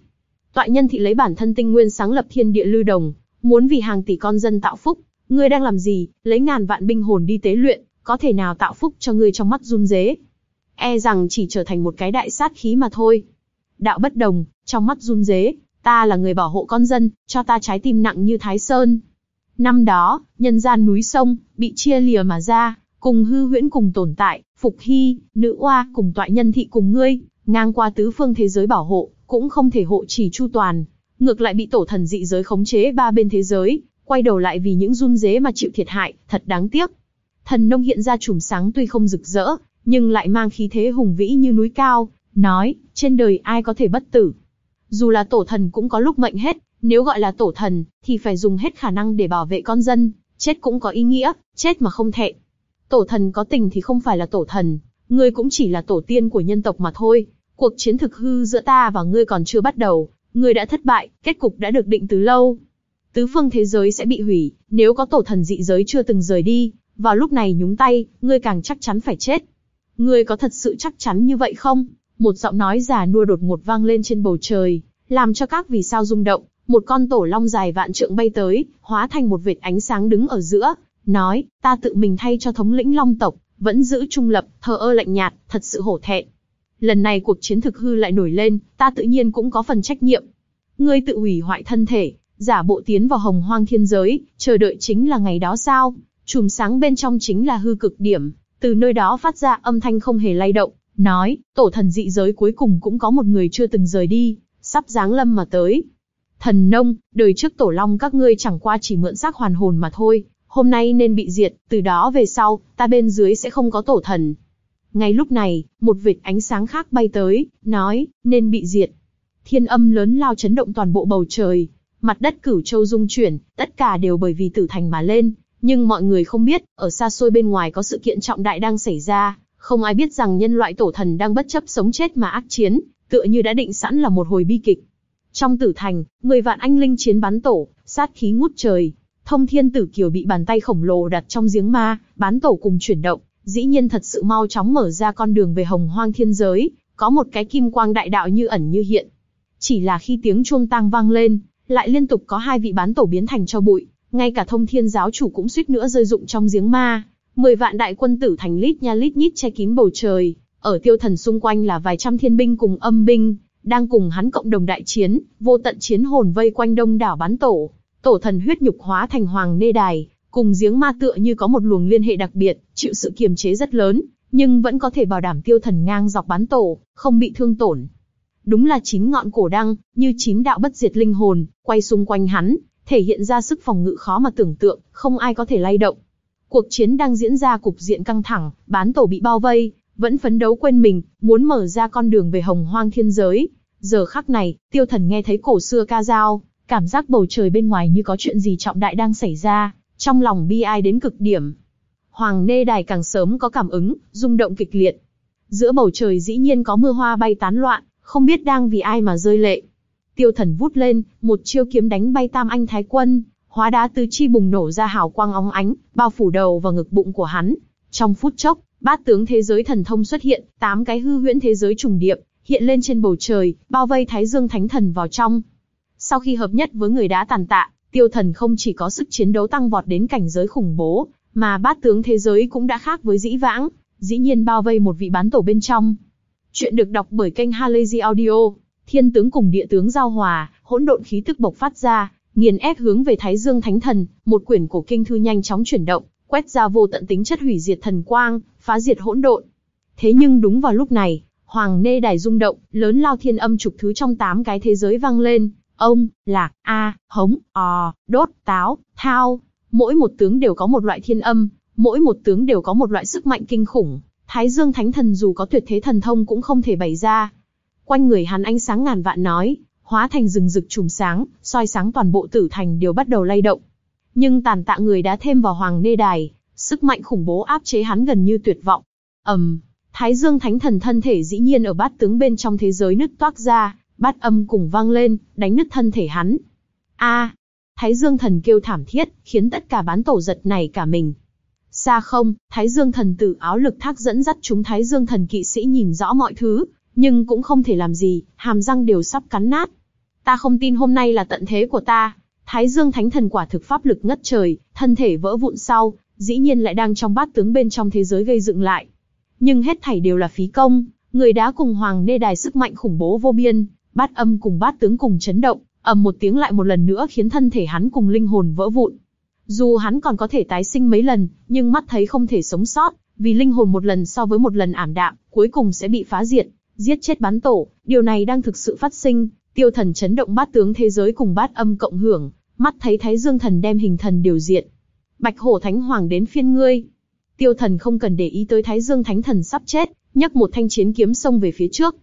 S1: Tọa nhân thị lấy bản thân tinh nguyên sáng lập thiên địa lưu đồng, muốn vì hàng tỷ con dân tạo phúc. Ngươi đang làm gì? Lấy ngàn vạn binh hồn đi tế luyện, có thể nào tạo phúc cho ngươi trong mắt run dế? E rằng chỉ trở thành một cái đại sát khí mà thôi. Đạo bất đồng, trong mắt run rế ta là người bảo hộ con dân, cho ta trái tim nặng như Thái Sơn. Năm đó, nhân gian núi sông, bị chia lìa mà ra, cùng hư huyễn cùng tồn tại, phục hy, nữ oa cùng tọa nhân thị cùng ngươi, ngang qua tứ phương thế giới bảo hộ, cũng không thể hộ chỉ chu toàn. Ngược lại bị tổ thần dị giới khống chế ba bên thế giới, quay đầu lại vì những run dế mà chịu thiệt hại, thật đáng tiếc. Thần nông hiện ra chùm sáng tuy không rực rỡ, nhưng lại mang khí thế hùng vĩ như núi cao, nói, trên đời ai có thể bất tử. Dù là tổ thần cũng có lúc mệnh hết, nếu gọi là tổ thần, thì phải dùng hết khả năng để bảo vệ con dân, chết cũng có ý nghĩa, chết mà không thẹn. Tổ thần có tình thì không phải là tổ thần, ngươi cũng chỉ là tổ tiên của nhân tộc mà thôi. Cuộc chiến thực hư giữa ta và ngươi còn chưa bắt đầu, ngươi đã thất bại, kết cục đã được định từ lâu. Tứ phương thế giới sẽ bị hủy, nếu có tổ thần dị giới chưa từng rời đi, vào lúc này nhúng tay, ngươi càng chắc chắn phải chết. Ngươi có thật sự chắc chắn như vậy không? Một giọng nói già nua đột ngột vang lên trên bầu trời, làm cho các vì sao rung động. Một con tổ long dài vạn trượng bay tới, hóa thành một vệt ánh sáng đứng ở giữa, nói, ta tự mình thay cho thống lĩnh long tộc, vẫn giữ trung lập, thờ ơ lạnh nhạt, thật sự hổ thẹn. Lần này cuộc chiến thực hư lại nổi lên, ta tự nhiên cũng có phần trách nhiệm. Ngươi tự hủy hoại thân thể, giả bộ tiến vào hồng hoang thiên giới, chờ đợi chính là ngày đó sao? Chùm sáng bên trong chính là hư cực điểm, từ nơi đó phát ra âm thanh không hề lay động, nói, tổ thần dị giới cuối cùng cũng có một người chưa từng rời đi, sắp giáng lâm mà tới. Thần nông, đời trước tổ long các ngươi chẳng qua chỉ mượn xác hoàn hồn mà thôi, hôm nay nên bị diệt, từ đó về sau, ta bên dưới sẽ không có tổ thần. Ngay lúc này, một vệt ánh sáng khác bay tới, nói, nên bị diệt. Thiên âm lớn lao chấn động toàn bộ bầu trời, mặt đất cửu châu rung chuyển, tất cả đều bởi vì tử thành mà lên, nhưng mọi người không biết, ở xa xôi bên ngoài có sự kiện trọng đại đang xảy ra, không ai biết rằng nhân loại tổ thần đang bất chấp sống chết mà ác chiến, tựa như đã định sẵn là một hồi bi kịch. Trong tử thành, người vạn anh linh chiến bắn tổ, sát khí ngút trời. Thông thiên tử kiều bị bàn tay khổng lồ đặt trong giếng ma, bán tổ cùng chuyển động, dĩ nhiên thật sự mau chóng mở ra con đường về hồng hoang thiên giới, có một cái kim quang đại đạo như ẩn như hiện. Chỉ là khi tiếng chuông tang vang lên, lại liên tục có hai vị bán tổ biến thành cho bụi, ngay cả thông thiên giáo chủ cũng suýt nữa rơi dụng trong giếng ma. Mười vạn đại quân tử thành lít nha lít nhít che kín bầu trời, ở tiêu thần xung quanh là vài trăm thiên binh cùng âm binh, đang cùng hắn cộng đồng đại chiến, vô tận chiến hồn vây quanh đông đảo bán tổ. Tổ thần huyết nhục hóa thành hoàng nê đài, cùng giếng ma tựa như có một luồng liên hệ đặc biệt, chịu sự kiềm chế rất lớn, nhưng vẫn có thể bảo đảm tiêu thần ngang dọc bán tổ, không bị thương tổn. Đúng là chín ngọn cổ đăng, như chín đạo bất diệt linh hồn, quay xung quanh hắn, thể hiện ra sức phòng ngự khó mà tưởng tượng, không ai có thể lay động. Cuộc chiến đang diễn ra cục diện căng thẳng, bán tổ bị bao vây, vẫn phấn đấu quên mình, muốn mở ra con đường về hồng hoang thiên giới. Giờ khắc này, tiêu thần nghe thấy cổ xưa ca dao, cảm giác bầu trời bên ngoài như có chuyện gì trọng đại đang xảy ra, trong lòng bi ai đến cực điểm. Hoàng nê đài càng sớm có cảm ứng, rung động kịch liệt. Giữa bầu trời dĩ nhiên có mưa hoa bay tán loạn, không biết đang vì ai mà rơi lệ. Tiêu thần vút lên, một chiêu kiếm đánh bay tam anh thái quân, hóa đá tứ chi bùng nổ ra hào quang óng ánh, bao phủ đầu và ngực bụng của hắn. Trong phút chốc, bát tướng thế giới thần thông xuất hiện, tám cái hư huyễn thế giới trùng điệp, hiện lên trên bầu trời, bao vây Thái Dương Thánh Thần vào trong. Sau khi hợp nhất với người đá tàn tạ, tiêu thần không chỉ có sức chiến đấu tăng vọt đến cảnh giới khủng bố, mà bát tướng thế giới cũng đã khác với dĩ vãng, dĩ nhiên bao vây một vị bán tổ bên trong. Chuyện được đọc bởi kênh Halazy Audio, thiên tướng cùng địa tướng giao hòa, hỗn độn khí tức bộc phát ra, nghiền ép hướng về Thái Dương Thánh Thần, một quyển cổ kinh thư nhanh chóng chuyển động, quét ra vô tận tính chất hủy diệt thần quang, phá diệt hỗn độn. Thế nhưng đúng vào lúc này, Hoàng Nê Đài rung động, lớn lao thiên âm trục thứ trong tám cái thế giới vang lên, ông, lạc, a, hống, ò, đốt, táo, thao, mỗi một tướng đều có một loại thiên âm, mỗi một tướng đều có một loại sức mạnh kinh khủng. Thái Dương Thánh Thần dù có tuyệt thế thần thông cũng không thể bày ra. Quanh người hắn ánh sáng ngàn vạn nói, hóa thành rừng rực chùm sáng, soi sáng toàn bộ tử thành đều bắt đầu lay động. Nhưng tàn tạ người đã thêm vào hoàng nê đài, sức mạnh khủng bố áp chế hắn gần như tuyệt vọng. ầm, um, Thái Dương Thánh Thần thân thể dĩ nhiên ở bát tướng bên trong thế giới nứt toác ra, bát âm cùng vang lên, đánh nứt thân thể hắn. A! Thái Dương Thần kêu thảm thiết, khiến tất cả bán tổ giật này cả mình. Xa không, Thái Dương Thần tử áo lực thác dẫn dắt chúng Thái Dương Thần kỵ sĩ nhìn rõ mọi thứ, nhưng cũng không thể làm gì, hàm răng đều sắp cắn nát. Ta không tin hôm nay là tận thế của ta. Thái Dương Thánh Thần quả thực pháp lực ngất trời, thân thể vỡ vụn sau, dĩ nhiên lại đang trong bát tướng bên trong thế giới gây dựng lại. Nhưng hết thảy đều là phí công, người đá cùng hoàng nê đài sức mạnh khủng bố vô biên, bát âm cùng bát tướng cùng chấn động, ầm một tiếng lại một lần nữa khiến thân thể hắn cùng linh hồn vỡ vụn. Dù hắn còn có thể tái sinh mấy lần, nhưng mắt thấy không thể sống sót, vì linh hồn một lần so với một lần ảm đạm, cuối cùng sẽ bị phá diệt, giết chết bán tổ, điều này đang thực sự phát sinh, tiêu thần chấn động bát tướng thế giới cùng bát âm cộng hưởng, mắt thấy thái dương thần đem hình thần điều diện. Bạch hổ thánh hoàng đến phiên ngươi. Tiêu thần không cần để ý tới thái dương thánh thần sắp chết, nhấc một thanh chiến kiếm xông về phía trước.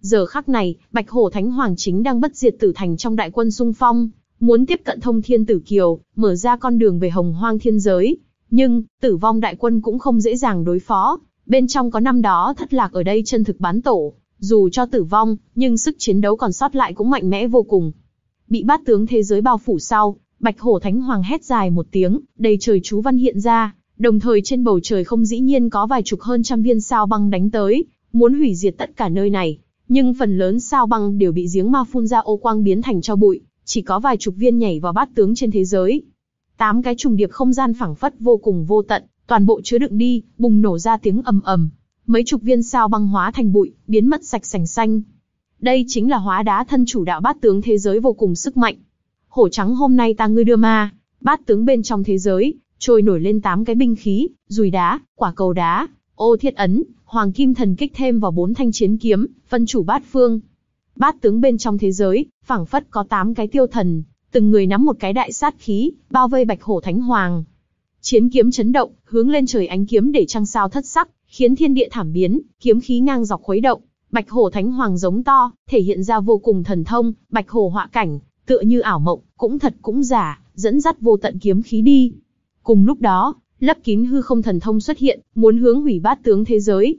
S1: Giờ khắc này, bạch hổ thánh hoàng chính đang bất diệt tử thành trong đại quân xung phong, muốn tiếp cận thông thiên tử kiều, mở ra con đường về hồng hoang thiên giới. Nhưng, tử vong đại quân cũng không dễ dàng đối phó, bên trong có năm đó thất lạc ở đây chân thực bán tổ, dù cho tử vong, nhưng sức chiến đấu còn sót lại cũng mạnh mẽ vô cùng. Bị bát tướng thế giới bao phủ sau, Bạch Hổ Thánh Hoàng hét dài một tiếng, đầy trời chú văn hiện ra, đồng thời trên bầu trời không dĩ nhiên có vài chục hơn trăm viên sao băng đánh tới, muốn hủy diệt tất cả nơi này. Nhưng phần lớn sao băng đều bị giếng ma phun ra ô quang biến thành cho bụi, chỉ có vài chục viên nhảy vào bát tướng trên thế giới. Tám cái trùng điệp không gian phẳng phất vô cùng vô tận, toàn bộ chứa đựng đi, bùng nổ ra tiếng ầm ầm. Mấy chục viên sao băng hóa thành bụi, biến mất sạch sành xanh. Đây chính là hóa đá thân chủ đạo bát tướng thế giới vô cùng sức mạnh. Hổ trắng hôm nay ta ngươi đưa ma, bát tướng bên trong thế giới, trôi nổi lên tám cái binh khí, dùi đá, quả cầu đá, Ô thiết ấn, hoàng kim thần kích thêm vào bốn thanh chiến kiếm, phân chủ bát phương. Bát tướng bên trong thế giới, phảng phất có tám cái tiêu thần, từng người nắm một cái đại sát khí, bao vây bạch hổ thánh hoàng. Chiến kiếm chấn động, hướng lên trời ánh kiếm để trăng sao thất sắc, khiến thiên địa thảm biến, kiếm khí ngang dọc khuấy động. Bạch hổ thánh hoàng giống to, thể hiện ra vô cùng thần thông, bạch hổ họa cảnh, tựa như ảo mộng, cũng thật cũng giả, dẫn dắt vô tận kiếm khí đi. Cùng lúc đó, lấp kín hư không thần thông xuất hiện, muốn hướng hủy bát tướng thế giới.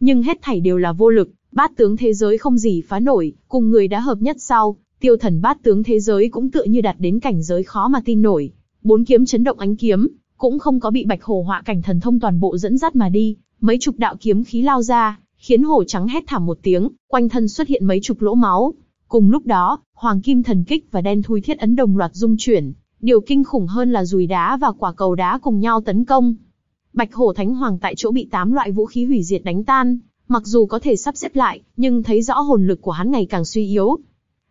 S1: Nhưng hết thảy đều là vô lực, bát tướng thế giới không gì phá nổi, cùng người đã hợp nhất sau, tiêu thần bát tướng thế giới cũng tựa như đạt đến cảnh giới khó mà tin nổi. Bốn kiếm chấn động ánh kiếm, cũng không có bị bạch hổ họa cảnh thần thông toàn bộ dẫn dắt mà đi, mấy chục đạo kiếm khí lao ra, khiến hổ trắng hét thảm một tiếng, quanh thân xuất hiện mấy chục lỗ máu. Cùng lúc đó, hoàng kim thần kích và đen thui thiết ấn đồng loạt dung chuyển, điều kinh khủng hơn là dùi đá và quả cầu đá cùng nhau tấn công. Bạch hổ thánh hoàng tại chỗ bị tám loại vũ khí hủy diệt đánh tan, mặc dù có thể sắp xếp lại, nhưng thấy rõ hồn lực của hắn ngày càng suy yếu.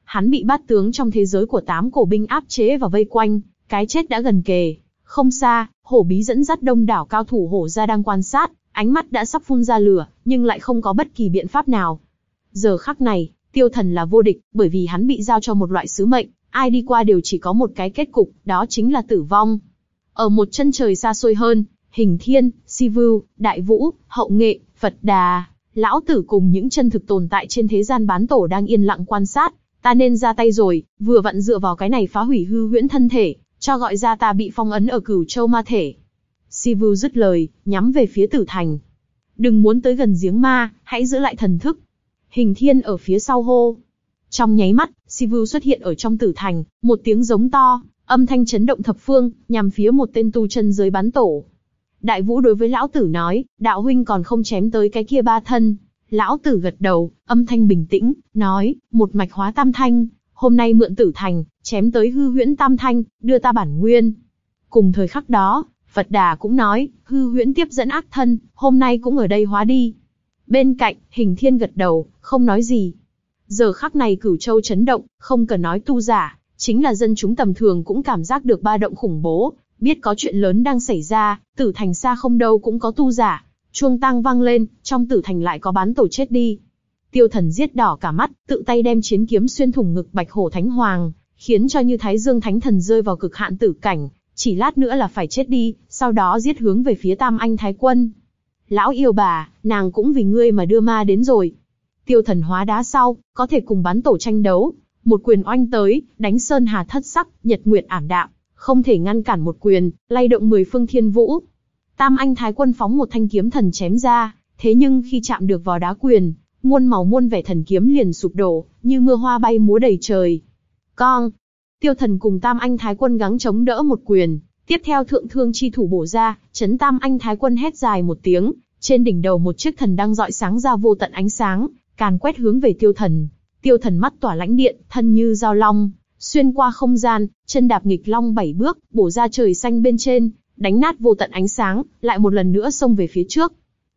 S1: Hắn bị bát tướng trong thế giới của tám cổ binh áp chế và vây quanh, cái chết đã gần kề. Không xa, hổ bí dẫn dắt đông đảo cao thủ hổ ra đang quan sát, ánh mắt đã sắp phun ra lửa, nhưng lại không có bất kỳ biện pháp nào. Giờ khắc này, tiêu thần là vô địch, bởi vì hắn bị giao cho một loại sứ mệnh, ai đi qua đều chỉ có một cái kết cục, đó chính là tử vong. Ở một chân trời xa xôi hơn, hình thiên, si vưu, đại vũ, hậu nghệ, Phật đà, lão tử cùng những chân thực tồn tại trên thế gian bán tổ đang yên lặng quan sát, ta nên ra tay rồi, vừa vặn dựa vào cái này phá hủy hư huyễn thân thể, cho gọi ra ta bị phong ấn ở cửu châu ma thể. Sivu dứt lời, nhắm về phía tử thành. Đừng muốn tới gần giếng ma, hãy giữ lại thần thức. Hình thiên ở phía sau hô. Trong nháy mắt, Sivu xuất hiện ở trong tử thành, một tiếng giống to, âm thanh chấn động thập phương, nhằm phía một tên tu chân giới bắn tổ. Đại vũ đối với lão tử nói, đạo huynh còn không chém tới cái kia ba thân. Lão tử gật đầu, âm thanh bình tĩnh, nói, một mạch hóa tam thanh, hôm nay mượn tử thành, chém tới hư huyễn tam thanh, đưa ta bản nguyên. Cùng thời khắc đó, Phật Đà cũng nói, hư huyễn tiếp dẫn ác thân, hôm nay cũng ở đây hóa đi. Bên cạnh, hình thiên gật đầu, không nói gì. Giờ khắc này cửu châu chấn động, không cần nói tu giả, chính là dân chúng tầm thường cũng cảm giác được ba động khủng bố, biết có chuyện lớn đang xảy ra, tử thành xa không đâu cũng có tu giả. Chuông tang vang lên, trong tử thành lại có bán tổ chết đi. Tiêu thần giết đỏ cả mắt, tự tay đem chiến kiếm xuyên thủng ngực bạch hổ thánh hoàng, khiến cho như thái dương thánh thần rơi vào cực hạn tử cảnh, chỉ lát nữa là phải chết đi, sau đó giết hướng về phía tam anh thái quân. Lão yêu bà, nàng cũng vì ngươi mà đưa ma đến rồi. Tiêu thần hóa đá sau, có thể cùng bắn tổ tranh đấu. Một quyền oanh tới, đánh sơn hà thất sắc, nhật nguyệt ảm đạm, không thể ngăn cản một quyền, lay động mười phương thiên vũ. Tam anh thái quân phóng một thanh kiếm thần chém ra, thế nhưng khi chạm được vào đá quyền, muôn màu muôn vẻ thần kiếm liền sụp đổ, như mưa hoa bay múa đầy trời. Con, Tiêu Thần cùng Tam Anh Thái Quân gắng chống đỡ một quyền, tiếp theo thượng thương chi thủ bổ ra, chấn Tam Anh Thái Quân hét dài một tiếng, trên đỉnh đầu một chiếc thần đang dọi sáng ra vô tận ánh sáng, càn quét hướng về Tiêu Thần. Tiêu Thần mắt tỏa lãnh điện, thân như dao long, xuyên qua không gian, chân đạp nghịch long bảy bước, bổ ra trời xanh bên trên, đánh nát vô tận ánh sáng, lại một lần nữa xông về phía trước.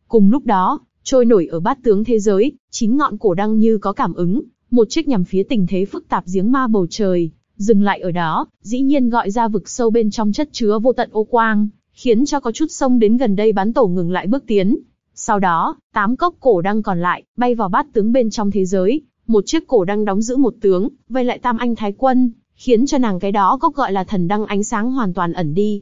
S1: Cùng lúc đó, trôi nổi ở bát tướng thế giới, chín ngọn cổ đăng như có cảm ứng, một chiếc nhằm phía tình thế phức tạp giếng ma bầu trời, Dừng lại ở đó, dĩ nhiên gọi ra vực sâu bên trong chất chứa vô tận ô quang, khiến cho có chút sông đến gần đây bắn tổ ngừng lại bước tiến. Sau đó, tám cốc cổ đăng còn lại, bay vào bát tướng bên trong thế giới, một chiếc cổ đăng đóng giữ một tướng, vây lại tam anh thái quân, khiến cho nàng cái đó cốc gọi là thần đăng ánh sáng hoàn toàn ẩn đi.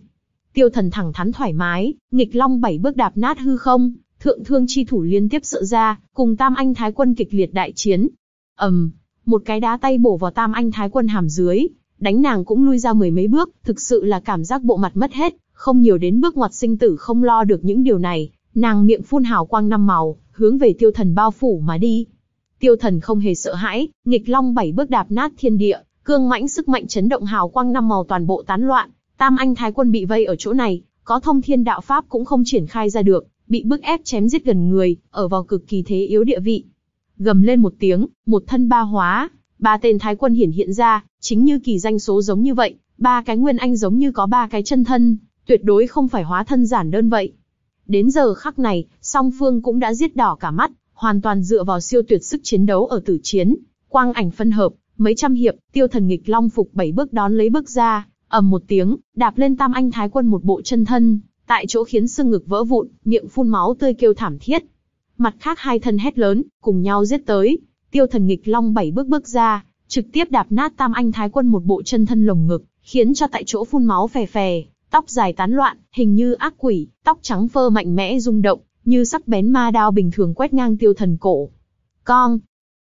S1: Tiêu thần thẳng thắn thoải mái, nghịch long bảy bước đạp nát hư không, thượng thương chi thủ liên tiếp sợ ra, cùng tam anh thái quân kịch liệt đại chiến. ầm, một cái đá tay bổ vào tam anh thái quân hàm dưới, đánh nàng cũng lui ra mười mấy bước, thực sự là cảm giác bộ mặt mất hết, không nhiều đến bước ngoặt sinh tử không lo được những điều này, nàng miệng phun hào quang năm màu, hướng về tiêu thần bao phủ mà đi. Tiêu thần không hề sợ hãi, nghịch long bảy bước đạp nát thiên địa, cương mãnh sức mạnh chấn động hào quang năm màu toàn bộ tán loạn, tam anh thái quân bị vây ở chỗ này, có thông thiên đạo pháp cũng không triển khai ra được, bị bức ép chém giết gần người, ở vào cực kỳ thế yếu địa vị, gầm lên một tiếng, một thân ba hóa, ba tên thái quân hiển hiện ra, chính như kỳ danh số giống như vậy, ba cái nguyên anh giống như có ba cái chân thân, tuyệt đối không phải hóa thân giản đơn vậy. Đến giờ khắc này, song phương cũng đã giết đỏ cả mắt, hoàn toàn dựa vào siêu tuyệt sức chiến đấu ở tử chiến, quang ảnh phân hợp, mấy trăm hiệp, tiêu thần nghịch long phục bảy bước đón lấy bước ra, ầm một tiếng, đạp lên tam anh thái quân một bộ chân thân, tại chỗ khiến xương ngực vỡ vụn, miệng phun máu tươi kêu thảm thiết. Mặt khác hai thân hét lớn, cùng nhau giết tới. Tiêu thần nghịch long bảy bước bước ra, trực tiếp đạp nát tam anh thái quân một bộ chân thân lồng ngực, khiến cho tại chỗ phun máu phè phè, tóc dài tán loạn, hình như ác quỷ, tóc trắng phơ mạnh mẽ rung động, như sắc bén ma đao bình thường quét ngang tiêu thần cổ. Con,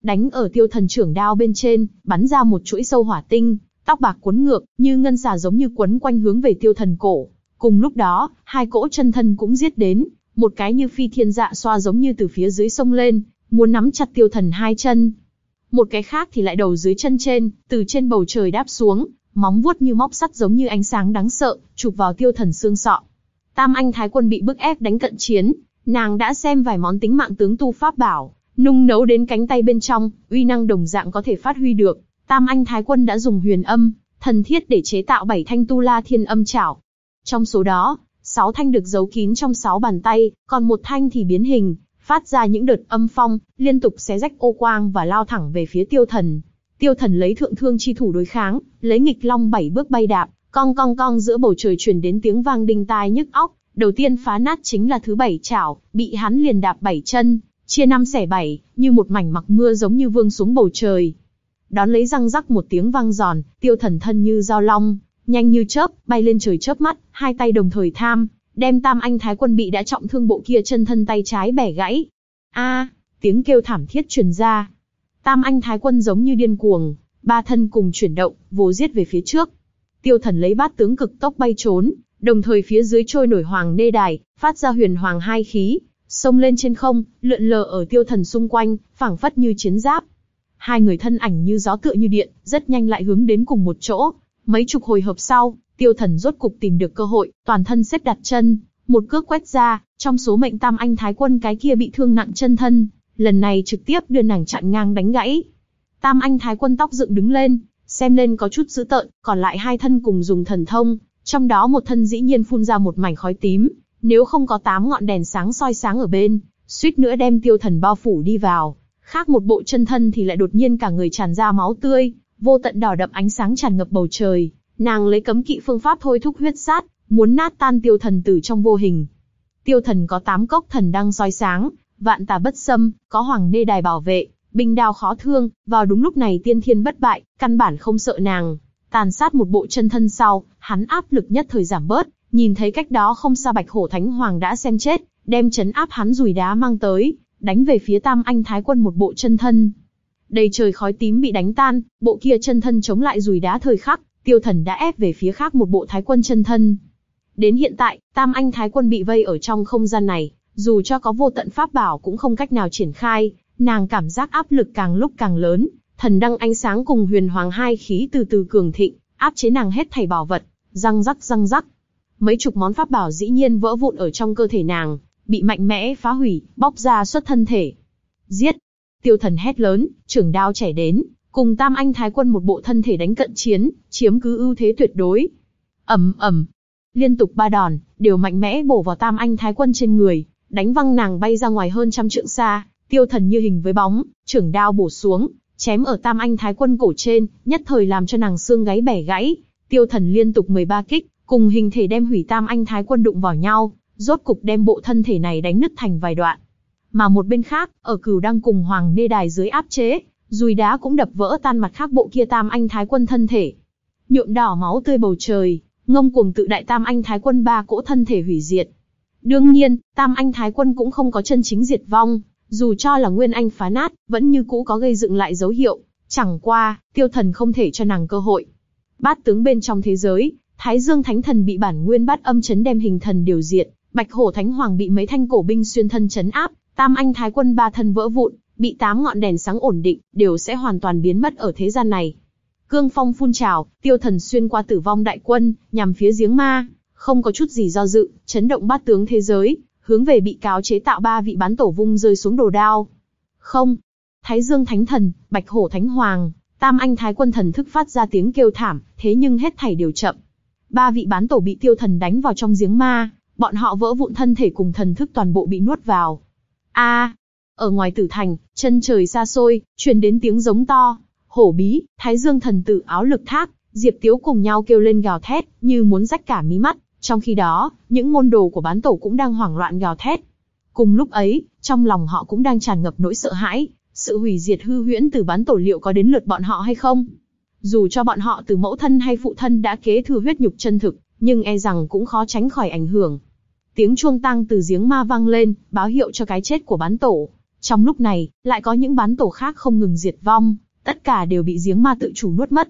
S1: đánh ở tiêu thần trưởng đao bên trên, bắn ra một chuỗi sâu hỏa tinh, tóc bạc cuốn ngược, như ngân xà giống như quấn quanh hướng về tiêu thần cổ. Cùng lúc đó, hai cỗ chân thân cũng giết đến, một cái như phi thiên dạ xoa giống như từ phía dưới sông lên, muốn nắm chặt tiêu thần hai chân. Một cái khác thì lại đầu dưới chân trên, từ trên bầu trời đáp xuống, móng vuốt như móc sắt giống như ánh sáng đáng sợ, chụp vào tiêu thần xương sọ. Tam Anh Thái Quân bị bức ép đánh cận chiến, nàng đã xem vài món tính mạng tướng tu pháp bảo, nung nấu đến cánh tay bên trong, uy năng đồng dạng có thể phát huy được. Tam Anh Thái Quân đã dùng huyền âm, thần thiết để chế tạo bảy thanh tu la thiên âm chảo. Trong số đó, sáu thanh được giấu kín trong sáu bàn tay, còn một thanh thì biến hình, phát ra những đợt âm phong, liên tục xé rách ô quang và lao thẳng về phía tiêu thần. Tiêu thần lấy thượng thương chi thủ đối kháng, lấy nghịch long bảy bước bay đạp, cong cong cong giữa bầu trời truyền đến tiếng vang đinh tai nhức óc. Đầu tiên phá nát chính là thứ bảy chảo, bị hắn liền đạp bảy chân, chia năm xẻ bảy, như một mảnh mặc mưa giống như vương xuống bầu trời. Đón lấy răng rắc một tiếng vang giòn, tiêu thần thân như dao long, nhanh như chớp, bay lên trời chớp mắt, hai tay đồng thời tham, đem tam anh thái quân bị đã trọng thương bộ kia chân thân tay trái bẻ gãy. A, tiếng kêu thảm thiết truyền ra. Tam anh thái quân giống như điên cuồng, ba thân cùng chuyển động, vồ giết về phía trước. Tiêu thần lấy bát tướng cực tốc bay trốn, đồng thời phía dưới trôi nổi hoàng nê đài, phát ra huyền hoàng hai khí, xông lên trên không, lượn lờ ở tiêu thần xung quanh, phảng phất như chiến giáp. Hai người thân ảnh như gió tựa như điện, rất nhanh lại hướng đến cùng một chỗ. Mấy chục hồi hợp sau, tiêu thần rốt cục tìm được cơ hội, toàn thân xếp đặt chân, một cước quét ra, trong số mệnh tam anh thái quân cái kia bị thương nặng chân thân, lần này trực tiếp đưa nàng chặn ngang đánh gãy. Tam anh thái quân tóc dựng đứng lên, xem lên có chút dữ tợn, còn lại hai thân cùng dùng thần thông, trong đó một thân dĩ nhiên phun ra một mảnh khói tím, nếu không có tám ngọn đèn sáng soi sáng ở bên, suýt nữa đem tiêu thần bao phủ đi vào. Khác một bộ chân thân thì lại đột nhiên cả người tràn ra máu tươi, vô tận đỏ đậm ánh sáng tràn ngập bầu trời. Nàng lấy cấm kỵ phương pháp thôi thúc huyết sát, muốn nát tan tiêu thần tử trong vô hình. Tiêu thần có tám cốc thần đang soi sáng, vạn tà bất xâm, có hoàng nê đài bảo vệ, binh đao khó thương, vào đúng lúc này tiên thiên bất bại, căn bản không sợ nàng. Tàn sát một bộ chân thân sau, hắn áp lực nhất thời giảm bớt, nhìn thấy cách đó không xa bạch hổ thánh hoàng đã xem chết, đem chấn áp hắn rùi đá mang tới, đánh về phía tam anh thái quân một bộ chân thân. Đầy trời khói tím bị đánh tan, bộ kia chân thân chống lại rùi đá thời khắc, tiêu thần đã ép về phía khác một bộ thái quân chân thân. Đến hiện tại, tam anh thái quân bị vây ở trong không gian này, dù cho có vô tận pháp bảo cũng không cách nào triển khai, nàng cảm giác áp lực càng lúc càng lớn, thần đăng ánh sáng cùng huyền hoàng hai khí từ từ cường thịnh, áp chế nàng hết thảy bảo vật, răng rắc răng rắc. Mấy chục món pháp bảo dĩ nhiên vỡ vụn ở trong cơ thể nàng, bị mạnh mẽ phá hủy, bóc ra xuất thân thể. Giết! Tiêu thần hét lớn, trưởng đao chảy đến, cùng tam anh thái quân một bộ thân thể đánh cận chiến, chiếm cứ ưu thế tuyệt đối. ầm ầm, liên tục ba đòn, đều mạnh mẽ bổ vào tam anh thái quân trên người, đánh văng nàng bay ra ngoài hơn trăm trượng xa, tiêu thần như hình với bóng, trưởng đao bổ xuống, chém ở tam anh thái quân cổ trên, nhất thời làm cho nàng xương gáy bẻ gãy. Tiêu thần liên tục 13 kích, cùng hình thể đem hủy tam anh thái quân đụng vào nhau, rốt cục đem bộ thân thể này đánh nứt thành vài đoạn. Mà một bên khác, ở cửu đang cùng hoàng nê đài dưới áp chế, dùi đá cũng đập vỡ tan mặt khác bộ kia tam anh thái quân thân thể. Nhuộm đỏ máu tươi bầu trời, ngông cuồng tự đại tam anh thái quân ba cỗ thân thể hủy diệt. Đương nhiên, tam anh thái quân cũng không có chân chính diệt vong, dù cho là nguyên anh phá nát, vẫn như cũ có gây dựng lại dấu hiệu. Chẳng qua, tiêu thần không thể cho nàng cơ hội. Bát tướng bên trong thế giới, Thái Dương Thánh Thần bị bản nguyên bát âm chấn đem hình thần điều diệt, Bạch Hổ Thánh Hoàng bị mấy thanh cổ binh xuyên thân chấn áp, Tam Anh Thái Quân ba thân vỡ vụn, bị tám ngọn đèn sáng ổn định, đều sẽ hoàn toàn biến mất ở thế gian này. Cương phong phun trào, tiêu thần xuyên qua tử vong đại quân, nhằm phía giếng ma, không có chút gì do dự, chấn động bát tướng thế giới, hướng về bị cáo chế tạo ba vị bán tổ vung rơi xuống đồ đao. Không. Thái Dương Thánh Thần, Bạch Hổ Thánh Hoàng, Tam Anh Thái Quân thần thức phát ra tiếng kêu thảm, thế nhưng hết thảy đều chậm. Ba vị bán tổ bị tiêu thần đánh vào trong giếng ma, bọn họ vỡ vụn thân thể cùng thần thức toàn bộ bị nuốt vào. A, ở ngoài tử thành, chân trời xa xôi, truyền đến tiếng giống to. Hổ bí, Thái Dương thần tử áo lực thác, Diệp Tiếu cùng nhau kêu lên gào thét, như muốn rách cả mí mắt, Trong khi đó, những môn đồ của bán tổ cũng đang hoảng loạn gào thét. Cùng lúc ấy, trong lòng họ cũng đang tràn ngập nỗi sợ hãi, sự hủy diệt hư huyễn từ bán tổ liệu có đến lượt bọn họ hay không? Dù cho bọn họ từ mẫu thân hay phụ thân đã kế thừa huyết nhục chân thực, nhưng e rằng cũng khó tránh khỏi ảnh hưởng. Tiếng chuông tăng từ giếng ma vang lên, báo hiệu cho cái chết của bán tổ. Trong lúc này, lại có những bán tổ khác không ngừng diệt vong, tất cả đều bị giếng ma tự chủ nuốt mất.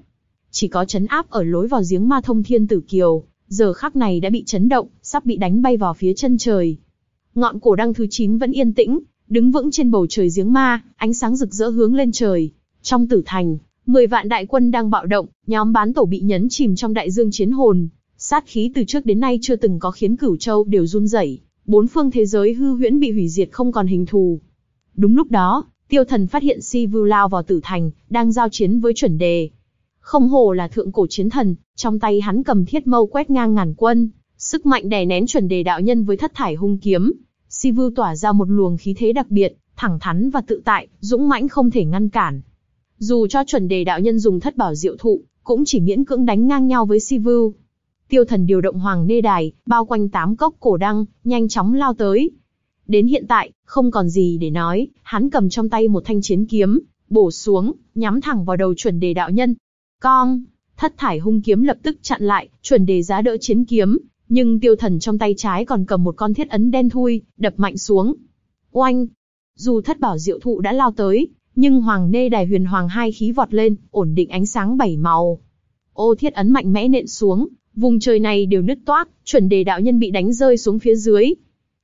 S1: Chỉ có chấn áp ở lối vào giếng ma thông thiên tử kiều, giờ khắc này đã bị chấn động, sắp bị đánh bay vào phía chân trời. Ngọn cổ đăng thứ 9 vẫn yên tĩnh, đứng vững trên bầu trời giếng ma, ánh sáng rực rỡ hướng lên trời. Trong tử thành, 10 vạn đại quân đang bạo động, nhóm bán tổ bị nhấn chìm trong đại dương chiến hồn. Sát khí từ trước đến nay chưa từng có khiến cửu châu đều run rẩy, bốn phương thế giới hư huyễn bị hủy diệt không còn hình thù. Đúng lúc đó, tiêu thần phát hiện si vưu lao vào tử thành, đang giao chiến với chuẩn đề. Không hồ là thượng cổ chiến thần, trong tay hắn cầm thiết mâu quét ngang ngàn quân, sức mạnh đè nén chuẩn đề đạo nhân với thất thải hung kiếm. Si vưu tỏa ra một luồng khí thế đặc biệt, thẳng thắn và tự tại, dũng mãnh không thể ngăn cản. Dù cho chuẩn đề đạo nhân dùng thất bảo diệu thụ, cũng chỉ miễn cưỡng đánh ngang nhau với si vưu. Tiêu thần điều động hoàng nê đài, bao quanh tám cốc cổ đăng, nhanh chóng lao tới. Đến hiện tại, không còn gì để nói, hắn cầm trong tay một thanh chiến kiếm, bổ xuống, nhắm thẳng vào đầu chuẩn đề đạo nhân. Cong, thất thải hung kiếm lập tức chặn lại, chuẩn đề giá đỡ chiến kiếm, nhưng tiêu thần trong tay trái còn cầm một con thiết ấn đen thui, đập mạnh xuống. Oanh! Dù thất bảo diệu thụ đã lao tới, nhưng hoàng nê đài huyền hoàng hai khí vọt lên, ổn định ánh sáng bảy màu. Ô thiết ấn mạnh mẽ nện xuống, vùng trời này đều nứt toác, chuẩn đề đạo nhân bị đánh rơi xuống phía dưới.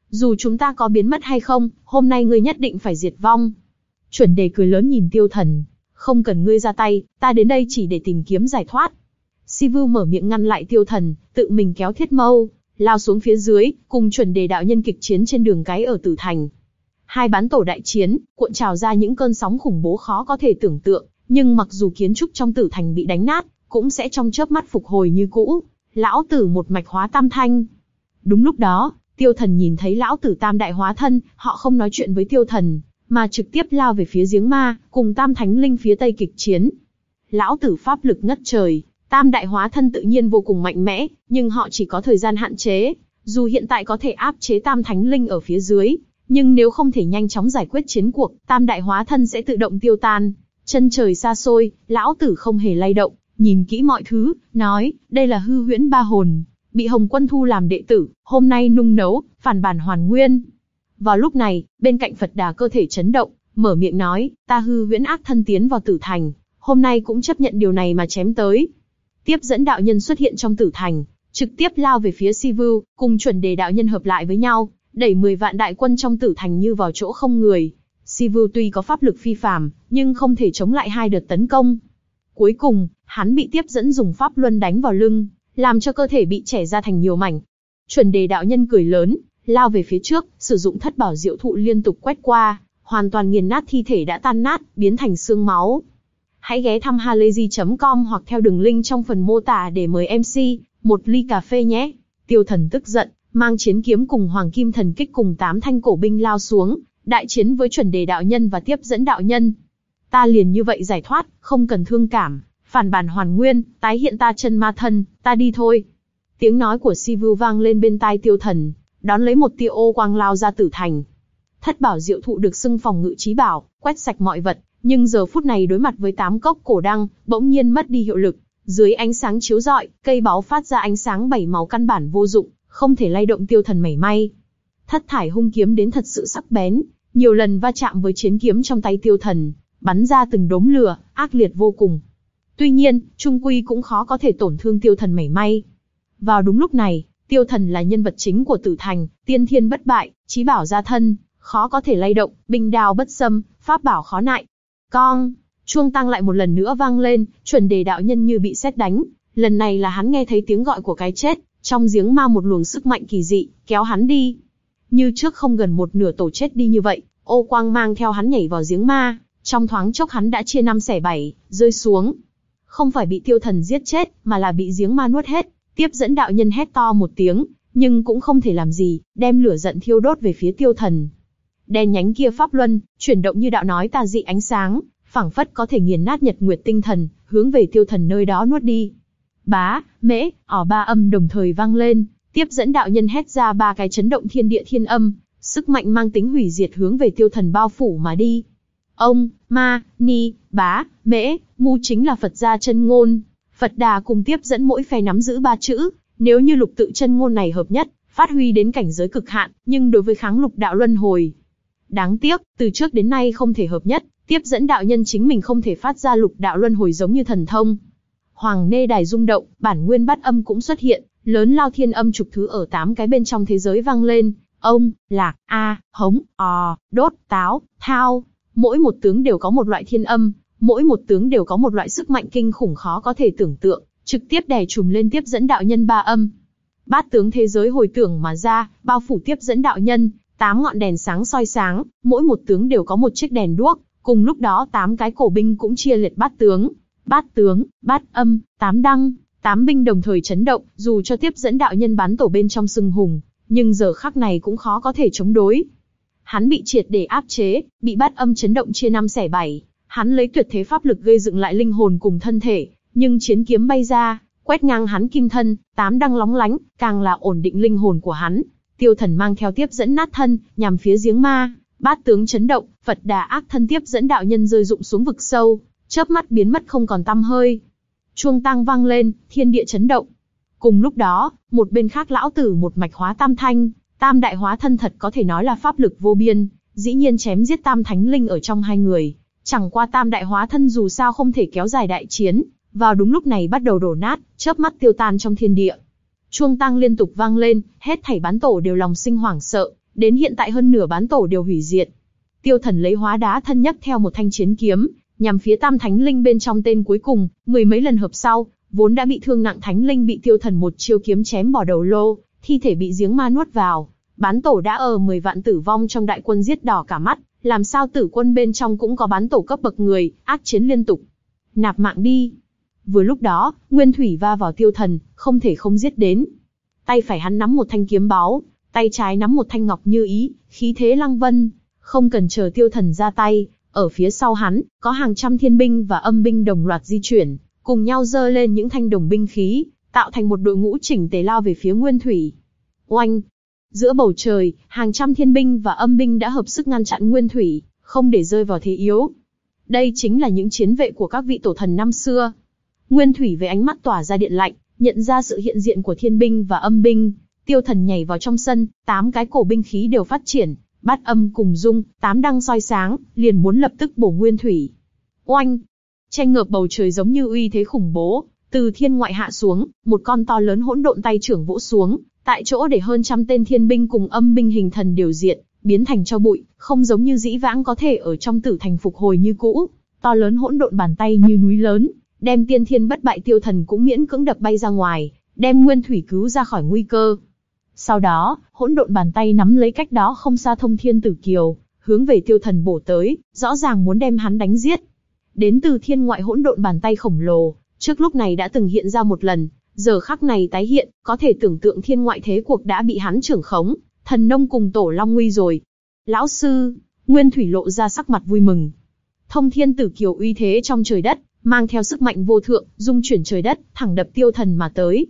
S1: Dù chúng ta có biến mất hay không, hôm nay ngươi nhất định phải diệt vong. Chuẩn đề cười lớn nhìn tiêu thần, không cần ngươi ra tay, ta đến đây chỉ để tìm kiếm giải thoát. Si Vưu mở miệng ngăn lại tiêu thần, tự mình kéo thiết mâu, lao xuống phía dưới, cùng chuẩn đề đạo nhân kịch chiến trên đường cái ở Tử Thành. Hai bán tổ đại chiến, cuộn trào ra những cơn sóng khủng bố khó có thể tưởng tượng, nhưng mặc dù kiến trúc trong Tử Thành bị đánh nát, cũng sẽ trong chớp mắt phục hồi như cũ. Lão tử một mạch hóa tam thanh. Đúng lúc đó, tiêu thần nhìn thấy lão tử tam đại hóa thân, họ không nói chuyện với tiêu thần, mà trực tiếp lao về phía giếng ma, cùng tam thánh linh phía tây kịch chiến. Lão tử pháp lực ngất trời, tam đại hóa thân tự nhiên vô cùng mạnh mẽ, nhưng họ chỉ có thời gian hạn chế. Dù hiện tại có thể áp chế tam thánh linh ở phía dưới, nhưng nếu không thể nhanh chóng giải quyết chiến cuộc, tam đại hóa thân sẽ tự động tiêu tan. Chân trời xa xôi, lão tử không hề lay động, nhìn kỹ mọi thứ, nói, đây là hư huyễn ba hồn, bị Hồng Quân thu làm đệ tử, hôm nay nung nấu, phản bản hoàn nguyên. Vào lúc này, bên cạnh Phật Đà cơ thể chấn động, mở miệng nói, ta hư huyễn ác thân tiến vào tử thành, hôm nay cũng chấp nhận điều này mà chém tới. Tiếp dẫn đạo nhân xuất hiện trong tử thành, trực tiếp lao về phía Sivu, cùng chuẩn đề đạo nhân hợp lại với nhau, đẩy 10 vạn đại quân trong tử thành như vào chỗ không người. Sivu tuy có pháp lực phi phàm, nhưng không thể chống lại hai đợt tấn công. Cuối cùng, hắn bị tiếp dẫn dùng pháp luân đánh vào lưng, làm cho cơ thể bị chẻ ra thành nhiều mảnh. Chuẩn đề đạo nhân cười lớn, lao về phía trước, sử dụng thất bảo diệu thụ liên tục quét qua, hoàn toàn nghiền nát thi thể đã tan nát, biến thành xương máu. Hãy ghé thăm halayzi.com hoặc theo đường link trong phần mô tả để mời MC một ly cà phê nhé. Tiêu thần tức giận, mang chiến kiếm cùng hoàng kim thần kích cùng tám thanh cổ binh lao xuống, đại chiến với chuẩn đề đạo nhân và tiếp dẫn đạo nhân. Ta liền như vậy giải thoát, không cần thương cảm, phản bản hoàn nguyên, tái hiện ta chân ma thân, ta đi thôi. Tiếng nói của Sivu vang lên bên tai tiêu thần, đón lấy một tia ô quang lao ra tử thành. Thất bảo diệu thụ được xưng phòng ngự trí bảo, quét sạch mọi vật, nhưng giờ phút này đối mặt với tám cốc cổ đăng, bỗng nhiên mất đi hiệu lực. Dưới ánh sáng chiếu rọi, cây báu phát ra ánh sáng bảy màu căn bản vô dụng, không thể lay động tiêu thần mảy may. Thất thải hung kiếm đến thật sự sắc bén, nhiều lần va chạm với chiến kiếm trong tay tiêu thần, bắn ra từng đốm lửa, ác liệt vô cùng. Tuy nhiên, trung quy cũng khó có thể tổn thương tiêu thần mảy may. Vào đúng lúc này, tiêu thần là nhân vật chính của tử thành, tiên thiên bất bại, trí bảo gia thân, khó có thể lay động, binh đao bất xâm, pháp bảo khó nại. Con, chuông tăng lại một lần nữa vang lên, chuẩn đề đạo nhân như bị xét đánh, lần này là hắn nghe thấy tiếng gọi của cái chết, trong giếng ma một luồng sức mạnh kỳ dị, kéo hắn đi. Như trước không gần một nửa tổ chết đi như vậy, ô quang mang theo hắn nhảy vào giếng ma, trong thoáng chốc hắn đã chia năm xẻ bảy, rơi xuống. Không phải bị tiêu thần giết chết, mà là bị giếng ma nuốt hết. Tiếp dẫn đạo nhân hét to một tiếng, nhưng cũng không thể làm gì, đem lửa giận thiêu đốt về phía tiêu thần. Đen nhánh kia pháp luân, chuyển động như đạo nói tà dị ánh sáng, phảng phất có thể nghiền nát nhật nguyệt tinh thần, hướng về tiêu thần nơi đó nuốt đi. Bá, mễ, ỏ ba âm đồng thời vang lên, Tiếp dẫn đạo nhân hét ra ba cái chấn động thiên địa thiên âm, sức mạnh mang tính hủy diệt hướng về tiêu thần bao phủ mà đi. Ông, Ma, Ni, Bá, Mễ, Mu chính là Phật gia chân ngôn. Phật Đà cùng tiếp dẫn mỗi phe nắm giữ ba chữ, nếu như lục tự chân ngôn này hợp nhất, phát huy đến cảnh giới cực hạn, nhưng đối với kháng lục đạo luân hồi. Đáng tiếc, từ trước đến nay không thể hợp nhất, tiếp dẫn đạo nhân chính mình không thể phát ra lục đạo luân hồi giống như thần thông. Hoàng nê đài rung động, bản nguyên bát âm cũng xuất hiện, lớn lao thiên âm trục thứ ở tám cái bên trong thế giới vang lên, ông, lạc, a, hống, ò, đốt, táo, thao. Mỗi một tướng đều có một loại thiên âm, mỗi một tướng đều có một loại sức mạnh kinh khủng khó có thể tưởng tượng, trực tiếp đè trùm lên tiếp dẫn đạo nhân ba âm. Bát tướng thế giới hồi tưởng mà ra, bao phủ tiếp dẫn đạo nhân, tám ngọn đèn sáng soi sáng, mỗi một tướng đều có một chiếc đèn đuốc, cùng lúc đó tám cái cổ binh cũng chia liệt bát tướng, bát tướng, bát âm, tám đăng, tám binh đồng thời chấn động, dù cho tiếp dẫn đạo nhân bán tổ bên trong sừng hùng, nhưng giờ khắc này cũng khó có thể chống đối. Hắn bị triệt để áp chế, bị bát âm chấn động chia năm xẻ bảy, hắn lấy tuyệt thế pháp lực gây dựng lại linh hồn cùng thân thể, nhưng chiến kiếm bay ra, quét ngang hắn kim thân, tám đăng lóng lánh, càng là ổn định linh hồn của hắn. Tiêu thần mang theo tiếp dẫn nát thân, nhằm phía giếng ma, bát tướng chấn động, Phật đà ác thân tiếp dẫn đạo nhân rơi dụng xuống vực sâu, chớp mắt biến mất không còn tăm hơi. Chuông tang vang lên, thiên địa chấn động. Cùng lúc đó, một bên khác lão tử một mạch hóa tam thanh, tam đại hóa thân thật có thể nói là pháp lực vô biên, dĩ nhiên chém giết tam thánh linh ở trong hai người. Chẳng qua tam đại hóa thân dù sao không thể kéo dài đại chiến, vào đúng lúc này bắt đầu đổ nát, chớp mắt tiêu tan trong thiên địa. Chuông tăng liên tục vang lên, hết thảy bán tổ đều lòng sinh hoảng sợ, đến hiện tại hơn nửa bán tổ đều hủy diệt. Tiêu thần lấy hóa đá thân nhấc theo một thanh chiến kiếm, nhằm phía tam thánh linh bên trong tên cuối cùng, mười mấy lần hợp sau, vốn đã bị thương nặng thánh linh bị tiêu thần một chiêu kiếm chém bỏ đầu lô, thi thể bị giếng ma nuốt vào. Bán tổ đã ở 10 vạn tử vong trong đại quân giết đỏ cả mắt, làm sao tử quân bên trong cũng có bán tổ cấp bậc người, ác chiến liên tục. Nạp mạng đi. Vừa lúc đó, Nguyên Thủy va vào tiêu thần, không thể không giết đến. Tay phải hắn nắm một thanh kiếm báu, tay trái nắm một thanh ngọc như ý, khí thế lăng vân. Không cần chờ tiêu thần ra tay, ở phía sau hắn, có hàng trăm thiên binh và âm binh đồng loạt di chuyển, cùng nhau dơ lên những thanh đồng binh khí, tạo thành một đội ngũ chỉnh tề lao về phía Nguyên Thủy. Oanh! Giữa bầu trời, hàng trăm thiên binh và âm binh đã hợp sức ngăn chặn Nguyên Thủy, không để rơi vào thế yếu. Đây chính là những chiến vệ của các vị tổ thần năm xưa. Nguyên Thủy với ánh mắt tỏa ra điện lạnh, nhận ra sự hiện diện của thiên binh và âm binh, tiêu thần nhảy vào trong sân, tám cái cổ binh khí đều phát triển, bát âm cùng dung, tám đăng soi sáng, liền muốn lập tức bổ Nguyên Thủy. Oanh! Tranh ngợp bầu trời giống như uy thế khủng bố, từ thiên ngoại hạ xuống, một con to lớn hỗn độn tay trưởng vỗ xuống, tại chỗ để hơn trăm tên thiên binh cùng âm binh hình thần điều diện, biến thành cho bụi, không giống như dĩ vãng có thể ở trong tử thành phục hồi như cũ. To lớn hỗn độn bàn tay như núi lớn, đem tiên thiên bất bại tiêu thần cũng miễn cưỡng đập bay ra ngoài, đem nguyên thủy cứu ra khỏi nguy cơ. Sau đó, hỗn độn bàn tay nắm lấy cách đó không xa thông thiên tử kiều, hướng về tiêu thần bổ tới, rõ ràng muốn đem hắn đánh giết. Đến từ thiên ngoại hỗn độn bàn tay khổng lồ, trước lúc này đã từng hiện ra một lần, giờ khắc này tái hiện, có thể tưởng tượng thiên ngoại thế cuộc đã bị hắn trưởng khống, thần nông cùng tổ long nguy rồi. Lão sư, Nguyên Thủy lộ ra sắc mặt vui mừng. Thông thiên tử kiều uy thế trong trời đất, mang theo sức mạnh vô thượng, dung chuyển trời đất, thẳng đập tiêu thần mà tới.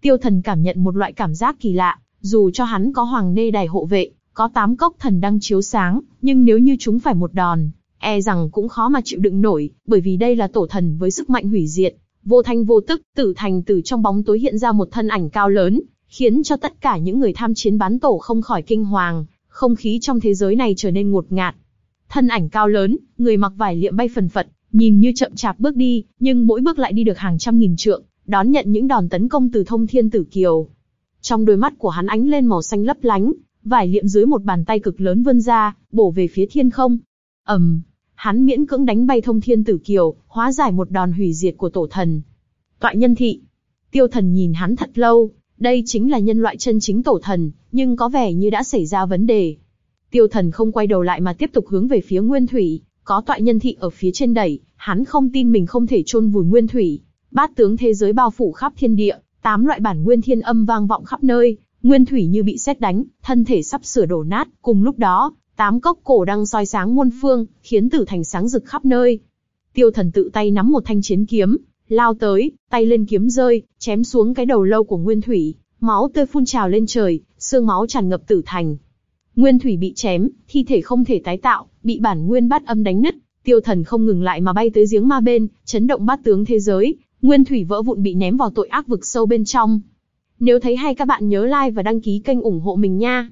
S1: Tiêu thần cảm nhận một loại cảm giác kỳ lạ, dù cho hắn có hoàng nê đài hộ vệ, có tám cốc thần đang chiếu sáng, nhưng nếu như chúng phải một đòn, e rằng cũng khó mà chịu đựng nổi, bởi vì đây là tổ thần với sức mạnh hủy diệt, vô thanh vô tức, tử thành từ trong bóng tối hiện ra một thân ảnh cao lớn, khiến cho tất cả những người tham chiến bán tổ không khỏi kinh hoàng, không khí trong thế giới này trở nên ngột ngạt. Thân ảnh cao lớn, người mặc vải liệm bay phần phật, nhìn như chậm chạp bước đi, nhưng mỗi bước lại đi được hàng trăm nghìn trượng, đón nhận những đòn tấn công từ thông thiên tử kiều. Trong đôi mắt của hắn ánh lên màu xanh lấp lánh, vải liệm dưới một bàn tay cực lớn vươn ra, bổ về phía thiên không. ầm, hắn miễn cưỡng đánh bay thông thiên tử kiều, hóa giải một đòn hủy diệt của tổ thần. Toại nhân thị, tiêu thần nhìn hắn thật lâu, đây chính là nhân loại chân chính tổ thần, nhưng có vẻ như đã xảy ra vấn đề. Tiêu thần không quay đầu lại mà tiếp tục hướng về phía nguyên thủy, có toại nhân thị ở phía trên đẩy, hắn không tin mình không thể chôn vùi nguyên thủy. Bát tướng thế giới bao phủ khắp thiên địa, tám loại bản nguyên thiên âm vang vọng khắp nơi, nguyên thủy như bị xét đánh, thân thể sắp sửa đổ nát. Cùng lúc đó, tám cốc cổ đang soi sáng muôn phương, khiến tử thành sáng rực khắp nơi. Tiêu thần tự tay nắm một thanh chiến kiếm, lao tới, tay lên kiếm rơi, chém xuống cái đầu lâu của nguyên thủy, Máu tươi phun trào lên trời, xương máu tràn ngập tử thành. Nguyên thủy bị chém, thi thể không thể tái tạo, bị bản nguyên bát âm đánh nứt, tiêu thần không ngừng lại mà bay tới giếng ma bên, chấn động bát tướng thế giới, nguyên thủy vỡ vụn bị ném vào tội ác vực sâu bên trong. Nếu thấy hay các bạn nhớ like và đăng ký kênh ủng hộ mình nha.